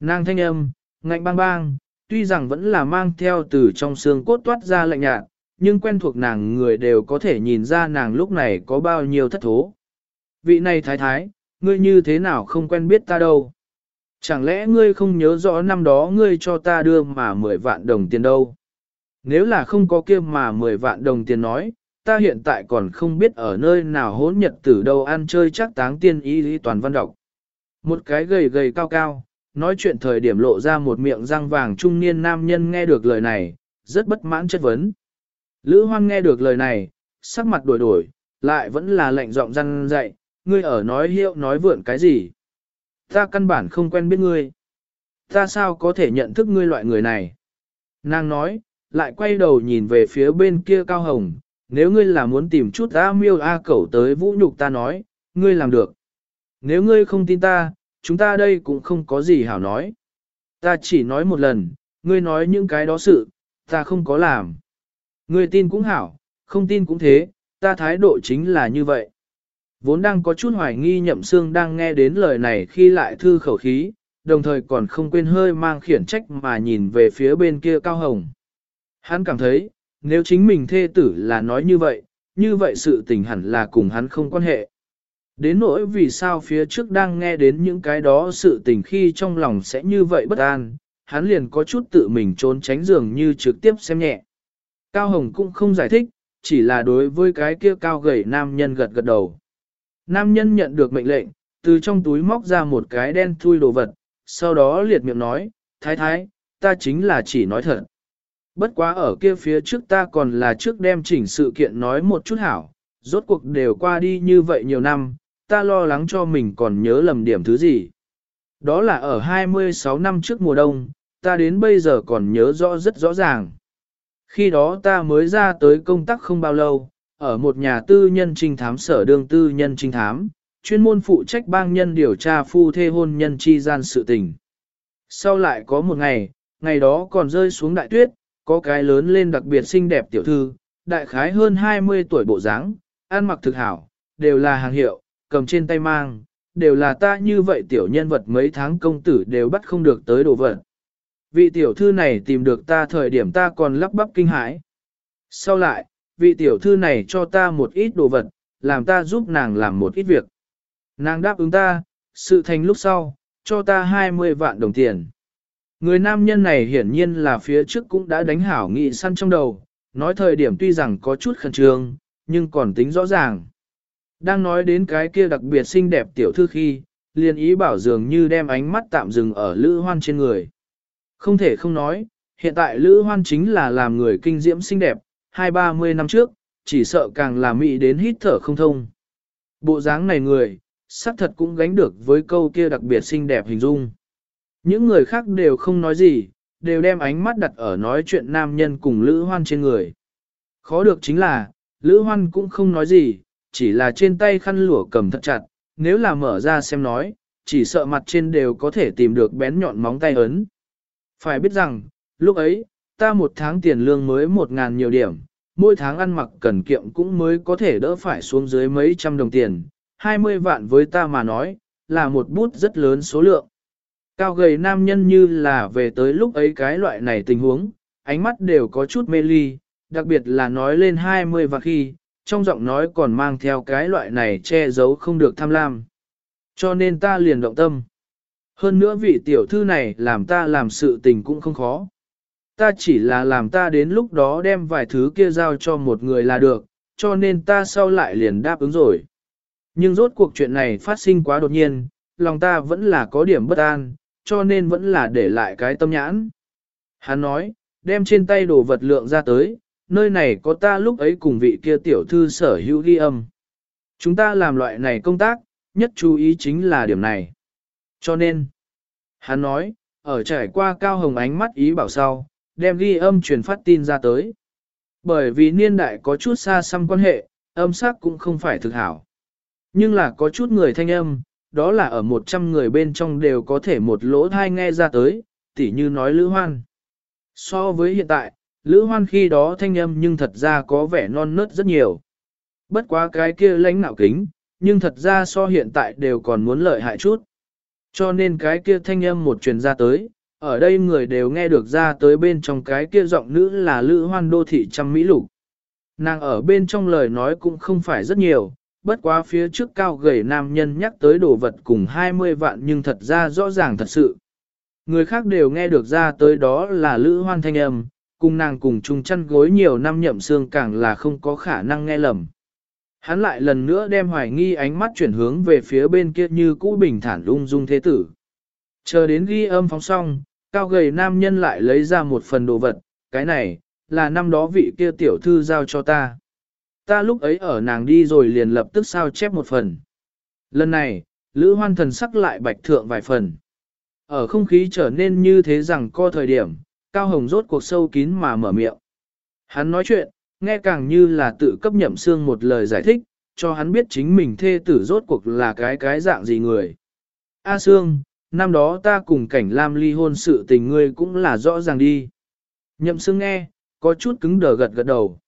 Nàng thanh âm, ngạnh bang bang, tuy rằng vẫn là mang theo từ trong xương cốt toát ra lạnh nhạt, nhưng quen thuộc nàng người đều có thể nhìn ra nàng lúc này có bao nhiêu thất thố. Vị này thái thái, ngươi như thế nào không quen biết ta đâu? Chẳng lẽ ngươi không nhớ rõ năm đó ngươi cho ta đưa mà 10 vạn đồng tiền đâu? Nếu là không có kia mà 10 vạn đồng tiền nói, ta hiện tại còn không biết ở nơi nào hỗn nhật tử đâu ăn chơi chắc táng tiên ý lý toàn văn đọc. Một cái gầy gầy cao cao, nói chuyện thời điểm lộ ra một miệng răng vàng trung niên nam nhân nghe được lời này, rất bất mãn chất vấn. Lữ hoan nghe được lời này, sắc mặt đổi đổi, lại vẫn là lệnh giọng răng dạy, ngươi ở nói hiệu nói vượn cái gì. Ta căn bản không quen biết ngươi. Ta sao có thể nhận thức ngươi loại người này? Nàng nói, lại quay đầu nhìn về phía bên kia cao hồng, nếu ngươi là muốn tìm chút A miêu A cẩu tới vũ nhục ta nói, ngươi làm được. Nếu ngươi không tin ta, chúng ta đây cũng không có gì hảo nói. Ta chỉ nói một lần, ngươi nói những cái đó sự, ta không có làm. Ngươi tin cũng hảo, không tin cũng thế, ta thái độ chính là như vậy. Vốn đang có chút hoài nghi nhậm xương đang nghe đến lời này khi lại thư khẩu khí, đồng thời còn không quên hơi mang khiển trách mà nhìn về phía bên kia cao hồng. Hắn cảm thấy, nếu chính mình thê tử là nói như vậy, như vậy sự tình hẳn là cùng hắn không quan hệ. Đến nỗi vì sao phía trước đang nghe đến những cái đó sự tình khi trong lòng sẽ như vậy bất an, hắn liền có chút tự mình trốn tránh giường như trực tiếp xem nhẹ. Cao Hồng cũng không giải thích, chỉ là đối với cái kia cao gầy nam nhân gật gật đầu. Nam nhân nhận được mệnh lệnh, từ trong túi móc ra một cái đen thui đồ vật, sau đó liệt miệng nói, thái thái, ta chính là chỉ nói thật. Bất quá ở kia phía trước ta còn là trước đem chỉnh sự kiện nói một chút hảo, rốt cuộc đều qua đi như vậy nhiều năm, ta lo lắng cho mình còn nhớ lầm điểm thứ gì. Đó là ở 26 năm trước mùa đông, ta đến bây giờ còn nhớ rõ rất rõ ràng. Khi đó ta mới ra tới công tác không bao lâu, ở một nhà tư nhân trinh thám sở đương tư nhân trinh thám, chuyên môn phụ trách bang nhân điều tra phu thê hôn nhân chi gian sự tình. Sau lại có một ngày, ngày đó còn rơi xuống đại tuyết, có cái lớn lên đặc biệt xinh đẹp tiểu thư, đại khái hơn 20 tuổi bộ dáng, ăn mặc thực hảo, đều là hàng hiệu, cầm trên tay mang, đều là ta như vậy tiểu nhân vật mấy tháng công tử đều bắt không được tới đồ vật. Vị tiểu thư này tìm được ta thời điểm ta còn lắp bắp kinh hãi. Sau lại, vị tiểu thư này cho ta một ít đồ vật, làm ta giúp nàng làm một ít việc. Nàng đáp ứng ta, sự thành lúc sau, cho ta 20 vạn đồng tiền. Người nam nhân này hiển nhiên là phía trước cũng đã đánh hảo nghị săn trong đầu, nói thời điểm tuy rằng có chút khẩn trương, nhưng còn tính rõ ràng. Đang nói đến cái kia đặc biệt xinh đẹp tiểu thư khi, liền ý bảo dường như đem ánh mắt tạm dừng ở Lữ Hoan trên người. Không thể không nói, hiện tại Lữ Hoan chính là làm người kinh diễm xinh đẹp, hai ba mươi năm trước, chỉ sợ càng là mị đến hít thở không thông. Bộ dáng này người, xác thật cũng gánh được với câu kia đặc biệt xinh đẹp hình dung. Những người khác đều không nói gì, đều đem ánh mắt đặt ở nói chuyện nam nhân cùng Lữ Hoan trên người. Khó được chính là, Lữ Hoan cũng không nói gì, chỉ là trên tay khăn lụa cầm thật chặt, nếu là mở ra xem nói, chỉ sợ mặt trên đều có thể tìm được bén nhọn móng tay ấn. Phải biết rằng, lúc ấy, ta một tháng tiền lương mới một ngàn nhiều điểm, mỗi tháng ăn mặc cần kiệm cũng mới có thể đỡ phải xuống dưới mấy trăm đồng tiền, 20 vạn với ta mà nói, là một bút rất lớn số lượng. Cao gầy nam nhân như là về tới lúc ấy cái loại này tình huống, ánh mắt đều có chút mê ly, đặc biệt là nói lên 20 và khi, trong giọng nói còn mang theo cái loại này che giấu không được tham lam. Cho nên ta liền động tâm. Hơn nữa vị tiểu thư này làm ta làm sự tình cũng không khó. Ta chỉ là làm ta đến lúc đó đem vài thứ kia giao cho một người là được, cho nên ta sau lại liền đáp ứng rồi. Nhưng rốt cuộc chuyện này phát sinh quá đột nhiên, lòng ta vẫn là có điểm bất an, cho nên vẫn là để lại cái tâm nhãn. Hắn nói, đem trên tay đồ vật lượng ra tới, nơi này có ta lúc ấy cùng vị kia tiểu thư sở hữu ghi âm. Chúng ta làm loại này công tác, nhất chú ý chính là điểm này. Cho nên, hắn nói, ở trải qua cao hồng ánh mắt ý bảo sau, đem ghi âm truyền phát tin ra tới. Bởi vì niên đại có chút xa xăm quan hệ, âm sắc cũng không phải thực hảo. Nhưng là có chút người thanh âm, đó là ở 100 người bên trong đều có thể một lỗ thai nghe ra tới, tỉ như nói Lữ Hoan. So với hiện tại, Lữ Hoan khi đó thanh âm nhưng thật ra có vẻ non nớt rất nhiều. Bất quá cái kia lãnh nạo kính, nhưng thật ra so hiện tại đều còn muốn lợi hại chút. Cho nên cái kia thanh âm một truyền ra tới, ở đây người đều nghe được ra tới bên trong cái kia giọng nữ là Lữ Hoan đô thị trăm mỹ lục. Nàng ở bên trong lời nói cũng không phải rất nhiều, bất quá phía trước cao gầy nam nhân nhắc tới đồ vật cùng 20 vạn nhưng thật ra rõ ràng thật sự. Người khác đều nghe được ra tới đó là Lữ Hoan thanh âm, cùng nàng cùng chung chăn gối nhiều năm nhậm xương càng là không có khả năng nghe lầm. Hắn lại lần nữa đem hoài nghi ánh mắt chuyển hướng về phía bên kia như cũ bình thản ung dung thế tử. Chờ đến ghi âm phóng xong, cao gầy nam nhân lại lấy ra một phần đồ vật, cái này, là năm đó vị kia tiểu thư giao cho ta. Ta lúc ấy ở nàng đi rồi liền lập tức sao chép một phần. Lần này, Lữ Hoan thần sắc lại bạch thượng vài phần. Ở không khí trở nên như thế rằng co thời điểm, Cao Hồng rốt cuộc sâu kín mà mở miệng. Hắn nói chuyện, nghe càng như là tự cấp nhậm xương một lời giải thích, cho hắn biết chính mình thê tử rốt cuộc là cái cái dạng gì người. A Sương, năm đó ta cùng cảnh Lam ly hôn sự tình ngươi cũng là rõ ràng đi. Nhậm Sương nghe, có chút cứng đờ gật gật đầu.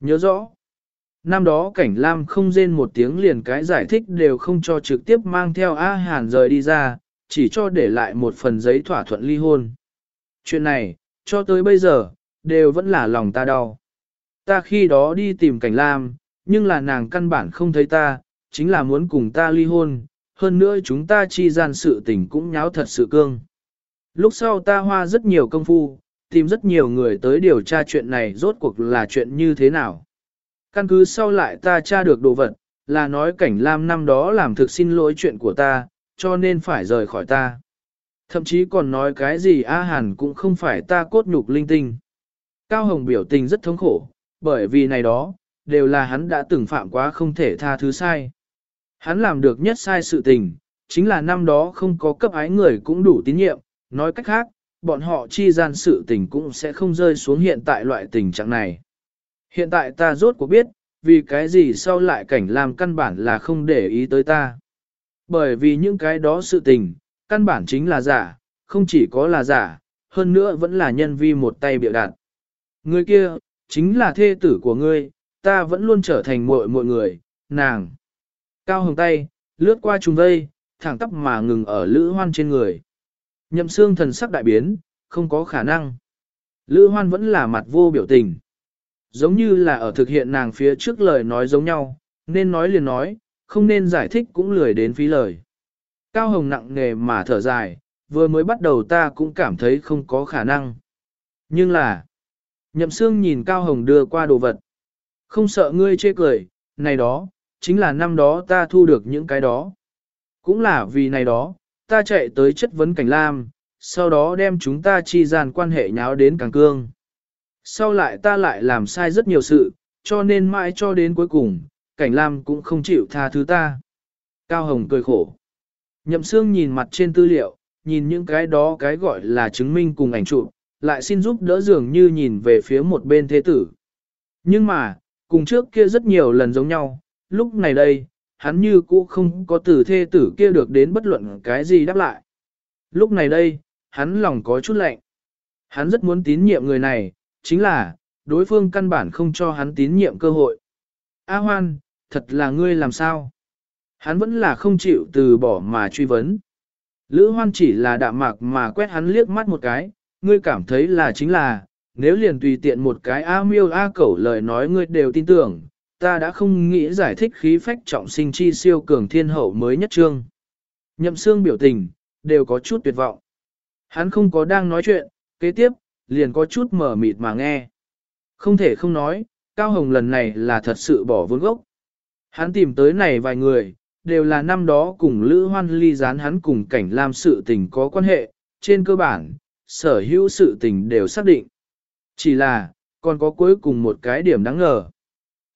Nhớ rõ. Năm đó cảnh Lam không rên một tiếng liền cái giải thích đều không cho trực tiếp mang theo A Hàn rời đi ra, chỉ cho để lại một phần giấy thỏa thuận ly hôn. Chuyện này, cho tới bây giờ, đều vẫn là lòng ta đau. Ta khi đó đi tìm cảnh Lam, nhưng là nàng căn bản không thấy ta, chính là muốn cùng ta ly hôn, hơn nữa chúng ta chi gian sự tình cũng nháo thật sự cương. Lúc sau ta hoa rất nhiều công phu, tìm rất nhiều người tới điều tra chuyện này rốt cuộc là chuyện như thế nào. Căn cứ sau lại ta tra được đồ vật, là nói cảnh Lam năm đó làm thực xin lỗi chuyện của ta, cho nên phải rời khỏi ta. Thậm chí còn nói cái gì A Hàn cũng không phải ta cốt nhục linh tinh. Cao Hồng biểu tình rất thống khổ, bởi vì này đó, đều là hắn đã từng phạm quá không thể tha thứ sai. Hắn làm được nhất sai sự tình, chính là năm đó không có cấp ái người cũng đủ tín nhiệm, nói cách khác, bọn họ chi gian sự tình cũng sẽ không rơi xuống hiện tại loại tình trạng này. Hiện tại ta rốt cuộc biết, vì cái gì sau lại cảnh làm căn bản là không để ý tới ta. Bởi vì những cái đó sự tình, căn bản chính là giả, không chỉ có là giả, hơn nữa vẫn là nhân vi một tay biểu đạt. Người kia, chính là thê tử của ngươi, ta vẫn luôn trở thành muội muội người, nàng. Cao hồng tay, lướt qua trùng vây, thẳng tắp mà ngừng ở Lữ Hoan trên người. Nhậm xương thần sắc đại biến, không có khả năng. Lữ Hoan vẫn là mặt vô biểu tình. Giống như là ở thực hiện nàng phía trước lời nói giống nhau, nên nói liền nói, không nên giải thích cũng lười đến phí lời. Cao Hồng nặng nề mà thở dài, vừa mới bắt đầu ta cũng cảm thấy không có khả năng. Nhưng là, nhậm xương nhìn Cao Hồng đưa qua đồ vật. Không sợ ngươi chê cười, này đó, chính là năm đó ta thu được những cái đó. Cũng là vì này đó, ta chạy tới chất vấn cảnh lam, sau đó đem chúng ta chi gian quan hệ nháo đến càng cương. Sau lại ta lại làm sai rất nhiều sự, cho nên mãi cho đến cuối cùng, cảnh lam cũng không chịu tha thứ ta. Cao Hồng cười khổ. Nhậm Sương nhìn mặt trên tư liệu, nhìn những cái đó cái gọi là chứng minh cùng ảnh chụp, lại xin giúp đỡ dường như nhìn về phía một bên thế tử. Nhưng mà, cùng trước kia rất nhiều lần giống nhau, lúc này đây, hắn như cũ không có từ thê tử kia được đến bất luận cái gì đáp lại. Lúc này đây, hắn lòng có chút lạnh. Hắn rất muốn tín nhiệm người này, chính là, đối phương căn bản không cho hắn tín nhiệm cơ hội. A hoan, thật là ngươi làm sao? Hắn vẫn là không chịu từ bỏ mà truy vấn. Lữ hoan chỉ là đạm mạc mà quét hắn liếc mắt một cái, ngươi cảm thấy là chính là, nếu liền tùy tiện một cái A miêu A cẩu lời nói ngươi đều tin tưởng, ta đã không nghĩ giải thích khí phách trọng sinh chi siêu cường thiên hậu mới nhất trương. Nhậm xương biểu tình, đều có chút tuyệt vọng. Hắn không có đang nói chuyện, kế tiếp, liền có chút mở mịt mà nghe. Không thể không nói, Cao Hồng lần này là thật sự bỏ vốn gốc. Hắn tìm tới này vài người, đều là năm đó cùng Lữ Hoan ly gián hắn cùng cảnh làm sự tình có quan hệ, trên cơ bản, sở hữu sự tình đều xác định. Chỉ là, còn có cuối cùng một cái điểm đáng ngờ.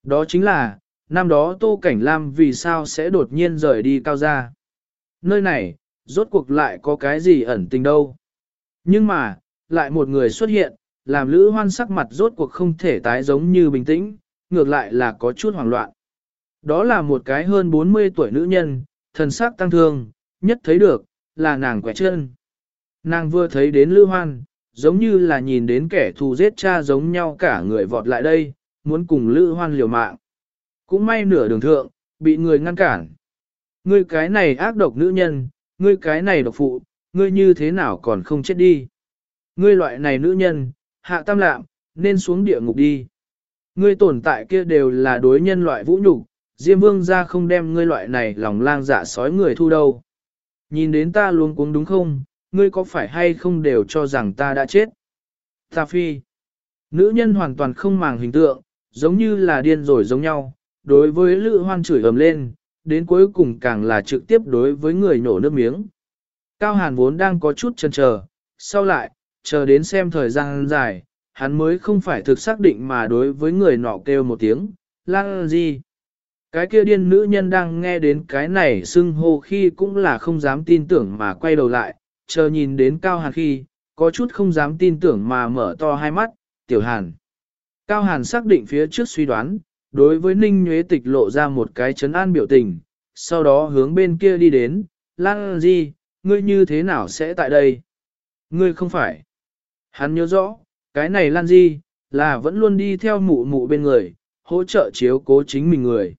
Đó chính là, năm đó Tô Cảnh Lam vì sao sẽ đột nhiên rời đi cao gia. Nơi này, rốt cuộc lại có cái gì ẩn tình đâu. Nhưng mà, lại một người xuất hiện, làm Lữ Hoan sắc mặt rốt cuộc không thể tái giống như bình tĩnh, ngược lại là có chút hoảng loạn. Đó là một cái hơn 40 tuổi nữ nhân, thần sắc tăng thương, nhất thấy được, là nàng quẻ chân. Nàng vừa thấy đến Lữ Hoan, giống như là nhìn đến kẻ thù giết cha giống nhau cả người vọt lại đây, muốn cùng Lữ Hoan liều mạng. Cũng may nửa đường thượng, bị người ngăn cản. Ngươi cái này ác độc nữ nhân, ngươi cái này độc phụ, ngươi như thế nào còn không chết đi. Ngươi loại này nữ nhân, hạ tam lạm, nên xuống địa ngục đi. Ngươi tồn tại kia đều là đối nhân loại vũ nhục, Diêm Vương ra không đem ngươi loại này lòng lang dạ sói người thu đâu. Nhìn đến ta luôn cuống đúng không, ngươi có phải hay không đều cho rằng ta đã chết. Ta phi. Nữ nhân hoàn toàn không màng hình tượng, giống như là điên rồi giống nhau, đối với lữ hoan chửi ầm lên, đến cuối cùng càng là trực tiếp đối với người nổ nước miếng. Cao Hàn vốn đang có chút chần chờ, sau lại, chờ đến xem thời gian dài, hắn mới không phải thực xác định mà đối với người nọ kêu một tiếng, lan gì. Cái kia điên nữ nhân đang nghe đến cái này xưng hô khi cũng là không dám tin tưởng mà quay đầu lại, chờ nhìn đến Cao Hàn khi, có chút không dám tin tưởng mà mở to hai mắt, tiểu Hàn. Cao Hàn xác định phía trước suy đoán, đối với Ninh Nhuế Tịch lộ ra một cái chấn an biểu tình, sau đó hướng bên kia đi đến, Lan Di, ngươi như thế nào sẽ tại đây? Ngươi không phải. Hắn nhớ rõ, cái này Lan Di, là vẫn luôn đi theo mụ mụ bên người, hỗ trợ chiếu cố chính mình người.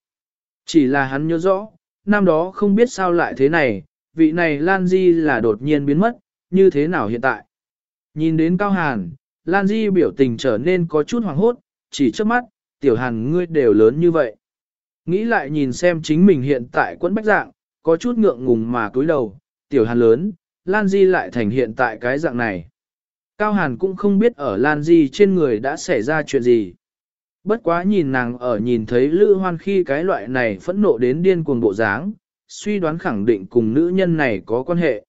Chỉ là hắn nhớ rõ, năm đó không biết sao lại thế này, vị này Lan Di là đột nhiên biến mất, như thế nào hiện tại. Nhìn đến Cao Hàn, Lan Di biểu tình trở nên có chút hoảng hốt, chỉ trước mắt, tiểu hàn ngươi đều lớn như vậy. Nghĩ lại nhìn xem chính mình hiện tại quẫn bách dạng, có chút ngượng ngùng mà cúi đầu, tiểu hàn lớn, Lan Di lại thành hiện tại cái dạng này. Cao hàn cũng không biết ở Lan Di trên người đã xảy ra chuyện gì. Bất quá nhìn nàng ở nhìn thấy Lữ Hoan khi cái loại này phẫn nộ đến điên cuồng bộ dáng, suy đoán khẳng định cùng nữ nhân này có quan hệ.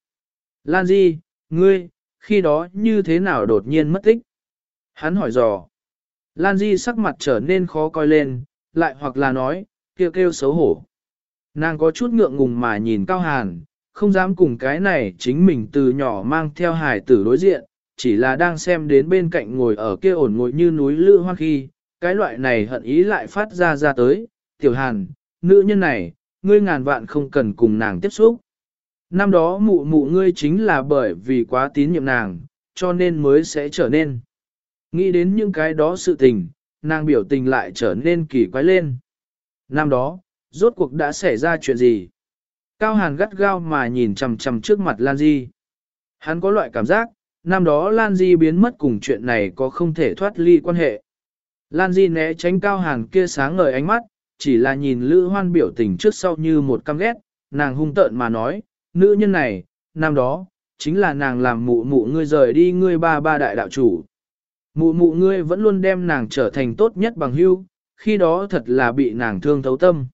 Lan Di, ngươi, khi đó như thế nào đột nhiên mất tích? Hắn hỏi dò. Lan Di sắc mặt trở nên khó coi lên, lại hoặc là nói, kêu kêu xấu hổ. Nàng có chút ngượng ngùng mà nhìn Cao Hàn, không dám cùng cái này chính mình từ nhỏ mang theo hài tử đối diện, chỉ là đang xem đến bên cạnh ngồi ở kia ổn ngồi như núi lữ hoa khi, cái loại này hận ý lại phát ra ra tới, tiểu hàn, nữ nhân này, ngươi ngàn vạn không cần cùng nàng tiếp xúc. Năm đó mụ mụ ngươi chính là bởi vì quá tín nhiệm nàng, cho nên mới sẽ trở nên. Nghĩ đến những cái đó sự tình, nàng biểu tình lại trở nên kỳ quái lên. Năm đó, rốt cuộc đã xảy ra chuyện gì? Cao Hàn gắt gao mà nhìn chằm chằm trước mặt Lan Di. Hắn có loại cảm giác, năm đó Lan Di biến mất cùng chuyện này có không thể thoát ly quan hệ. Lan Di né tránh Cao Hàn kia sáng ngời ánh mắt, chỉ là nhìn Lữ Hoan biểu tình trước sau như một căm ghét, nàng hung tợn mà nói, nữ nhân này, năm đó, chính là nàng làm mụ mụ ngươi rời đi ngươi ba ba đại đạo chủ. Mụ mụ ngươi vẫn luôn đem nàng trở thành tốt nhất bằng hưu, khi đó thật là bị nàng thương thấu tâm.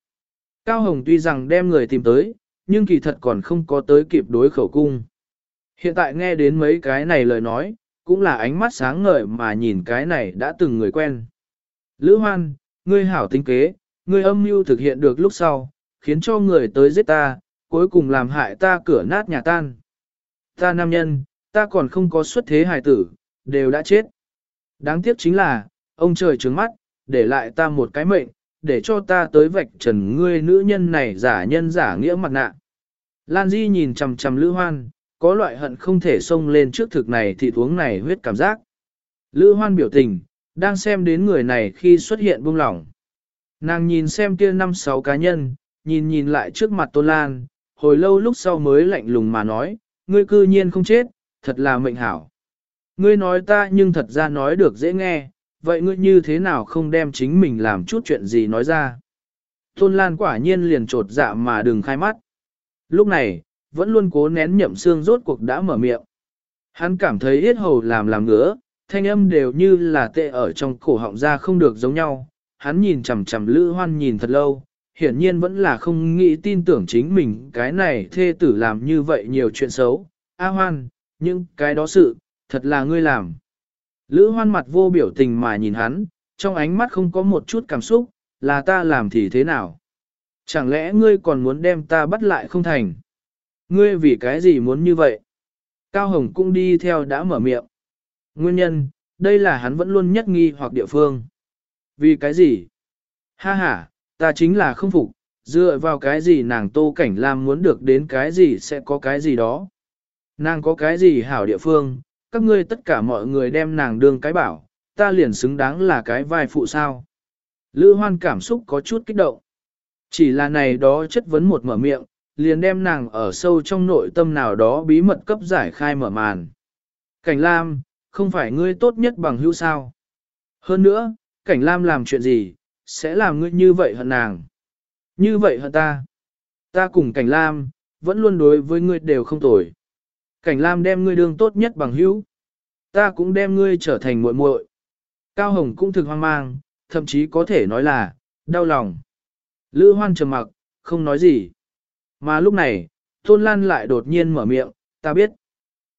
Cao Hồng tuy rằng đem người tìm tới, nhưng kỳ thật còn không có tới kịp đối khẩu cung. Hiện tại nghe đến mấy cái này lời nói, cũng là ánh mắt sáng ngời mà nhìn cái này đã từng người quen. Lữ Hoan, ngươi hảo tính kế, ngươi âm mưu thực hiện được lúc sau, khiến cho người tới giết ta, cuối cùng làm hại ta cửa nát nhà tan. Ta nam nhân, ta còn không có xuất thế hài tử, đều đã chết. Đáng tiếc chính là, ông trời trướng mắt, để lại ta một cái mệnh, để cho ta tới vạch trần ngươi nữ nhân này giả nhân giả nghĩa mặt nạ. Lan Di nhìn chằm chằm Lữ Hoan, có loại hận không thể xông lên trước thực này thì uống này huyết cảm giác. Lữ Hoan biểu tình, đang xem đến người này khi xuất hiện buông lỏng. Nàng nhìn xem kia năm sáu cá nhân, nhìn nhìn lại trước mặt Tôn Lan, hồi lâu lúc sau mới lạnh lùng mà nói, ngươi cư nhiên không chết, thật là mệnh hảo. Ngươi nói ta nhưng thật ra nói được dễ nghe, vậy ngươi như thế nào không đem chính mình làm chút chuyện gì nói ra. Tôn Lan quả nhiên liền trột dạ mà đừng khai mắt. Lúc này, vẫn luôn cố nén nhậm xương rốt cuộc đã mở miệng. Hắn cảm thấy yết hầu làm làm ngứa, thanh âm đều như là tệ ở trong cổ họng ra không được giống nhau. Hắn nhìn chằm chằm Lữ Hoan nhìn thật lâu, hiển nhiên vẫn là không nghĩ tin tưởng chính mình cái này thê tử làm như vậy nhiều chuyện xấu. A Hoan, những cái đó sự, thật là ngươi làm. Lữ Hoan mặt vô biểu tình mà nhìn hắn, trong ánh mắt không có một chút cảm xúc, là ta làm thì thế nào? Chẳng lẽ ngươi còn muốn đem ta bắt lại không thành? Ngươi vì cái gì muốn như vậy? Cao Hồng cũng đi theo đã mở miệng. Nguyên nhân, đây là hắn vẫn luôn nhất nghi hoặc địa phương. Vì cái gì? Ha ha, ta chính là không phục, dựa vào cái gì nàng tô cảnh lam muốn được đến cái gì sẽ có cái gì đó. Nàng có cái gì hảo địa phương, các ngươi tất cả mọi người đem nàng đương cái bảo, ta liền xứng đáng là cái vai phụ sao. Lữ hoan cảm xúc có chút kích động. Chỉ là này đó chất vấn một mở miệng, liền đem nàng ở sâu trong nội tâm nào đó bí mật cấp giải khai mở màn. Cảnh Lam, không phải ngươi tốt nhất bằng hữu sao. Hơn nữa, Cảnh Lam làm chuyện gì, sẽ làm ngươi như vậy hận nàng. Như vậy hận ta. Ta cùng Cảnh Lam, vẫn luôn đối với ngươi đều không tồi. Cảnh Lam đem ngươi đương tốt nhất bằng hữu. Ta cũng đem ngươi trở thành muội muội. Cao Hồng cũng thực hoang mang, thậm chí có thể nói là, đau lòng. Lữ hoan trầm mặc, không nói gì. Mà lúc này, Tôn Lan lại đột nhiên mở miệng, ta biết.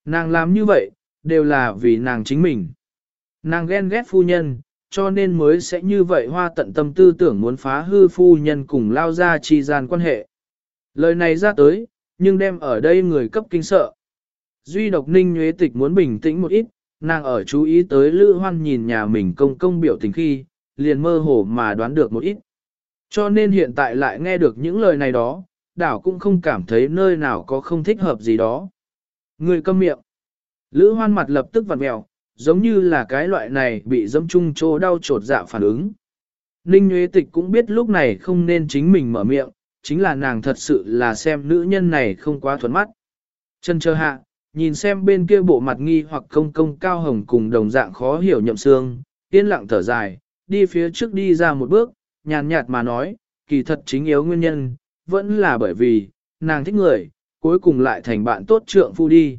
Nàng làm như vậy, đều là vì nàng chính mình. Nàng ghen ghét phu nhân, cho nên mới sẽ như vậy hoa tận tâm tư tưởng muốn phá hư phu nhân cùng lao ra chi gian quan hệ. Lời này ra tới, nhưng đem ở đây người cấp kinh sợ. Duy độc ninh nhuế tịch muốn bình tĩnh một ít, nàng ở chú ý tới Lữ Hoan nhìn nhà mình công công biểu tình khi, liền mơ hồ mà đoán được một ít. Cho nên hiện tại lại nghe được những lời này đó, đảo cũng không cảm thấy nơi nào có không thích hợp gì đó. Người câm miệng. Lữ hoan mặt lập tức vặn mèo, giống như là cái loại này bị dâm chung chỗ đau trột dạ phản ứng. Ninh Nguyễn Tịch cũng biết lúc này không nên chính mình mở miệng, chính là nàng thật sự là xem nữ nhân này không quá thuận mắt. Chân chờ hạ, nhìn xem bên kia bộ mặt nghi hoặc công công cao hồng cùng đồng dạng khó hiểu nhậm xương, yên lặng thở dài, đi phía trước đi ra một bước, nhàn nhạt mà nói, kỳ thật chính yếu nguyên nhân, vẫn là bởi vì, nàng thích người, cuối cùng lại thành bạn tốt trượng phu đi.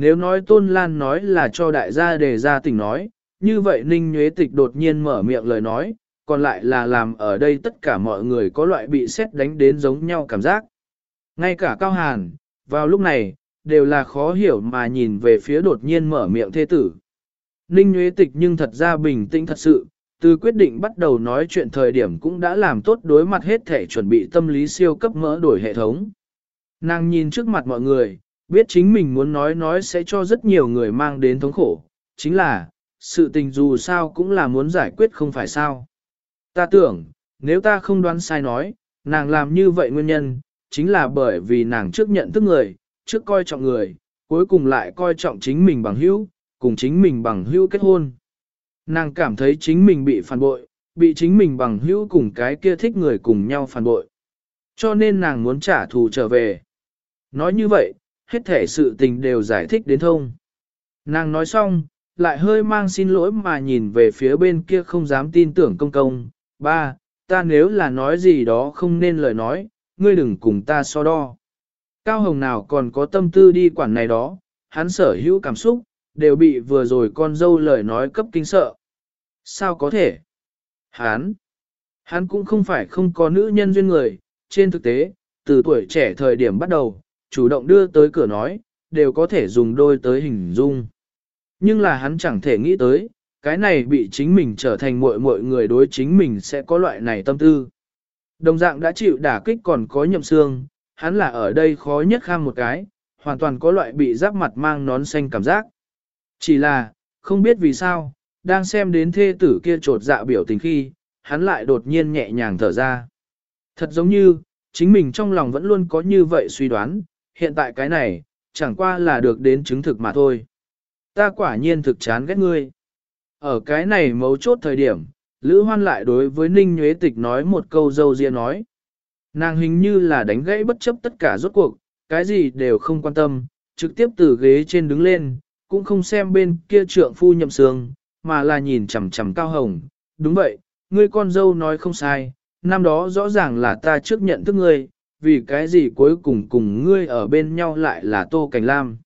Nếu nói Tôn Lan nói là cho đại gia đề ra tình nói, như vậy Ninh Nhuế Tịch đột nhiên mở miệng lời nói, còn lại là làm ở đây tất cả mọi người có loại bị xét đánh đến giống nhau cảm giác. Ngay cả Cao Hàn, vào lúc này, đều là khó hiểu mà nhìn về phía đột nhiên mở miệng thế tử. Ninh Nhuế Tịch nhưng thật ra bình tĩnh thật sự, từ quyết định bắt đầu nói chuyện thời điểm cũng đã làm tốt đối mặt hết thể chuẩn bị tâm lý siêu cấp mỡ đổi hệ thống. Nàng nhìn trước mặt mọi người, biết chính mình muốn nói nói sẽ cho rất nhiều người mang đến thống khổ, chính là, sự tình dù sao cũng là muốn giải quyết không phải sao. Ta tưởng, nếu ta không đoán sai nói, nàng làm như vậy nguyên nhân, chính là bởi vì nàng trước nhận thức người, trước coi trọng người, cuối cùng lại coi trọng chính mình bằng hữu, cùng chính mình bằng hữu kết hôn. Nàng cảm thấy chính mình bị phản bội, bị chính mình bằng hữu cùng cái kia thích người cùng nhau phản bội. Cho nên nàng muốn trả thù trở về. Nói như vậy, hết thể sự tình đều giải thích đến thông. Nàng nói xong, lại hơi mang xin lỗi mà nhìn về phía bên kia không dám tin tưởng công công. Ba, ta nếu là nói gì đó không nên lời nói, ngươi đừng cùng ta so đo. Cao Hồng nào còn có tâm tư đi quản này đó, hắn sở hữu cảm xúc, đều bị vừa rồi con dâu lời nói cấp kinh sợ. Sao có thể? Hắn, hắn cũng không phải không có nữ nhân duyên người, trên thực tế, từ tuổi trẻ thời điểm bắt đầu, chủ động đưa tới cửa nói, đều có thể dùng đôi tới hình dung. Nhưng là hắn chẳng thể nghĩ tới, cái này bị chính mình trở thành muội muội người đối chính mình sẽ có loại này tâm tư. Đồng dạng đã chịu đả kích còn có nhậm xương, hắn là ở đây khó nhất kham một cái, hoàn toàn có loại bị giáp mặt mang nón xanh cảm giác. Chỉ là, không biết vì sao, đang xem đến thê tử kia trột dạ biểu tình khi, hắn lại đột nhiên nhẹ nhàng thở ra. Thật giống như, chính mình trong lòng vẫn luôn có như vậy suy đoán, hiện tại cái này, chẳng qua là được đến chứng thực mà thôi. Ta quả nhiên thực chán ghét ngươi. Ở cái này mấu chốt thời điểm, Lữ Hoan lại đối với Ninh Nhuế Tịch nói một câu dâu riêng nói. Nàng hình như là đánh gãy bất chấp tất cả rốt cuộc, cái gì đều không quan tâm, trực tiếp từ ghế trên đứng lên, cũng không xem bên kia trượng phu nhậm sương, mà là nhìn chằm chằm cao hồng. Đúng vậy, ngươi con dâu nói không sai, năm đó rõ ràng là ta trước nhận thức ngươi, vì cái gì cuối cùng cùng ngươi ở bên nhau lại là Tô Cảnh Lam.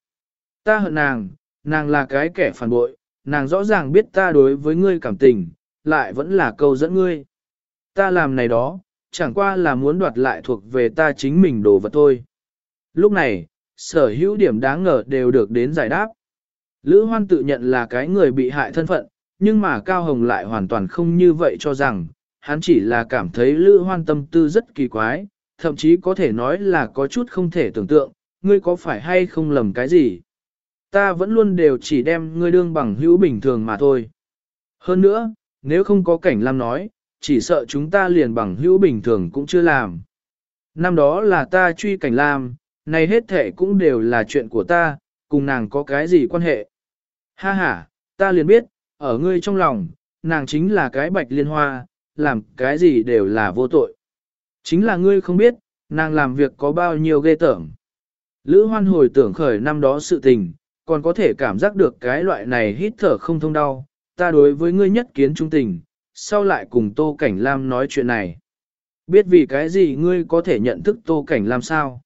Ta hận nàng, nàng là cái kẻ phản bội, nàng rõ ràng biết ta đối với ngươi cảm tình, lại vẫn là câu dẫn ngươi. Ta làm này đó, chẳng qua là muốn đoạt lại thuộc về ta chính mình đồ vật thôi. Lúc này, sở hữu điểm đáng ngờ đều được đến giải đáp. Lữ Hoan tự nhận là cái người bị hại thân phận, nhưng mà Cao Hồng lại hoàn toàn không như vậy cho rằng, hắn chỉ là cảm thấy Lữ Hoan tâm tư rất kỳ quái, thậm chí có thể nói là có chút không thể tưởng tượng, ngươi có phải hay không lầm cái gì. Ta vẫn luôn đều chỉ đem ngươi đương bằng hữu bình thường mà thôi. Hơn nữa, nếu không có cảnh Lam nói, chỉ sợ chúng ta liền bằng hữu bình thường cũng chưa làm. Năm đó là ta truy cảnh Lam, này hết thể cũng đều là chuyện của ta, cùng nàng có cái gì quan hệ. Ha ha, ta liền biết, ở ngươi trong lòng, nàng chính là cái bạch liên hoa, làm cái gì đều là vô tội. Chính là ngươi không biết, nàng làm việc có bao nhiêu ghê tởm. Lữ hoan hồi tưởng khởi năm đó sự tình, còn có thể cảm giác được cái loại này hít thở không thông đau, ta đối với ngươi nhất kiến trung tình, sau lại cùng Tô Cảnh Lam nói chuyện này. Biết vì cái gì ngươi có thể nhận thức Tô Cảnh Lam sao?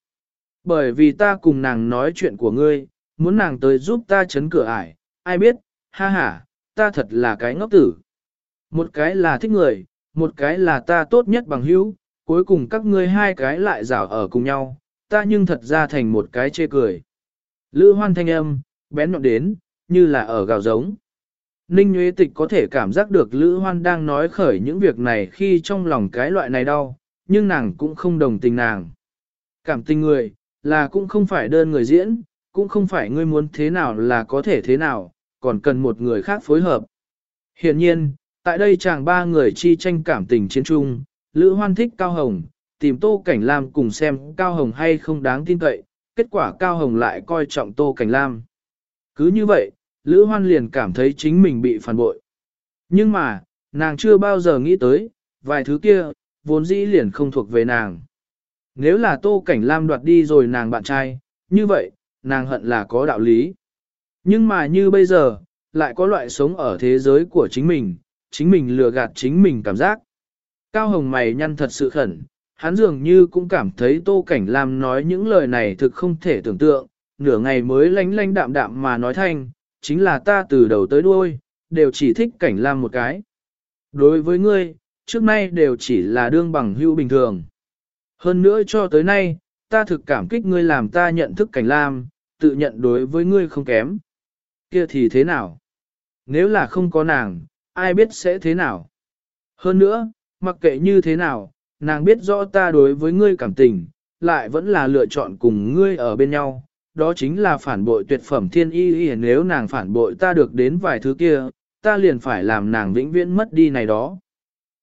Bởi vì ta cùng nàng nói chuyện của ngươi, muốn nàng tới giúp ta chấn cửa ải, ai biết, ha ha, ta thật là cái ngốc tử. Một cái là thích người, một cái là ta tốt nhất bằng hữu, cuối cùng các ngươi hai cái lại rảo ở cùng nhau, ta nhưng thật ra thành một cái chê cười. Lữ hoan thanh âm, bén nhọn đến, như là ở gào giống. Ninh Nguyễn Tịch có thể cảm giác được Lữ Hoan đang nói khởi những việc này khi trong lòng cái loại này đau, nhưng nàng cũng không đồng tình nàng. Cảm tình người, là cũng không phải đơn người diễn, cũng không phải ngươi muốn thế nào là có thể thế nào, còn cần một người khác phối hợp. Hiện nhiên, tại đây chàng ba người chi tranh cảm tình chiến trung, Lữ Hoan thích Cao Hồng, tìm Tô Cảnh Lam cùng xem Cao Hồng hay không đáng tin cậy, kết quả Cao Hồng lại coi trọng Tô Cảnh Lam. Cứ như vậy, Lữ Hoan liền cảm thấy chính mình bị phản bội. Nhưng mà, nàng chưa bao giờ nghĩ tới, vài thứ kia, vốn dĩ liền không thuộc về nàng. Nếu là Tô Cảnh Lam đoạt đi rồi nàng bạn trai, như vậy, nàng hận là có đạo lý. Nhưng mà như bây giờ, lại có loại sống ở thế giới của chính mình, chính mình lừa gạt chính mình cảm giác. Cao Hồng mày nhăn thật sự khẩn, hắn dường như cũng cảm thấy Tô Cảnh Lam nói những lời này thực không thể tưởng tượng, nửa ngày mới lánh lánh đạm đạm mà nói thanh, chính là ta từ đầu tới đuôi, đều chỉ thích Cảnh Lam một cái. Đối với ngươi, trước nay đều chỉ là đương bằng hữu bình thường. Hơn nữa cho tới nay, ta thực cảm kích ngươi làm ta nhận thức Cảnh Lam, tự nhận đối với ngươi không kém. Kia thì thế nào? Nếu là không có nàng, ai biết sẽ thế nào? Hơn nữa, mặc kệ như thế nào, nàng biết rõ ta đối với ngươi cảm tình, lại vẫn là lựa chọn cùng ngươi ở bên nhau. Đó chính là phản bội tuyệt phẩm thiên y y nếu nàng phản bội ta được đến vài thứ kia, ta liền phải làm nàng vĩnh viễn mất đi này đó.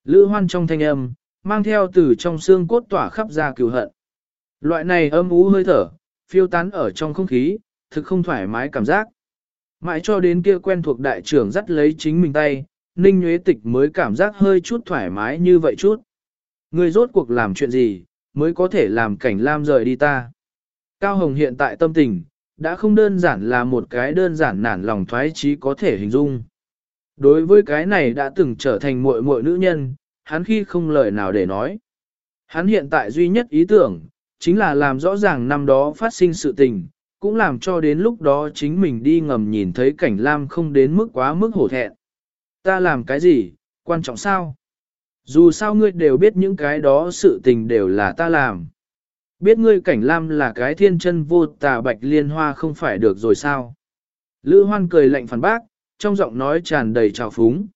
Lữ hoan trong thanh âm, mang theo từ trong xương cốt tỏa khắp ra cửu hận. Loại này âm ú hơi thở, phiêu tán ở trong không khí, thực không thoải mái cảm giác. Mãi cho đến kia quen thuộc đại trưởng dắt lấy chính mình tay, Ninh Nguyễn Tịch mới cảm giác hơi chút thoải mái như vậy chút. Ngươi rốt cuộc làm chuyện gì, mới có thể làm cảnh lam rời đi ta. Cao Hồng hiện tại tâm tình, đã không đơn giản là một cái đơn giản nản lòng thoái trí có thể hình dung. Đối với cái này đã từng trở thành muội muội nữ nhân, hắn khi không lời nào để nói. Hắn hiện tại duy nhất ý tưởng, chính là làm rõ ràng năm đó phát sinh sự tình, cũng làm cho đến lúc đó chính mình đi ngầm nhìn thấy cảnh lam không đến mức quá mức hổ thẹn. Ta làm cái gì, quan trọng sao? Dù sao ngươi đều biết những cái đó sự tình đều là ta làm. Biết ngươi cảnh lam là cái thiên chân vô tà bạch liên hoa không phải được rồi sao? Lữ hoan cười lạnh phản bác, trong giọng nói tràn đầy trào phúng.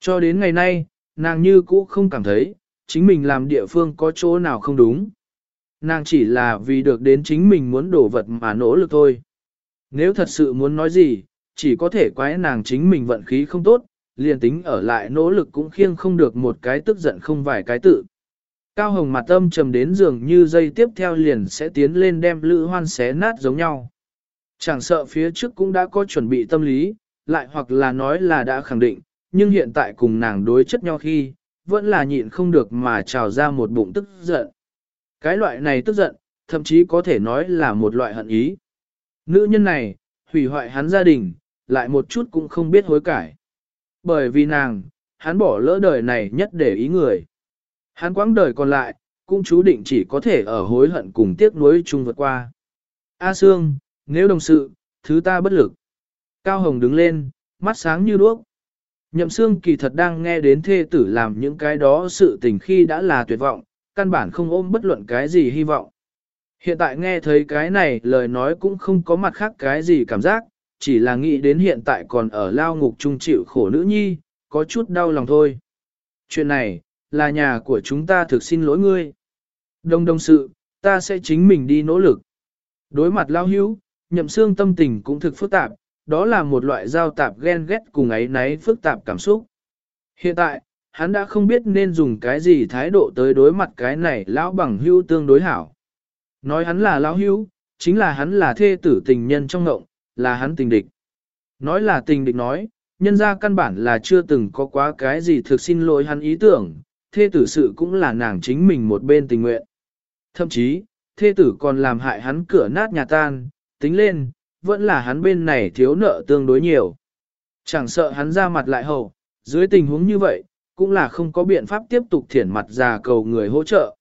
Cho đến ngày nay, nàng như cũ không cảm thấy, chính mình làm địa phương có chỗ nào không đúng. Nàng chỉ là vì được đến chính mình muốn đổ vật mà nỗ lực thôi. Nếu thật sự muốn nói gì, chỉ có thể quái nàng chính mình vận khí không tốt, liền tính ở lại nỗ lực cũng khiêng không được một cái tức giận không vài cái tự. Cao hồng mặt âm trầm đến giường như dây tiếp theo liền sẽ tiến lên đem lữ hoan xé nát giống nhau. Chẳng sợ phía trước cũng đã có chuẩn bị tâm lý, lại hoặc là nói là đã khẳng định, nhưng hiện tại cùng nàng đối chất nhau khi, vẫn là nhịn không được mà trào ra một bụng tức giận. Cái loại này tức giận, thậm chí có thể nói là một loại hận ý. Nữ nhân này, hủy hoại hắn gia đình, lại một chút cũng không biết hối cải. Bởi vì nàng, hắn bỏ lỡ đời này nhất để ý người. Hắn quãng đời còn lại, cũng chú định chỉ có thể ở hối hận cùng tiếc nuối chung vượt qua. A Sương, nếu đồng sự, thứ ta bất lực. Cao Hồng đứng lên, mắt sáng như đuốc. Nhậm Sương kỳ thật đang nghe đến thê tử làm những cái đó sự tình khi đã là tuyệt vọng, căn bản không ôm bất luận cái gì hy vọng. Hiện tại nghe thấy cái này lời nói cũng không có mặt khác cái gì cảm giác, chỉ là nghĩ đến hiện tại còn ở lao ngục trung chịu khổ nữ nhi, có chút đau lòng thôi. Chuyện này, là nhà của chúng ta thực xin lỗi ngươi. Đông đông sự, ta sẽ chính mình đi nỗ lực. Đối mặt lao hữu, nhậm xương tâm tình cũng thực phức tạp, đó là một loại giao tạp ghen ghét cùng ấy náy phức tạp cảm xúc. Hiện tại, hắn đã không biết nên dùng cái gì thái độ tới đối mặt cái này lão bằng hưu tương đối hảo. Nói hắn là lão hưu, chính là hắn là thê tử tình nhân trong ngộng, là hắn tình địch. Nói là tình địch nói, nhân ra căn bản là chưa từng có quá cái gì thực xin lỗi hắn ý tưởng, thê tử sự cũng là nàng chính mình một bên tình nguyện. Thậm chí, thê tử còn làm hại hắn cửa nát nhà tan, tính lên, vẫn là hắn bên này thiếu nợ tương đối nhiều. Chẳng sợ hắn ra mặt lại hầu, dưới tình huống như vậy, cũng là không có biện pháp tiếp tục thiển mặt già cầu người hỗ trợ.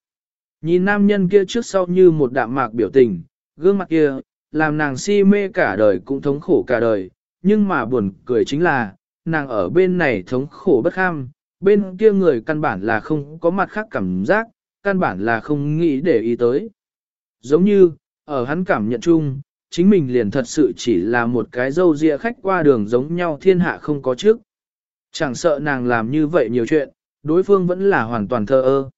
Nhìn nam nhân kia trước sau như một đạm mạc biểu tình, gương mặt kia, làm nàng si mê cả đời cũng thống khổ cả đời, nhưng mà buồn cười chính là, nàng ở bên này thống khổ bất kham, bên kia người căn bản là không có mặt khác cảm giác, căn bản là không nghĩ để ý tới. Giống như, ở hắn cảm nhận chung, chính mình liền thật sự chỉ là một cái dâu ria khách qua đường giống nhau thiên hạ không có trước. Chẳng sợ nàng làm như vậy nhiều chuyện, đối phương vẫn là hoàn toàn thờ ơ.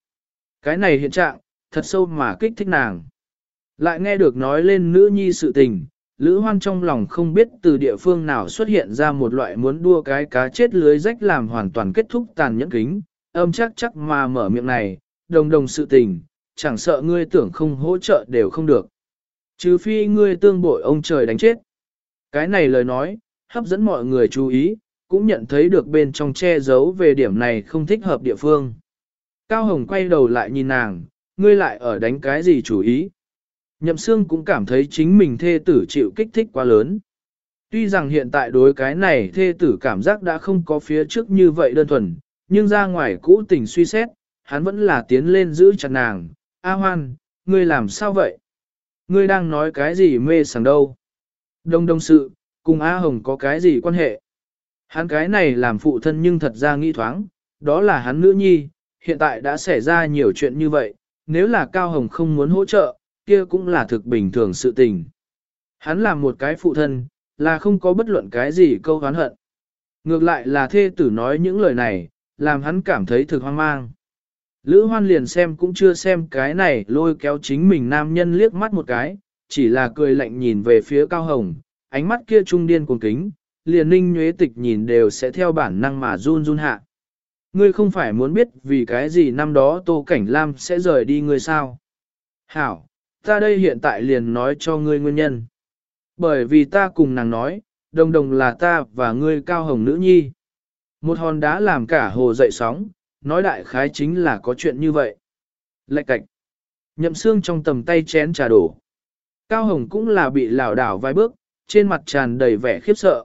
Cái này hiện trạng, thật sâu mà kích thích nàng. Lại nghe được nói lên nữ nhi sự tình, Lữ Hoan trong lòng không biết từ địa phương nào xuất hiện ra một loại muốn đua cái cá chết lưới rách làm hoàn toàn kết thúc tàn nhẫn kính, âm chắc chắc mà mở miệng này, đồng đồng sự tình, chẳng sợ ngươi tưởng không hỗ trợ đều không được. Trừ phi ngươi tương bội ông trời đánh chết. Cái này lời nói, hấp dẫn mọi người chú ý, cũng nhận thấy được bên trong che giấu về điểm này không thích hợp địa phương. Cao Hồng quay đầu lại nhìn nàng, ngươi lại ở đánh cái gì chủ ý. Nhậm Sương cũng cảm thấy chính mình thê tử chịu kích thích quá lớn. Tuy rằng hiện tại đối cái này thê tử cảm giác đã không có phía trước như vậy đơn thuần, nhưng ra ngoài cũ tình suy xét, hắn vẫn là tiến lên giữ chặt nàng. A hoan, ngươi làm sao vậy? Ngươi đang nói cái gì mê sảng đâu? Đông đông sự, cùng A Hồng có cái gì quan hệ? Hắn cái này làm phụ thân nhưng thật ra nghĩ thoáng, đó là hắn nữ nhi, hiện tại đã xảy ra nhiều chuyện như vậy, nếu là Cao Hồng không muốn hỗ trợ, kia cũng là thực bình thường sự tình. Hắn là một cái phụ thân, là không có bất luận cái gì câu hán hận. Ngược lại là thê tử nói những lời này, làm hắn cảm thấy thực hoang mang. Lữ hoan liền xem cũng chưa xem cái này lôi kéo chính mình nam nhân liếc mắt một cái, chỉ là cười lạnh nhìn về phía cao hồng, ánh mắt kia trung điên cuồng kính, liền ninh nhuế tịch nhìn đều sẽ theo bản năng mà run run hạ. Ngươi không phải muốn biết vì cái gì năm đó Tô Cảnh Lam sẽ rời đi ngươi sao? Hảo, ta đây hiện tại liền nói cho ngươi nguyên nhân. Bởi vì ta cùng nàng nói, đồng đồng là ta và ngươi cao hồng nữ nhi. Một hòn đá làm cả hồ dậy sóng, nói đại khái chính là có chuyện như vậy. Lạch cạch. Nhậm xương trong tầm tay chén trà đổ. Cao Hồng cũng là bị lảo đảo vài bước, trên mặt tràn đầy vẻ khiếp sợ.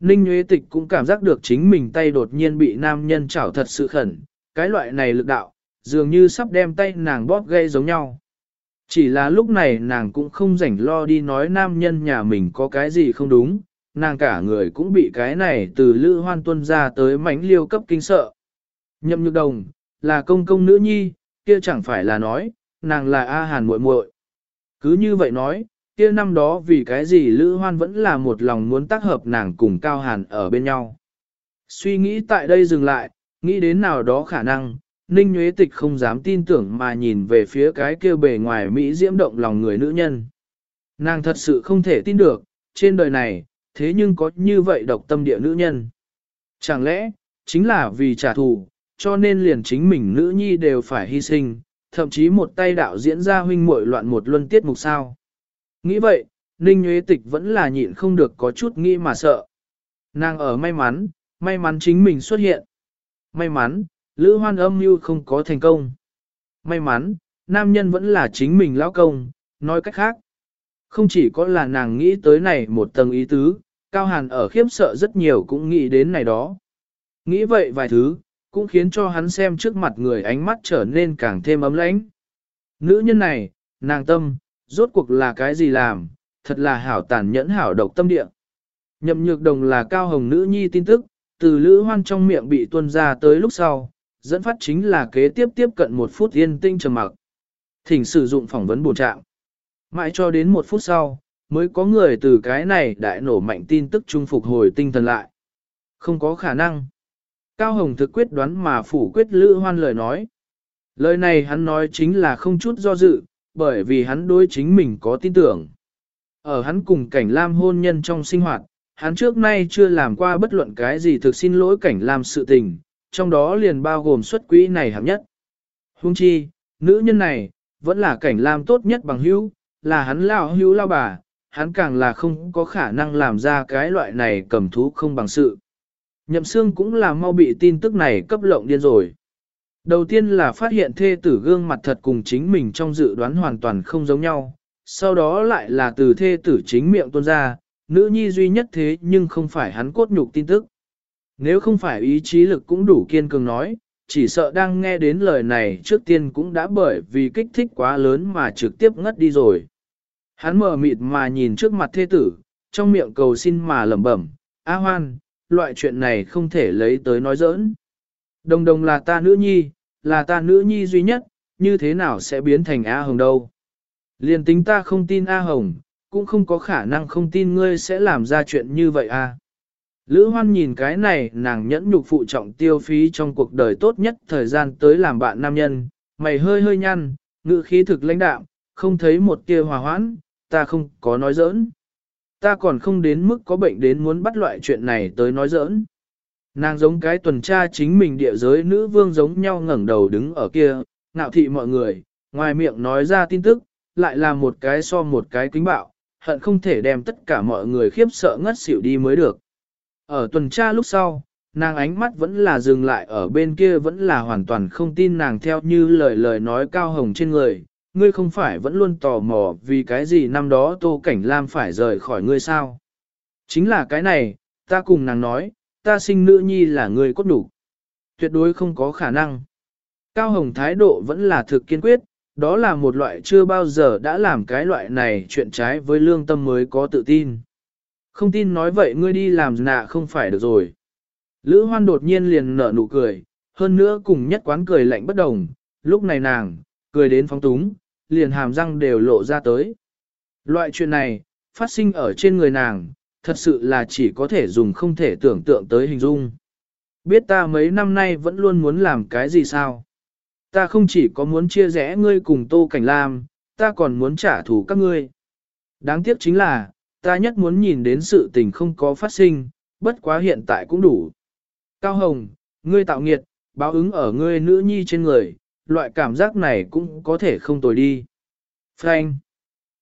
Ninh Nguyễn Tịch cũng cảm giác được chính mình tay đột nhiên bị nam nhân chảo thật sự khẩn, cái loại này lực đạo, dường như sắp đem tay nàng bóp gây giống nhau. Chỉ là lúc này nàng cũng không rảnh lo đi nói nam nhân nhà mình có cái gì không đúng, nàng cả người cũng bị cái này từ lữ hoan tuân ra tới mánh liêu cấp kinh sợ. Nhậm nhược đồng, là công công nữ nhi, kia chẳng phải là nói, nàng là A Hàn muội muội. Cứ như vậy nói, kia năm đó vì cái gì Lữ Hoan vẫn là một lòng muốn tác hợp nàng cùng Cao Hàn ở bên nhau. Suy nghĩ tại đây dừng lại, nghĩ đến nào đó khả năng, Ninh Nguyễn Tịch không dám tin tưởng mà nhìn về phía cái kia bề ngoài Mỹ diễm động lòng người nữ nhân. Nàng thật sự không thể tin được, trên đời này, thế nhưng có như vậy độc tâm địa nữ nhân. Chẳng lẽ, chính là vì trả thù, cho nên liền chính mình nữ nhi đều phải hy sinh, thậm chí một tay đạo diễn ra huynh muội loạn một luân tiết mục sao. Nghĩ vậy, Ninh Nguyễn Tịch vẫn là nhịn không được có chút nghĩ mà sợ. Nàng ở may mắn, may mắn chính mình xuất hiện. May mắn, Lữ Hoan âm mưu không có thành công. May mắn, nam nhân vẫn là chính mình lão công, nói cách khác. Không chỉ có là nàng nghĩ tới này một tầng ý tứ, Cao Hàn ở khiếp sợ rất nhiều cũng nghĩ đến này đó. Nghĩ vậy vài thứ, cũng khiến cho hắn xem trước mặt người ánh mắt trở nên càng thêm ấm lãnh. Nữ nhân này, nàng tâm, rốt cuộc là cái gì làm, thật là hảo tàn nhẫn hảo độc tâm địa. Nhậm nhược đồng là cao hồng nữ nhi tin tức, từ lữ hoan trong miệng bị tuân ra tới lúc sau, dẫn phát chính là kế tiếp tiếp cận một phút yên tinh trầm mặc. Thỉnh sử dụng phỏng vấn bổ trạng. Mãi cho đến một phút sau, mới có người từ cái này đại nổ mạnh tin tức trung phục hồi tinh thần lại. Không có khả năng. Cao Hồng thực quyết đoán mà phủ quyết Lữ Hoan lời nói. Lời này hắn nói chính là không chút do dự, bởi vì hắn đối chính mình có tin tưởng. Ở hắn cùng cảnh Lam hôn nhân trong sinh hoạt, hắn trước nay chưa làm qua bất luận cái gì thực xin lỗi cảnh Lam sự tình, trong đó liền bao gồm xuất quỹ này hạng nhất. Hung chi, nữ nhân này, vẫn là cảnh Lam tốt nhất bằng hữu, là hắn lao hữu lao bà, hắn càng là không có khả năng làm ra cái loại này cầm thú không bằng sự. Nhậm xương cũng là mau bị tin tức này cấp lộng điên rồi. Đầu tiên là phát hiện thê tử gương mặt thật cùng chính mình trong dự đoán hoàn toàn không giống nhau, sau đó lại là từ thê tử chính miệng tuôn ra, nữ nhi duy nhất thế nhưng không phải hắn cốt nhục tin tức. Nếu không phải ý chí lực cũng đủ kiên cường nói, chỉ sợ đang nghe đến lời này trước tiên cũng đã bởi vì kích thích quá lớn mà trực tiếp ngất đi rồi. Hắn mở mịt mà nhìn trước mặt thê tử, trong miệng cầu xin mà lẩm bẩm, A hoan, loại chuyện này không thể lấy tới nói giỡn. Đồng đồng là ta nữ nhi, là ta nữ nhi duy nhất, như thế nào sẽ biến thành A Hồng đâu. Liên tính ta không tin A Hồng, cũng không có khả năng không tin ngươi sẽ làm ra chuyện như vậy a. Lữ hoan nhìn cái này nàng nhẫn nhục phụ trọng tiêu phí trong cuộc đời tốt nhất thời gian tới làm bạn nam nhân, mày hơi hơi nhăn, ngự khí thực lãnh đạm, không thấy một tia hòa hoãn, ta không có nói giỡn ta còn không đến mức có bệnh đến muốn bắt loại chuyện này tới nói giỡn. Nàng giống cái tuần tra chính mình địa giới nữ vương giống nhau ngẩng đầu đứng ở kia, ngạo thị mọi người, ngoài miệng nói ra tin tức, lại là một cái so một cái kính bạo, hận không thể đem tất cả mọi người khiếp sợ ngất xỉu đi mới được. Ở tuần tra lúc sau, nàng ánh mắt vẫn là dừng lại ở bên kia vẫn là hoàn toàn không tin nàng theo như lời lời nói cao hồng trên người, ngươi không phải vẫn luôn tò mò vì cái gì năm đó Tô Cảnh Lam phải rời khỏi ngươi sao? Chính là cái này, ta cùng nàng nói, ta sinh nữ nhi là ngươi cốt đủ. Tuyệt đối không có khả năng. Cao Hồng thái độ vẫn là thực kiên quyết, đó là một loại chưa bao giờ đã làm cái loại này chuyện trái với lương tâm mới có tự tin. Không tin nói vậy ngươi đi làm nạ không phải được rồi. Lữ hoan đột nhiên liền nở nụ cười, hơn nữa cùng nhất quán cười lạnh bất đồng, lúc này nàng, cười đến phóng túng, liền hàm răng đều lộ ra tới. Loại chuyện này, phát sinh ở trên người nàng, thật sự là chỉ có thể dùng không thể tưởng tượng tới hình dung. Biết ta mấy năm nay vẫn luôn muốn làm cái gì sao? Ta không chỉ có muốn chia rẽ ngươi cùng Tô Cảnh Lam, ta còn muốn trả thù các ngươi. Đáng tiếc chính là, ta nhất muốn nhìn đến sự tình không có phát sinh, bất quá hiện tại cũng đủ. Cao Hồng, ngươi tạo nghiệt, báo ứng ở ngươi nữ nhi trên người, loại cảm giác này cũng có thể không tồi đi. Frank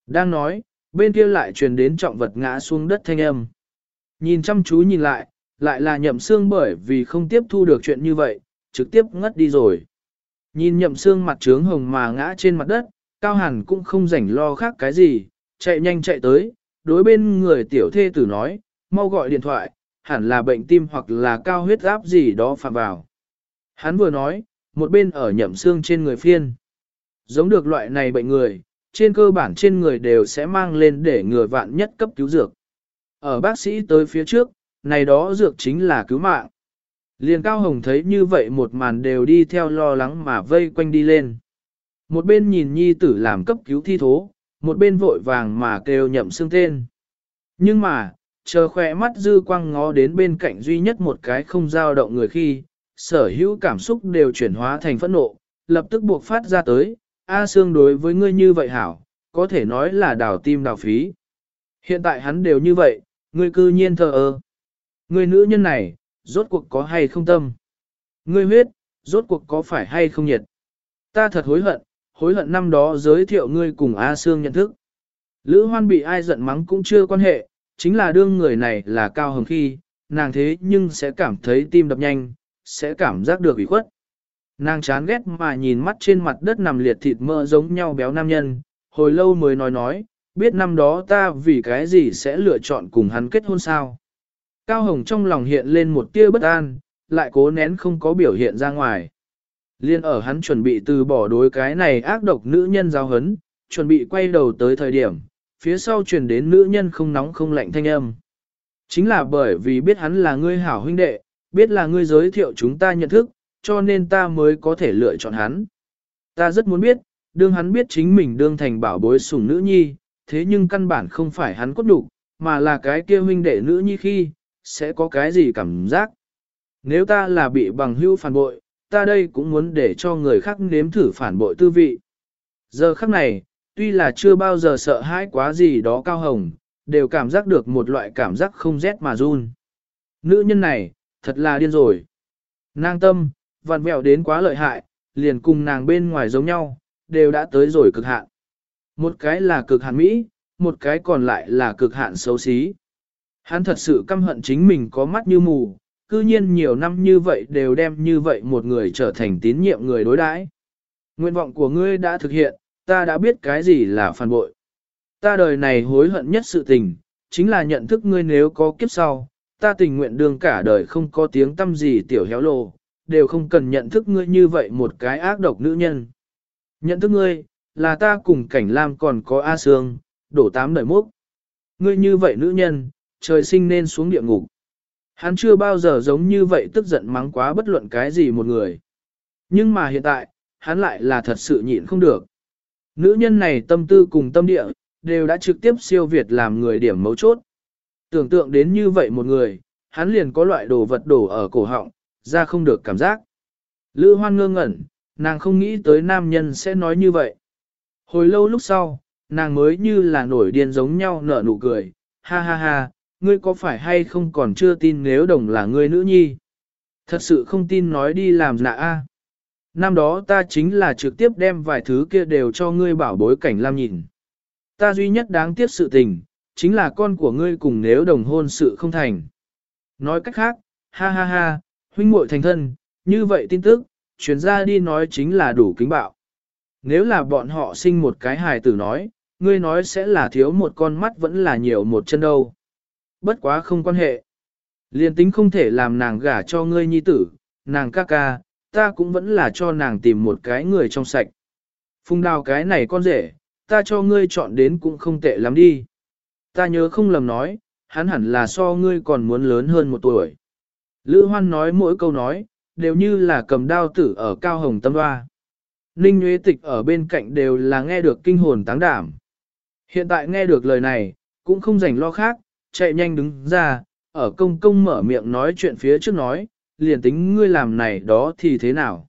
đang nói, bên kia lại truyền đến trọng vật ngã xuống đất thanh âm. Nhìn chăm chú nhìn lại, lại là nhậm xương bởi vì không tiếp thu được chuyện như vậy, trực tiếp ngất đi rồi. Nhìn nhậm xương mặt trướng hồng mà ngã trên mặt đất, cao hàn cũng không rảnh lo khác cái gì, chạy nhanh chạy tới, đối bên người tiểu thê tử nói, mau gọi điện thoại, hẳn là bệnh tim hoặc là cao huyết áp gì đó phạm vào. Hắn vừa nói, một bên ở nhậm xương trên người phiên. Giống được loại này bệnh người, trên cơ bản trên người đều sẽ mang lên để người vạn nhất cấp cứu dược. Ở bác sĩ tới phía trước, này đó dược chính là cứu mạng. Liền Cao Hồng thấy như vậy một màn đều đi theo lo lắng mà vây quanh đi lên. Một bên nhìn nhi tử làm cấp cứu thi thố, một bên vội vàng mà kêu nhậm xương tên. Nhưng mà, chờ khỏe mắt dư quang ngó đến bên cạnh duy nhất một cái không dao động người khi, sở hữu cảm xúc đều chuyển hóa thành phẫn nộ, lập tức buộc phát ra tới, A Sương đối với ngươi như vậy hảo, có thể nói là đào tim đào phí. Hiện tại hắn đều như vậy, ngươi cư nhiên thờ ơ. Ngươi nữ nhân này, rốt cuộc có hay không tâm? Ngươi huyết, rốt cuộc có phải hay không nhiệt? Ta thật hối hận, hối hận năm đó giới thiệu ngươi cùng A Sương nhận thức. Lữ hoan bị ai giận mắng cũng chưa quan hệ, chính là đương người này là cao hứng khi, nàng thế nhưng sẽ cảm thấy tim đập nhanh, sẽ cảm giác được ủy khuất. Nàng chán ghét mà nhìn mắt trên mặt đất nằm liệt thịt mỡ giống nhau béo nam nhân, hồi lâu mới nói nói, biết năm đó ta vì cái gì sẽ lựa chọn cùng hắn kết hôn sao. Cao Hồng trong lòng hiện lên một tia bất an, lại cố nén không có biểu hiện ra ngoài. Liên ở hắn chuẩn bị từ bỏ đối cái này ác độc nữ nhân giao hấn, chuẩn bị quay đầu tới thời điểm, phía sau truyền đến nữ nhân không nóng không lạnh thanh âm. Chính là bởi vì biết hắn là ngươi hảo huynh đệ, biết là ngươi giới thiệu chúng ta nhận thức, cho nên ta mới có thể lựa chọn hắn. Ta rất muốn biết, đương hắn biết chính mình đương thành bảo bối sủng nữ nhi, thế nhưng căn bản không phải hắn cốt đủ, mà là cái kia huynh đệ nữ nhi khi, sẽ có cái gì cảm giác. Nếu ta là bị bằng hữu phản bội, ta đây cũng muốn để cho người khác nếm thử phản bội tư vị. Giờ khắc này, tuy là chưa bao giờ sợ hãi quá gì đó cao hồng, đều cảm giác được một loại cảm giác không rét mà run. Nữ nhân này, thật là điên rồi. Nàng tâm, vặn vẹo đến quá lợi hại, liền cùng nàng bên ngoài giống nhau, đều đã tới rồi cực hạn. Một cái là cực hạn Mỹ, một cái còn lại là cực hạn xấu xí. Hắn thật sự căm hận chính mình có mắt như mù, cư nhiên nhiều năm như vậy đều đem như vậy một người trở thành tín nhiệm người đối đãi. Nguyện vọng của ngươi đã thực hiện, ta đã biết cái gì là phản bội. Ta đời này hối hận nhất sự tình, chính là nhận thức ngươi nếu có kiếp sau, ta tình nguyện đương cả đời không có tiếng tâm gì tiểu héo lồ, đều không cần nhận thức ngươi như vậy một cái ác độc nữ nhân. Nhận thức ngươi, là ta cùng cảnh lam còn có A Sương, đổ tám đời múc. Ngươi như vậy nữ nhân, trời sinh nên xuống địa ngục. Hắn chưa bao giờ giống như vậy tức giận mắng quá bất luận cái gì một người. Nhưng mà hiện tại, hắn lại là thật sự nhịn không được. Nữ nhân này tâm tư cùng tâm địa, đều đã trực tiếp siêu việt làm người điểm mấu chốt. Tưởng tượng đến như vậy một người, hắn liền có loại đồ vật đổ ở cổ họng, ra không được cảm giác. Lữ hoan ngơ ngẩn, nàng không nghĩ tới nam nhân sẽ nói như vậy. Hồi lâu lúc sau, nàng mới như là nổi điên giống nhau nở nụ cười, ha ha ha, ngươi có phải hay không còn chưa tin nếu đồng là ngươi nữ nhi? Thật sự không tin nói đi làm nạ a. Năm đó ta chính là trực tiếp đem vài thứ kia đều cho ngươi bảo bối cảnh lam nhìn. Ta duy nhất đáng tiếc sự tình, chính là con của ngươi cùng nếu đồng hôn sự không thành. Nói cách khác, ha ha ha, huynh muội thành thân, như vậy tin tức, chuyến ra đi nói chính là đủ kính bạo. Nếu là bọn họ sinh một cái hài tử nói, ngươi nói sẽ là thiếu một con mắt vẫn là nhiều một chân đâu. Bất quá không quan hệ. Liên tính không thể làm nàng gả cho ngươi nhi tử, nàng ca ca, ta cũng vẫn là cho nàng tìm một cái người trong sạch. Phùng đào cái này con rể, ta cho ngươi chọn đến cũng không tệ lắm đi. Ta nhớ không lầm nói, hắn hẳn là so ngươi còn muốn lớn hơn một tuổi. Lữ hoan nói mỗi câu nói, đều như là cầm đao tử ở cao hồng tâm hoa. Ninh Nguyễn Tịch ở bên cạnh đều là nghe được kinh hồn táng đảm. Hiện tại nghe được lời này, cũng không rảnh lo khác, chạy nhanh đứng ra, ở công công mở miệng nói chuyện phía trước nói, liền tính ngươi làm này đó thì thế nào.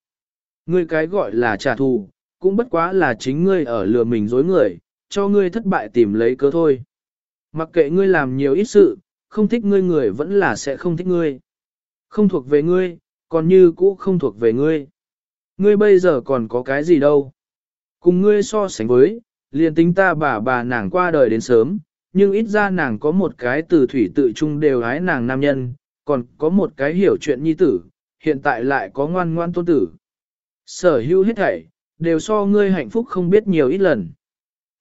Ngươi cái gọi là trả thù, cũng bất quá là chính ngươi ở lừa mình dối người, cho ngươi thất bại tìm lấy cớ thôi. Mặc kệ ngươi làm nhiều ít sự, không thích ngươi người vẫn là sẽ không thích ngươi. Không thuộc về ngươi, còn như cũ không thuộc về ngươi. Ngươi bây giờ còn có cái gì đâu. Cùng ngươi so sánh với, liền tính ta bà bà nàng qua đời đến sớm, nhưng ít ra nàng có một cái từ thủy tự trung đều hái nàng nam nhân, còn có một cái hiểu chuyện nhi tử, hiện tại lại có ngoan ngoan tôn tử. Sở hữu hết thảy, đều so ngươi hạnh phúc không biết nhiều ít lần.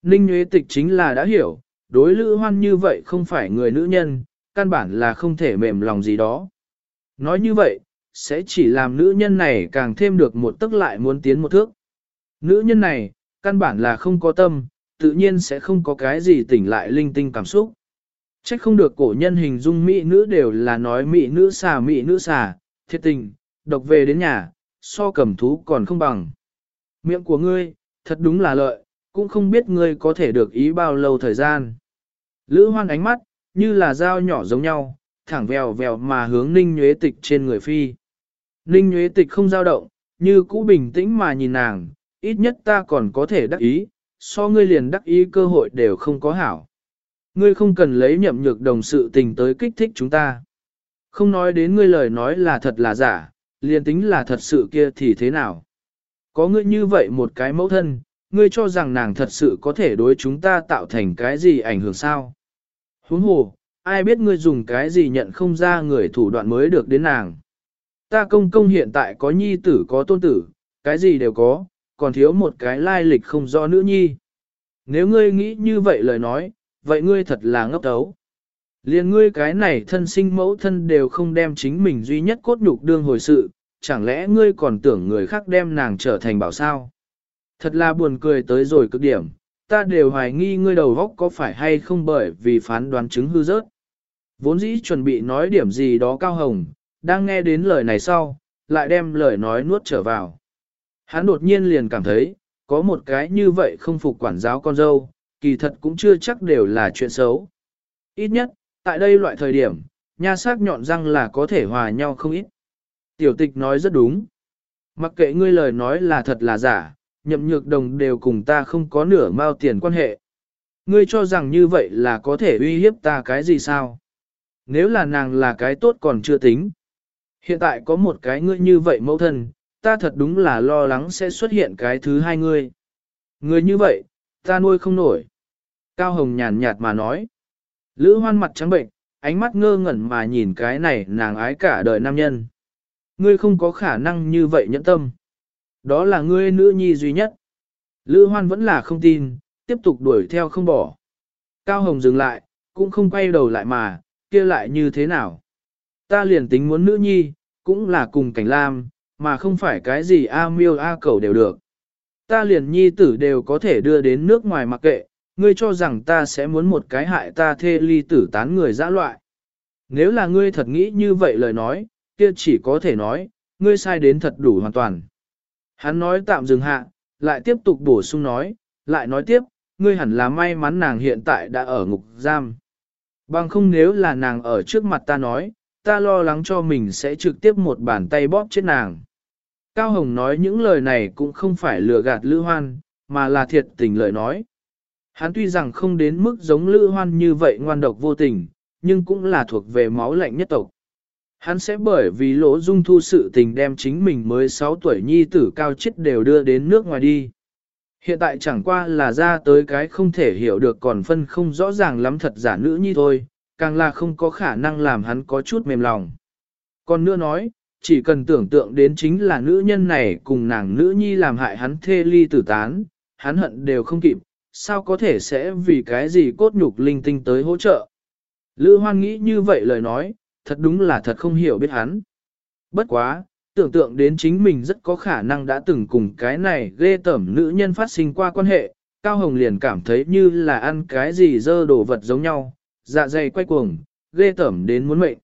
Ninh Nguyễn Tịch chính là đã hiểu, đối lữ hoan như vậy không phải người nữ nhân, căn bản là không thể mềm lòng gì đó. Nói như vậy, sẽ chỉ làm nữ nhân này càng thêm được một tức lại muốn tiến một thước. Nữ nhân này, căn bản là không có tâm, tự nhiên sẽ không có cái gì tỉnh lại linh tinh cảm xúc. Trách không được cổ nhân hình dung mỹ nữ đều là nói mỹ nữ xà mỹ nữ xà, thiệt tình, độc về đến nhà, so cầm thú còn không bằng. Miệng của ngươi, thật đúng là lợi, cũng không biết ngươi có thể được ý bao lâu thời gian. Lữ hoan ánh mắt, như là dao nhỏ giống nhau, thẳng vèo vèo mà hướng ninh nhuế tịch trên người phi. Ninh nhuế tịch không dao động, như cũ bình tĩnh mà nhìn nàng, ít nhất ta còn có thể đắc ý, so ngươi liền đắc ý cơ hội đều không có hảo. Ngươi không cần lấy nhậm nhược đồng sự tình tới kích thích chúng ta. Không nói đến ngươi lời nói là thật là giả, liền tính là thật sự kia thì thế nào. Có ngươi như vậy một cái mẫu thân, ngươi cho rằng nàng thật sự có thể đối chúng ta tạo thành cái gì ảnh hưởng sao? Huống hồ, ai biết ngươi dùng cái gì nhận không ra người thủ đoạn mới được đến nàng. Ta công công hiện tại có nhi tử có tôn tử, cái gì đều có, còn thiếu một cái lai lịch không do nữ nhi. Nếu ngươi nghĩ như vậy lời nói, vậy ngươi thật là ngốc tấu. Liên ngươi cái này thân sinh mẫu thân đều không đem chính mình duy nhất cốt nhục đương hồi sự, chẳng lẽ ngươi còn tưởng người khác đem nàng trở thành bảo sao? Thật là buồn cười tới rồi cực điểm, ta đều hoài nghi ngươi đầu góc có phải hay không bởi vì phán đoán chứng hư rớt. Vốn dĩ chuẩn bị nói điểm gì đó cao hồng, đang nghe đến lời này sau, lại đem lời nói nuốt trở vào. Hắn đột nhiên liền cảm thấy, có một cái như vậy không phục quản giáo con dâu, kỳ thật cũng chưa chắc đều là chuyện xấu. Ít nhất, tại đây loại thời điểm, nha sắc nhọn răng là có thể hòa nhau không ít. Tiểu tịch nói rất đúng. Mặc kệ ngươi lời nói là thật là giả, nhậm nhược đồng đều cùng ta không có nửa mao tiền quan hệ. Ngươi cho rằng như vậy là có thể uy hiếp ta cái gì sao? Nếu là nàng là cái tốt còn chưa tính. Hiện tại có một cái ngươi như vậy mẫu thân, ta thật đúng là lo lắng sẽ xuất hiện cái thứ hai ngươi. Ngươi như vậy, ta nuôi không nổi. Cao Hồng nhàn nhạt mà nói. Lữ hoan mặt trắng bệnh, ánh mắt ngơ ngẩn mà nhìn cái này nàng ái cả đời nam nhân. Ngươi không có khả năng như vậy nhẫn tâm. Đó là ngươi nữ nhi duy nhất. Lữ hoan vẫn là không tin, tiếp tục đuổi theo không bỏ. Cao Hồng dừng lại, cũng không quay đầu lại mà, kia lại như thế nào. Ta liền tính muốn nữ nhi, cũng là cùng cảnh lam, mà không phải cái gì A miêu A cầu đều được. Ta liền nhi tử đều có thể đưa đến nước ngoài mặc kệ, ngươi cho rằng ta sẽ muốn một cái hại ta thê ly tử tán người dã loại. Nếu là ngươi thật nghĩ như vậy lời nói, kia chỉ có thể nói, ngươi sai đến thật đủ hoàn toàn. Hắn nói tạm dừng hạ, lại tiếp tục bổ sung nói, lại nói tiếp, ngươi hẳn là may mắn nàng hiện tại đã ở ngục giam. Bằng không nếu là nàng ở trước mặt ta nói, ta lo lắng cho mình sẽ trực tiếp một bàn tay bóp chết nàng. Cao Hồng nói những lời này cũng không phải lừa gạt Lữ Hoan, mà là thiệt tình lời nói. Hắn tuy rằng không đến mức giống Lữ Hoan như vậy ngoan độc vô tình, nhưng cũng là thuộc về máu lạnh nhất tộc. Hắn sẽ bởi vì lỗ dung thu sự tình đem chính mình mới 6 tuổi nhi tử cao chết đều đưa đến nước ngoài đi. Hiện tại chẳng qua là ra tới cái không thể hiểu được còn phân không rõ ràng lắm thật giả nữ nhi thôi, càng là không có khả năng làm hắn có chút mềm lòng. Còn nữa nói, chỉ cần tưởng tượng đến chính là nữ nhân này cùng nàng nữ nhi làm hại hắn thê ly tử tán, hắn hận đều không kịp, sao có thể sẽ vì cái gì cốt nhục linh tinh tới hỗ trợ. Lữ hoan nghĩ như vậy lời nói, thật đúng là thật không hiểu biết hắn. Bất quá, tưởng tượng đến chính mình rất có khả năng đã từng cùng cái này ghê tẩm nữ nhân phát sinh qua quan hệ, Cao Hồng liền cảm thấy như là ăn cái gì dơ đồ vật giống nhau, dạ dày quay cuồng, ghê tẩm đến muốn mệnh.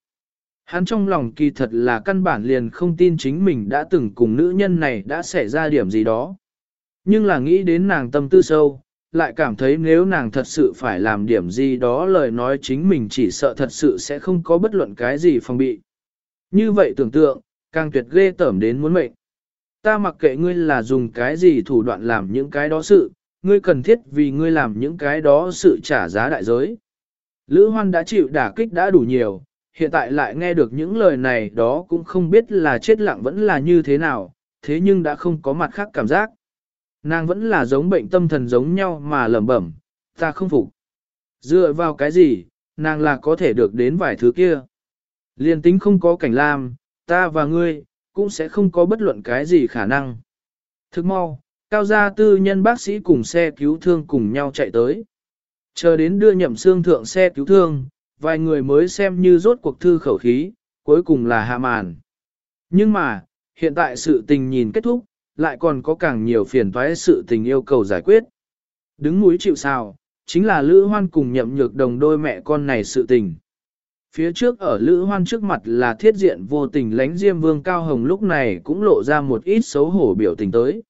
Hắn trong lòng kỳ thật là căn bản liền không tin chính mình đã từng cùng nữ nhân này đã xảy ra điểm gì đó. Nhưng là nghĩ đến nàng tâm tư sâu, lại cảm thấy nếu nàng thật sự phải làm điểm gì đó lời nói chính mình chỉ sợ thật sự sẽ không có bất luận cái gì phòng bị. Như vậy tưởng tượng, càng tuyệt ghê tởm đến muốn mệnh. Ta mặc kệ ngươi là dùng cái gì thủ đoạn làm những cái đó sự, ngươi cần thiết vì ngươi làm những cái đó sự trả giá đại giới. Lữ Hoan đã chịu đả kích đã đủ nhiều, hiện tại lại nghe được những lời này đó cũng không biết là chết lặng vẫn là như thế nào, thế nhưng đã không có mặt khác cảm giác. Nàng vẫn là giống bệnh tâm thần giống nhau mà lẩm bẩm, ta không phục. Dựa vào cái gì, nàng là có thể được đến vài thứ kia. Liên tính không có cảnh lam, ta và ngươi, cũng sẽ không có bất luận cái gì khả năng. Thức mau, cao gia tư nhân bác sĩ cùng xe cứu thương cùng nhau chạy tới. Chờ đến đưa nhậm xương thượng xe cứu thương, vài người mới xem như rốt cuộc thư khẩu khí, cuối cùng là hạ màn. Nhưng mà, hiện tại sự tình nhìn kết thúc, lại còn có càng nhiều phiền toái sự tình yêu cầu giải quyết. Đứng núi chịu sao, chính là Lữ Hoan cùng nhậm nhược đồng đôi mẹ con này sự tình. Phía trước ở Lữ Hoan trước mặt là thiết diện vô tình lánh Diêm Vương Cao Hồng lúc này cũng lộ ra một ít xấu hổ biểu tình tới.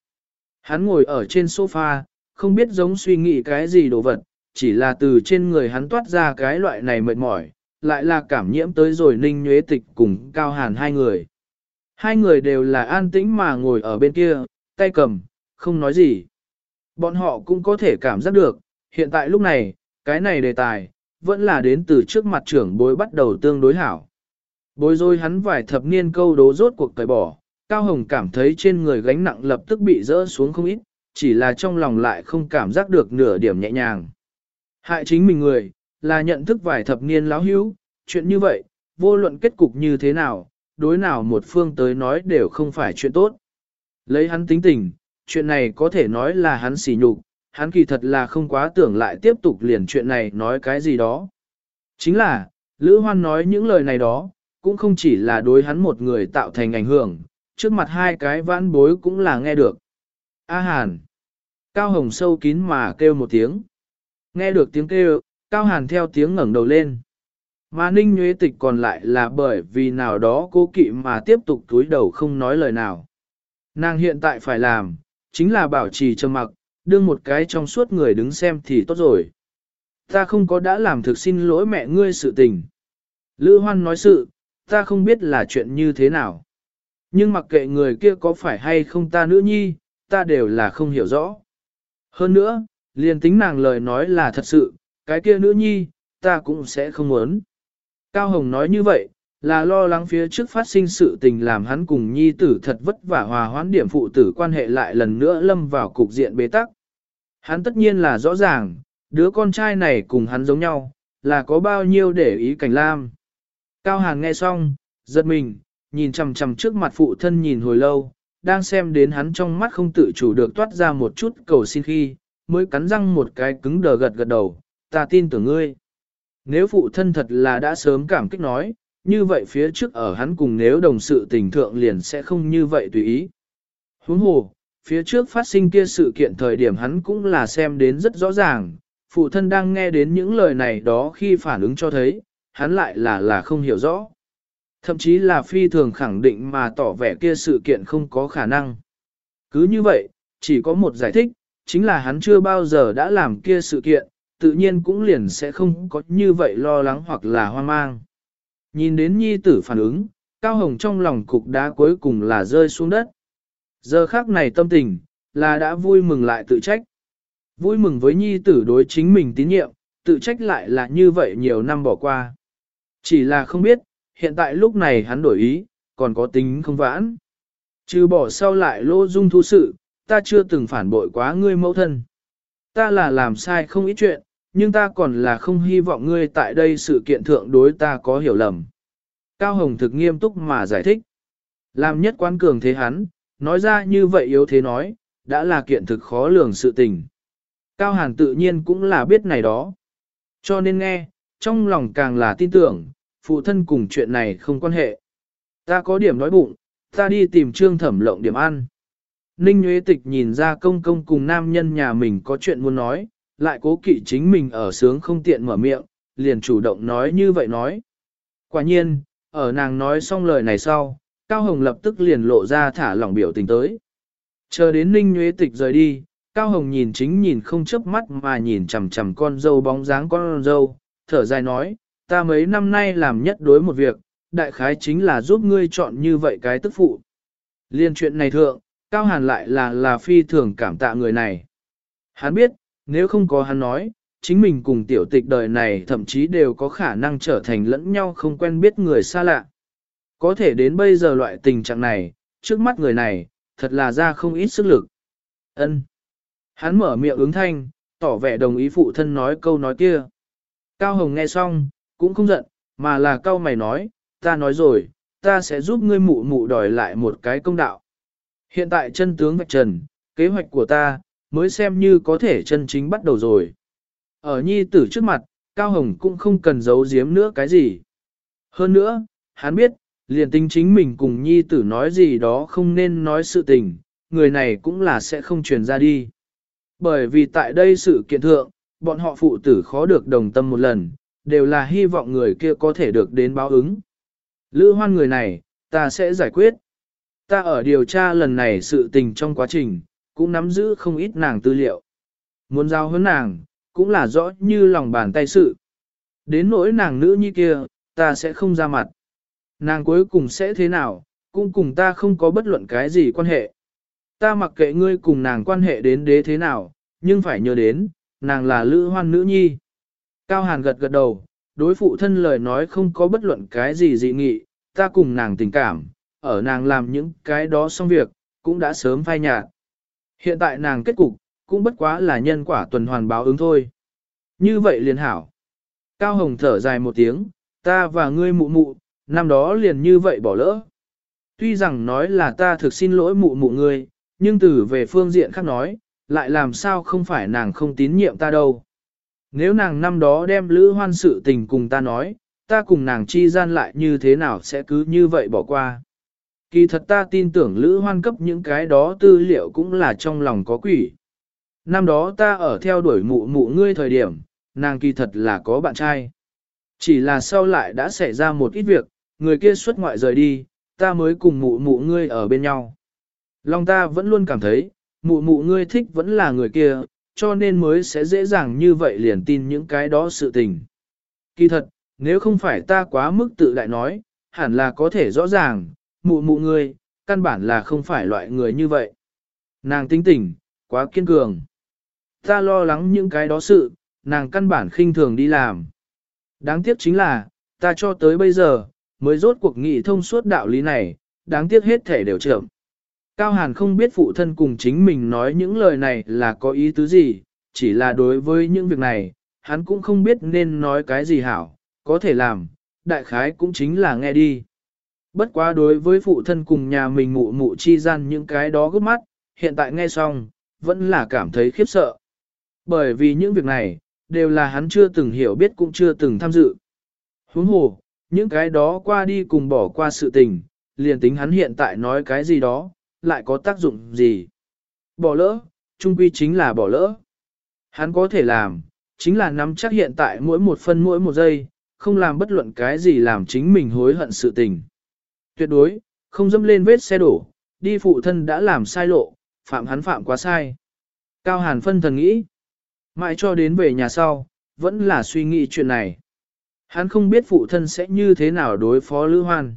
Hắn ngồi ở trên sofa, không biết giống suy nghĩ cái gì đồ vật, chỉ là từ trên người hắn toát ra cái loại này mệt mỏi, lại là cảm nhiễm tới rồi ninh nhuế tịch cùng Cao Hàn hai người. Hai người đều là an tĩnh mà ngồi ở bên kia, tay cầm, không nói gì. Bọn họ cũng có thể cảm giác được, hiện tại lúc này, cái này đề tài, vẫn là đến từ trước mặt trưởng bối bắt đầu tương đối hảo. Bối rồi hắn vài thập niên câu đố rốt cuộc cải bỏ, Cao Hồng cảm thấy trên người gánh nặng lập tức bị rỡ xuống không ít, chỉ là trong lòng lại không cảm giác được nửa điểm nhẹ nhàng. Hại chính mình người, là nhận thức vài thập niên láo hữu, chuyện như vậy, vô luận kết cục như thế nào, đối nào một phương tới nói đều không phải chuyện tốt. Lấy hắn tính tình, chuyện này có thể nói là hắn xỉ nhục, hắn kỳ thật là không quá tưởng lại tiếp tục liền chuyện này nói cái gì đó. Chính là, Lữ Hoan nói những lời này đó, cũng không chỉ là đối hắn một người tạo thành ảnh hưởng, trước mặt hai cái vãn bối cũng là nghe được. A Hàn. Cao Hồng sâu kín mà kêu một tiếng. Nghe được tiếng kêu, Cao Hàn theo tiếng ngẩng đầu lên. Mà Ninh Nguyễn Tịch còn lại là bởi vì nào đó cố kỵ mà tiếp tục túi đầu không nói lời nào. Nàng hiện tại phải làm, chính là bảo trì trầm mặc, đương một cái trong suốt người đứng xem thì tốt rồi. Ta không có đã làm thực xin lỗi mẹ ngươi sự tình. Lữ Hoan nói sự, ta không biết là chuyện như thế nào. Nhưng mặc kệ người kia có phải hay không ta nữ nhi, ta đều là không hiểu rõ. Hơn nữa, liền tính nàng lời nói là thật sự, cái kia nữ nhi, ta cũng sẽ không muốn. Cao Hồng nói như vậy, là lo lắng phía trước phát sinh sự tình làm hắn cùng nhi tử thật vất vả hòa hoãn điểm phụ tử quan hệ lại lần nữa lâm vào cục diện bế tắc. Hắn tất nhiên là rõ ràng, đứa con trai này cùng hắn giống nhau, là có bao nhiêu để ý cảnh lam. Cao Hàn nghe xong, giật mình, nhìn chằm chằm trước mặt phụ thân nhìn hồi lâu, đang xem đến hắn trong mắt không tự chủ được toát ra một chút cầu xin khi, mới cắn răng một cái cứng đờ gật gật đầu, ta tin tưởng ngươi. Nếu phụ thân thật là đã sớm cảm kích nói, như vậy phía trước ở hắn cùng nếu đồng sự tình thượng liền sẽ không như vậy tùy ý. Huống hồ, phía trước phát sinh kia sự kiện thời điểm hắn cũng là xem đến rất rõ ràng, phụ thân đang nghe đến những lời này đó khi phản ứng cho thấy, hắn lại là là không hiểu rõ. Thậm chí là phi thường khẳng định mà tỏ vẻ kia sự kiện không có khả năng. Cứ như vậy, chỉ có một giải thích, chính là hắn chưa bao giờ đã làm kia sự kiện, tự nhiên cũng liền sẽ không có như vậy lo lắng hoặc là hoang mang. Nhìn đến nhi tử phản ứng, Cao Hồng trong lòng cục đá cuối cùng là rơi xuống đất. Giờ khác này tâm tình, là đã vui mừng lại tự trách. Vui mừng với nhi tử đối chính mình tín nhiệm, tự trách lại là như vậy nhiều năm bỏ qua. Chỉ là không biết, hiện tại lúc này hắn đổi ý, còn có tính không vãn. Trừ bỏ sau lại lô dung thu sự, ta chưa từng phản bội quá ngươi mẫu thân. Ta là làm sai không ít chuyện, nhưng ta còn là không hy vọng ngươi tại đây sự kiện thượng đối ta có hiểu lầm. Cao Hồng thực nghiêm túc mà giải thích. Làm nhất quan cường thế hắn, nói ra như vậy yếu thế nói, đã là kiện thực khó lường sự tình. Cao Hàn tự nhiên cũng là biết này đó. Cho nên nghe, trong lòng càng là tin tưởng, phụ thân cùng chuyện này không quan hệ. Ta có điểm nói bụng, ta đi tìm trương thẩm lộng điểm ăn. Ninh Nguyễn Tịch nhìn ra công công cùng nam nhân nhà mình có chuyện muốn nói, lại cố kỵ chính mình ở sướng không tiện mở miệng, liền chủ động nói như vậy nói. Quả nhiên, ở nàng nói xong lời này sau, Cao Hồng lập tức liền lộ ra thả lỏng biểu tình tới. Chờ đến Ninh Nguyễn Tịch rời đi, Cao Hồng nhìn chính nhìn không chớp mắt mà nhìn chằm chằm con dâu bóng dáng con dâu, thở dài nói, ta mấy năm nay làm nhất đối một việc, đại khái chính là giúp ngươi chọn như vậy cái tức phụ. Liên chuyện này thượng, Cao Hàn lại là là phi thường cảm tạ người này. Hắn biết, nếu không có hắn nói, chính mình cùng tiểu tịch đời này thậm chí đều có khả năng trở thành lẫn nhau không quen biết người xa lạ. Có thể đến bây giờ loại tình trạng này, trước mắt người này, thật là ra không ít sức lực. Ân. Hắn mở miệng ứng thanh, tỏ vẻ đồng ý phụ thân nói câu nói kia. Cao Hồng nghe xong, cũng không giận, mà là cao mày nói, ta nói rồi, ta sẽ giúp ngươi mụ mụ đòi lại một cái công đạo. Hiện tại chân tướng vạch trần, kế hoạch của ta, mới xem như có thể chân chính bắt đầu rồi. Ở nhi tử trước mặt, Cao Hồng cũng không cần giấu giếm nữa cái gì. Hơn nữa, hắn biết, liền tính chính mình cùng nhi tử nói gì đó không nên nói sự tình, người này cũng là sẽ không truyền ra đi. Bởi vì tại đây sự kiện thượng, bọn họ phụ tử khó được đồng tâm một lần, đều là hy vọng người kia có thể được đến báo ứng. Lữ hoan người này, ta sẽ giải quyết. Ta ở điều tra lần này sự tình trong quá trình, cũng nắm giữ không ít nàng tư liệu. Muốn giao hơn nàng, cũng là rõ như lòng bàn tay sự. Đến nỗi nàng nữ như kia, ta sẽ không ra mặt. Nàng cuối cùng sẽ thế nào, cũng cùng ta không có bất luận cái gì quan hệ. Ta mặc kệ ngươi cùng nàng quan hệ đến đế thế nào, nhưng phải nhớ đến, nàng là lữ hoan nữ nhi. Cao Hàn gật gật đầu, đối phụ thân lời nói không có bất luận cái gì dị nghị, ta cùng nàng tình cảm, ở nàng làm những cái đó xong việc, cũng đã sớm phai nhạt. Hiện tại nàng kết cục, cũng bất quá là nhân quả tuần hoàn báo ứng thôi. Như vậy liền hảo. Cao Hồng thở dài một tiếng, ta và ngươi mụ mụ, năm đó liền như vậy bỏ lỡ. Tuy rằng nói là ta thực xin lỗi mụ mụ ngươi, nhưng từ về phương diện khác nói, lại làm sao không phải nàng không tín nhiệm ta đâu. Nếu nàng năm đó đem lữ hoan sự tình cùng ta nói, ta cùng nàng chi gian lại như thế nào sẽ cứ như vậy bỏ qua. Kỳ thật ta tin tưởng lữ hoan cấp những cái đó tư liệu cũng là trong lòng có quỷ. Năm đó ta ở theo đuổi mụ mụ ngươi thời điểm, nàng kỳ thật là có bạn trai. Chỉ là sau lại đã xảy ra một ít việc, người kia xuất ngoại rời đi, ta mới cùng mụ mụ ngươi ở bên nhau. Lòng ta vẫn luôn cảm thấy, mụ mụ ngươi thích vẫn là người kia, cho nên mới sẽ dễ dàng như vậy liền tin những cái đó sự tình. Kỳ thật, nếu không phải ta quá mức tự đại nói, hẳn là có thể rõ ràng, mụ mụ ngươi, căn bản là không phải loại người như vậy. Nàng tính tình, quá kiên cường. Ta lo lắng những cái đó sự, nàng căn bản khinh thường đi làm. Đáng tiếc chính là, ta cho tới bây giờ, mới rốt cuộc nghị thông suốt đạo lý này, đáng tiếc hết thể đều chậm. Cao Hàn không biết phụ thân cùng chính mình nói những lời này là có ý tứ gì, chỉ là đối với những việc này, hắn cũng không biết nên nói cái gì hảo, có thể làm, đại khái cũng chính là nghe đi. Bất quá đối với phụ thân cùng nhà mình mụ mụ chi gian những cái đó gấp mắt, hiện tại nghe xong, vẫn là cảm thấy khiếp sợ. Bởi vì những việc này, đều là hắn chưa từng hiểu biết cũng chưa từng tham dự. Huống hồ, những cái đó qua đi cùng bỏ qua sự tình, liền tính hắn hiện tại nói cái gì đó, lại có tác dụng gì. Bỏ lỡ, trung quy chính là bỏ lỡ. Hắn có thể làm, chính là nắm chắc hiện tại mỗi một phân mỗi một giây, không làm bất luận cái gì làm chính mình hối hận sự tình. Tuyệt đối, không dâm lên vết xe đổ, đi phụ thân đã làm sai lộ, phạm hắn phạm quá sai. Cao Hàn phân thần nghĩ, mãi cho đến về nhà sau, vẫn là suy nghĩ chuyện này. Hắn không biết phụ thân sẽ như thế nào đối phó Lữ Hoan.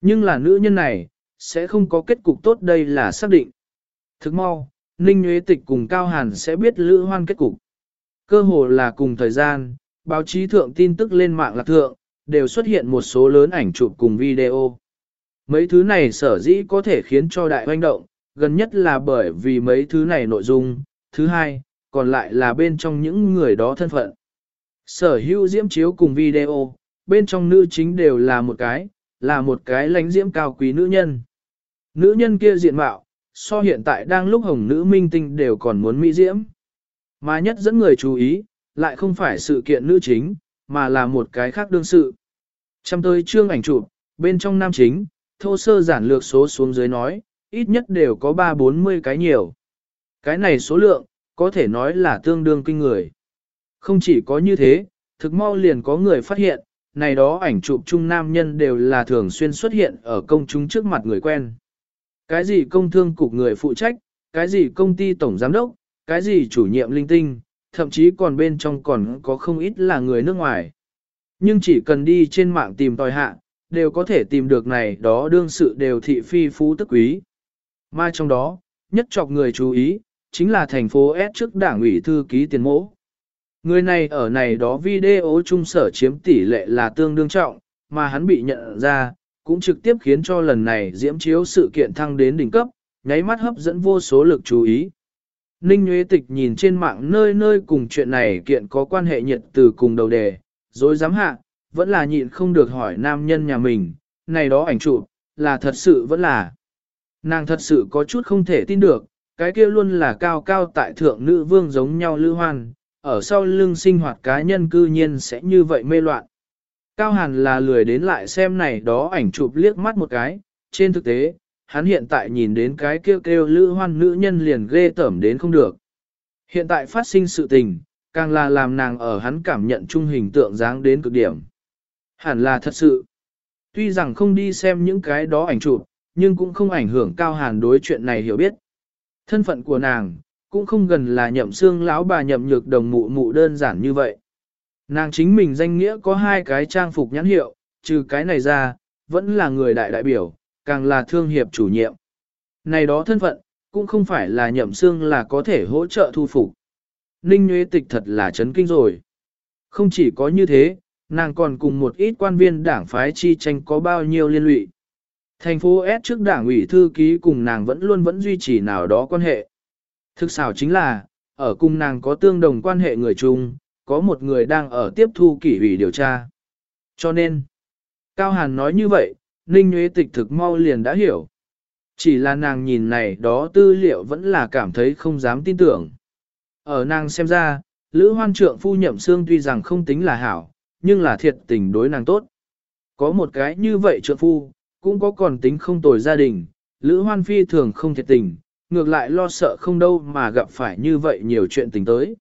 Nhưng là nữ nhân này, sẽ không có kết cục tốt đây là xác định. Thức mau, Ninh Nguyễn Tịch cùng Cao Hàn sẽ biết Lữ Hoan kết cục. Cơ hồ là cùng thời gian, báo chí thượng tin tức lên mạng lạc thượng, đều xuất hiện một số lớn ảnh chụp cùng video. Mấy thứ này sở dĩ có thể khiến cho đại hoành động, gần nhất là bởi vì mấy thứ này nội dung, thứ hai, còn lại là bên trong những người đó thân phận. Sở hữu diễm chiếu cùng video, bên trong nữ chính đều là một cái, là một cái lãnh diễm cao quý nữ nhân. Nữ nhân kia diện mạo, so hiện tại đang lúc hồng nữ minh tinh đều còn muốn mỹ diễm. Mà nhất dẫn người chú ý, lại không phải sự kiện nữ chính, mà là một cái khác đương sự. Trong tới chương ảnh chụp, bên trong nam chính, thô sơ giản lược số xuống dưới nói, ít nhất đều có 3-40 cái nhiều. Cái này số lượng, có thể nói là tương đương kinh người. Không chỉ có như thế, thực mau liền có người phát hiện, này đó ảnh chụp chung nam nhân đều là thường xuyên xuất hiện ở công chúng trước mặt người quen. Cái gì công thương cục người phụ trách, cái gì công ty tổng giám đốc, cái gì chủ nhiệm linh tinh, thậm chí còn bên trong còn có không ít là người nước ngoài. Nhưng chỉ cần đi trên mạng tìm tòi hạ, đều có thể tìm được này đó đương sự đều thị phi phú tức quý. Mà trong đó, nhất chọc người chú ý, chính là thành phố S trước đảng ủy thư ký tiền mỗ. Người này ở này đó video chung sở chiếm tỷ lệ là tương đương trọng, mà hắn bị nhận ra, cũng trực tiếp khiến cho lần này diễm chiếu sự kiện thăng đến đỉnh cấp, nháy mắt hấp dẫn vô số lực chú ý. Ninh Nguyễn Tịch nhìn trên mạng nơi nơi cùng chuyện này kiện có quan hệ nhiệt từ cùng đầu đề, rồi dám hạ, vẫn là nhịn không được hỏi nam nhân nhà mình, này đó ảnh chụp là thật sự vẫn là. Nàng thật sự có chút không thể tin được, cái kia luôn là cao cao tại thượng nữ vương giống nhau lưu hoan, ở sau lưng sinh hoạt cá nhân cư nhiên sẽ như vậy mê loạn. Cao Hàn là lười đến lại xem này đó ảnh chụp liếc mắt một cái, trên thực tế, hắn hiện tại nhìn đến cái kêu kêu lữ hoan nữ nhân liền ghê tởm đến không được. Hiện tại phát sinh sự tình, càng là làm nàng ở hắn cảm nhận trung hình tượng dáng đến cực điểm. Hẳn là thật sự. Tuy rằng không đi xem những cái đó ảnh chụp, nhưng cũng không ảnh hưởng cao hàn đối chuyện này hiểu biết. Thân phận của nàng, cũng không gần là nhậm xương lão bà nhậm nhược đồng mụ mụ đơn giản như vậy. Nàng chính mình danh nghĩa có hai cái trang phục nhãn hiệu, trừ cái này ra, vẫn là người đại đại biểu, càng là thương hiệp chủ nhiệm. Này đó thân phận, cũng không phải là nhậm xương là có thể hỗ trợ thu phục. Ninh Nguyễn Tịch thật là chấn kinh rồi. Không chỉ có như thế, nàng còn cùng một ít quan viên đảng phái chi tranh có bao nhiêu liên lụy. Thành phố S trước đảng ủy thư ký cùng nàng vẫn luôn vẫn duy trì nào đó quan hệ. Thực xảo chính là, ở cùng nàng có tương đồng quan hệ người chung, có một người đang ở tiếp thu kỷ ủy điều tra. Cho nên, Cao Hàn nói như vậy, Ninh Nguyễn Tịch thực mau liền đã hiểu. Chỉ là nàng nhìn này đó tư liệu vẫn là cảm thấy không dám tin tưởng. Ở nàng xem ra, Lữ Hoan Trượng phu nhậm xương tuy rằng không tính là hảo, nhưng là thiệt tình đối nàng tốt. Có một cái như vậy trượng phu, cũng có còn tính không tồi gia đình, Lữ Hoan Phi thường không thiệt tình, ngược lại lo sợ không đâu mà gặp phải như vậy nhiều chuyện tình tới.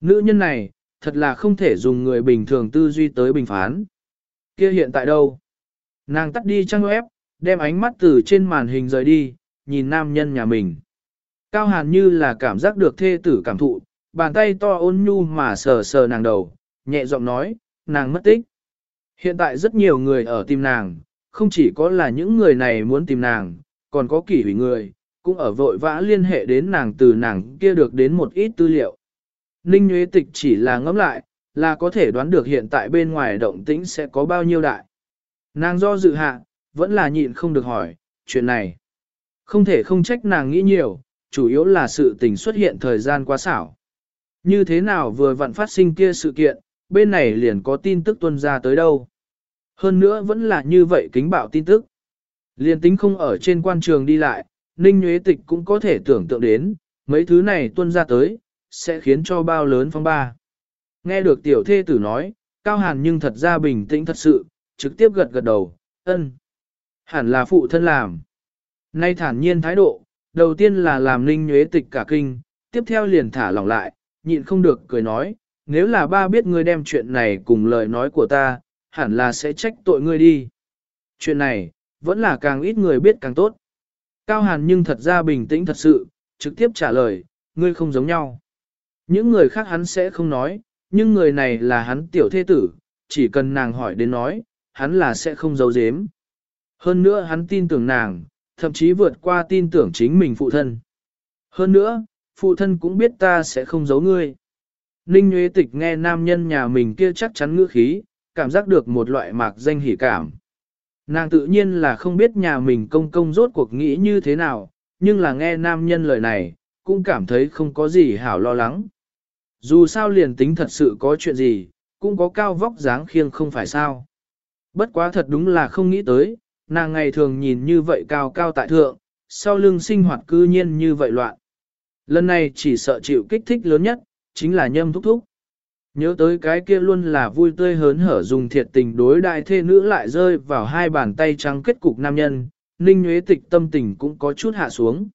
Nữ nhân này, thật là không thể dùng người bình thường tư duy tới bình phán. Kia hiện tại đâu? Nàng tắt đi trang web, đem ánh mắt từ trên màn hình rời đi, nhìn nam nhân nhà mình. Cao hàn như là cảm giác được thê tử cảm thụ, bàn tay to ôn nhu mà sờ sờ nàng đầu, nhẹ giọng nói, nàng mất tích. Hiện tại rất nhiều người ở tìm nàng, không chỉ có là những người này muốn tìm nàng, còn có kỷ hủy người, cũng ở vội vã liên hệ đến nàng từ nàng kia được đến một ít tư liệu. Ninh Nguyễn Tịch chỉ là ngẫm lại, là có thể đoán được hiện tại bên ngoài động tĩnh sẽ có bao nhiêu đại. Nàng do dự hạ, vẫn là nhịn không được hỏi, chuyện này. Không thể không trách nàng nghĩ nhiều, chủ yếu là sự tình xuất hiện thời gian quá xảo. Như thế nào vừa vặn phát sinh kia sự kiện, bên này liền có tin tức tuân ra tới đâu. Hơn nữa vẫn là như vậy kính bạo tin tức. Liền tính không ở trên quan trường đi lại, Ninh Nguyễn Tịch cũng có thể tưởng tượng đến, mấy thứ này tuân ra tới, sẽ khiến cho bao lớn phong ba. Nghe được tiểu thê tử nói, Cao Hàn nhưng thật ra bình tĩnh thật sự, trực tiếp gật gật đầu, ân. Hẳn là phụ thân làm. Nay thản nhiên thái độ, đầu tiên là làm ninh nhuế tịch cả kinh, tiếp theo liền thả lỏng lại, nhịn không được cười nói, nếu là ba biết ngươi đem chuyện này cùng lời nói của ta, hẳn là sẽ trách tội ngươi đi. Chuyện này, vẫn là càng ít người biết càng tốt. Cao Hàn nhưng thật ra bình tĩnh thật sự, trực tiếp trả lời, ngươi không giống nhau. Những người khác hắn sẽ không nói, nhưng người này là hắn tiểu thế tử, chỉ cần nàng hỏi đến nói, hắn là sẽ không giấu giếm. Hơn nữa hắn tin tưởng nàng, thậm chí vượt qua tin tưởng chính mình phụ thân. Hơn nữa, phụ thân cũng biết ta sẽ không giấu ngươi. Ninh Nguyễn Tịch nghe nam nhân nhà mình kia chắc chắn ngữ khí, cảm giác được một loại mạc danh hỉ cảm. Nàng tự nhiên là không biết nhà mình công công rốt cuộc nghĩ như thế nào, nhưng là nghe nam nhân lời này, cũng cảm thấy không có gì hảo lo lắng. Dù sao liền tính thật sự có chuyện gì, cũng có cao vóc dáng khiêng không phải sao. Bất quá thật đúng là không nghĩ tới, nàng ngày thường nhìn như vậy cao cao tại thượng, sau lưng sinh hoạt cư nhiên như vậy loạn. Lần này chỉ sợ chịu kích thích lớn nhất, chính là nhâm thúc thúc. Nhớ tới cái kia luôn là vui tươi hớn hở dùng thiệt tình đối đại thê nữ lại rơi vào hai bàn tay trắng kết cục nam nhân, ninh nhuế tịch tâm tình cũng có chút hạ xuống.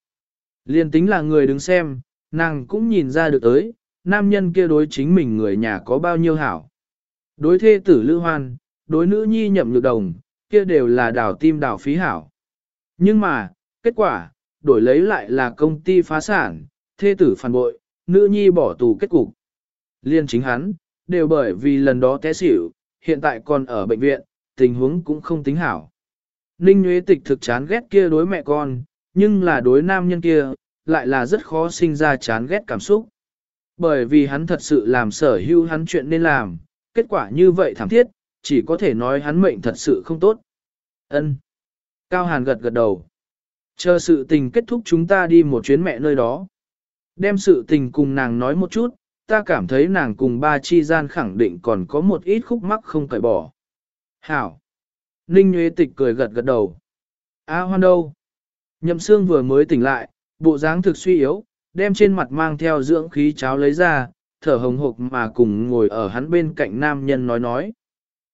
Liên tính là người đứng xem, nàng cũng nhìn ra được tới, nam nhân kia đối chính mình người nhà có bao nhiêu hảo. Đối thê tử lưu hoan, đối nữ nhi nhậm nhược đồng, kia đều là đảo tim đảo phí hảo. Nhưng mà, kết quả, đổi lấy lại là công ty phá sản, thê tử phản bội, nữ nhi bỏ tù kết cục. Liên chính hắn, đều bởi vì lần đó té xỉu, hiện tại còn ở bệnh viện, tình huống cũng không tính hảo. Ninh Nguyễn Tịch thực chán ghét kia đối mẹ con, nhưng là đối nam nhân kia, lại là rất khó sinh ra chán ghét cảm xúc. Bởi vì hắn thật sự làm sở hữu hắn chuyện nên làm, kết quả như vậy thảm thiết, chỉ có thể nói hắn mệnh thật sự không tốt. Ân. Cao Hàn gật gật đầu. Chờ sự tình kết thúc chúng ta đi một chuyến mẹ nơi đó. Đem sự tình cùng nàng nói một chút, ta cảm thấy nàng cùng ba chi gian khẳng định còn có một ít khúc mắc không cởi bỏ. Hảo. Ninh Nguyễn Tịch cười gật gật đầu. A à, hoan đâu? Nhậm xương vừa mới tỉnh lại, bộ dáng thực suy yếu, đem trên mặt mang theo dưỡng khí cháo lấy ra, thở hồng hộc mà cùng ngồi ở hắn bên cạnh nam nhân nói nói.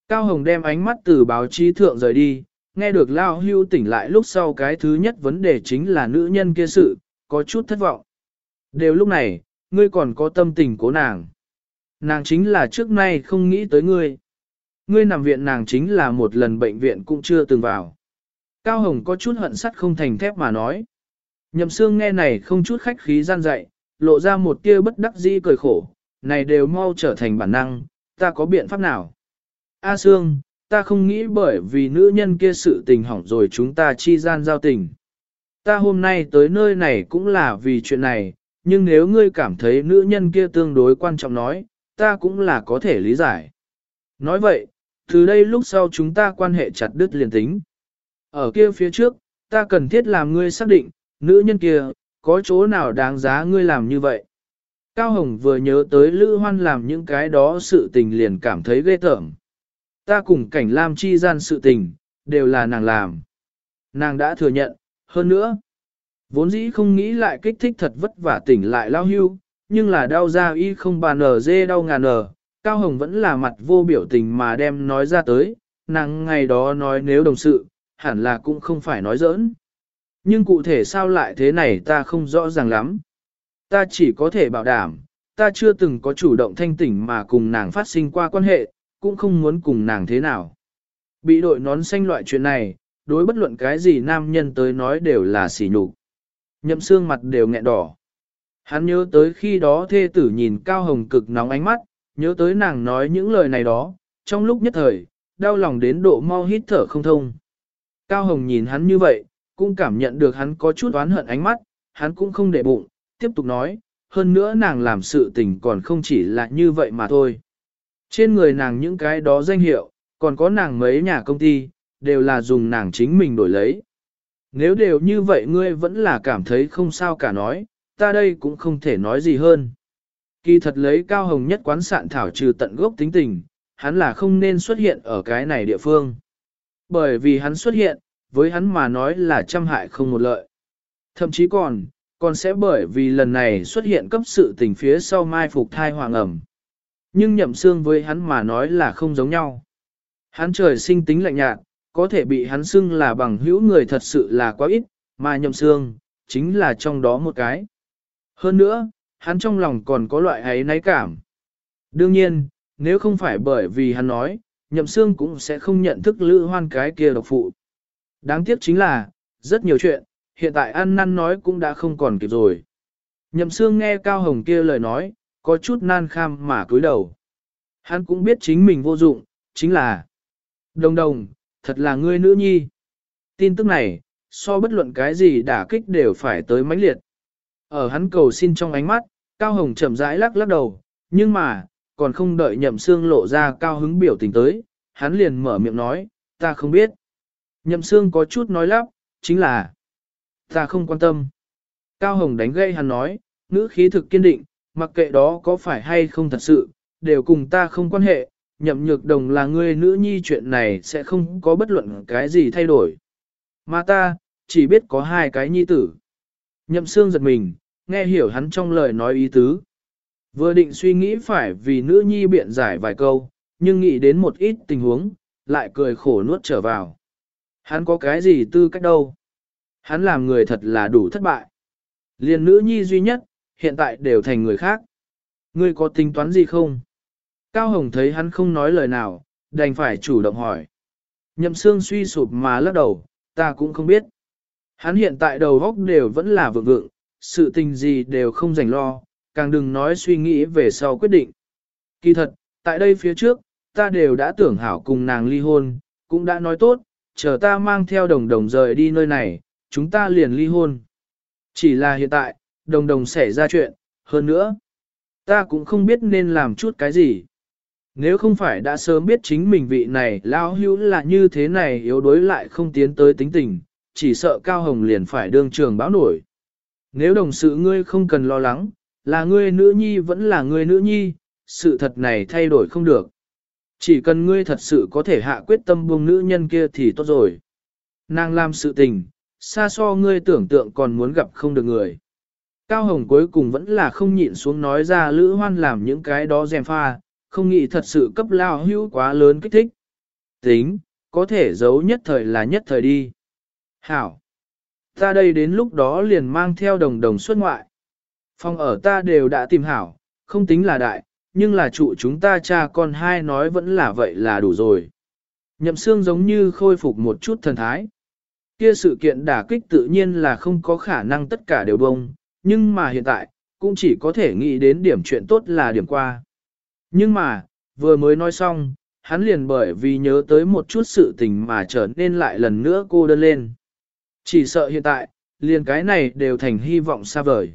Cao Hồng đem ánh mắt từ báo chí thượng rời đi, nghe được Lao Hưu tỉnh lại lúc sau cái thứ nhất vấn đề chính là nữ nhân kia sự, có chút thất vọng. Đều lúc này, ngươi còn có tâm tình cố nàng. Nàng chính là trước nay không nghĩ tới ngươi. Ngươi nằm viện nàng chính là một lần bệnh viện cũng chưa từng vào. Cao Hồng có chút hận sắt không thành thép mà nói. Nhậm xương nghe này không chút khách khí gian dạy, lộ ra một tia bất đắc dĩ cười khổ, này đều mau trở thành bản năng, ta có biện pháp nào? A Sương, ta không nghĩ bởi vì nữ nhân kia sự tình hỏng rồi chúng ta chi gian giao tình. Ta hôm nay tới nơi này cũng là vì chuyện này, nhưng nếu ngươi cảm thấy nữ nhân kia tương đối quan trọng nói, ta cũng là có thể lý giải. Nói vậy, từ đây lúc sau chúng ta quan hệ chặt đứt liền tính. Ở kia phía trước, ta cần thiết làm ngươi xác định, nữ nhân kia, có chỗ nào đáng giá ngươi làm như vậy. Cao Hồng vừa nhớ tới Lữ Hoan làm những cái đó sự tình liền cảm thấy ghê tởm. Ta cùng cảnh Lam chi gian sự tình, đều là nàng làm. Nàng đã thừa nhận, hơn nữa. Vốn dĩ không nghĩ lại kích thích thật vất vả tỉnh lại lao hưu, nhưng là đau ra y không bàn nở dê đau ngàn nở. Cao Hồng vẫn là mặt vô biểu tình mà đem nói ra tới, nàng ngày đó nói nếu đồng sự, hẳn là cũng không phải nói giỡn. Nhưng cụ thể sao lại thế này ta không rõ ràng lắm. Ta chỉ có thể bảo đảm, ta chưa từng có chủ động thanh tỉnh mà cùng nàng phát sinh qua quan hệ, cũng không muốn cùng nàng thế nào. Bị đội nón xanh loại chuyện này, đối bất luận cái gì nam nhân tới nói đều là sỉ nhục. Nhậm xương mặt đều nghẹn đỏ. Hắn nhớ tới khi đó thê tử nhìn Cao Hồng cực nóng ánh mắt, nhớ tới nàng nói những lời này đó, trong lúc nhất thời, đau lòng đến độ mau hít thở không thông. Cao Hồng nhìn hắn như vậy, cũng cảm nhận được hắn có chút oán hận ánh mắt, hắn cũng không để bụng, tiếp tục nói, hơn nữa nàng làm sự tình còn không chỉ là như vậy mà thôi. Trên người nàng những cái đó danh hiệu, còn có nàng mấy nhà công ty, đều là dùng nàng chính mình đổi lấy. Nếu đều như vậy ngươi vẫn là cảm thấy không sao cả nói, ta đây cũng không thể nói gì hơn. Kỳ thật lấy cao hồng nhất quán sạn thảo trừ tận gốc tính tình, hắn là không nên xuất hiện ở cái này địa phương. Bởi vì hắn xuất hiện, với hắn mà nói là trăm hại không một lợi. Thậm chí còn, còn sẽ bởi vì lần này xuất hiện cấp sự tình phía sau mai phục thai hoàng ẩm. Nhưng nhậm xương với hắn mà nói là không giống nhau. Hắn trời sinh tính lạnh nhạt, có thể bị hắn xưng là bằng hữu người thật sự là quá ít, mà nhậm xương, chính là trong đó một cái. Hơn nữa, hắn trong lòng còn có loại ấy náy cảm. Đương nhiên, nếu không phải bởi vì hắn nói, nhậm xương cũng sẽ không nhận thức lữ hoan cái kia độc phụ. Đáng tiếc chính là, rất nhiều chuyện, hiện tại ăn năn nói cũng đã không còn kịp rồi. Nhậm xương nghe Cao Hồng kia lời nói, có chút nan kham mà cúi đầu. Hắn cũng biết chính mình vô dụng, chính là Đồng đồng, thật là ngươi nữ nhi. Tin tức này, so bất luận cái gì đả kích đều phải tới mãnh liệt. Ở hắn cầu xin trong ánh mắt, Cao Hồng chậm rãi lắc lắc đầu, nhưng mà, còn không đợi nhậm xương lộ ra cao hứng biểu tình tới, hắn liền mở miệng nói, ta không biết. Nhậm xương có chút nói lắp, chính là, ta không quan tâm. Cao Hồng đánh gây hắn nói, ngữ khí thực kiên định, mặc kệ đó có phải hay không thật sự, đều cùng ta không quan hệ, nhậm nhược đồng là ngươi nữ nhi chuyện này sẽ không có bất luận cái gì thay đổi. Mà ta, chỉ biết có hai cái nhi tử. Nhậm xương giật mình, nghe hiểu hắn trong lời nói ý tứ. Vừa định suy nghĩ phải vì nữ nhi biện giải vài câu, nhưng nghĩ đến một ít tình huống, lại cười khổ nuốt trở vào. Hắn có cái gì tư cách đâu. Hắn làm người thật là đủ thất bại. Liền nữ nhi duy nhất, hiện tại đều thành người khác. Ngươi có tính toán gì không? Cao Hồng thấy hắn không nói lời nào, đành phải chủ động hỏi. Nhậm Sương suy sụp mà lắc đầu, ta cũng không biết. Hắn hiện tại đầu góc đều vẫn là vượng vượng, sự tình gì đều không rảnh lo, càng đừng nói suy nghĩ về sau quyết định. Kỳ thật, tại đây phía trước, ta đều đã tưởng hảo cùng nàng ly hôn, cũng đã nói tốt, chờ ta mang theo đồng đồng rời đi nơi này, chúng ta liền ly hôn. Chỉ là hiện tại, đồng đồng xảy ra chuyện, hơn nữa, ta cũng không biết nên làm chút cái gì. Nếu không phải đã sớm biết chính mình vị này lao hữu là như thế này yếu đối lại không tiến tới tính tình, chỉ sợ Cao Hồng liền phải đương trường báo nổi. Nếu đồng sự ngươi không cần lo lắng, là ngươi nữ nhi vẫn là ngươi nữ nhi, sự thật này thay đổi không được. Chỉ cần ngươi thật sự có thể hạ quyết tâm buông nữ nhân kia thì tốt rồi. Nàng làm sự tình, xa so ngươi tưởng tượng còn muốn gặp không được người. Cao Hồng cuối cùng vẫn là không nhịn xuống nói ra Lữ Hoan làm những cái đó dèm pha, không nghĩ thật sự cấp lao hữu quá lớn kích thích. Tính, có thể giấu nhất thời là nhất thời đi. Hảo! Ta đây đến lúc đó liền mang theo đồng đồng xuất ngoại. Phòng ở ta đều đã tìm hảo, không tính là đại, nhưng là trụ chúng ta cha con hai nói vẫn là vậy là đủ rồi. Nhậm xương giống như khôi phục một chút thần thái. Kia sự kiện đả kích tự nhiên là không có khả năng tất cả đều bông, nhưng mà hiện tại, cũng chỉ có thể nghĩ đến điểm chuyện tốt là điểm qua. Nhưng mà, vừa mới nói xong, hắn liền bởi vì nhớ tới một chút sự tình mà trở nên lại lần nữa cô đơn lên. Chỉ sợ hiện tại, liền cái này đều thành hy vọng xa vời.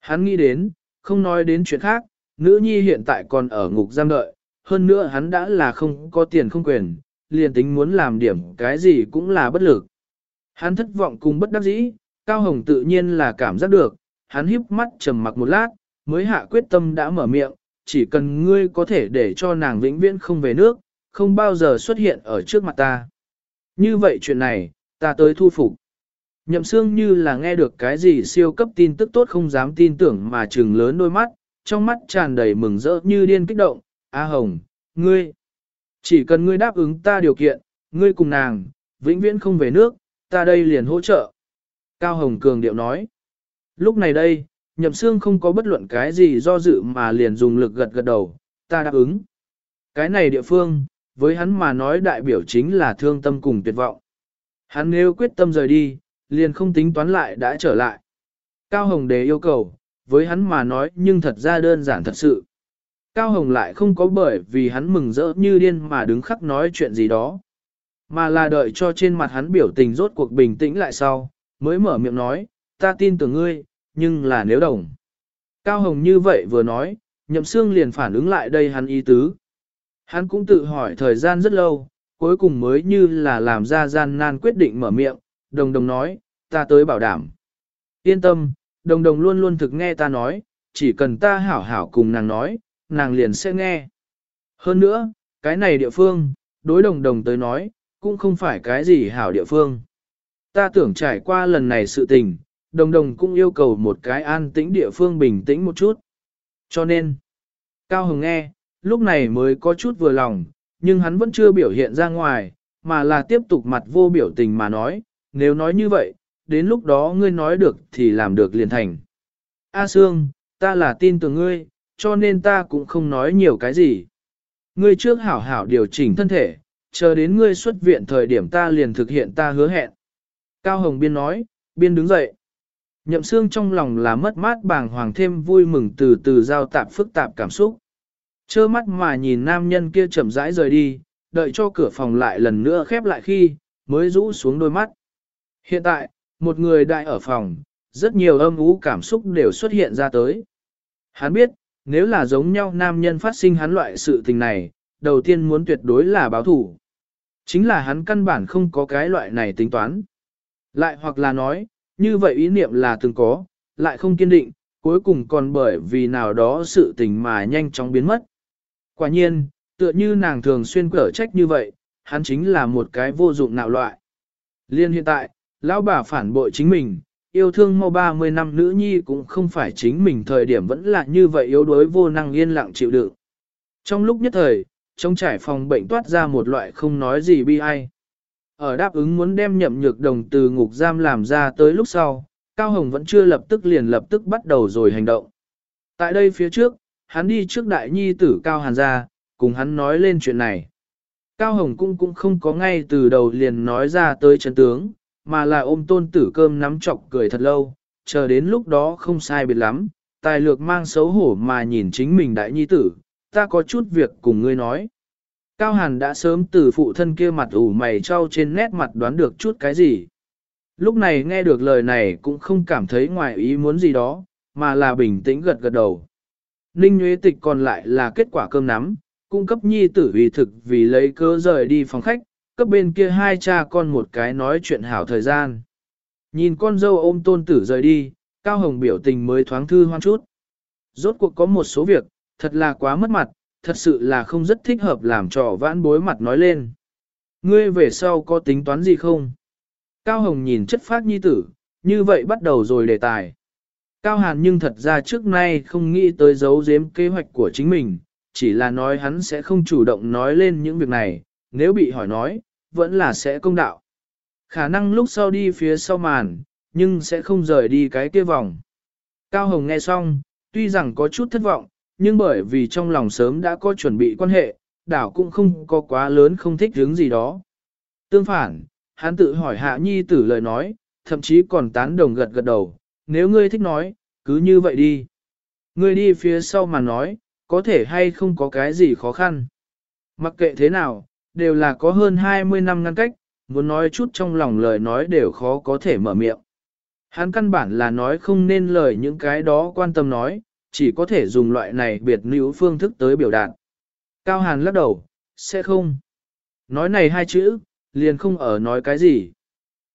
Hắn nghĩ đến, không nói đến chuyện khác, nữ nhi hiện tại còn ở ngục giam đợi, hơn nữa hắn đã là không có tiền không quyền, liền tính muốn làm điểm cái gì cũng là bất lực. Hắn thất vọng cùng bất đắc dĩ, Cao Hồng tự nhiên là cảm giác được, hắn híp mắt trầm mặc một lát, mới hạ quyết tâm đã mở miệng, chỉ cần ngươi có thể để cho nàng vĩnh viễn không về nước, không bao giờ xuất hiện ở trước mặt ta. Như vậy chuyện này, ta tới thu phục. Nhậm xương như là nghe được cái gì siêu cấp tin tức tốt không dám tin tưởng mà trừng lớn đôi mắt, trong mắt tràn đầy mừng rỡ như điên kích động. A Hồng, ngươi, chỉ cần ngươi đáp ứng ta điều kiện, ngươi cùng nàng, vĩnh viễn không về nước, ta đây liền hỗ trợ. Cao Hồng Cường điệu nói. Lúc này đây, nhậm xương không có bất luận cái gì do dự mà liền dùng lực gật gật đầu, ta đáp ứng. Cái này địa phương, với hắn mà nói đại biểu chính là thương tâm cùng tuyệt vọng. Hắn nếu quyết tâm rời đi, liền không tính toán lại đã trở lại. Cao Hồng đề yêu cầu, với hắn mà nói nhưng thật ra đơn giản thật sự. Cao Hồng lại không có bởi vì hắn mừng rỡ như điên mà đứng khắc nói chuyện gì đó. Mà là đợi cho trên mặt hắn biểu tình rốt cuộc bình tĩnh lại sau, mới mở miệng nói, ta tin tưởng ngươi, nhưng là nếu đồng. Cao Hồng như vậy vừa nói, nhậm xương liền phản ứng lại đây hắn ý tứ. Hắn cũng tự hỏi thời gian rất lâu, cuối cùng mới như là làm ra gian nan quyết định mở miệng, đồng đồng nói, ta tới bảo đảm. Yên tâm, đồng đồng luôn luôn thực nghe ta nói, chỉ cần ta hảo hảo cùng nàng nói, nàng liền sẽ nghe. Hơn nữa, cái này địa phương, đối đồng đồng tới nói, cũng không phải cái gì hảo địa phương. Ta tưởng trải qua lần này sự tình, đồng đồng cũng yêu cầu một cái an tĩnh địa phương bình tĩnh một chút. Cho nên, Cao Hồng nghe, lúc này mới có chút vừa lòng, nhưng hắn vẫn chưa biểu hiện ra ngoài, mà là tiếp tục mặt vô biểu tình mà nói, nếu nói như vậy, đến lúc đó ngươi nói được thì làm được liền thành. A Sương, ta là tin tưởng ngươi, cho nên ta cũng không nói nhiều cái gì. Ngươi trước hảo hảo điều chỉnh thân thể, chờ đến ngươi xuất viện thời điểm ta liền thực hiện ta hứa hẹn. Cao Hồng Biên nói, Biên đứng dậy. Nhậm xương trong lòng là mất mát bàng hoàng thêm vui mừng từ từ giao tạp phức tạp cảm xúc. Chơ mắt mà nhìn nam nhân kia chậm rãi rời đi, đợi cho cửa phòng lại lần nữa khép lại khi, mới rũ xuống đôi mắt. Hiện tại, một người đại ở phòng, rất nhiều âm ú cảm xúc đều xuất hiện ra tới. Hắn biết, nếu là giống nhau nam nhân phát sinh hắn loại sự tình này, đầu tiên muốn tuyệt đối là báo thủ. Chính là hắn căn bản không có cái loại này tính toán. Lại hoặc là nói, như vậy ý niệm là từng có, lại không kiên định, cuối cùng còn bởi vì nào đó sự tình mà nhanh chóng biến mất. Quả nhiên, tựa như nàng thường xuyên cở trách như vậy, hắn chính là một cái vô dụng nạo loại. Liên hiện tại, lão bà phản bội chính mình, yêu thương mau 30 năm nữ nhi cũng không phải chính mình thời điểm vẫn là như vậy yếu đuối vô năng yên lặng chịu đựng. Trong lúc nhất thời, trong trải phòng bệnh toát ra một loại không nói gì bi ai. Ở đáp ứng muốn đem nhậm nhược đồng từ ngục giam làm ra tới lúc sau, Cao Hồng vẫn chưa lập tức liền lập tức bắt đầu rồi hành động. Tại đây phía trước, hắn đi trước đại nhi tử Cao Hàn ra, cùng hắn nói lên chuyện này. Cao Hồng cũng cũng không có ngay từ đầu liền nói ra tới chân tướng, mà là ôm tôn tử cơm nắm chọc cười thật lâu, chờ đến lúc đó không sai biệt lắm, tài lược mang xấu hổ mà nhìn chính mình đại nhi tử, ta có chút việc cùng ngươi nói. Cao Hàn đã sớm từ phụ thân kia mặt ủ mày trao trên nét mặt đoán được chút cái gì. Lúc này nghe được lời này cũng không cảm thấy ngoài ý muốn gì đó, mà là bình tĩnh gật gật đầu. Ninh Nguyễn Tịch còn lại là kết quả cơm nắm, cung cấp nhi tử vì thực vì lấy cơ rời đi phòng khách, cấp bên kia hai cha con một cái nói chuyện hảo thời gian. Nhìn con dâu ôm tôn tử rời đi, Cao Hồng biểu tình mới thoáng thư hoan chút. Rốt cuộc có một số việc, thật là quá mất mặt, thật sự là không rất thích hợp làm trò vãn bối mặt nói lên. Ngươi về sau có tính toán gì không? Cao Hồng nhìn chất phát nhi tử, như vậy bắt đầu rồi đề tài. Cao Hàn nhưng thật ra trước nay không nghĩ tới giấu giếm kế hoạch của chính mình, chỉ là nói hắn sẽ không chủ động nói lên những việc này, nếu bị hỏi nói, vẫn là sẽ công đạo. Khả năng lúc sau đi phía sau màn, nhưng sẽ không rời đi cái kia vòng. Cao Hồng nghe xong, tuy rằng có chút thất vọng, nhưng bởi vì trong lòng sớm đã có chuẩn bị quan hệ, đảo cũng không có quá lớn không thích hướng gì đó. Tương phản, hắn tự hỏi hạ nhi tử lời nói, thậm chí còn tán đồng gật gật đầu, nếu ngươi thích nói, cứ như vậy đi. Ngươi đi phía sau mà nói, có thể hay không có cái gì khó khăn. Mặc kệ thế nào, đều là có hơn 20 năm ngăn cách, muốn nói chút trong lòng lời nói đều khó có thể mở miệng. Hắn căn bản là nói không nên lời những cái đó quan tâm nói, chỉ có thể dùng loại này biệt nữ phương thức tới biểu đạt. Cao Hàn lắc đầu, sẽ không. Nói này hai chữ, liền không ở nói cái gì.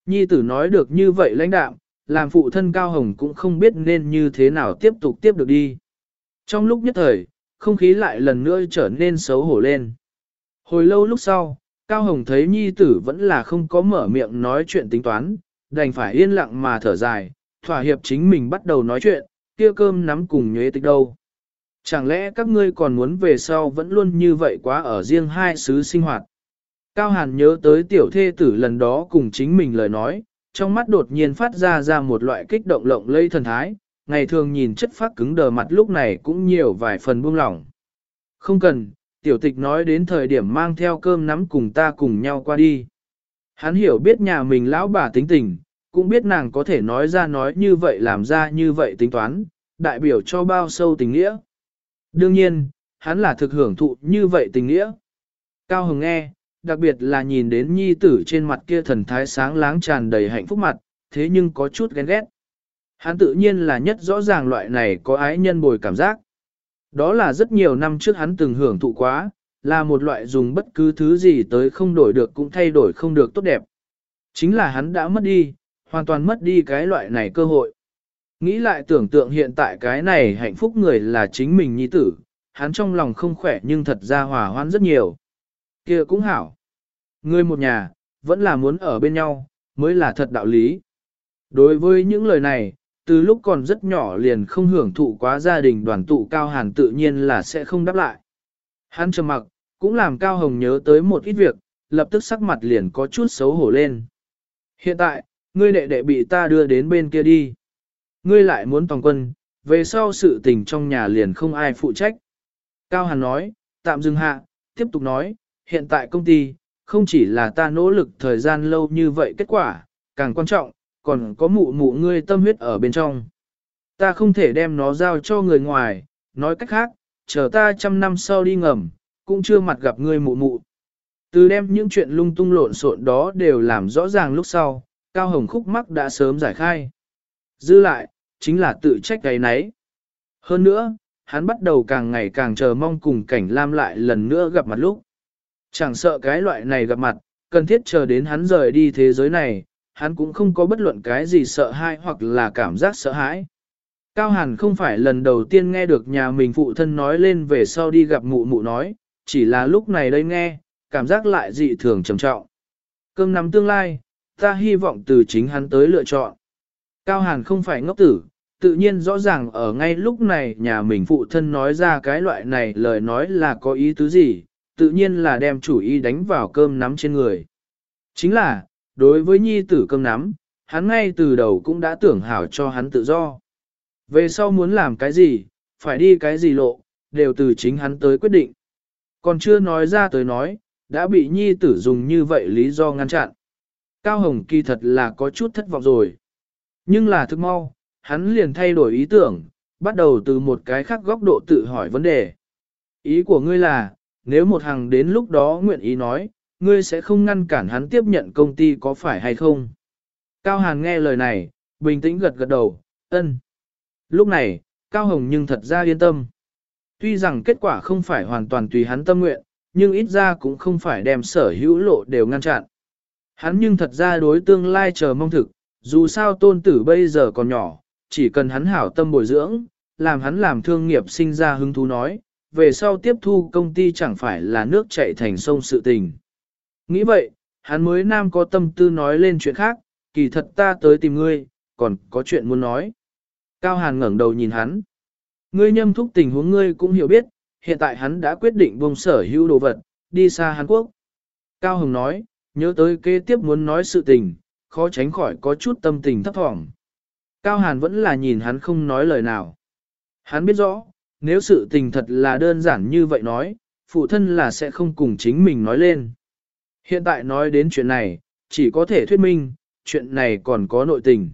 Nhi tử nói được như vậy lãnh đạm, làm phụ thân Cao Hồng cũng không biết nên như thế nào tiếp tục tiếp được đi. Trong lúc nhất thời, không khí lại lần nữa trở nên xấu hổ lên. Hồi lâu lúc sau, Cao Hồng thấy Nhi tử vẫn là không có mở miệng nói chuyện tính toán, đành phải yên lặng mà thở dài, thỏa hiệp chính mình bắt đầu nói chuyện, kia cơm nắm cùng nhuế tịch đâu. Chẳng lẽ các ngươi còn muốn về sau vẫn luôn như vậy quá ở riêng hai xứ sinh hoạt? Cao Hàn nhớ tới tiểu thê tử lần đó cùng chính mình lời nói, trong mắt đột nhiên phát ra ra một loại kích động lộng lây thần thái, ngày thường nhìn chất phát cứng đờ mặt lúc này cũng nhiều vài phần buông lỏng. Không cần, tiểu tịch nói đến thời điểm mang theo cơm nắm cùng ta cùng nhau qua đi. Hắn hiểu biết nhà mình lão bà tính tình, cũng biết nàng có thể nói ra nói như vậy làm ra như vậy tính toán, đại biểu cho bao sâu tình nghĩa. Đương nhiên, hắn là thực hưởng thụ như vậy tình nghĩa. Cao Hồng nghe, đặc biệt là nhìn đến nhi tử trên mặt kia thần thái sáng láng tràn đầy hạnh phúc mặt, thế nhưng có chút ghen ghét. Hắn tự nhiên là nhất rõ ràng loại này có ái nhân bồi cảm giác. Đó là rất nhiều năm trước hắn từng hưởng thụ quá, là một loại dùng bất cứ thứ gì tới không đổi được cũng thay đổi không được tốt đẹp. Chính là hắn đã mất đi, hoàn toàn mất đi cái loại này cơ hội. Nghĩ lại tưởng tượng hiện tại cái này hạnh phúc người là chính mình nhi tử, hắn trong lòng không khỏe nhưng thật ra hòa hoãn rất nhiều. kia cũng hảo. Người một nhà, vẫn là muốn ở bên nhau, mới là thật đạo lý. Đối với những lời này, từ lúc còn rất nhỏ liền không hưởng thụ quá gia đình đoàn tụ Cao Hàn tự nhiên là sẽ không đáp lại. Hắn trầm mặc, cũng làm Cao Hồng nhớ tới một ít việc, lập tức sắc mặt liền có chút xấu hổ lên. Hiện tại, ngươi đệ đệ bị ta đưa đến bên kia đi. Ngươi lại muốn toàn quân, về sau sự tình trong nhà liền không ai phụ trách. Cao Hàn nói, tạm dừng hạ, tiếp tục nói, hiện tại công ty, không chỉ là ta nỗ lực thời gian lâu như vậy kết quả, càng quan trọng, còn có mụ mụ ngươi tâm huyết ở bên trong. Ta không thể đem nó giao cho người ngoài, nói cách khác, chờ ta trăm năm sau đi ngầm, cũng chưa mặt gặp ngươi mụ mụ. Từ đem những chuyện lung tung lộn xộn đó đều làm rõ ràng lúc sau, Cao Hồng khúc mắc đã sớm giải khai. Dư lại, chính là tự trách cái nấy. Hơn nữa, hắn bắt đầu càng ngày càng chờ mong cùng cảnh Lam lại lần nữa gặp mặt lúc. Chẳng sợ cái loại này gặp mặt, cần thiết chờ đến hắn rời đi thế giới này, hắn cũng không có bất luận cái gì sợ hãi hoặc là cảm giác sợ hãi. Cao Hàn không phải lần đầu tiên nghe được nhà mình phụ thân nói lên về sau đi gặp mụ mụ nói, chỉ là lúc này đây nghe, cảm giác lại dị thường trầm trọng. Cơm nắm tương lai, ta hy vọng từ chính hắn tới lựa chọn. Cao Hàn không phải ngốc tử, tự nhiên rõ ràng ở ngay lúc này nhà mình phụ thân nói ra cái loại này lời nói là có ý tứ gì, tự nhiên là đem chủ ý đánh vào cơm nắm trên người. Chính là, đối với nhi tử cơm nắm, hắn ngay từ đầu cũng đã tưởng hảo cho hắn tự do. Về sau muốn làm cái gì, phải đi cái gì lộ, đều từ chính hắn tới quyết định. Còn chưa nói ra tới nói, đã bị nhi tử dùng như vậy lý do ngăn chặn. Cao Hồng kỳ thật là có chút thất vọng rồi. Nhưng là thức mau, hắn liền thay đổi ý tưởng, bắt đầu từ một cái khác góc độ tự hỏi vấn đề. Ý của ngươi là, nếu một hàng đến lúc đó nguyện ý nói, ngươi sẽ không ngăn cản hắn tiếp nhận công ty có phải hay không? Cao Hàn nghe lời này, bình tĩnh gật gật đầu, ân. Lúc này, Cao Hồng nhưng thật ra yên tâm. Tuy rằng kết quả không phải hoàn toàn tùy hắn tâm nguyện, nhưng ít ra cũng không phải đem sở hữu lộ đều ngăn chặn. Hắn nhưng thật ra đối tương lai chờ mong thực, dù sao tôn tử bây giờ còn nhỏ, chỉ cần hắn hảo tâm bồi dưỡng, làm hắn làm thương nghiệp sinh ra hứng thú nói, về sau tiếp thu công ty chẳng phải là nước chảy thành sông sự tình. Nghĩ vậy, hắn mới nam có tâm tư nói lên chuyện khác, kỳ thật ta tới tìm ngươi, còn có chuyện muốn nói. Cao Hàn ngẩng đầu nhìn hắn. Ngươi nhâm thúc tình huống ngươi cũng hiểu biết, hiện tại hắn đã quyết định buông sở hữu đồ vật, đi xa Hàn Quốc. Cao Hồng nói, nhớ tới kế tiếp muốn nói sự tình, khó tránh khỏi có chút tâm tình thấp thỏm. Cao Hàn vẫn là nhìn hắn không nói lời nào. Hắn biết rõ, nếu sự tình thật là đơn giản như vậy nói, phụ thân là sẽ không cùng chính mình nói lên. Hiện tại nói đến chuyện này, chỉ có thể thuyết minh, chuyện này còn có nội tình.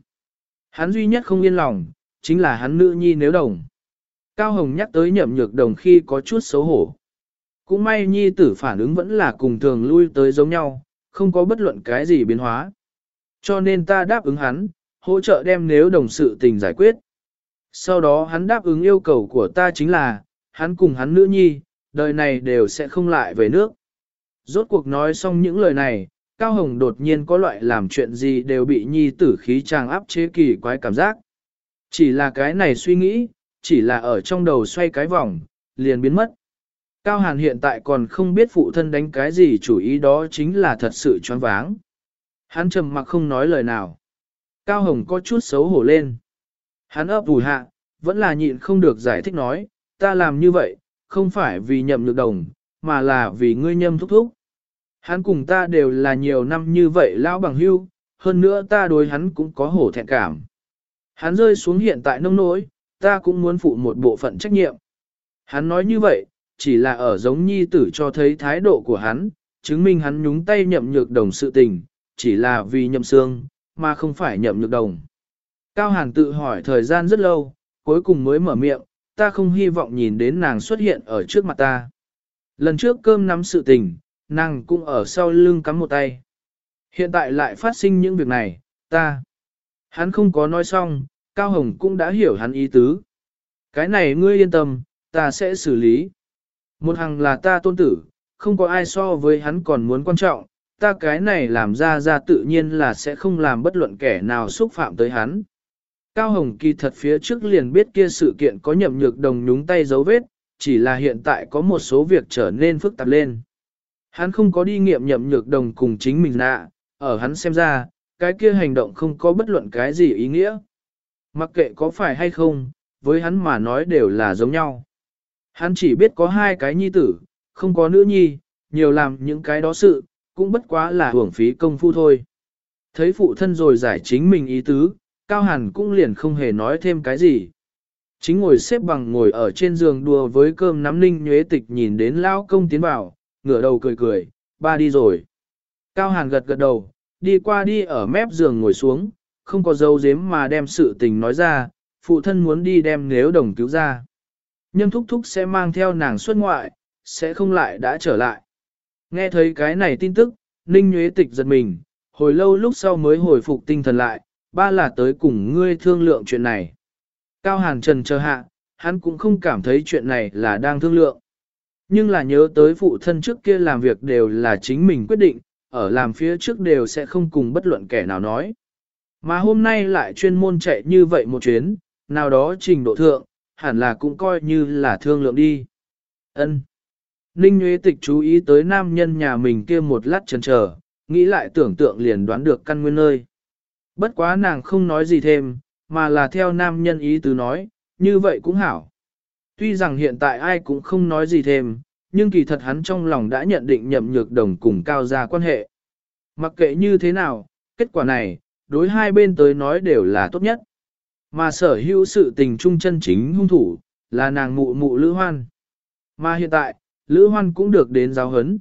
Hắn duy nhất không yên lòng, chính là hắn nữ nhi nếu đồng. Cao Hồng nhắc tới nhậm nhược đồng khi có chút xấu hổ. Cũng may nhi tử phản ứng vẫn là cùng thường lui tới giống nhau, không có bất luận cái gì biến hóa. Cho nên ta đáp ứng hắn, hỗ trợ đem nếu đồng sự tình giải quyết. Sau đó hắn đáp ứng yêu cầu của ta chính là, hắn cùng hắn nữ nhi, đời này đều sẽ không lại về nước. Rốt cuộc nói xong những lời này, Cao Hồng đột nhiên có loại làm chuyện gì đều bị nhi tử khí tràng áp chế kỳ quái cảm giác. Chỉ là cái này suy nghĩ, chỉ là ở trong đầu xoay cái vòng, liền biến mất. Cao Hàn hiện tại còn không biết phụ thân đánh cái gì chủ ý đó chính là thật sự choáng váng. Hắn trầm mặc không nói lời nào. Cao Hồng có chút xấu hổ lên. Hắn ấp ủi hạ, vẫn là nhịn không được giải thích nói, ta làm như vậy, không phải vì nhậm lực đồng, mà là vì ngươi nhâm thúc thúc. Hắn cùng ta đều là nhiều năm như vậy lão bằng hưu, hơn nữa ta đối hắn cũng có hổ thẹn cảm. Hắn rơi xuống hiện tại nông nỗi, ta cũng muốn phụ một bộ phận trách nhiệm. Hắn nói như vậy, chỉ là ở giống nhi tử cho thấy thái độ của hắn, chứng minh hắn nhúng tay nhậm nhược đồng sự tình, chỉ là vì nhậm xương, mà không phải nhậm nhược đồng. Cao Hàn tự hỏi thời gian rất lâu, cuối cùng mới mở miệng, ta không hy vọng nhìn đến nàng xuất hiện ở trước mặt ta. Lần trước cơm nắm sự tình, nàng cũng ở sau lưng cắm một tay. Hiện tại lại phát sinh những việc này, ta. Hắn không có nói xong, Cao Hồng cũng đã hiểu hắn ý tứ. Cái này ngươi yên tâm, ta sẽ xử lý. Một hàng là ta tôn tử, không có ai so với hắn còn muốn quan trọng, ta cái này làm ra ra tự nhiên là sẽ không làm bất luận kẻ nào xúc phạm tới hắn. Cao Hồng kỳ thật phía trước liền biết kia sự kiện có nhậm nhược đồng nhúng tay dấu vết, chỉ là hiện tại có một số việc trở nên phức tạp lên. Hắn không có đi nghiệm nhậm nhược đồng cùng chính mình nạ, ở hắn xem ra, cái kia hành động không có bất luận cái gì ý nghĩa. Mặc kệ có phải hay không, với hắn mà nói đều là giống nhau. Hắn chỉ biết có hai cái nhi tử, không có nữ nhi, nhiều làm những cái đó sự, cũng bất quá là hưởng phí công phu thôi. Thấy phụ thân rồi giải chính mình ý tứ, Cao Hàn cũng liền không hề nói thêm cái gì. Chính ngồi xếp bằng ngồi ở trên giường đùa với cơm nắm ninh nhuế tịch nhìn đến lao công tiến vào, ngửa đầu cười cười, ba đi rồi. Cao Hàn gật gật đầu, đi qua đi ở mép giường ngồi xuống, không có dấu dếm mà đem sự tình nói ra, phụ thân muốn đi đem nếu đồng cứu ra. Nhâm thúc thúc sẽ mang theo nàng xuất ngoại, sẽ không lại đã trở lại. Nghe thấy cái này tin tức, Ninh Nhuế Tịch giật mình, hồi lâu lúc sau mới hồi phục tinh thần lại, ba là tới cùng ngươi thương lượng chuyện này. Cao Hàn Trần chờ hạ, hắn cũng không cảm thấy chuyện này là đang thương lượng. Nhưng là nhớ tới phụ thân trước kia làm việc đều là chính mình quyết định, ở làm phía trước đều sẽ không cùng bất luận kẻ nào nói. Mà hôm nay lại chuyên môn chạy như vậy một chuyến, nào đó trình độ thượng, hẳn là cũng coi như là thương lượng đi. Ân. Ninh Nguyễn Tịch chú ý tới nam nhân nhà mình kia một lát chần chờ, nghĩ lại tưởng tượng liền đoán được căn nguyên nơi. Bất quá nàng không nói gì thêm, mà là theo nam nhân ý tứ nói, như vậy cũng hảo. Tuy rằng hiện tại ai cũng không nói gì thêm, nhưng kỳ thật hắn trong lòng đã nhận định nhậm nhược đồng cùng cao gia quan hệ. Mặc kệ như thế nào, kết quả này, đối hai bên tới nói đều là tốt nhất. Mà sở hữu sự tình trung chân chính hung thủ, là nàng mụ mụ Lữ Hoan. Mà hiện tại, Lữ Hoan cũng được đến giáo hấn.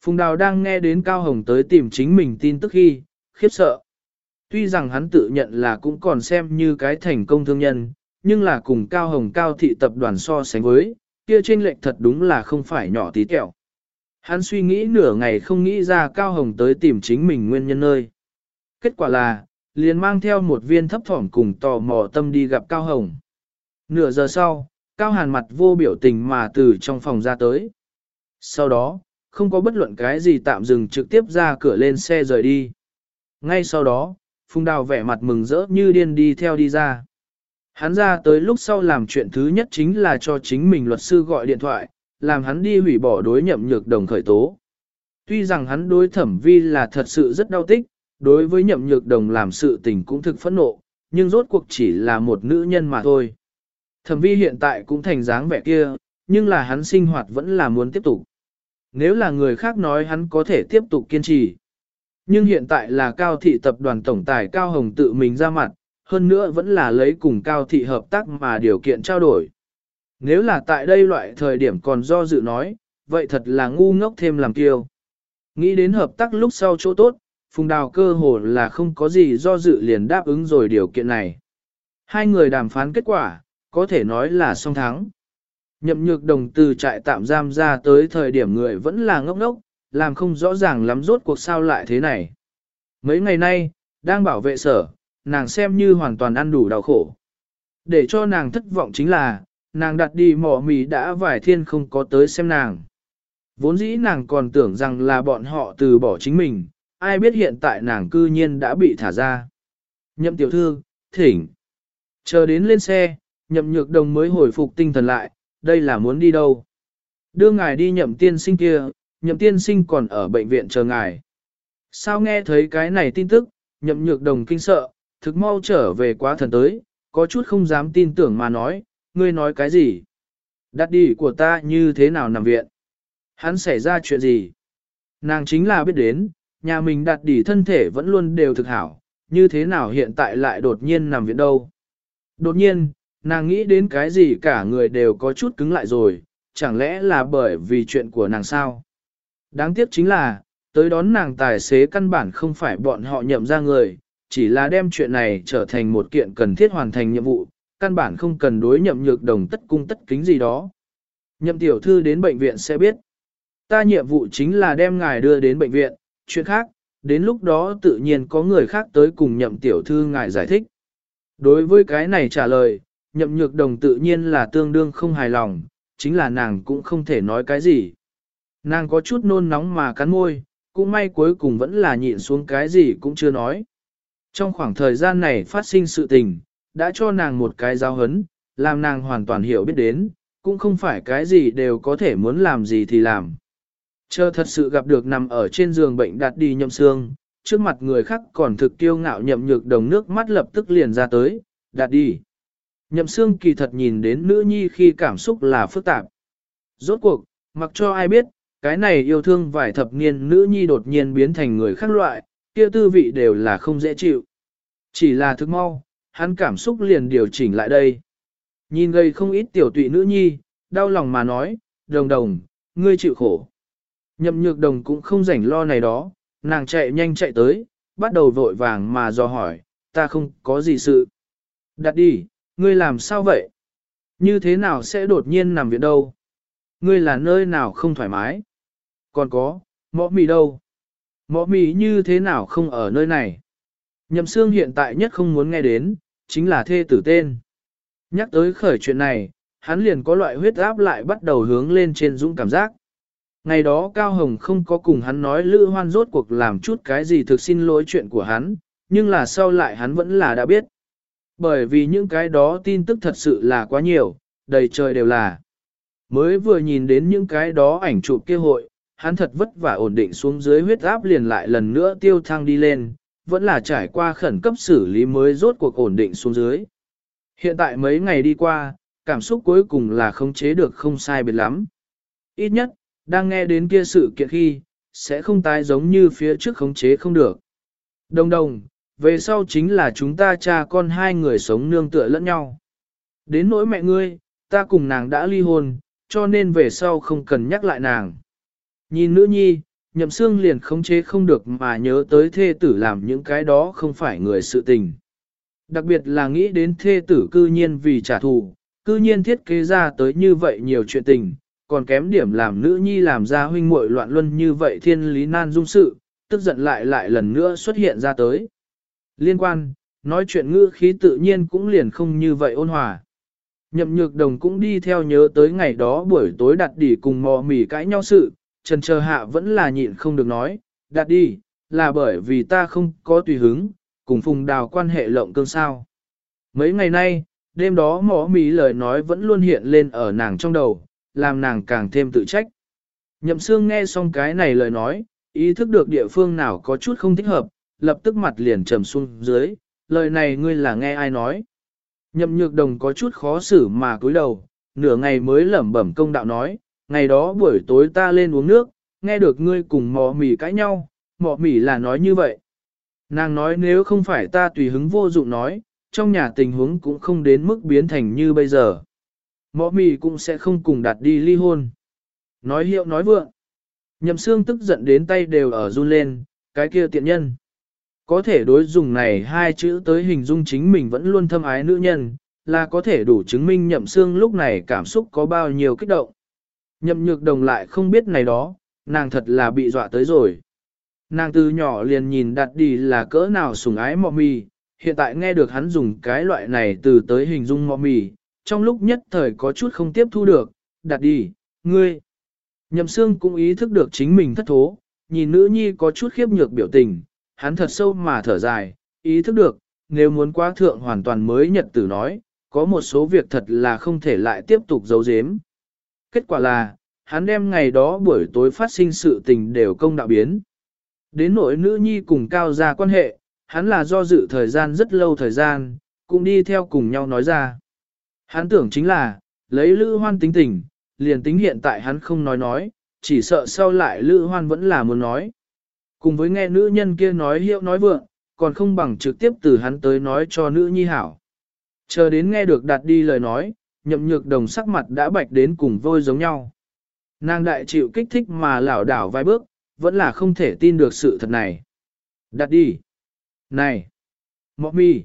Phùng Đào đang nghe đến Cao Hồng tới tìm chính mình tin tức khi, khiếp sợ. Tuy rằng hắn tự nhận là cũng còn xem như cái thành công thương nhân, nhưng là cùng Cao Hồng Cao thị tập đoàn so sánh với, kia trên lệch thật đúng là không phải nhỏ tí tẹo. Hắn suy nghĩ nửa ngày không nghĩ ra Cao Hồng tới tìm chính mình nguyên nhân nơi. Kết quả là, liền mang theo một viên thấp thỏm cùng tò mò tâm đi gặp Cao Hồng. Nửa giờ sau, Cao Hàn mặt vô biểu tình mà từ trong phòng ra tới. Sau đó, không có bất luận cái gì tạm dừng trực tiếp ra cửa lên xe rời đi. Ngay sau đó, Phùng Đào vẻ mặt mừng rỡ như điên đi theo đi ra. Hắn ra tới lúc sau làm chuyện thứ nhất chính là cho chính mình luật sư gọi điện thoại, làm hắn đi hủy bỏ đối nhậm nhược đồng khởi tố. Tuy rằng hắn đối thẩm vi là thật sự rất đau tích, đối với nhậm nhược đồng làm sự tình cũng thực phẫn nộ, nhưng rốt cuộc chỉ là một nữ nhân mà thôi. Thẩm vi hiện tại cũng thành dáng vẻ kia, nhưng là hắn sinh hoạt vẫn là muốn tiếp tục. Nếu là người khác nói hắn có thể tiếp tục kiên trì. Nhưng hiện tại là cao thị tập đoàn tổng tài Cao Hồng tự mình ra mặt, hơn nữa vẫn là lấy cùng cao thị hợp tác mà điều kiện trao đổi. Nếu là tại đây loại thời điểm còn do dự nói, vậy thật là ngu ngốc thêm làm kiêu. Nghĩ đến hợp tác lúc sau chỗ tốt, Phùng Đào cơ hồ là không có gì do dự liền đáp ứng rồi điều kiện này. Hai người đàm phán kết quả, có thể nói là song thắng. Nhậm nhược đồng từ trại tạm giam ra tới thời điểm người vẫn là ngốc ngốc, làm không rõ ràng lắm rốt cuộc sao lại thế này. Mấy ngày nay, đang bảo vệ sở, nàng xem như hoàn toàn ăn đủ đau khổ. Để cho nàng thất vọng chính là, nàng đặt đi mỏ mì đã vài thiên không có tới xem nàng. Vốn dĩ nàng còn tưởng rằng là bọn họ từ bỏ chính mình, ai biết hiện tại nàng cư nhiên đã bị thả ra. Nhậm tiểu thư, thỉnh. Chờ đến lên xe, nhậm nhược đồng mới hồi phục tinh thần lại, đây là muốn đi đâu. Đưa ngài đi nhậm tiên sinh kia, nhậm tiên sinh còn ở bệnh viện chờ ngài. Sao nghe thấy cái này tin tức, nhậm nhược đồng kinh sợ, thực mau trở về quá thần tới, có chút không dám tin tưởng mà nói, ngươi nói cái gì? Đắt đi của ta như thế nào nằm viện? Hắn xảy ra chuyện gì? Nàng chính là biết đến, nhà mình đặt đỉ thân thể vẫn luôn đều thực hảo, như thế nào hiện tại lại đột nhiên nằm viện đâu? Đột nhiên, nàng nghĩ đến cái gì cả người đều có chút cứng lại rồi, chẳng lẽ là bởi vì chuyện của nàng sao? Đáng tiếc chính là, tới đón nàng tài xế căn bản không phải bọn họ nhậm ra người, chỉ là đem chuyện này trở thành một kiện cần thiết hoàn thành nhiệm vụ, căn bản không cần đối nhậm nhược đồng tất cung tất kính gì đó. Nhậm tiểu thư đến bệnh viện sẽ biết. Ta nhiệm vụ chính là đem ngài đưa đến bệnh viện, chuyện khác, đến lúc đó tự nhiên có người khác tới cùng nhậm tiểu thư ngài giải thích. Đối với cái này trả lời, nhậm nhược đồng tự nhiên là tương đương không hài lòng, chính là nàng cũng không thể nói cái gì. Nàng có chút nôn nóng mà cắn môi, cũng may cuối cùng vẫn là nhịn xuống cái gì cũng chưa nói. Trong khoảng thời gian này phát sinh sự tình, đã cho nàng một cái giáo hấn, làm nàng hoàn toàn hiểu biết đến, cũng không phải cái gì đều có thể muốn làm gì thì làm. Chờ thật sự gặp được nằm ở trên giường bệnh đạt đi nhậm xương, trước mặt người khác còn thực tiêu ngạo nhậm nhược đồng nước mắt lập tức liền ra tới, đạt đi. Nhậm xương kỳ thật nhìn đến nữ nhi khi cảm xúc là phức tạp. Rốt cuộc, mặc cho ai biết, cái này yêu thương vài thập niên nữ nhi đột nhiên biến thành người khác loại, kia tư vị đều là không dễ chịu. Chỉ là thức mau, hắn cảm xúc liền điều chỉnh lại đây. Nhìn gây không ít tiểu tụy nữ nhi, đau lòng mà nói, đồng đồng, ngươi chịu khổ. Nhậm nhược đồng cũng không rảnh lo này đó, nàng chạy nhanh chạy tới, bắt đầu vội vàng mà do hỏi, ta không có gì sự. Đặt đi, ngươi làm sao vậy? Như thế nào sẽ đột nhiên nằm viện đâu? Ngươi là nơi nào không thoải mái? Còn có, mõ mì đâu? Mõ mì như thế nào không ở nơi này? Nhậm xương hiện tại nhất không muốn nghe đến, chính là thê tử tên. Nhắc tới khởi chuyện này, hắn liền có loại huyết áp lại bắt đầu hướng lên trên dũng cảm giác. Ngày đó Cao Hồng không có cùng hắn nói Lữ Hoan rốt cuộc làm chút cái gì thực xin lỗi chuyện của hắn, nhưng là sau lại hắn vẫn là đã biết. Bởi vì những cái đó tin tức thật sự là quá nhiều, đầy trời đều là. Mới vừa nhìn đến những cái đó ảnh chụp kia hội, hắn thật vất vả ổn định xuống dưới huyết áp liền lại lần nữa tiêu thăng đi lên, vẫn là trải qua khẩn cấp xử lý mới rốt cuộc ổn định xuống dưới. Hiện tại mấy ngày đi qua, cảm xúc cuối cùng là khống chế được không sai biệt lắm. Ít nhất, đang nghe đến kia sự kiện khi, sẽ không tái giống như phía trước khống chế không được. Đồng đồng, về sau chính là chúng ta cha con hai người sống nương tựa lẫn nhau. Đến nỗi mẹ ngươi, ta cùng nàng đã ly hôn, cho nên về sau không cần nhắc lại nàng. Nhìn nữ nhi, nhậm xương liền khống chế không được mà nhớ tới thê tử làm những cái đó không phải người sự tình. Đặc biệt là nghĩ đến thê tử cư nhiên vì trả thù, cư nhiên thiết kế ra tới như vậy nhiều chuyện tình, còn kém điểm làm nữ nhi làm ra huynh muội loạn luân như vậy thiên lý nan dung sự, tức giận lại lại lần nữa xuất hiện ra tới. Liên quan, nói chuyện ngữ khí tự nhiên cũng liền không như vậy ôn hòa. Nhậm nhược đồng cũng đi theo nhớ tới ngày đó buổi tối đặt đỉ cùng mò mỉ cãi nhau sự, trần chờ hạ vẫn là nhịn không được nói, đặt đi, là bởi vì ta không có tùy hứng, cùng phùng đào quan hệ lộng cương sao. Mấy ngày nay, đêm đó mỏ mỉ lời nói vẫn luôn hiện lên ở nàng trong đầu, làm nàng càng thêm tự trách. Nhậm xương nghe xong cái này lời nói, ý thức được địa phương nào có chút không thích hợp, lập tức mặt liền trầm xuống dưới, lời này ngươi là nghe ai nói. Nhậm nhược đồng có chút khó xử mà cúi đầu, nửa ngày mới lẩm bẩm công đạo nói, ngày đó buổi tối ta lên uống nước, nghe được ngươi cùng mò mỉ cãi nhau, mò mỉ là nói như vậy. Nàng nói nếu không phải ta tùy hứng vô dụng nói, trong nhà tình huống cũng không đến mức biến thành như bây giờ. Mọ mì cũng sẽ không cùng đạt đi ly hôn. Nói hiệu nói vượng. Nhậm xương tức giận đến tay đều ở run lên, cái kia tiện nhân. Có thể đối dùng này hai chữ tới hình dung chính mình vẫn luôn thâm ái nữ nhân, là có thể đủ chứng minh nhậm xương lúc này cảm xúc có bao nhiêu kích động. Nhậm nhược đồng lại không biết này đó, nàng thật là bị dọa tới rồi. Nàng từ nhỏ liền nhìn đặt đi là cỡ nào sủng ái mọ mì, hiện tại nghe được hắn dùng cái loại này từ tới hình dung mọ mì, trong lúc nhất thời có chút không tiếp thu được, đặt đi, ngươi. Nhậm xương cũng ý thức được chính mình thất thố, nhìn nữ nhi có chút khiếp nhược biểu tình, hắn thật sâu mà thở dài, ý thức được, nếu muốn quá thượng hoàn toàn mới nhật tử nói, có một số việc thật là không thể lại tiếp tục giấu giếm. Kết quả là, hắn đem ngày đó buổi tối phát sinh sự tình đều công đạo biến. Đến nỗi nữ nhi cùng cao gia quan hệ, hắn là do dự thời gian rất lâu thời gian, cũng đi theo cùng nhau nói ra. Hắn tưởng chính là, lấy Lữ Hoan tính tình, liền tính hiện tại hắn không nói nói, chỉ sợ sau lại Lữ Hoan vẫn là muốn nói. Cùng với nghe nữ nhân kia nói hiệu nói vượng, còn không bằng trực tiếp từ hắn tới nói cho nữ nhi hảo. Chờ đến nghe được đặt đi lời nói, nhậm nhược đồng sắc mặt đã bạch đến cùng vôi giống nhau. Nàng đại chịu kích thích mà lảo đảo vài bước, vẫn là không thể tin được sự thật này. Đặt đi. Này. Mọ mi.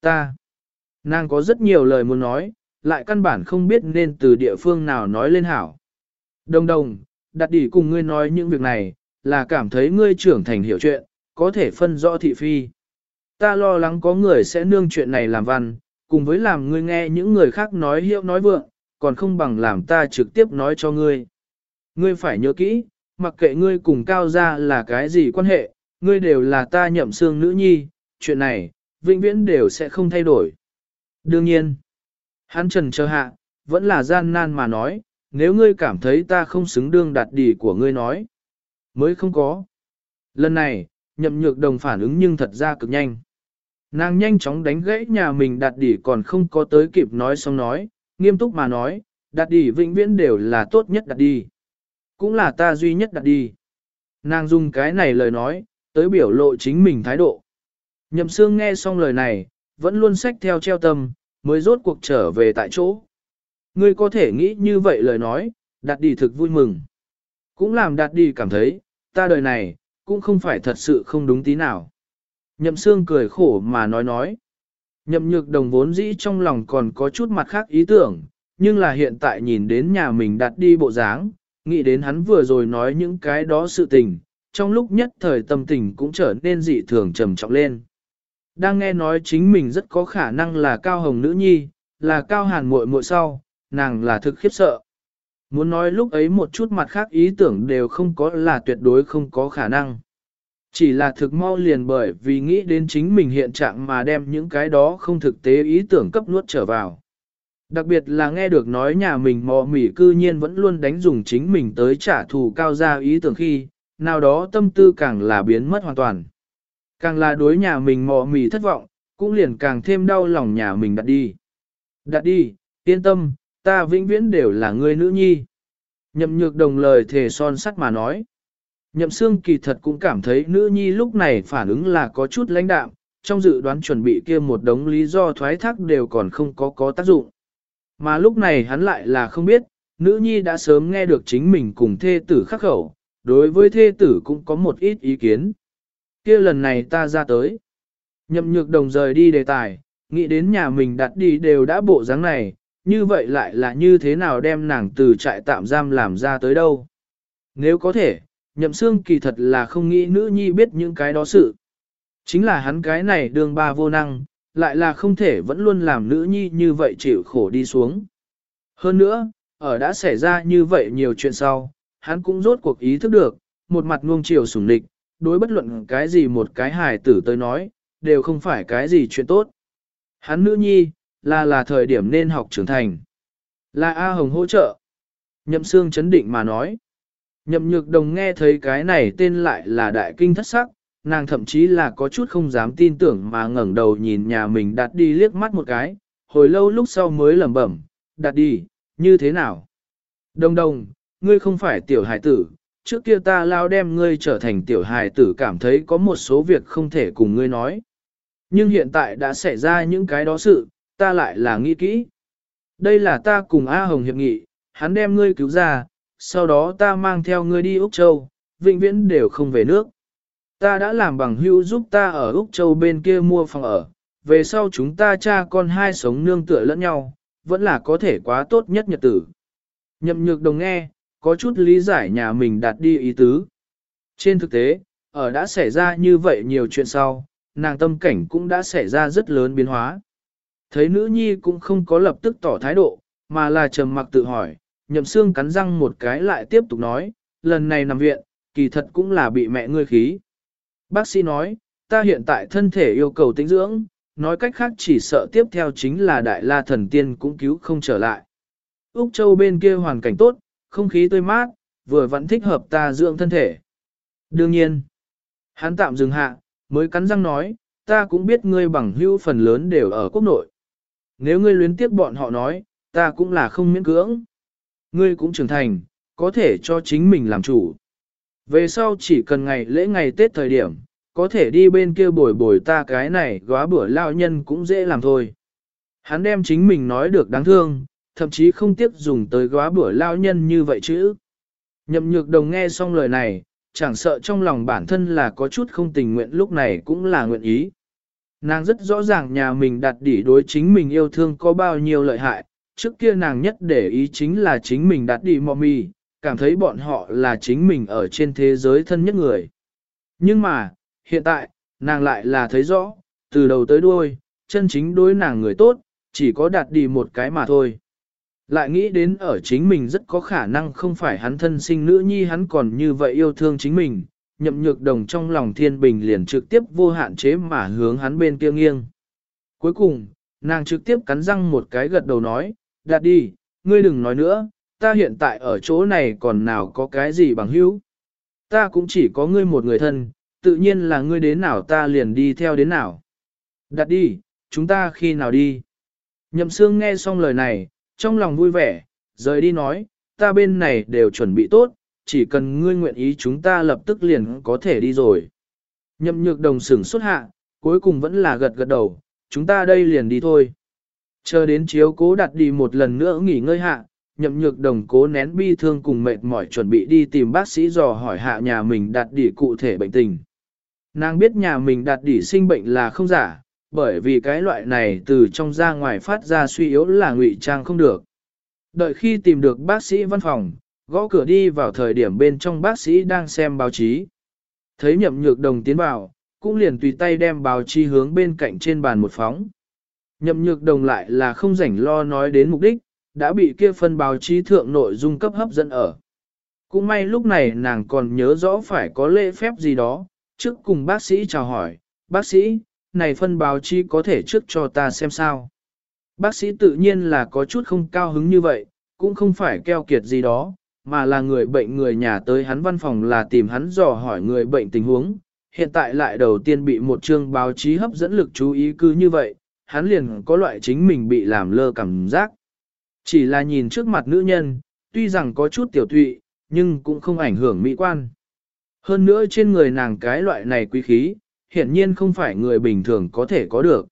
Ta. Nàng có rất nhiều lời muốn nói, lại căn bản không biết nên từ địa phương nào nói lên hảo. Đồng đồng, đặt đỉ cùng ngươi nói những việc này, là cảm thấy ngươi trưởng thành hiểu chuyện, có thể phân rõ thị phi. Ta lo lắng có người sẽ nương chuyện này làm văn, cùng với làm ngươi nghe những người khác nói hiệu nói vượng, còn không bằng làm ta trực tiếp nói cho ngươi. Ngươi phải nhớ kỹ, mặc kệ ngươi cùng cao gia là cái gì quan hệ, ngươi đều là ta nhậm xương nữ nhi, chuyện này, vĩnh viễn đều sẽ không thay đổi. Đương nhiên, hắn trần chờ hạ, vẫn là gian nan mà nói, nếu ngươi cảm thấy ta không xứng đương đặt đỉ của ngươi nói, mới không có. Lần này, nhậm nhược đồng phản ứng nhưng thật ra cực nhanh. Nàng nhanh chóng đánh gãy nhà mình đặt đỉ còn không có tới kịp nói xong nói, nghiêm túc mà nói, đặt đỉ vĩnh viễn đều là tốt nhất đặt đi. Cũng là ta duy nhất đặt đi. Nàng dùng cái này lời nói, tới biểu lộ chính mình thái độ. Nhậm xương nghe xong lời này, vẫn luôn sách theo treo tâm, mới rốt cuộc trở về tại chỗ. Ngươi có thể nghĩ như vậy lời nói, đạt đi thực vui mừng. Cũng làm đạt đi cảm thấy, ta đời này, cũng không phải thật sự không đúng tí nào. Nhậm xương cười khổ mà nói nói. Nhậm nhược đồng vốn dĩ trong lòng còn có chút mặt khác ý tưởng, nhưng là hiện tại nhìn đến nhà mình đặt đi bộ dáng, nghĩ đến hắn vừa rồi nói những cái đó sự tình, trong lúc nhất thời tâm tình cũng trở nên dị thường trầm trọng lên. Đang nghe nói chính mình rất có khả năng là cao hồng nữ nhi, là cao hàn muội muội sau, nàng là thực khiếp sợ. Muốn nói lúc ấy một chút mặt khác ý tưởng đều không có là tuyệt đối không có khả năng. Chỉ là thực mau liền bởi vì nghĩ đến chính mình hiện trạng mà đem những cái đó không thực tế ý tưởng cấp nuốt trở vào. Đặc biệt là nghe được nói nhà mình mò mỉ cư nhiên vẫn luôn đánh dùng chính mình tới trả thù cao gia ý tưởng khi, nào đó tâm tư càng là biến mất hoàn toàn. Càng là đối nhà mình mò mì thất vọng, cũng liền càng thêm đau lòng nhà mình đặt đi. Đặt đi, yên tâm, ta vĩnh viễn đều là người nữ nhi. Nhậm nhược đồng lời thề son sắt mà nói. Nhậm xương kỳ thật cũng cảm thấy nữ nhi lúc này phản ứng là có chút lãnh đạm, trong dự đoán chuẩn bị kia một đống lý do thoái thác đều còn không có có tác dụng. Mà lúc này hắn lại là không biết, nữ nhi đã sớm nghe được chính mình cùng thê tử khắc khẩu, đối với thê tử cũng có một ít ý kiến kia lần này ta ra tới. Nhậm nhược đồng rời đi đề tài, nghĩ đến nhà mình đặt đi đều đã bộ dáng này, như vậy lại là như thế nào đem nàng từ trại tạm giam làm ra tới đâu. Nếu có thể, nhậm xương kỳ thật là không nghĩ nữ nhi biết những cái đó sự. Chính là hắn cái này đường ba vô năng, lại là không thể vẫn luôn làm nữ nhi như vậy chịu khổ đi xuống. Hơn nữa, ở đã xảy ra như vậy nhiều chuyện sau, hắn cũng rốt cuộc ý thức được, một mặt nuông chiều sủng địch, đối bất luận cái gì một cái hài tử tới nói, đều không phải cái gì chuyện tốt. Hắn nữ nhi, là là thời điểm nên học trưởng thành. Là A Hồng hỗ trợ. Nhậm xương chấn định mà nói. Nhậm nhược đồng nghe thấy cái này tên lại là đại kinh thất sắc, nàng thậm chí là có chút không dám tin tưởng mà ngẩng đầu nhìn nhà mình đặt đi liếc mắt một cái, hồi lâu lúc sau mới lẩm bẩm, đặt đi, như thế nào? Đồng đồng, ngươi không phải tiểu hải tử, trước kia ta lao đem ngươi trở thành tiểu hài tử cảm thấy có một số việc không thể cùng ngươi nói. Nhưng hiện tại đã xảy ra những cái đó sự, ta lại là nghĩ kỹ. Đây là ta cùng A Hồng hiệp nghị, hắn đem ngươi cứu ra, sau đó ta mang theo ngươi đi Úc Châu, vĩnh viễn đều không về nước. Ta đã làm bằng hữu giúp ta ở Úc Châu bên kia mua phòng ở, về sau chúng ta cha con hai sống nương tựa lẫn nhau, vẫn là có thể quá tốt nhất nhật tử. Nhậm nhược đồng nghe, có chút lý giải nhà mình đạt đi ý tứ. Trên thực tế, ở đã xảy ra như vậy nhiều chuyện sau, nàng tâm cảnh cũng đã xảy ra rất lớn biến hóa. Thấy nữ nhi cũng không có lập tức tỏ thái độ, mà là trầm mặc tự hỏi, nhậm xương cắn răng một cái lại tiếp tục nói, lần này nằm viện, kỳ thật cũng là bị mẹ ngươi khí. Bác sĩ nói, ta hiện tại thân thể yêu cầu tĩnh dưỡng, nói cách khác chỉ sợ tiếp theo chính là đại la thần tiên cũng cứu không trở lại. Úc Châu bên kia hoàn cảnh tốt, không khí tươi mát, vừa vẫn thích hợp ta dưỡng thân thể. Đương nhiên, hắn tạm dừng hạ, mới cắn răng nói, ta cũng biết ngươi bằng hữu phần lớn đều ở quốc nội. Nếu ngươi luyến tiếc bọn họ nói, ta cũng là không miễn cưỡng. Ngươi cũng trưởng thành, có thể cho chính mình làm chủ. Về sau chỉ cần ngày lễ ngày Tết thời điểm, có thể đi bên kia bồi bồi ta cái này góa bữa lao nhân cũng dễ làm thôi. Hắn đem chính mình nói được đáng thương, thậm chí không tiếc dùng tới góa bữa lao nhân như vậy chứ. Nhậm nhược đồng nghe xong lời này, chẳng sợ trong lòng bản thân là có chút không tình nguyện lúc này cũng là nguyện ý. Nàng rất rõ ràng nhà mình đặt đỉ đối chính mình yêu thương có bao nhiêu lợi hại, trước kia nàng nhất để ý chính là chính mình đặt đỉ mò mì, cảm thấy bọn họ là chính mình ở trên thế giới thân nhất người. Nhưng mà, hiện tại, nàng lại là thấy rõ, từ đầu tới đuôi, chân chính đối nàng người tốt, chỉ có đặt đi một cái mà thôi. Lại nghĩ đến ở chính mình rất có khả năng không phải hắn thân sinh nữ nhi hắn còn như vậy yêu thương chính mình, nhậm nhược đồng trong lòng thiên bình liền trực tiếp vô hạn chế mà hướng hắn bên kia nghiêng. Cuối cùng, nàng trực tiếp cắn răng một cái gật đầu nói, đạt đi, ngươi đừng nói nữa, ta hiện tại ở chỗ này còn nào có cái gì bằng hữu. Ta cũng chỉ có ngươi một người thân, tự nhiên là ngươi đến nào ta liền đi theo đến nào. Đặt đi, chúng ta khi nào đi. Nhậm xương nghe xong lời này, trong lòng vui vẻ, rời đi nói, ta bên này đều chuẩn bị tốt, chỉ cần ngươi nguyện ý chúng ta lập tức liền có thể đi rồi. Nhậm nhược đồng sửng xuất hạ, cuối cùng vẫn là gật gật đầu, chúng ta đây liền đi thôi. Chờ đến chiếu cố đặt đi một lần nữa nghỉ ngơi hạ, nhậm nhược đồng cố nén bi thương cùng mệt mỏi chuẩn bị đi tìm bác sĩ dò hỏi hạ nhà mình đặt đi cụ thể bệnh tình. Nàng biết nhà mình đặt đi sinh bệnh là không giả, bởi vì cái loại này từ trong ra ngoài phát ra suy yếu là ngụy trang không được. Đợi khi tìm được bác sĩ văn phòng, gõ cửa đi vào thời điểm bên trong bác sĩ đang xem báo chí. Thấy nhậm nhược đồng tiến vào, cũng liền tùy tay đem báo chí hướng bên cạnh trên bàn một phóng. Nhậm nhược đồng lại là không rảnh lo nói đến mục đích, đã bị kia phân báo chí thượng nội dung cấp hấp dẫn ở. Cũng may lúc này nàng còn nhớ rõ phải có lễ phép gì đó, trước cùng bác sĩ chào hỏi, bác sĩ, này phân báo chí có thể trước cho ta xem sao. Bác sĩ tự nhiên là có chút không cao hứng như vậy, cũng không phải keo kiệt gì đó, mà là người bệnh người nhà tới hắn văn phòng là tìm hắn dò hỏi người bệnh tình huống. Hiện tại lại đầu tiên bị một chương báo chí hấp dẫn lực chú ý cứ như vậy, hắn liền có loại chính mình bị làm lơ cảm giác. Chỉ là nhìn trước mặt nữ nhân, tuy rằng có chút tiểu thụy, nhưng cũng không ảnh hưởng mỹ quan. Hơn nữa trên người nàng cái loại này quý khí, hiển nhiên không phải người bình thường có thể có được.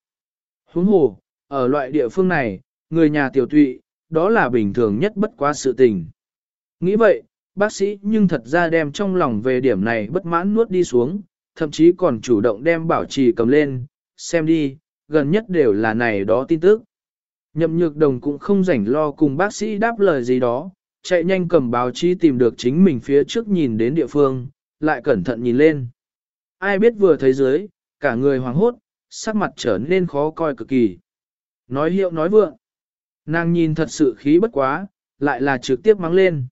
Huống hồ, ở loại địa phương này, người nhà tiểu tụy, đó là bình thường nhất bất quá sự tình. Nghĩ vậy, bác sĩ nhưng thật ra đem trong lòng về điểm này bất mãn nuốt đi xuống, thậm chí còn chủ động đem bảo trì cầm lên, xem đi, gần nhất đều là này đó tin tức. Nhậm nhược đồng cũng không rảnh lo cùng bác sĩ đáp lời gì đó, chạy nhanh cầm báo chí tìm được chính mình phía trước nhìn đến địa phương, lại cẩn thận nhìn lên. Ai biết vừa thấy dưới, cả người hoảng hốt, sắc mặt trở nên khó coi cực kỳ. Nói hiệu nói vượng. Nàng nhìn thật sự khí bất quá, lại là trực tiếp mắng lên.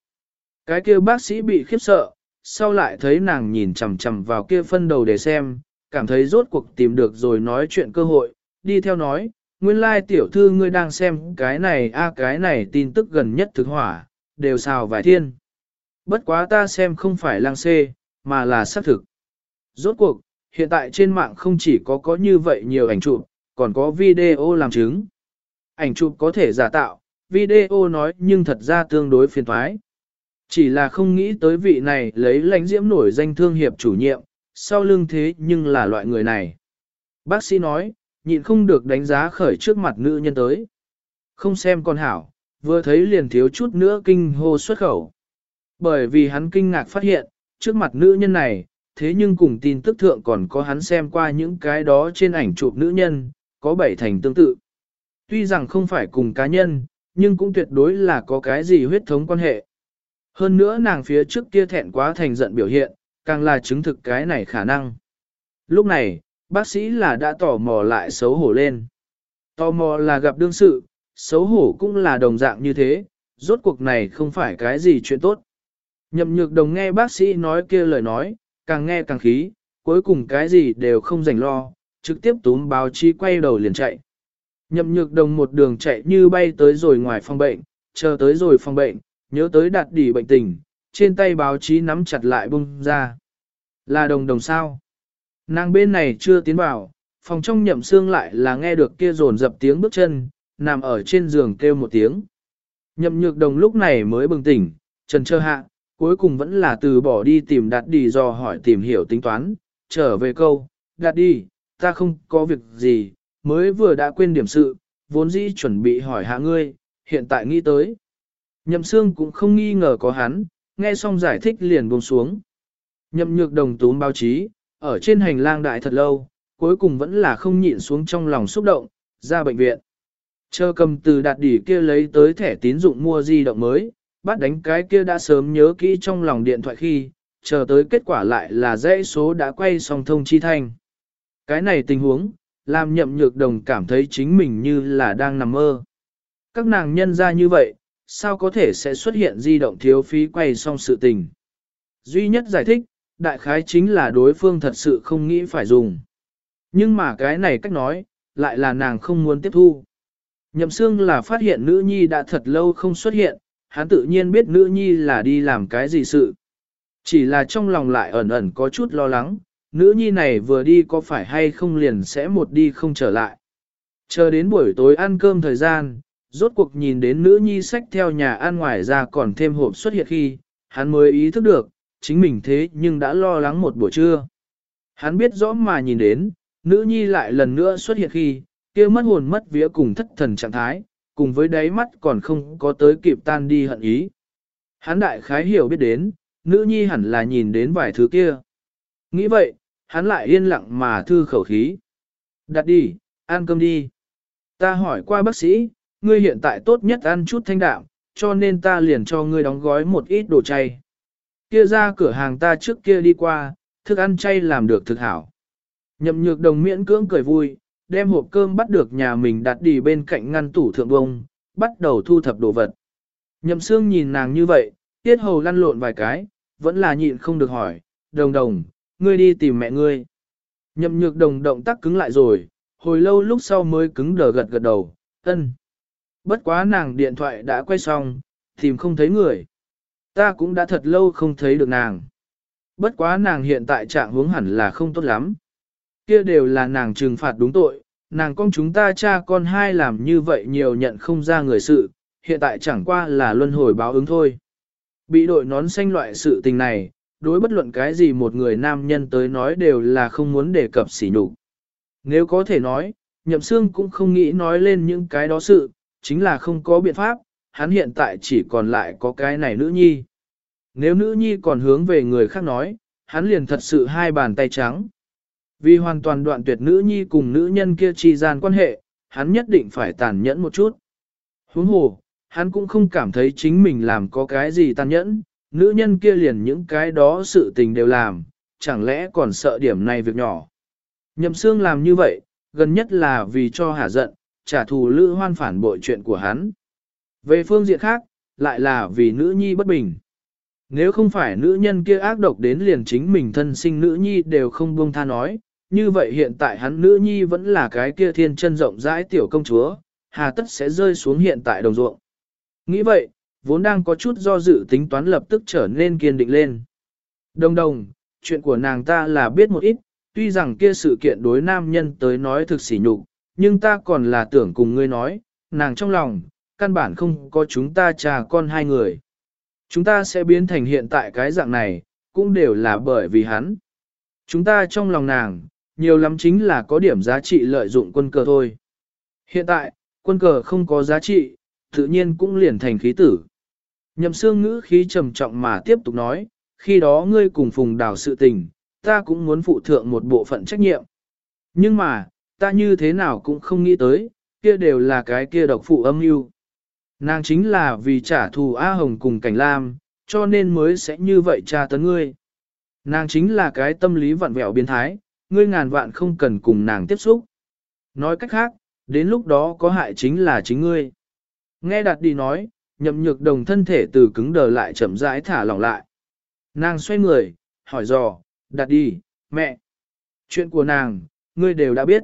Cái kia bác sĩ bị khiếp sợ, sau lại thấy nàng nhìn chằm chằm vào kia phân đầu để xem, cảm thấy rốt cuộc tìm được rồi nói chuyện cơ hội, đi theo nói, nguyên lai tiểu thư ngươi đang xem cái này a cái này tin tức gần nhất thực hỏa, đều xào vài thiên. Bất quá ta xem không phải lang xê, mà là xác thực. Rốt cuộc, hiện tại trên mạng không chỉ có có như vậy nhiều ảnh chụp, còn có video làm chứng. Ảnh chụp có thể giả tạo, video nói nhưng thật ra tương đối phiền thoái. Chỉ là không nghĩ tới vị này lấy lãnh diễm nổi danh thương hiệp chủ nhiệm, sau lưng thế nhưng là loại người này. Bác sĩ nói, nhịn không được đánh giá khởi trước mặt nữ nhân tới. Không xem con hảo, vừa thấy liền thiếu chút nữa kinh hô xuất khẩu. Bởi vì hắn kinh ngạc phát hiện, trước mặt nữ nhân này, thế nhưng cùng tin tức thượng còn có hắn xem qua những cái đó trên ảnh chụp nữ nhân, có bảy thành tương tự. Tuy rằng không phải cùng cá nhân, nhưng cũng tuyệt đối là có cái gì huyết thống quan hệ. Hơn nữa nàng phía trước kia thẹn quá thành giận biểu hiện, càng là chứng thực cái này khả năng. Lúc này, bác sĩ là đã tò mò lại xấu hổ lên. Tò mò là gặp đương sự, xấu hổ cũng là đồng dạng như thế, rốt cuộc này không phải cái gì chuyện tốt. Nhậm nhược đồng nghe bác sĩ nói kia lời nói, càng nghe càng khí, cuối cùng cái gì đều không rảnh lo, trực tiếp túm báo chí quay đầu liền chạy. Nhậm nhược đồng một đường chạy như bay tới rồi ngoài phòng bệnh, chờ tới rồi phòng bệnh, nhớ tới đặt đỉ bệnh tình, trên tay báo chí nắm chặt lại bung ra. Là đồng đồng sao? Nàng bên này chưa tiến vào, phòng trong nhậm xương lại là nghe được kia rồn dập tiếng bước chân, nằm ở trên giường kêu một tiếng. Nhậm nhược đồng lúc này mới bừng tỉnh, trần trơ hạ, cuối cùng vẫn là từ bỏ đi tìm đặt đi do hỏi tìm hiểu tính toán, trở về câu, đặt đi, ta không có việc gì, mới vừa đã quên điểm sự, vốn dĩ chuẩn bị hỏi hạ ngươi, hiện tại nghĩ tới. Nhậm xương cũng không nghi ngờ có hắn, nghe xong giải thích liền buông xuống. Nhậm nhược đồng túm báo chí, ở trên hành lang đại thật lâu, cuối cùng vẫn là không nhịn xuống trong lòng xúc động, ra bệnh viện. Chờ cầm từ đạt đỉ kia lấy tới thẻ tín dụng mua di động mới, bắt đánh cái kia đã sớm nhớ kỹ trong lòng điện thoại khi, chờ tới kết quả lại là dãy số đã quay xong thông chi thanh. Cái này tình huống, làm nhậm nhược đồng cảm thấy chính mình như là đang nằm mơ. Các nàng nhân ra như vậy, sao có thể sẽ xuất hiện di động thiếu phí quay xong sự tình. Duy nhất giải thích, đại khái chính là đối phương thật sự không nghĩ phải dùng. Nhưng mà cái này cách nói, lại là nàng không muốn tiếp thu. Nhậm xương là phát hiện nữ nhi đã thật lâu không xuất hiện, hắn tự nhiên biết nữ nhi là đi làm cái gì sự. Chỉ là trong lòng lại ẩn ẩn có chút lo lắng, nữ nhi này vừa đi có phải hay không liền sẽ một đi không trở lại. Chờ đến buổi tối ăn cơm thời gian, rốt cuộc nhìn đến nữ nhi sách theo nhà ăn ngoài ra còn thêm hộp xuất hiện khi, hắn mới ý thức được, chính mình thế nhưng đã lo lắng một buổi trưa. Hắn biết rõ mà nhìn đến, nữ nhi lại lần nữa xuất hiện khi, kia mất hồn mất vía cùng thất thần trạng thái, cùng với đáy mắt còn không có tới kịp tan đi hận ý. Hắn đại khái hiểu biết đến, nữ nhi hẳn là nhìn đến vài thứ kia. Nghĩ vậy, hắn lại yên lặng mà thư khẩu khí. Đặt đi, ăn cơm đi. Ta hỏi qua bác sĩ, ngươi hiện tại tốt nhất ăn chút thanh đạm, cho nên ta liền cho ngươi đóng gói một ít đồ chay. Kia ra cửa hàng ta trước kia đi qua, thức ăn chay làm được thực hảo. Nhậm nhược đồng miễn cưỡng cười vui, đem hộp cơm bắt được nhà mình đặt đi bên cạnh ngăn tủ thượng bông, bắt đầu thu thập đồ vật. Nhậm xương nhìn nàng như vậy, tiết hầu lăn lộn vài cái, vẫn là nhịn không được hỏi, đồng đồng, ngươi đi tìm mẹ ngươi. Nhậm nhược đồng động tác cứng lại rồi, hồi lâu lúc sau mới cứng đờ gật gật đầu, ân. Bất quá nàng điện thoại đã quay xong, tìm không thấy người. Ta cũng đã thật lâu không thấy được nàng. Bất quá nàng hiện tại trạng hướng hẳn là không tốt lắm. Kia đều là nàng trừng phạt đúng tội, nàng con chúng ta cha con hai làm như vậy nhiều nhận không ra người sự, hiện tại chẳng qua là luân hồi báo ứng thôi. Bị đội nón xanh loại sự tình này, đối bất luận cái gì một người nam nhân tới nói đều là không muốn đề cập sỉ nhục. Nếu có thể nói, nhậm xương cũng không nghĩ nói lên những cái đó sự, chính là không có biện pháp, hắn hiện tại chỉ còn lại có cái này nữ nhi. Nếu nữ nhi còn hướng về người khác nói, hắn liền thật sự hai bàn tay trắng. Vì hoàn toàn đoạn tuyệt nữ nhi cùng nữ nhân kia chi gian quan hệ, hắn nhất định phải tàn nhẫn một chút. Huống hồ, hắn cũng không cảm thấy chính mình làm có cái gì tàn nhẫn, nữ nhân kia liền những cái đó sự tình đều làm, chẳng lẽ còn sợ điểm này việc nhỏ. Nhậm xương làm như vậy, gần nhất là vì cho hả giận, trả thù lữ hoan phản bội chuyện của hắn. Về phương diện khác, lại là vì nữ nhi bất bình. Nếu không phải nữ nhân kia ác độc đến liền chính mình thân sinh nữ nhi đều không buông tha nói, như vậy hiện tại hắn nữ nhi vẫn là cái kia thiên chân rộng rãi tiểu công chúa, hà tất sẽ rơi xuống hiện tại đồng ruộng. Nghĩ vậy, vốn đang có chút do dự tính toán lập tức trở nên kiên định lên. Đồng đồng, chuyện của nàng ta là biết một ít, tuy rằng kia sự kiện đối nam nhân tới nói thực sỉ nhục, nhưng ta còn là tưởng cùng ngươi nói, nàng trong lòng, căn bản không có chúng ta cha con hai người. Chúng ta sẽ biến thành hiện tại cái dạng này, cũng đều là bởi vì hắn. Chúng ta trong lòng nàng, nhiều lắm chính là có điểm giá trị lợi dụng quân cờ thôi. Hiện tại, quân cờ không có giá trị, tự nhiên cũng liền thành khí tử. Nhậm xương ngữ khí trầm trọng mà tiếp tục nói, khi đó ngươi cùng phùng đào sự tình, ta cũng muốn phụ thượng một bộ phận trách nhiệm. Nhưng mà, ta như thế nào cũng không nghĩ tới, kia đều là cái kia độc phụ âm mưu. Nàng chính là vì trả thù A Hồng cùng Cảnh Lam, cho nên mới sẽ như vậy tra tấn ngươi. Nàng chính là cái tâm lý vặn vẹo biến thái, ngươi ngàn vạn không cần cùng nàng tiếp xúc. Nói cách khác, đến lúc đó có hại chính là chính ngươi. Nghe đạt đi nói, nhậm nhược đồng thân thể từ cứng đờ lại chậm rãi thả lỏng lại. Nàng xoay người, hỏi dò, đạt đi, mẹ. Chuyện của nàng, ngươi đều đã biết.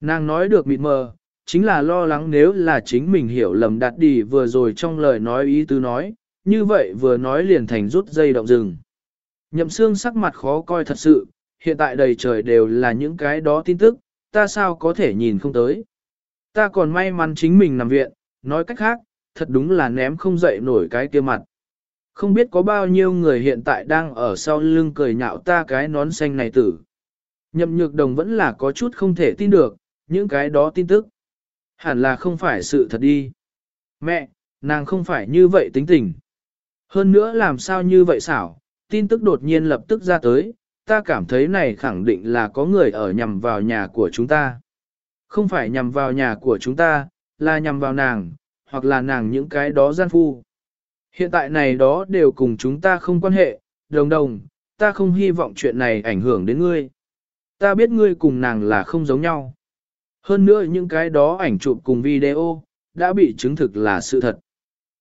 Nàng nói được mịt mờ, chính là lo lắng nếu là chính mình hiểu lầm đạt đi vừa rồi trong lời nói ý tứ nói, như vậy vừa nói liền thành rút dây động rừng. Nhậm xương sắc mặt khó coi thật sự, hiện tại đầy trời đều là những cái đó tin tức, ta sao có thể nhìn không tới. Ta còn may mắn chính mình nằm viện, nói cách khác, thật đúng là ném không dậy nổi cái kia mặt. Không biết có bao nhiêu người hiện tại đang ở sau lưng cười nhạo ta cái nón xanh này tử. Nhậm nhược đồng vẫn là có chút không thể tin được, những cái đó tin tức. Hẳn là không phải sự thật đi. Mẹ, nàng không phải như vậy tính tình. Hơn nữa làm sao như vậy xảo, tin tức đột nhiên lập tức ra tới, ta cảm thấy này khẳng định là có người ở nhằm vào nhà của chúng ta. Không phải nhằm vào nhà của chúng ta, là nhằm vào nàng, hoặc là nàng những cái đó gian phu. Hiện tại này đó đều cùng chúng ta không quan hệ, đồng đồng, ta không hy vọng chuyện này ảnh hưởng đến ngươi. Ta biết ngươi cùng nàng là không giống nhau. Hơn nữa những cái đó ảnh chụp cùng video, đã bị chứng thực là sự thật.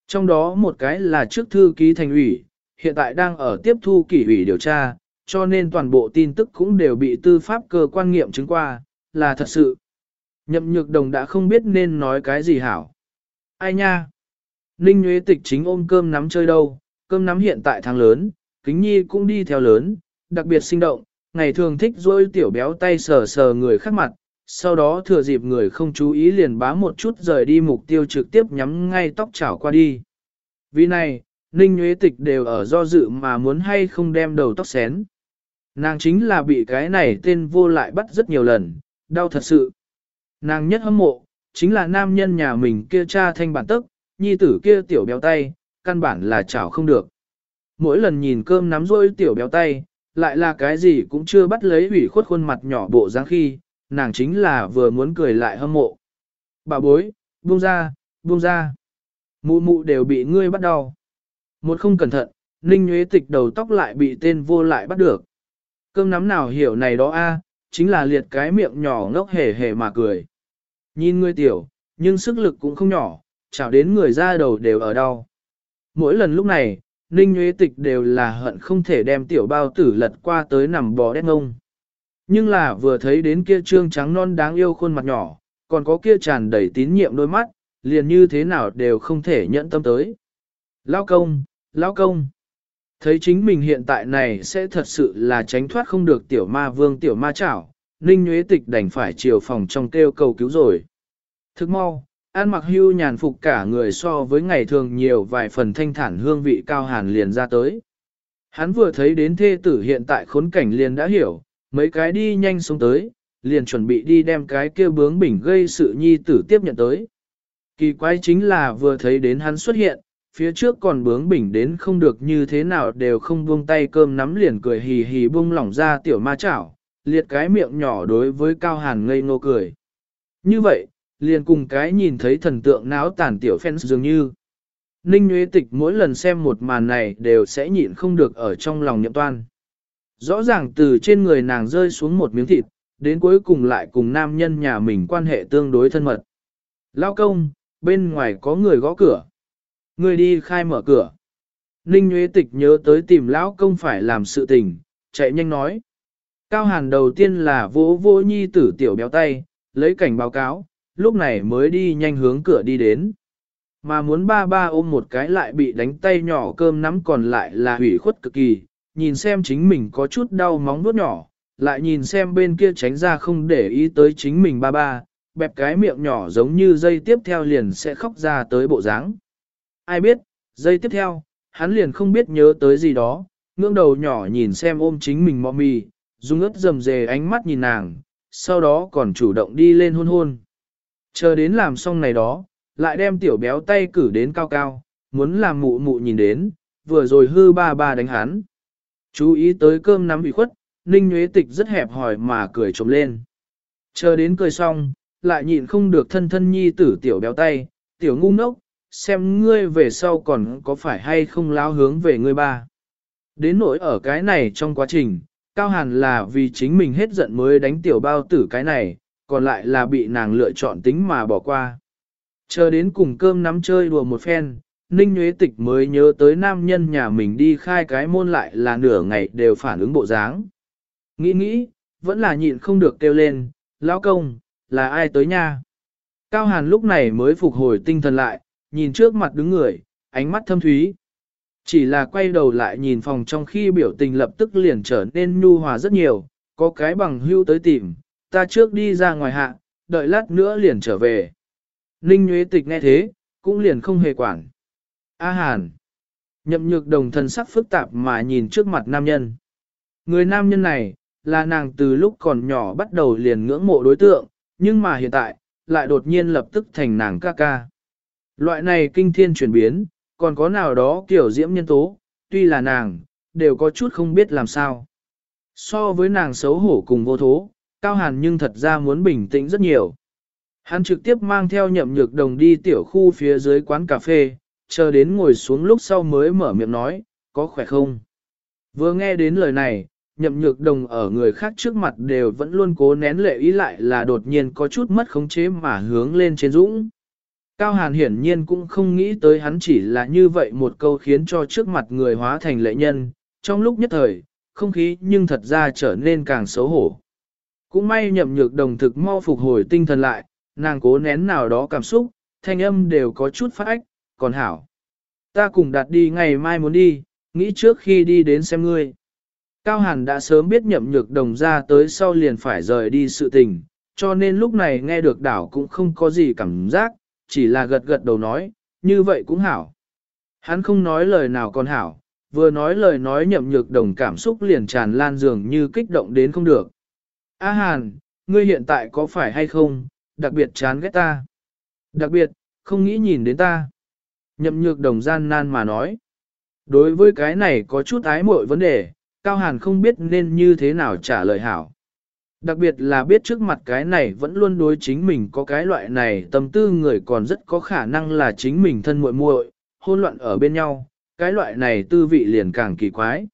Trong đó một cái là trước thư ký thành ủy, hiện tại đang ở tiếp thu kỷ ủy điều tra, cho nên toàn bộ tin tức cũng đều bị tư pháp cơ quan nghiệm chứng qua, là thật sự. Nhậm nhược đồng đã không biết nên nói cái gì hảo. Ai nha? Ninh Nguyễn Tịch chính ôm cơm nắm chơi đâu, cơm nắm hiện tại tháng lớn, kính nhi cũng đi theo lớn, đặc biệt sinh động, ngày thường thích dôi tiểu béo tay sờ sờ người khác mặt, sau đó thừa dịp người không chú ý liền bá một chút rời đi mục tiêu trực tiếp nhắm ngay tóc chảo qua đi. Vì này, Ninh Nguyễn Tịch đều ở do dự mà muốn hay không đem đầu tóc xén. Nàng chính là bị cái này tên vô lại bắt rất nhiều lần, đau thật sự. Nàng nhất hâm mộ, chính là nam nhân nhà mình kia cha thanh bản tức, nhi tử kia tiểu béo tay, căn bản là chảo không được. Mỗi lần nhìn cơm nắm rôi tiểu béo tay, lại là cái gì cũng chưa bắt lấy ủy khuất khuôn mặt nhỏ bộ dáng khi, nàng chính là vừa muốn cười lại hâm mộ. Bà bối, buông ra, buông ra. Mụ mụ đều bị ngươi bắt đau. Một không cẩn thận, Ninh Nguyễn Tịch đầu tóc lại bị tên vô lại bắt được. Cơm nắm nào hiểu này đó a, chính là liệt cái miệng nhỏ ngốc hề hề mà cười. Nhìn ngươi tiểu, nhưng sức lực cũng không nhỏ, chảo đến người ra đầu đều ở đau. Mỗi lần lúc này, Ninh Nguyễn Tịch đều là hận không thể đem tiểu bao tử lật qua tới nằm bò đét ngông. Nhưng là vừa thấy đến kia trương trắng non đáng yêu khuôn mặt nhỏ, còn có kia tràn đầy tín nhiệm đôi mắt, liền như thế nào đều không thể nhận tâm tới. Lao công, lao công. Thấy chính mình hiện tại này sẽ thật sự là tránh thoát không được tiểu ma vương tiểu ma chảo, Ninh Nguyễn Tịch đành phải chiều phòng trong kêu cầu cứu rồi. Thức mau, An mặc hưu nhàn phục cả người so với ngày thường nhiều vài phần thanh thản hương vị cao hàn liền ra tới. Hắn vừa thấy đến thê tử hiện tại khốn cảnh liền đã hiểu, mấy cái đi nhanh xuống tới, liền chuẩn bị đi đem cái kia bướng bỉnh gây sự nhi tử tiếp nhận tới. Kỳ quái chính là vừa thấy đến hắn xuất hiện, phía trước còn bướng bỉnh đến không được như thế nào đều không buông tay cơm nắm liền cười hì hì buông lỏng ra tiểu ma chảo, liệt cái miệng nhỏ đối với cao hàn ngây ngô cười. Như vậy, liền cùng cái nhìn thấy thần tượng náo tàn tiểu fans dường như. Ninh Nguyễn Tịch mỗi lần xem một màn này đều sẽ nhịn không được ở trong lòng nhậm toan. Rõ ràng từ trên người nàng rơi xuống một miếng thịt, đến cuối cùng lại cùng nam nhân nhà mình quan hệ tương đối thân mật. Lao công, bên ngoài có người gõ cửa. Ngươi đi khai mở cửa. Ninh Nguyễn Tịch nhớ tới tìm lão công phải làm sự tình, chạy nhanh nói. Cao Hàn đầu tiên là vỗ vỗ nhi tử tiểu béo tay, lấy cảnh báo cáo, lúc này mới đi nhanh hướng cửa đi đến. Mà muốn ba ba ôm một cái lại bị đánh tay nhỏ cơm nắm còn lại là hủy khuất cực kỳ, nhìn xem chính mình có chút đau móng vuốt nhỏ, lại nhìn xem bên kia tránh ra không để ý tới chính mình ba ba, bẹp cái miệng nhỏ giống như dây tiếp theo liền sẽ khóc ra tới bộ dáng. Ai biết, Giây tiếp theo, hắn liền không biết nhớ tới gì đó, ngưỡng đầu nhỏ nhìn xem ôm chính mình mọ mì, dùng ướt dầm dề ánh mắt nhìn nàng, sau đó còn chủ động đi lên hôn hôn. Chờ đến làm xong này đó, lại đem tiểu béo tay cử đến cao cao, muốn làm mụ mụ nhìn đến, vừa rồi hư ba ba đánh hắn. Chú ý tới cơm nắm bị khuất, Ninh Nguyễn Tịch rất hẹp hỏi mà cười trống lên. Chờ đến cười xong, lại nhịn không được thân thân nhi tử tiểu béo tay, tiểu ngu ngốc, xem ngươi về sau còn có phải hay không lao hướng về ngươi ba. Đến nỗi ở cái này trong quá trình, Cao Hàn là vì chính mình hết giận mới đánh tiểu bao tử cái này, còn lại là bị nàng lựa chọn tính mà bỏ qua. Chờ đến cùng cơm nắm chơi đùa một phen, Ninh Nguyễn Tịch mới nhớ tới nam nhân nhà mình đi khai cái môn lại là nửa ngày đều phản ứng bộ dáng. Nghĩ nghĩ, vẫn là nhịn không được kêu lên, lão công, là ai tới nha? Cao Hàn lúc này mới phục hồi tinh thần lại, nhìn trước mặt đứng người, ánh mắt thâm thúy. Chỉ là quay đầu lại nhìn phòng trong khi biểu tình lập tức liền trở nên nhu hòa rất nhiều, có cái bằng hưu tới tìm, ta trước đi ra ngoài hạ, đợi lát nữa liền trở về. Ninh Nguyễn Tịch nghe thế, cũng liền không hề quản. A Hàn. Nhậm nhược đồng thần sắc phức tạp mà nhìn trước mặt nam nhân. Người nam nhân này, là nàng từ lúc còn nhỏ bắt đầu liền ngưỡng mộ đối tượng, nhưng mà hiện tại, lại đột nhiên lập tức thành nàng ca ca. Loại này kinh thiên chuyển biến, còn có nào đó kiểu diễm nhân tố, tuy là nàng, đều có chút không biết làm sao. So với nàng xấu hổ cùng vô thố, Cao Hàn nhưng thật ra muốn bình tĩnh rất nhiều. Hắn trực tiếp mang theo nhậm nhược đồng đi tiểu khu phía dưới quán cà phê, chờ đến ngồi xuống lúc sau mới mở miệng nói, có khỏe không? Vừa nghe đến lời này, nhậm nhược đồng ở người khác trước mặt đều vẫn luôn cố nén lệ ý lại là đột nhiên có chút mất khống chế mà hướng lên trên dũng. Cao Hàn hiển nhiên cũng không nghĩ tới hắn chỉ là như vậy một câu khiến cho trước mặt người hóa thành lệ nhân, trong lúc nhất thời, không khí nhưng thật ra trở nên càng xấu hổ. Cũng may nhậm nhược đồng thực mau phục hồi tinh thần lại, nàng cố nén nào đó cảm xúc, thanh âm đều có chút phát ách, còn hảo. Ta cùng đặt đi ngày mai muốn đi, nghĩ trước khi đi đến xem ngươi. Cao Hàn đã sớm biết nhậm nhược đồng ra tới sau liền phải rời đi sự tình, cho nên lúc này nghe được đảo cũng không có gì cảm giác, chỉ là gật gật đầu nói, như vậy cũng hảo. Hắn không nói lời nào còn hảo, vừa nói lời nói nhậm nhược đồng cảm xúc liền tràn lan dường như kích động đến không được. A Hàn, ngươi hiện tại có phải hay không, đặc biệt chán ghét ta. Đặc biệt, không nghĩ nhìn đến ta. Nhậm nhược đồng gian nan mà nói. Đối với cái này có chút ái muội vấn đề, Cao Hàn không biết nên như thế nào trả lời hảo. Đặc biệt là biết trước mặt cái này vẫn luôn đối chính mình có cái loại này tâm tư người còn rất có khả năng là chính mình thân muội muội, hôn loạn ở bên nhau, cái loại này tư vị liền càng kỳ quái.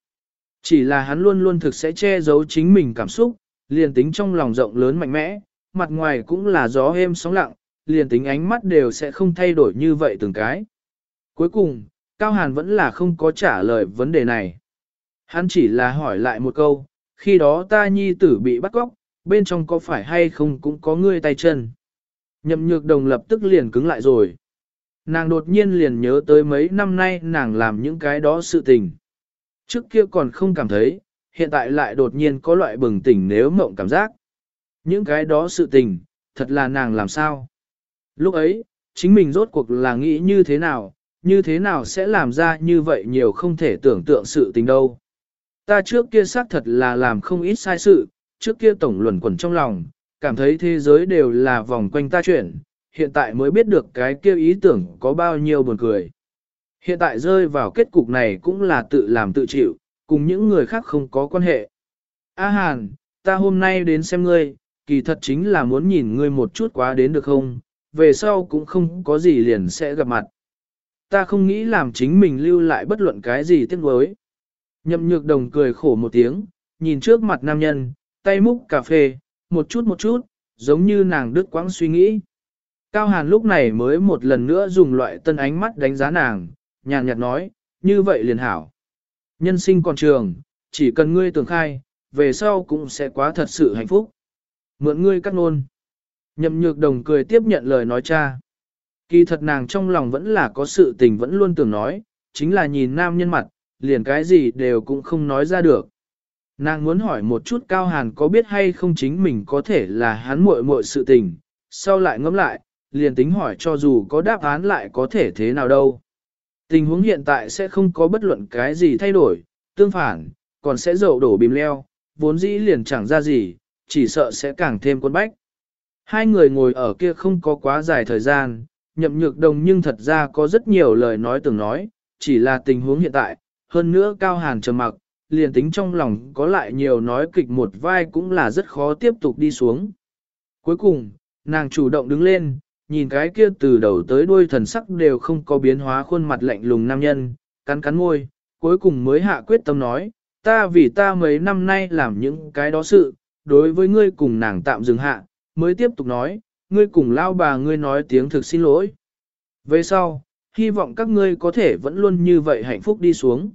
Chỉ là hắn luôn luôn thực sẽ che giấu chính mình cảm xúc, liền tính trong lòng rộng lớn mạnh mẽ, mặt ngoài cũng là gió êm sóng lặng, liền tính ánh mắt đều sẽ không thay đổi như vậy từng cái. Cuối cùng, Cao Hàn vẫn là không có trả lời vấn đề này. Hắn chỉ là hỏi lại một câu, khi đó ta nhi tử bị bắt cóc, bên trong có phải hay không cũng có ngươi tay chân. Nhậm nhược đồng lập tức liền cứng lại rồi. Nàng đột nhiên liền nhớ tới mấy năm nay nàng làm những cái đó sự tình. Trước kia còn không cảm thấy, hiện tại lại đột nhiên có loại bừng tỉnh nếu mộng cảm giác. Những cái đó sự tình, thật là nàng làm sao. Lúc ấy, chính mình rốt cuộc là nghĩ như thế nào, như thế nào sẽ làm ra như vậy nhiều không thể tưởng tượng sự tình đâu. Ta trước kia xác thật là làm không ít sai sự, trước kia tổng luẩn quẩn trong lòng, cảm thấy thế giới đều là vòng quanh ta chuyển, hiện tại mới biết được cái kia ý tưởng có bao nhiêu buồn cười. Hiện tại rơi vào kết cục này cũng là tự làm tự chịu, cùng những người khác không có quan hệ. A Hàn, ta hôm nay đến xem ngươi, kỳ thật chính là muốn nhìn ngươi một chút quá đến được không, về sau cũng không có gì liền sẽ gặp mặt. Ta không nghĩ làm chính mình lưu lại bất luận cái gì tiếc nuối. Nhậm nhược đồng cười khổ một tiếng, nhìn trước mặt nam nhân, tay múc cà phê, một chút một chút, giống như nàng đứt quãng suy nghĩ. Cao Hàn lúc này mới một lần nữa dùng loại tân ánh mắt đánh giá nàng, nhàn nhạt nói, như vậy liền hảo. Nhân sinh còn trường, chỉ cần ngươi tưởng khai, về sau cũng sẽ quá thật sự hạnh phúc. Mượn ngươi cắt nôn. Nhậm nhược đồng cười tiếp nhận lời nói cha. Kỳ thật nàng trong lòng vẫn là có sự tình vẫn luôn tưởng nói, chính là nhìn nam nhân mặt, liền cái gì đều cũng không nói ra được. Nàng muốn hỏi một chút Cao Hàn có biết hay không chính mình có thể là hắn muội muội sự tình, sau lại ngẫm lại, liền tính hỏi cho dù có đáp án lại có thể thế nào đâu. Tình huống hiện tại sẽ không có bất luận cái gì thay đổi, tương phản, còn sẽ dậu đổ bìm leo, vốn dĩ liền chẳng ra gì, chỉ sợ sẽ càng thêm quân bách. Hai người ngồi ở kia không có quá dài thời gian, nhậm nhược đồng nhưng thật ra có rất nhiều lời nói từng nói, chỉ là tình huống hiện tại, hơn nữa cao hàn trầm mặc, liền tính trong lòng có lại nhiều nói kịch một vai cũng là rất khó tiếp tục đi xuống. Cuối cùng, nàng chủ động đứng lên, nhìn cái kia từ đầu tới đuôi thần sắc đều không có biến hóa khuôn mặt lạnh lùng nam nhân, cắn cắn môi, cuối cùng mới hạ quyết tâm nói, ta vì ta mấy năm nay làm những cái đó sự, đối với ngươi cùng nàng tạm dừng hạ, mới tiếp tục nói, ngươi cùng lao bà ngươi nói tiếng thực xin lỗi. Về sau, hy vọng các ngươi có thể vẫn luôn như vậy hạnh phúc đi xuống.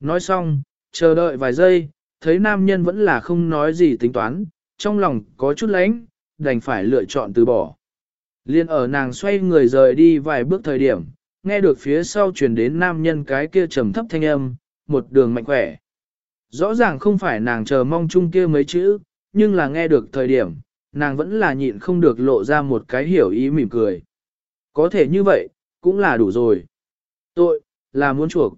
Nói xong, chờ đợi vài giây, thấy nam nhân vẫn là không nói gì tính toán, trong lòng có chút lánh, đành phải lựa chọn từ bỏ. Liên ở nàng xoay người rời đi vài bước thời điểm, nghe được phía sau truyền đến nam nhân cái kia trầm thấp thanh âm, một đường mạnh khỏe. Rõ ràng không phải nàng chờ mong chung kia mấy chữ, nhưng là nghe được thời điểm, nàng vẫn là nhịn không được lộ ra một cái hiểu ý mỉm cười. Có thể như vậy, cũng là đủ rồi. Tội, là muốn chuộc.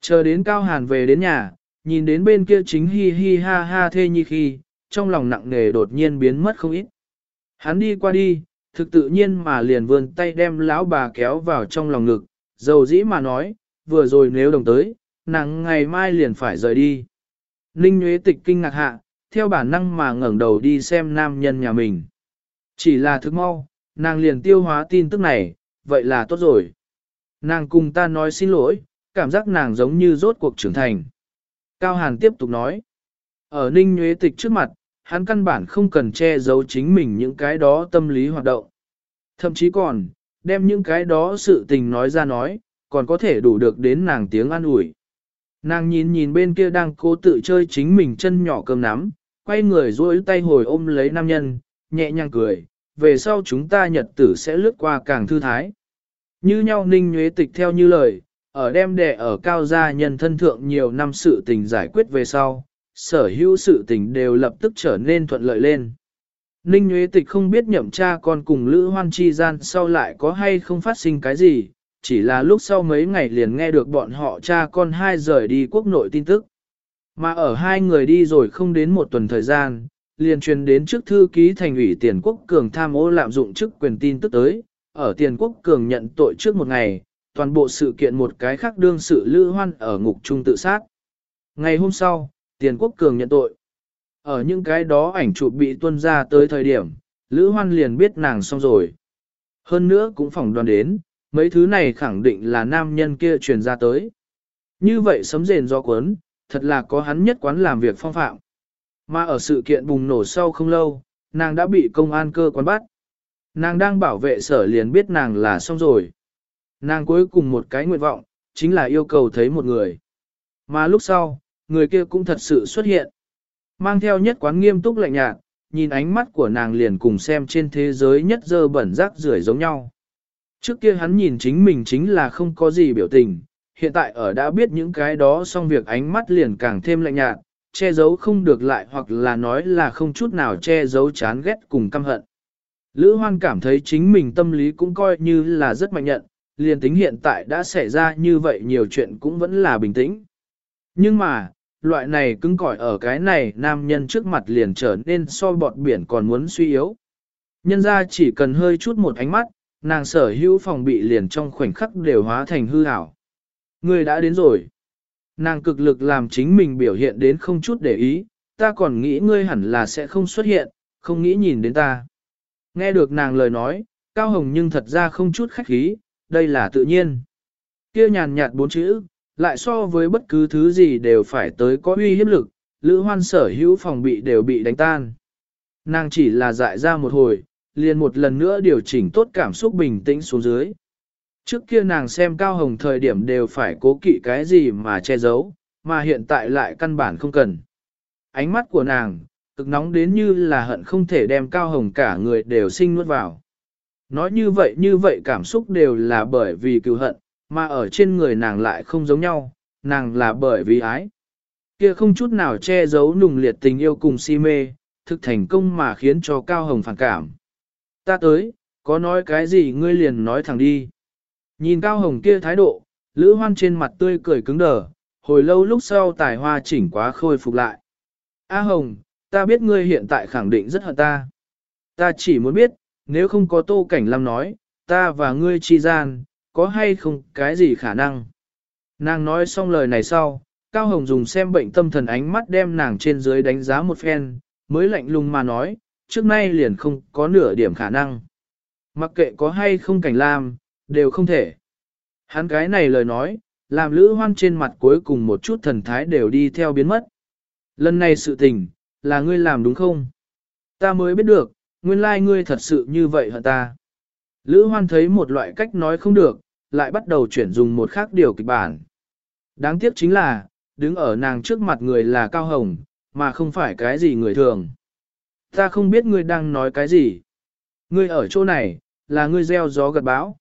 Chờ đến Cao Hàn về đến nhà, nhìn đến bên kia chính hi hi ha ha thê nhi khi, trong lòng nặng nề đột nhiên biến mất không ít. Hắn đi qua đi, thực tự nhiên mà liền vươn tay đem lão bà kéo vào trong lòng ngực, dầu dĩ mà nói, vừa rồi nếu đồng tới, nàng ngày mai liền phải rời đi. Ninh Nguyễn Tịch kinh ngạc hạ, theo bản năng mà ngẩng đầu đi xem nam nhân nhà mình. Chỉ là thức mau, nàng liền tiêu hóa tin tức này, vậy là tốt rồi. Nàng cùng ta nói xin lỗi, cảm giác nàng giống như rốt cuộc trưởng thành. Cao Hàn tiếp tục nói, ở Ninh Nguyễn Tịch trước mặt, hắn căn bản không cần che giấu chính mình những cái đó tâm lý hoạt động. Thậm chí còn, đem những cái đó sự tình nói ra nói, còn có thể đủ được đến nàng tiếng an ủi. Nàng nhìn nhìn bên kia đang cố tự chơi chính mình chân nhỏ cơm nắm, quay người duỗi tay hồi ôm lấy nam nhân, nhẹ nhàng cười, về sau chúng ta nhật tử sẽ lướt qua càng thư thái. Như nhau ninh nhuế tịch theo như lời, ở đem đẻ ở cao gia nhân thân thượng nhiều năm sự tình giải quyết về sau, sở hữu sự tình đều lập tức trở nên thuận lợi lên. Ninh Nguyễn Tịch không biết nhậm cha con cùng Lữ Hoan Chi gian sau lại có hay không phát sinh cái gì, chỉ là lúc sau mấy ngày liền nghe được bọn họ cha con hai rời đi quốc nội tin tức. Mà ở hai người đi rồi không đến một tuần thời gian, liền truyền đến trước thư ký thành ủy tiền quốc cường tham ô lạm dụng chức quyền tin tức tới, ở tiền quốc cường nhận tội trước một ngày, toàn bộ sự kiện một cái khác đương sự Lữ Hoan ở ngục trung tự sát. Ngày hôm sau, tiền quốc cường nhận tội. Ở những cái đó ảnh chụp bị tuân ra tới thời điểm, Lữ Hoan liền biết nàng xong rồi. Hơn nữa cũng phỏng đoán đến, mấy thứ này khẳng định là nam nhân kia truyền ra tới. Như vậy sấm rền do cuốn, thật là có hắn nhất quán làm việc phong phạm. Mà ở sự kiện bùng nổ sau không lâu, nàng đã bị công an cơ quan bắt. Nàng đang bảo vệ sở liền biết nàng là xong rồi. Nàng cuối cùng một cái nguyện vọng, chính là yêu cầu thấy một người. Mà lúc sau, người kia cũng thật sự xuất hiện. Mang theo nhất quán nghiêm túc lạnh nhạt, nhìn ánh mắt của nàng liền cùng xem trên thế giới nhất dơ bẩn rác rưởi giống nhau. Trước kia hắn nhìn chính mình chính là không có gì biểu tình, hiện tại ở đã biết những cái đó xong việc ánh mắt liền càng thêm lạnh nhạt, che giấu không được lại hoặc là nói là không chút nào che giấu chán ghét cùng căm hận. Lữ Hoan cảm thấy chính mình tâm lý cũng coi như là rất mạnh nhận, liền tính hiện tại đã xảy ra như vậy nhiều chuyện cũng vẫn là bình tĩnh. Nhưng mà, loại này cứng cỏi ở cái này nam nhân trước mặt liền trở nên so bọt biển còn muốn suy yếu. Nhân ra chỉ cần hơi chút một ánh mắt, nàng sở hữu phòng bị liền trong khoảnh khắc đều hóa thành hư ảo. Người đã đến rồi. Nàng cực lực làm chính mình biểu hiện đến không chút để ý, ta còn nghĩ ngươi hẳn là sẽ không xuất hiện, không nghĩ nhìn đến ta. Nghe được nàng lời nói, Cao Hồng nhưng thật ra không chút khách khí, đây là tự nhiên. Kia nhàn nhạt bốn chữ, lại so với bất cứ thứ gì đều phải tới có uy hiếp lực, Lữ Hoan sở hữu phòng bị đều bị đánh tan. Nàng chỉ là dại ra một hồi, liền một lần nữa điều chỉnh tốt cảm xúc bình tĩnh xuống dưới. Trước kia nàng xem Cao Hồng thời điểm đều phải cố kỵ cái gì mà che giấu, mà hiện tại lại căn bản không cần. ánh mắt của nàng, cực nóng đến như là hận không thể đem cao hồng cả người đều sinh nuốt vào. Nói như vậy như vậy cảm xúc đều là bởi vì cựu hận, mà ở trên người nàng lại không giống nhau, nàng là bởi vì ái. Kia không chút nào che giấu nùng liệt tình yêu cùng si mê, thực thành công mà khiến cho Cao Hồng phản cảm. Ta tới, có nói cái gì ngươi liền nói thẳng đi. Nhìn Cao Hồng kia thái độ, Lữ Hoan trên mặt tươi cười cứng đờ, hồi lâu lúc sau tài hoa chỉnh quá khôi phục lại. A Hồng, ta biết ngươi hiện tại khẳng định rất hận ta. Ta chỉ muốn biết, nếu không có Tô Cảnh Lam nói, ta và ngươi chi gian, có hay không cái gì khả năng. Nàng nói xong lời này sau, Cao Hồng dùng xem bệnh tâm thần ánh mắt đem nàng trên dưới đánh giá một phen, mới lạnh lùng mà nói, trước nay liền không có nửa điểm khả năng. Mặc kệ có hay không cảnh lam, đều không thể. Hắn cái này lời nói, làm lữ hoan trên mặt cuối cùng một chút thần thái đều đi theo biến mất. Lần này sự tình, là ngươi làm đúng không? Ta mới biết được, nguyên lai ngươi thật sự như vậy hả ta? Lữ hoan thấy một loại cách nói không được, lại bắt đầu chuyển dùng một khác điều kịch bản. Đáng tiếc chính là, đứng ở nàng trước mặt người là Cao Hồng, mà không phải cái gì người thường. Ta không biết ngươi đang nói cái gì. Ngươi ở chỗ này, là ngươi gieo gió gật bão.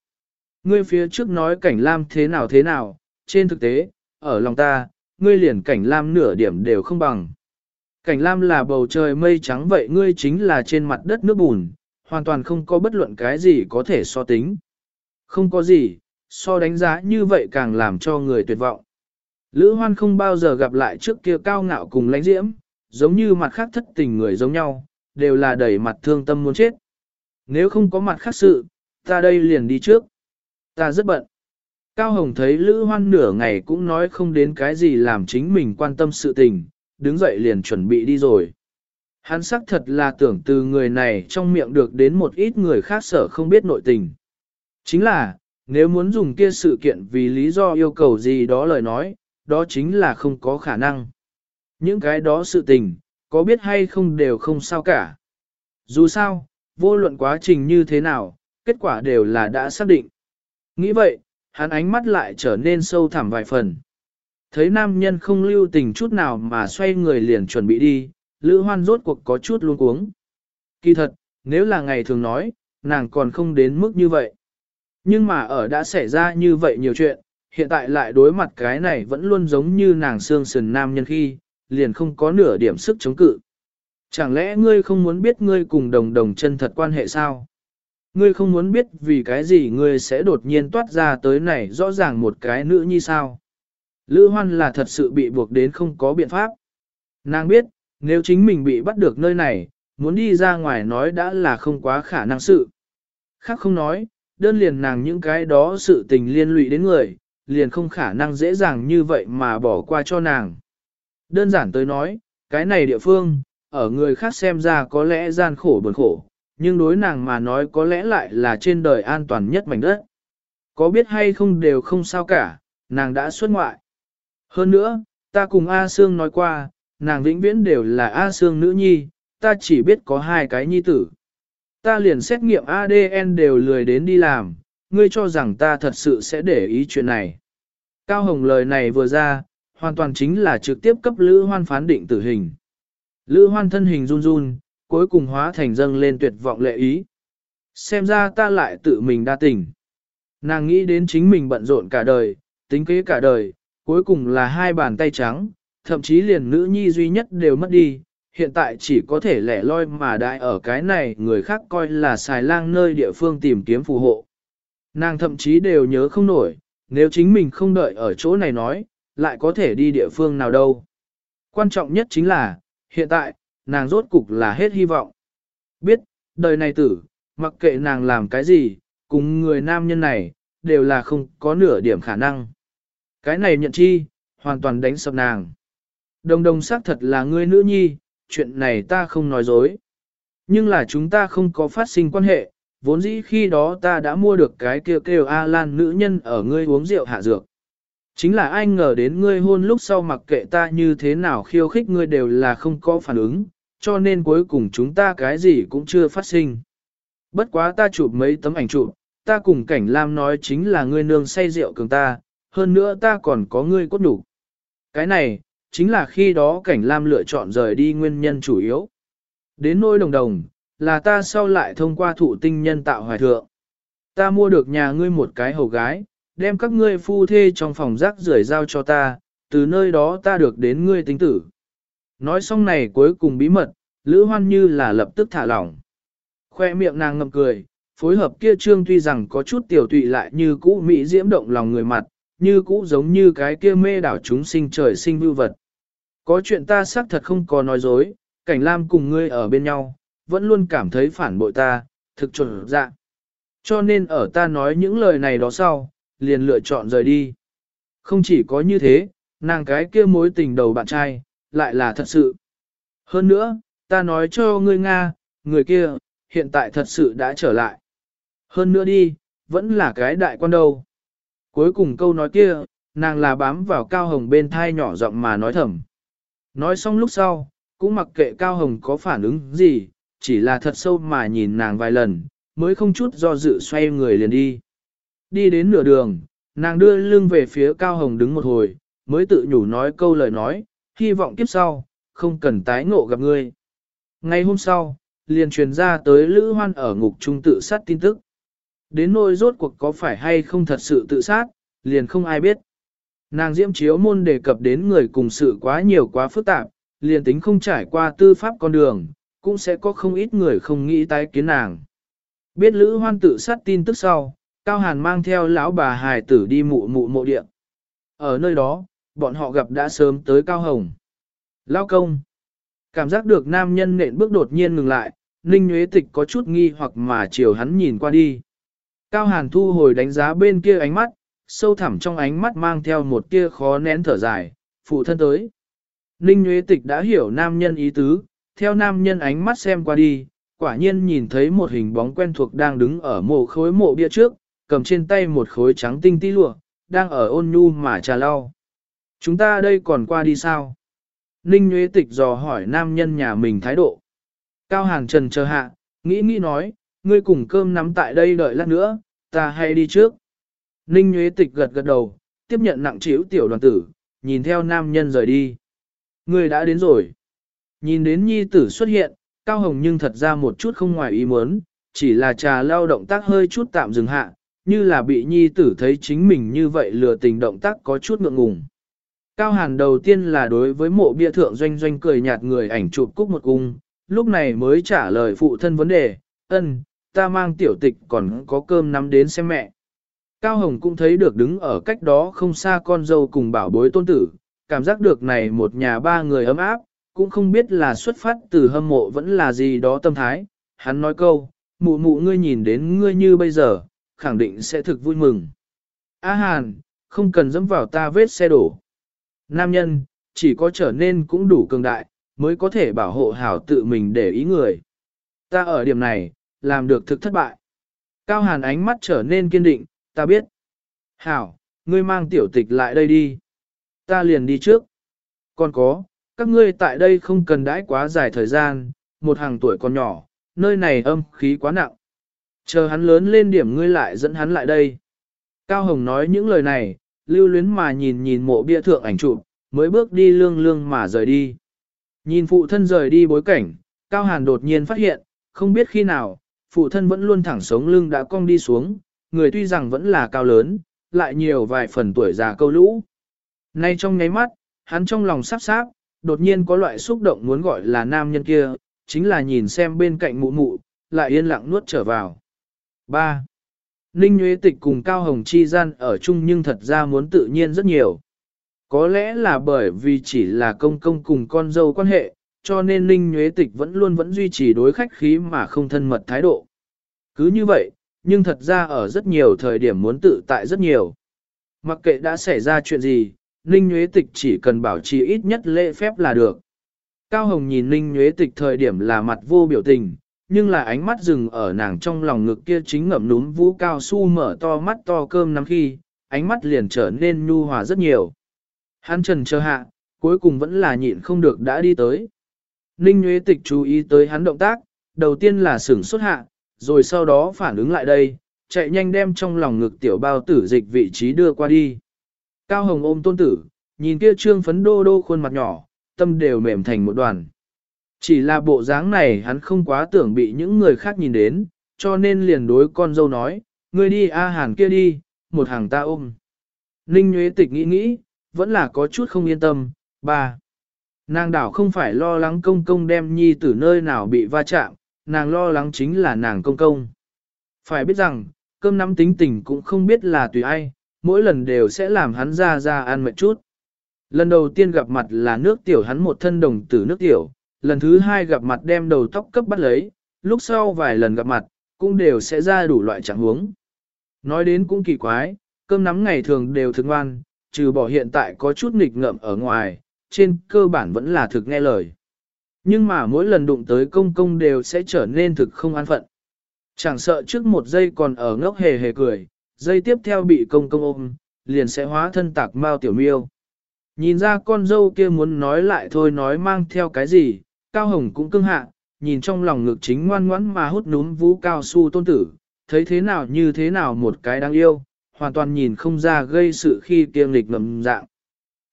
Ngươi phía trước nói cảnh lam thế nào thế nào, trên thực tế, ở lòng ta, ngươi liền cảnh lam nửa điểm đều không bằng. Cảnh lam là bầu trời mây trắng vậy ngươi chính là trên mặt đất nước bùn, hoàn toàn không có bất luận cái gì có thể so tính. Không có gì, so đánh giá như vậy càng làm cho người tuyệt vọng. Lữ hoan không bao giờ gặp lại trước kia cao ngạo cùng lãnh diễm, giống như mặt khác thất tình người giống nhau, đều là đầy mặt thương tâm muốn chết. Nếu không có mặt khác sự, ta đây liền đi trước. Ta rất bận. Cao Hồng thấy Lữ Hoan nửa ngày cũng nói không đến cái gì làm chính mình quan tâm sự tình, đứng dậy liền chuẩn bị đi rồi. Hắn xác thật là tưởng từ người này trong miệng được đến một ít người khác sở không biết nội tình. Chính là, nếu muốn dùng kia sự kiện vì lý do yêu cầu gì đó lời nói, đó chính là không có khả năng. Những cái đó sự tình, có biết hay không đều không sao cả. Dù sao, vô luận quá trình như thế nào, kết quả đều là đã xác định. Nghĩ vậy, hắn ánh mắt lại trở nên sâu thẳm vài phần. Thấy nam nhân không lưu tình chút nào mà xoay người liền chuẩn bị đi, Lữ Hoan rốt cuộc có chút luống cuống. Kỳ thật, nếu là ngày thường nói, nàng còn không đến mức như vậy. Nhưng mà ở đã xảy ra như vậy nhiều chuyện, hiện tại lại đối mặt cái này vẫn luôn giống như nàng xương sườn nam nhân khi, liền không có nửa điểm sức chống cự. Chẳng lẽ ngươi không muốn biết ngươi cùng đồng đồng chân thật quan hệ sao? Ngươi không muốn biết vì cái gì ngươi sẽ đột nhiên toát ra tới này rõ ràng một cái nữ như sao? Lữ hoan là thật sự bị buộc đến không có biện pháp. Nàng biết, nếu chính mình bị bắt được nơi này, muốn đi ra ngoài nói đã là không quá khả năng sự. Khác không nói, đơn liền nàng những cái đó sự tình liên lụy đến người, liền không khả năng dễ dàng như vậy mà bỏ qua cho nàng. Đơn giản tới nói, cái này địa phương, ở người khác xem ra có lẽ gian khổ buồn khổ, nhưng đối nàng mà nói có lẽ lại là trên đời an toàn nhất mảnh đất. Có biết hay không đều không sao cả, nàng đã xuất ngoại. Hơn nữa, ta cùng A Sương nói qua, nàng vĩnh viễn đều là A Sương nữ nhi, ta chỉ biết có hai cái nhi tử. Ta liền xét nghiệm ADN đều lười đến đi làm, ngươi cho rằng ta thật sự sẽ để ý chuyện này. Cao Hồng lời này vừa ra, hoàn toàn chính là trực tiếp cấp Lữ Hoan phán định tử hình. Lữ Hoan thân hình run run, cuối cùng hóa thành dâng lên tuyệt vọng lệ ý. Xem ra ta lại tự mình đa tình. Nàng nghĩ đến chính mình bận rộn cả đời, tính kế cả đời, cuối cùng là hai bàn tay trắng, thậm chí liền nữ nhi duy nhất đều mất đi, hiện tại chỉ có thể lẻ loi mà đại ở cái này người khác coi là xài lang nơi địa phương tìm kiếm phù hộ. Nàng thậm chí đều nhớ không nổi, nếu chính mình không đợi ở chỗ này nói, lại có thể đi địa phương nào đâu. Quan trọng nhất chính là, hiện tại, nàng rốt cục là hết hy vọng. Biết, đời này tử, mặc kệ nàng làm cái gì, cùng người nam nhân này, đều là không có nửa điểm khả năng. Cái này nhận chi, hoàn toàn đánh sập nàng. Đồng đồng xác thật là ngươi nữ nhi, chuyện này ta không nói dối. Nhưng là chúng ta không có phát sinh quan hệ, vốn dĩ khi đó ta đã mua được cái kêu kêu A-lan nữ nhân ở ngươi uống rượu hạ dược. Chính là ai ngờ đến ngươi hôn lúc sau mặc kệ ta như thế nào khiêu khích ngươi đều là không có phản ứng, cho nên cuối cùng chúng ta cái gì cũng chưa phát sinh. Bất quá ta chụp mấy tấm ảnh chụp, ta cùng cảnh Lam nói chính là ngươi nương say rượu cường ta, hơn nữa ta còn có ngươi cốt đủ. Cái này, chính là khi đó cảnh lam lựa chọn rời đi nguyên nhân chủ yếu. Đến nôi đồng đồng, là ta sau lại thông qua thụ tinh nhân tạo hoài thượng. Ta mua được nhà ngươi một cái hầu gái, đem các ngươi phu thê trong phòng rác rưởi giao cho ta, từ nơi đó ta được đến ngươi tính tử. Nói xong này cuối cùng bí mật, Lữ Hoan như là lập tức thả lỏng. Khoe miệng nàng ngậm cười, phối hợp kia trương tuy rằng có chút tiểu tụy lại như cũ mỹ diễm động lòng người mặt, như cũ giống như cái kia mê đảo chúng sinh trời sinh vưu vật. Có chuyện ta xác thật không có nói dối, cảnh lam cùng ngươi ở bên nhau, vẫn luôn cảm thấy phản bội ta, thực chuẩn dạ. Cho nên ở ta nói những lời này đó sau, liền lựa chọn rời đi. Không chỉ có như thế, nàng cái kia mối tình đầu bạn trai, lại là thật sự. Hơn nữa, ta nói cho ngươi Nga, người kia, hiện tại thật sự đã trở lại. Hơn nữa đi, vẫn là cái đại quan đâu. Cuối cùng câu nói kia, nàng là bám vào Cao Hồng bên thai nhỏ giọng mà nói thầm. Nói xong lúc sau, cũng mặc kệ Cao Hồng có phản ứng gì, chỉ là thật sâu mà nhìn nàng vài lần, mới không chút do dự xoay người liền đi. Đi đến nửa đường, nàng đưa lưng về phía Cao Hồng đứng một hồi, mới tự nhủ nói câu lời nói, hy vọng kiếp sau, không cần tái ngộ gặp ngươi. Ngày hôm sau, liền truyền ra tới Lữ Hoan ở ngục trung tự sát tin tức. Đến nỗi rốt cuộc có phải hay không thật sự tự sát, liền không ai biết. Nàng diễm chiếu môn đề cập đến người cùng sự quá nhiều quá phức tạp, liền tính không trải qua tư pháp con đường, cũng sẽ có không ít người không nghĩ tái kiến nàng. Biết Lữ Hoan tự sát tin tức sau, Cao Hàn mang theo lão bà hài tử đi mụ mụ mộ địa. Ở nơi đó, bọn họ gặp đã sớm tới Cao Hồng. Lao công. Cảm giác được nam nhân nện bước đột nhiên ngừng lại, Ninh Nguyễn Tịch có chút nghi hoặc mà chiều hắn nhìn qua đi. Cao Hàn thu hồi đánh giá bên kia ánh mắt, sâu thẳm trong ánh mắt mang theo một tia khó nén thở dài, phụ thân tới. Ninh Nguyễn Tịch đã hiểu nam nhân ý tứ, theo nam nhân ánh mắt xem qua đi, quả nhiên nhìn thấy một hình bóng quen thuộc đang đứng ở mộ khối mộ bia trước, cầm trên tay một khối trắng tinh tí lụa, đang ở ôn nhu mà trà lau. Chúng ta đây còn qua đi sao? Ninh Nguyễn Tịch dò hỏi nam nhân nhà mình thái độ. Cao Hàn Trần chờ hạ, nghĩ nghĩ nói, ngươi cùng cơm nắm tại đây đợi lát nữa, ta hay đi trước. Ninh Nguyễn Tịch gật gật đầu, tiếp nhận nặng chiếu tiểu đoàn tử, nhìn theo nam nhân rời đi. Ngươi đã đến rồi. Nhìn đến nhi tử xuất hiện, Cao Hồng nhưng thật ra một chút không ngoài ý muốn, chỉ là trà lao động tác hơi chút tạm dừng hạ, như là bị nhi tử thấy chính mình như vậy lừa tình động tác có chút ngượng ngùng. Cao Hàn đầu tiên là đối với mộ bia thượng doanh doanh cười nhạt người ảnh chụp cúc một cung, lúc này mới trả lời phụ thân vấn đề, ân, ta mang tiểu tịch còn có cơm nắm đến xem mẹ. Cao Hồng cũng thấy được đứng ở cách đó không xa con dâu cùng bảo bối tôn tử, cảm giác được này một nhà ba người ấm áp, cũng không biết là xuất phát từ hâm mộ vẫn là gì đó tâm thái. Hắn nói câu, mụ mụ ngươi nhìn đến ngươi như bây giờ, khẳng định sẽ thực vui mừng. A Hàn, không cần dẫm vào ta vết xe đổ. Nam nhân, chỉ có trở nên cũng đủ cường đại, mới có thể bảo hộ hảo tự mình để ý người. Ta ở điểm này, làm được thực thất bại. Cao Hàn ánh mắt trở nên kiên định, ta biết. Hảo, ngươi mang tiểu tịch lại đây đi. Ta liền đi trước. Còn có, các ngươi tại đây không cần đãi quá dài thời gian, một hàng tuổi còn nhỏ, nơi này âm khí quá nặng. Chờ hắn lớn lên điểm ngươi lại dẫn hắn lại đây. Cao Hồng nói những lời này, lưu luyến mà nhìn nhìn mộ bia thượng ảnh chụp, mới bước đi lương lương mà rời đi. Nhìn phụ thân rời đi bối cảnh, Cao Hàn đột nhiên phát hiện, không biết khi nào, phụ thân vẫn luôn thẳng sống lưng đã cong đi xuống, người tuy rằng vẫn là cao lớn, lại nhiều vài phần tuổi già câu lũ. Nay trong nháy mắt, hắn trong lòng sắp sáp, đột nhiên có loại xúc động muốn gọi là nam nhân kia, chính là nhìn xem bên cạnh mụ mụ, lại yên lặng nuốt trở vào. 3. Ninh Nguyễn Tịch cùng Cao Hồng Chi gian ở chung nhưng thật ra muốn tự nhiên rất nhiều. Có lẽ là bởi vì chỉ là công công cùng con dâu quan hệ, cho nên Ninh nhuế Tịch vẫn luôn vẫn duy trì đối khách khí mà không thân mật thái độ. Cứ như vậy, nhưng thật ra ở rất nhiều thời điểm muốn tự tại rất nhiều. Mặc kệ đã xảy ra chuyện gì, Ninh nhuế Tịch chỉ cần bảo trì ít nhất lễ phép là được. Cao Hồng nhìn Ninh nhuế Tịch thời điểm là mặt vô biểu tình, nhưng là ánh mắt dừng ở nàng trong lòng ngực kia chính ngậm núm vũ cao su mở to mắt to cơm nắm khi, ánh mắt liền trở nên nhu hòa rất nhiều. Hắn trần chờ hạ, cuối cùng vẫn là nhịn không được đã đi tới. Ninh Nguyễn Tịch chú ý tới hắn động tác, đầu tiên là sửng xuất hạ, rồi sau đó phản ứng lại đây, chạy nhanh đem trong lòng ngực tiểu bao tử dịch vị trí đưa qua đi. Cao Hồng ôm tôn tử, nhìn kia trương phấn đô đô khuôn mặt nhỏ, tâm đều mềm thành một đoàn. Chỉ là bộ dáng này hắn không quá tưởng bị những người khác nhìn đến, cho nên liền đối con dâu nói, ngươi đi A Hàn kia đi, một hàng ta ôm. Ninh Nguyễn Tịch nghĩ nghĩ, vẫn là có chút không yên tâm, ba. Nàng đảo không phải lo lắng công công đem nhi tử nơi nào bị va chạm, nàng lo lắng chính là nàng công công. Phải biết rằng, cơm nắm tính tình cũng không biết là tùy ai, mỗi lần đều sẽ làm hắn ra ra ăn mệt chút. Lần đầu tiên gặp mặt là nước tiểu hắn một thân đồng tử nước tiểu, lần thứ hai gặp mặt đem đầu tóc cấp bắt lấy, lúc sau vài lần gặp mặt, cũng đều sẽ ra đủ loại trạng huống. Nói đến cũng kỳ quái, cơm nắm ngày thường đều thực ngoan, trừ bỏ hiện tại có chút nghịch ngợm ở ngoài, trên cơ bản vẫn là thực nghe lời. Nhưng mà mỗi lần đụng tới công công đều sẽ trở nên thực không an phận. Chẳng sợ trước một giây còn ở ngốc hề hề cười, giây tiếp theo bị công công ôm, liền sẽ hóa thân tạc mao tiểu miêu. Nhìn ra con dâu kia muốn nói lại thôi nói mang theo cái gì, Cao Hồng cũng cưng hạ, nhìn trong lòng ngực chính ngoan ngoãn mà hút núm vũ cao su tôn tử, thấy thế nào như thế nào một cái đáng yêu, hoàn toàn nhìn không ra gây sự khi kiêng lịch ngầm dạng.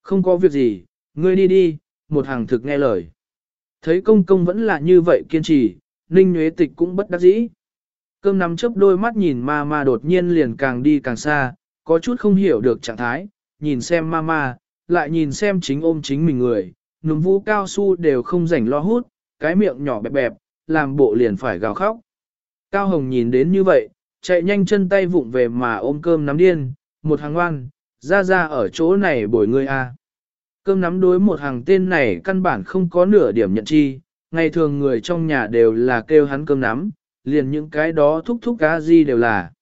Không có việc gì, ngươi đi đi, một hàng thực nghe lời. Thấy công công vẫn là như vậy kiên trì, Ninh Nguyễn Tịch cũng bất đắc dĩ. Cơm nắm chớp đôi mắt nhìn ma ma đột nhiên liền càng đi càng xa, có chút không hiểu được trạng thái, nhìn xem ma ma, lại nhìn xem chính ôm chính mình người, núm vũ cao su đều không rảnh lo hút, cái miệng nhỏ bẹp bẹp, làm bộ liền phải gào khóc. Cao Hồng nhìn đến như vậy, chạy nhanh chân tay vụng về mà ôm cơm nắm điên, một hàng ngoan, ra ra ở chỗ này bồi ngươi a. Cơm nắm đối một hàng tên này căn bản không có nửa điểm nhận chi, ngày thường người trong nhà đều là kêu hắn cơm nắm, liền những cái đó thúc thúc cá gì đều là.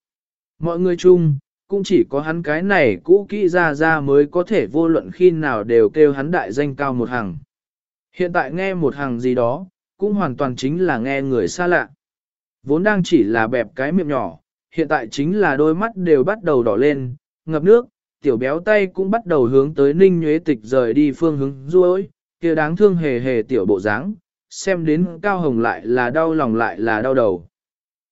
Mọi người chung, cũng chỉ có hắn cái này cũ kỹ ra ra mới có thể vô luận khi nào đều kêu hắn đại danh cao một hàng. Hiện tại nghe một hàng gì đó, cũng hoàn toàn chính là nghe người xa lạ. Vốn đang chỉ là bẹp cái miệng nhỏ, hiện tại chính là đôi mắt đều bắt đầu đỏ lên, ngập nước, tiểu béo tay cũng bắt đầu hướng tới ninh nhuế tịch rời đi phương hướng ruôi, kia đáng thương hề hề tiểu bộ dáng, xem đến cao hồng lại là đau lòng lại là đau đầu.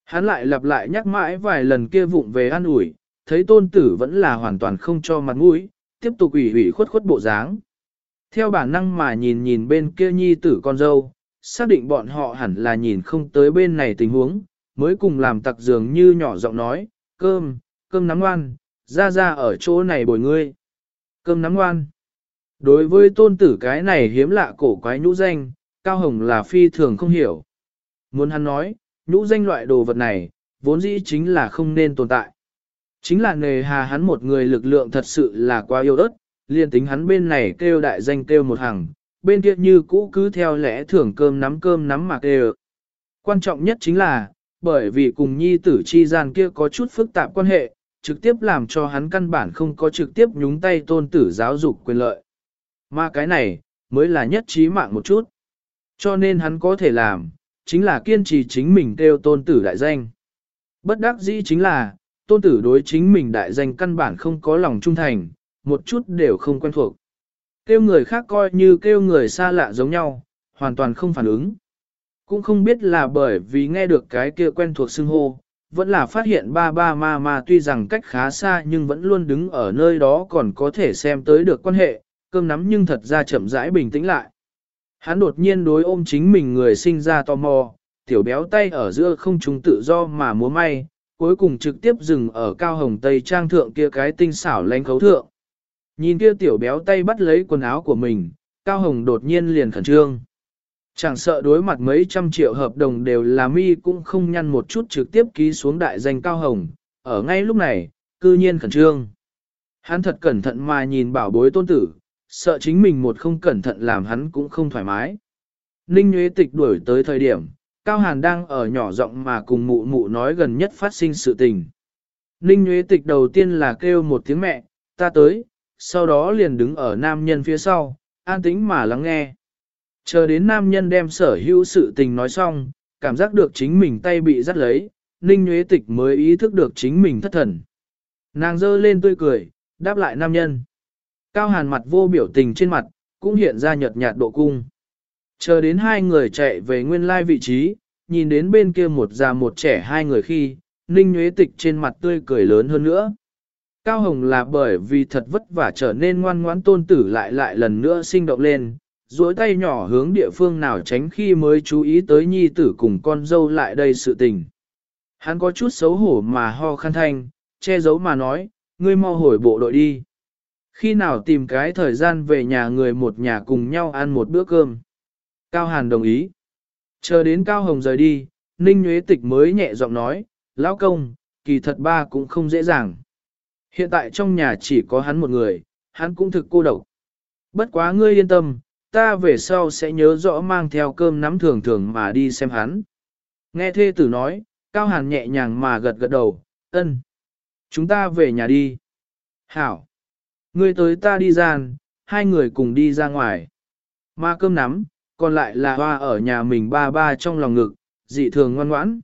Hắn lại lặp lại nhắc mãi vài lần kia vụng về an ủi, thấy tôn tử vẫn là hoàn toàn không cho mặt mũi, tiếp tục ủy ủy khuất khuất bộ dáng. Theo bản năng mà nhìn nhìn bên kia nhi tử con dâu, xác định bọn họ hẳn là nhìn không tới bên này tình huống, mới cùng làm tặc dường như nhỏ giọng nói, cơm, cơm nắm ngoan, ra ra ở chỗ này bồi ngươi. Cơm nắm ngoan. Đối với tôn tử cái này hiếm lạ cổ quái nhũ danh, Cao Hồng là phi thường không hiểu. Muốn hắn nói, nhũ danh loại đồ vật này, vốn dĩ chính là không nên tồn tại. Chính là nề hà hắn một người lực lượng thật sự là quá yêu đất, liền tính hắn bên này kêu đại danh kêu một hàng, bên kia như cũ cứ theo lẽ thưởng cơm nắm cơm nắm mà kêu. Quan trọng nhất chính là, bởi vì cùng nhi tử chi gian kia có chút phức tạp quan hệ, trực tiếp làm cho hắn căn bản không có trực tiếp nhúng tay tôn tử giáo dục quyền lợi. Mà cái này, mới là nhất trí mạng một chút. Cho nên hắn có thể làm, chính là kiên trì chính mình kêu tôn tử đại danh. Bất đắc dĩ chính là, tôn tử đối chính mình đại danh căn bản không có lòng trung thành, một chút đều không quen thuộc. Kêu người khác coi như kêu người xa lạ giống nhau, hoàn toàn không phản ứng. Cũng không biết là bởi vì nghe được cái kia quen thuộc xưng hô, vẫn là phát hiện ba ba ma ma tuy rằng cách khá xa nhưng vẫn luôn đứng ở nơi đó còn có thể xem tới được quan hệ, cơm nắm nhưng thật ra chậm rãi bình tĩnh lại. Hắn đột nhiên đối ôm chính mình người sinh ra tò mò, tiểu béo tay ở giữa không trung tự do mà múa may, cuối cùng trực tiếp dừng ở cao hồng tây trang thượng kia cái tinh xảo lánh khấu thượng. Nhìn kia tiểu béo tay bắt lấy quần áo của mình, cao hồng đột nhiên liền khẩn trương. Chẳng sợ đối mặt mấy trăm triệu hợp đồng đều là mi cũng không nhăn một chút trực tiếp ký xuống đại danh cao hồng, ở ngay lúc này, cư nhiên khẩn trương. Hắn thật cẩn thận mà nhìn bảo bối tôn tử, sợ chính mình một không cẩn thận làm hắn cũng không thoải mái. Ninh Nguyễn Tịch đuổi tới thời điểm, Cao Hàn đang ở nhỏ giọng mà cùng mụ mụ nói gần nhất phát sinh sự tình. Ninh Nguyễn Tịch đầu tiên là kêu một tiếng mẹ, ta tới, sau đó liền đứng ở nam nhân phía sau, an tĩnh mà lắng nghe. Chờ đến nam nhân đem sở hữu sự tình nói xong, cảm giác được chính mình tay bị dắt lấy, Ninh Nguyễn Tịch mới ý thức được chính mình thất thần. Nàng dơ lên tươi cười, đáp lại nam nhân. Cao hàn mặt vô biểu tình trên mặt, cũng hiện ra nhợt nhạt độ cung. Chờ đến hai người chạy về nguyên lai vị trí, nhìn đến bên kia một già một trẻ hai người khi, Ninh Nguyễn Tịch trên mặt tươi cười lớn hơn nữa. Cao Hồng là bởi vì thật vất vả trở nên ngoan ngoãn tôn tử lại lại lần nữa sinh động lên, duỗi tay nhỏ hướng địa phương nào tránh khi mới chú ý tới nhi tử cùng con dâu lại đây sự tình. Hắn có chút xấu hổ mà ho khăn thanh, che giấu mà nói, ngươi mau hồi bộ đội đi. Khi nào tìm cái thời gian về nhà người một nhà cùng nhau ăn một bữa cơm. Cao Hàn đồng ý. Chờ đến Cao Hồng rời đi, Ninh nhuế Tịch mới nhẹ giọng nói, Lão công, kỳ thật ba cũng không dễ dàng. Hiện tại trong nhà chỉ có hắn một người, hắn cũng thực cô độc. Bất quá ngươi yên tâm, ta về sau sẽ nhớ rõ mang theo cơm nắm thường thường mà đi xem hắn. Nghe thê tử nói, Cao Hàn nhẹ nhàng mà gật gật đầu, ân. Chúng ta về nhà đi. Hảo. Ngươi tới ta đi gian, hai người cùng đi ra ngoài. Mà cơm nắm, còn lại là hoa ở nhà mình ba ba trong lòng ngực, dị thường ngoan ngoãn.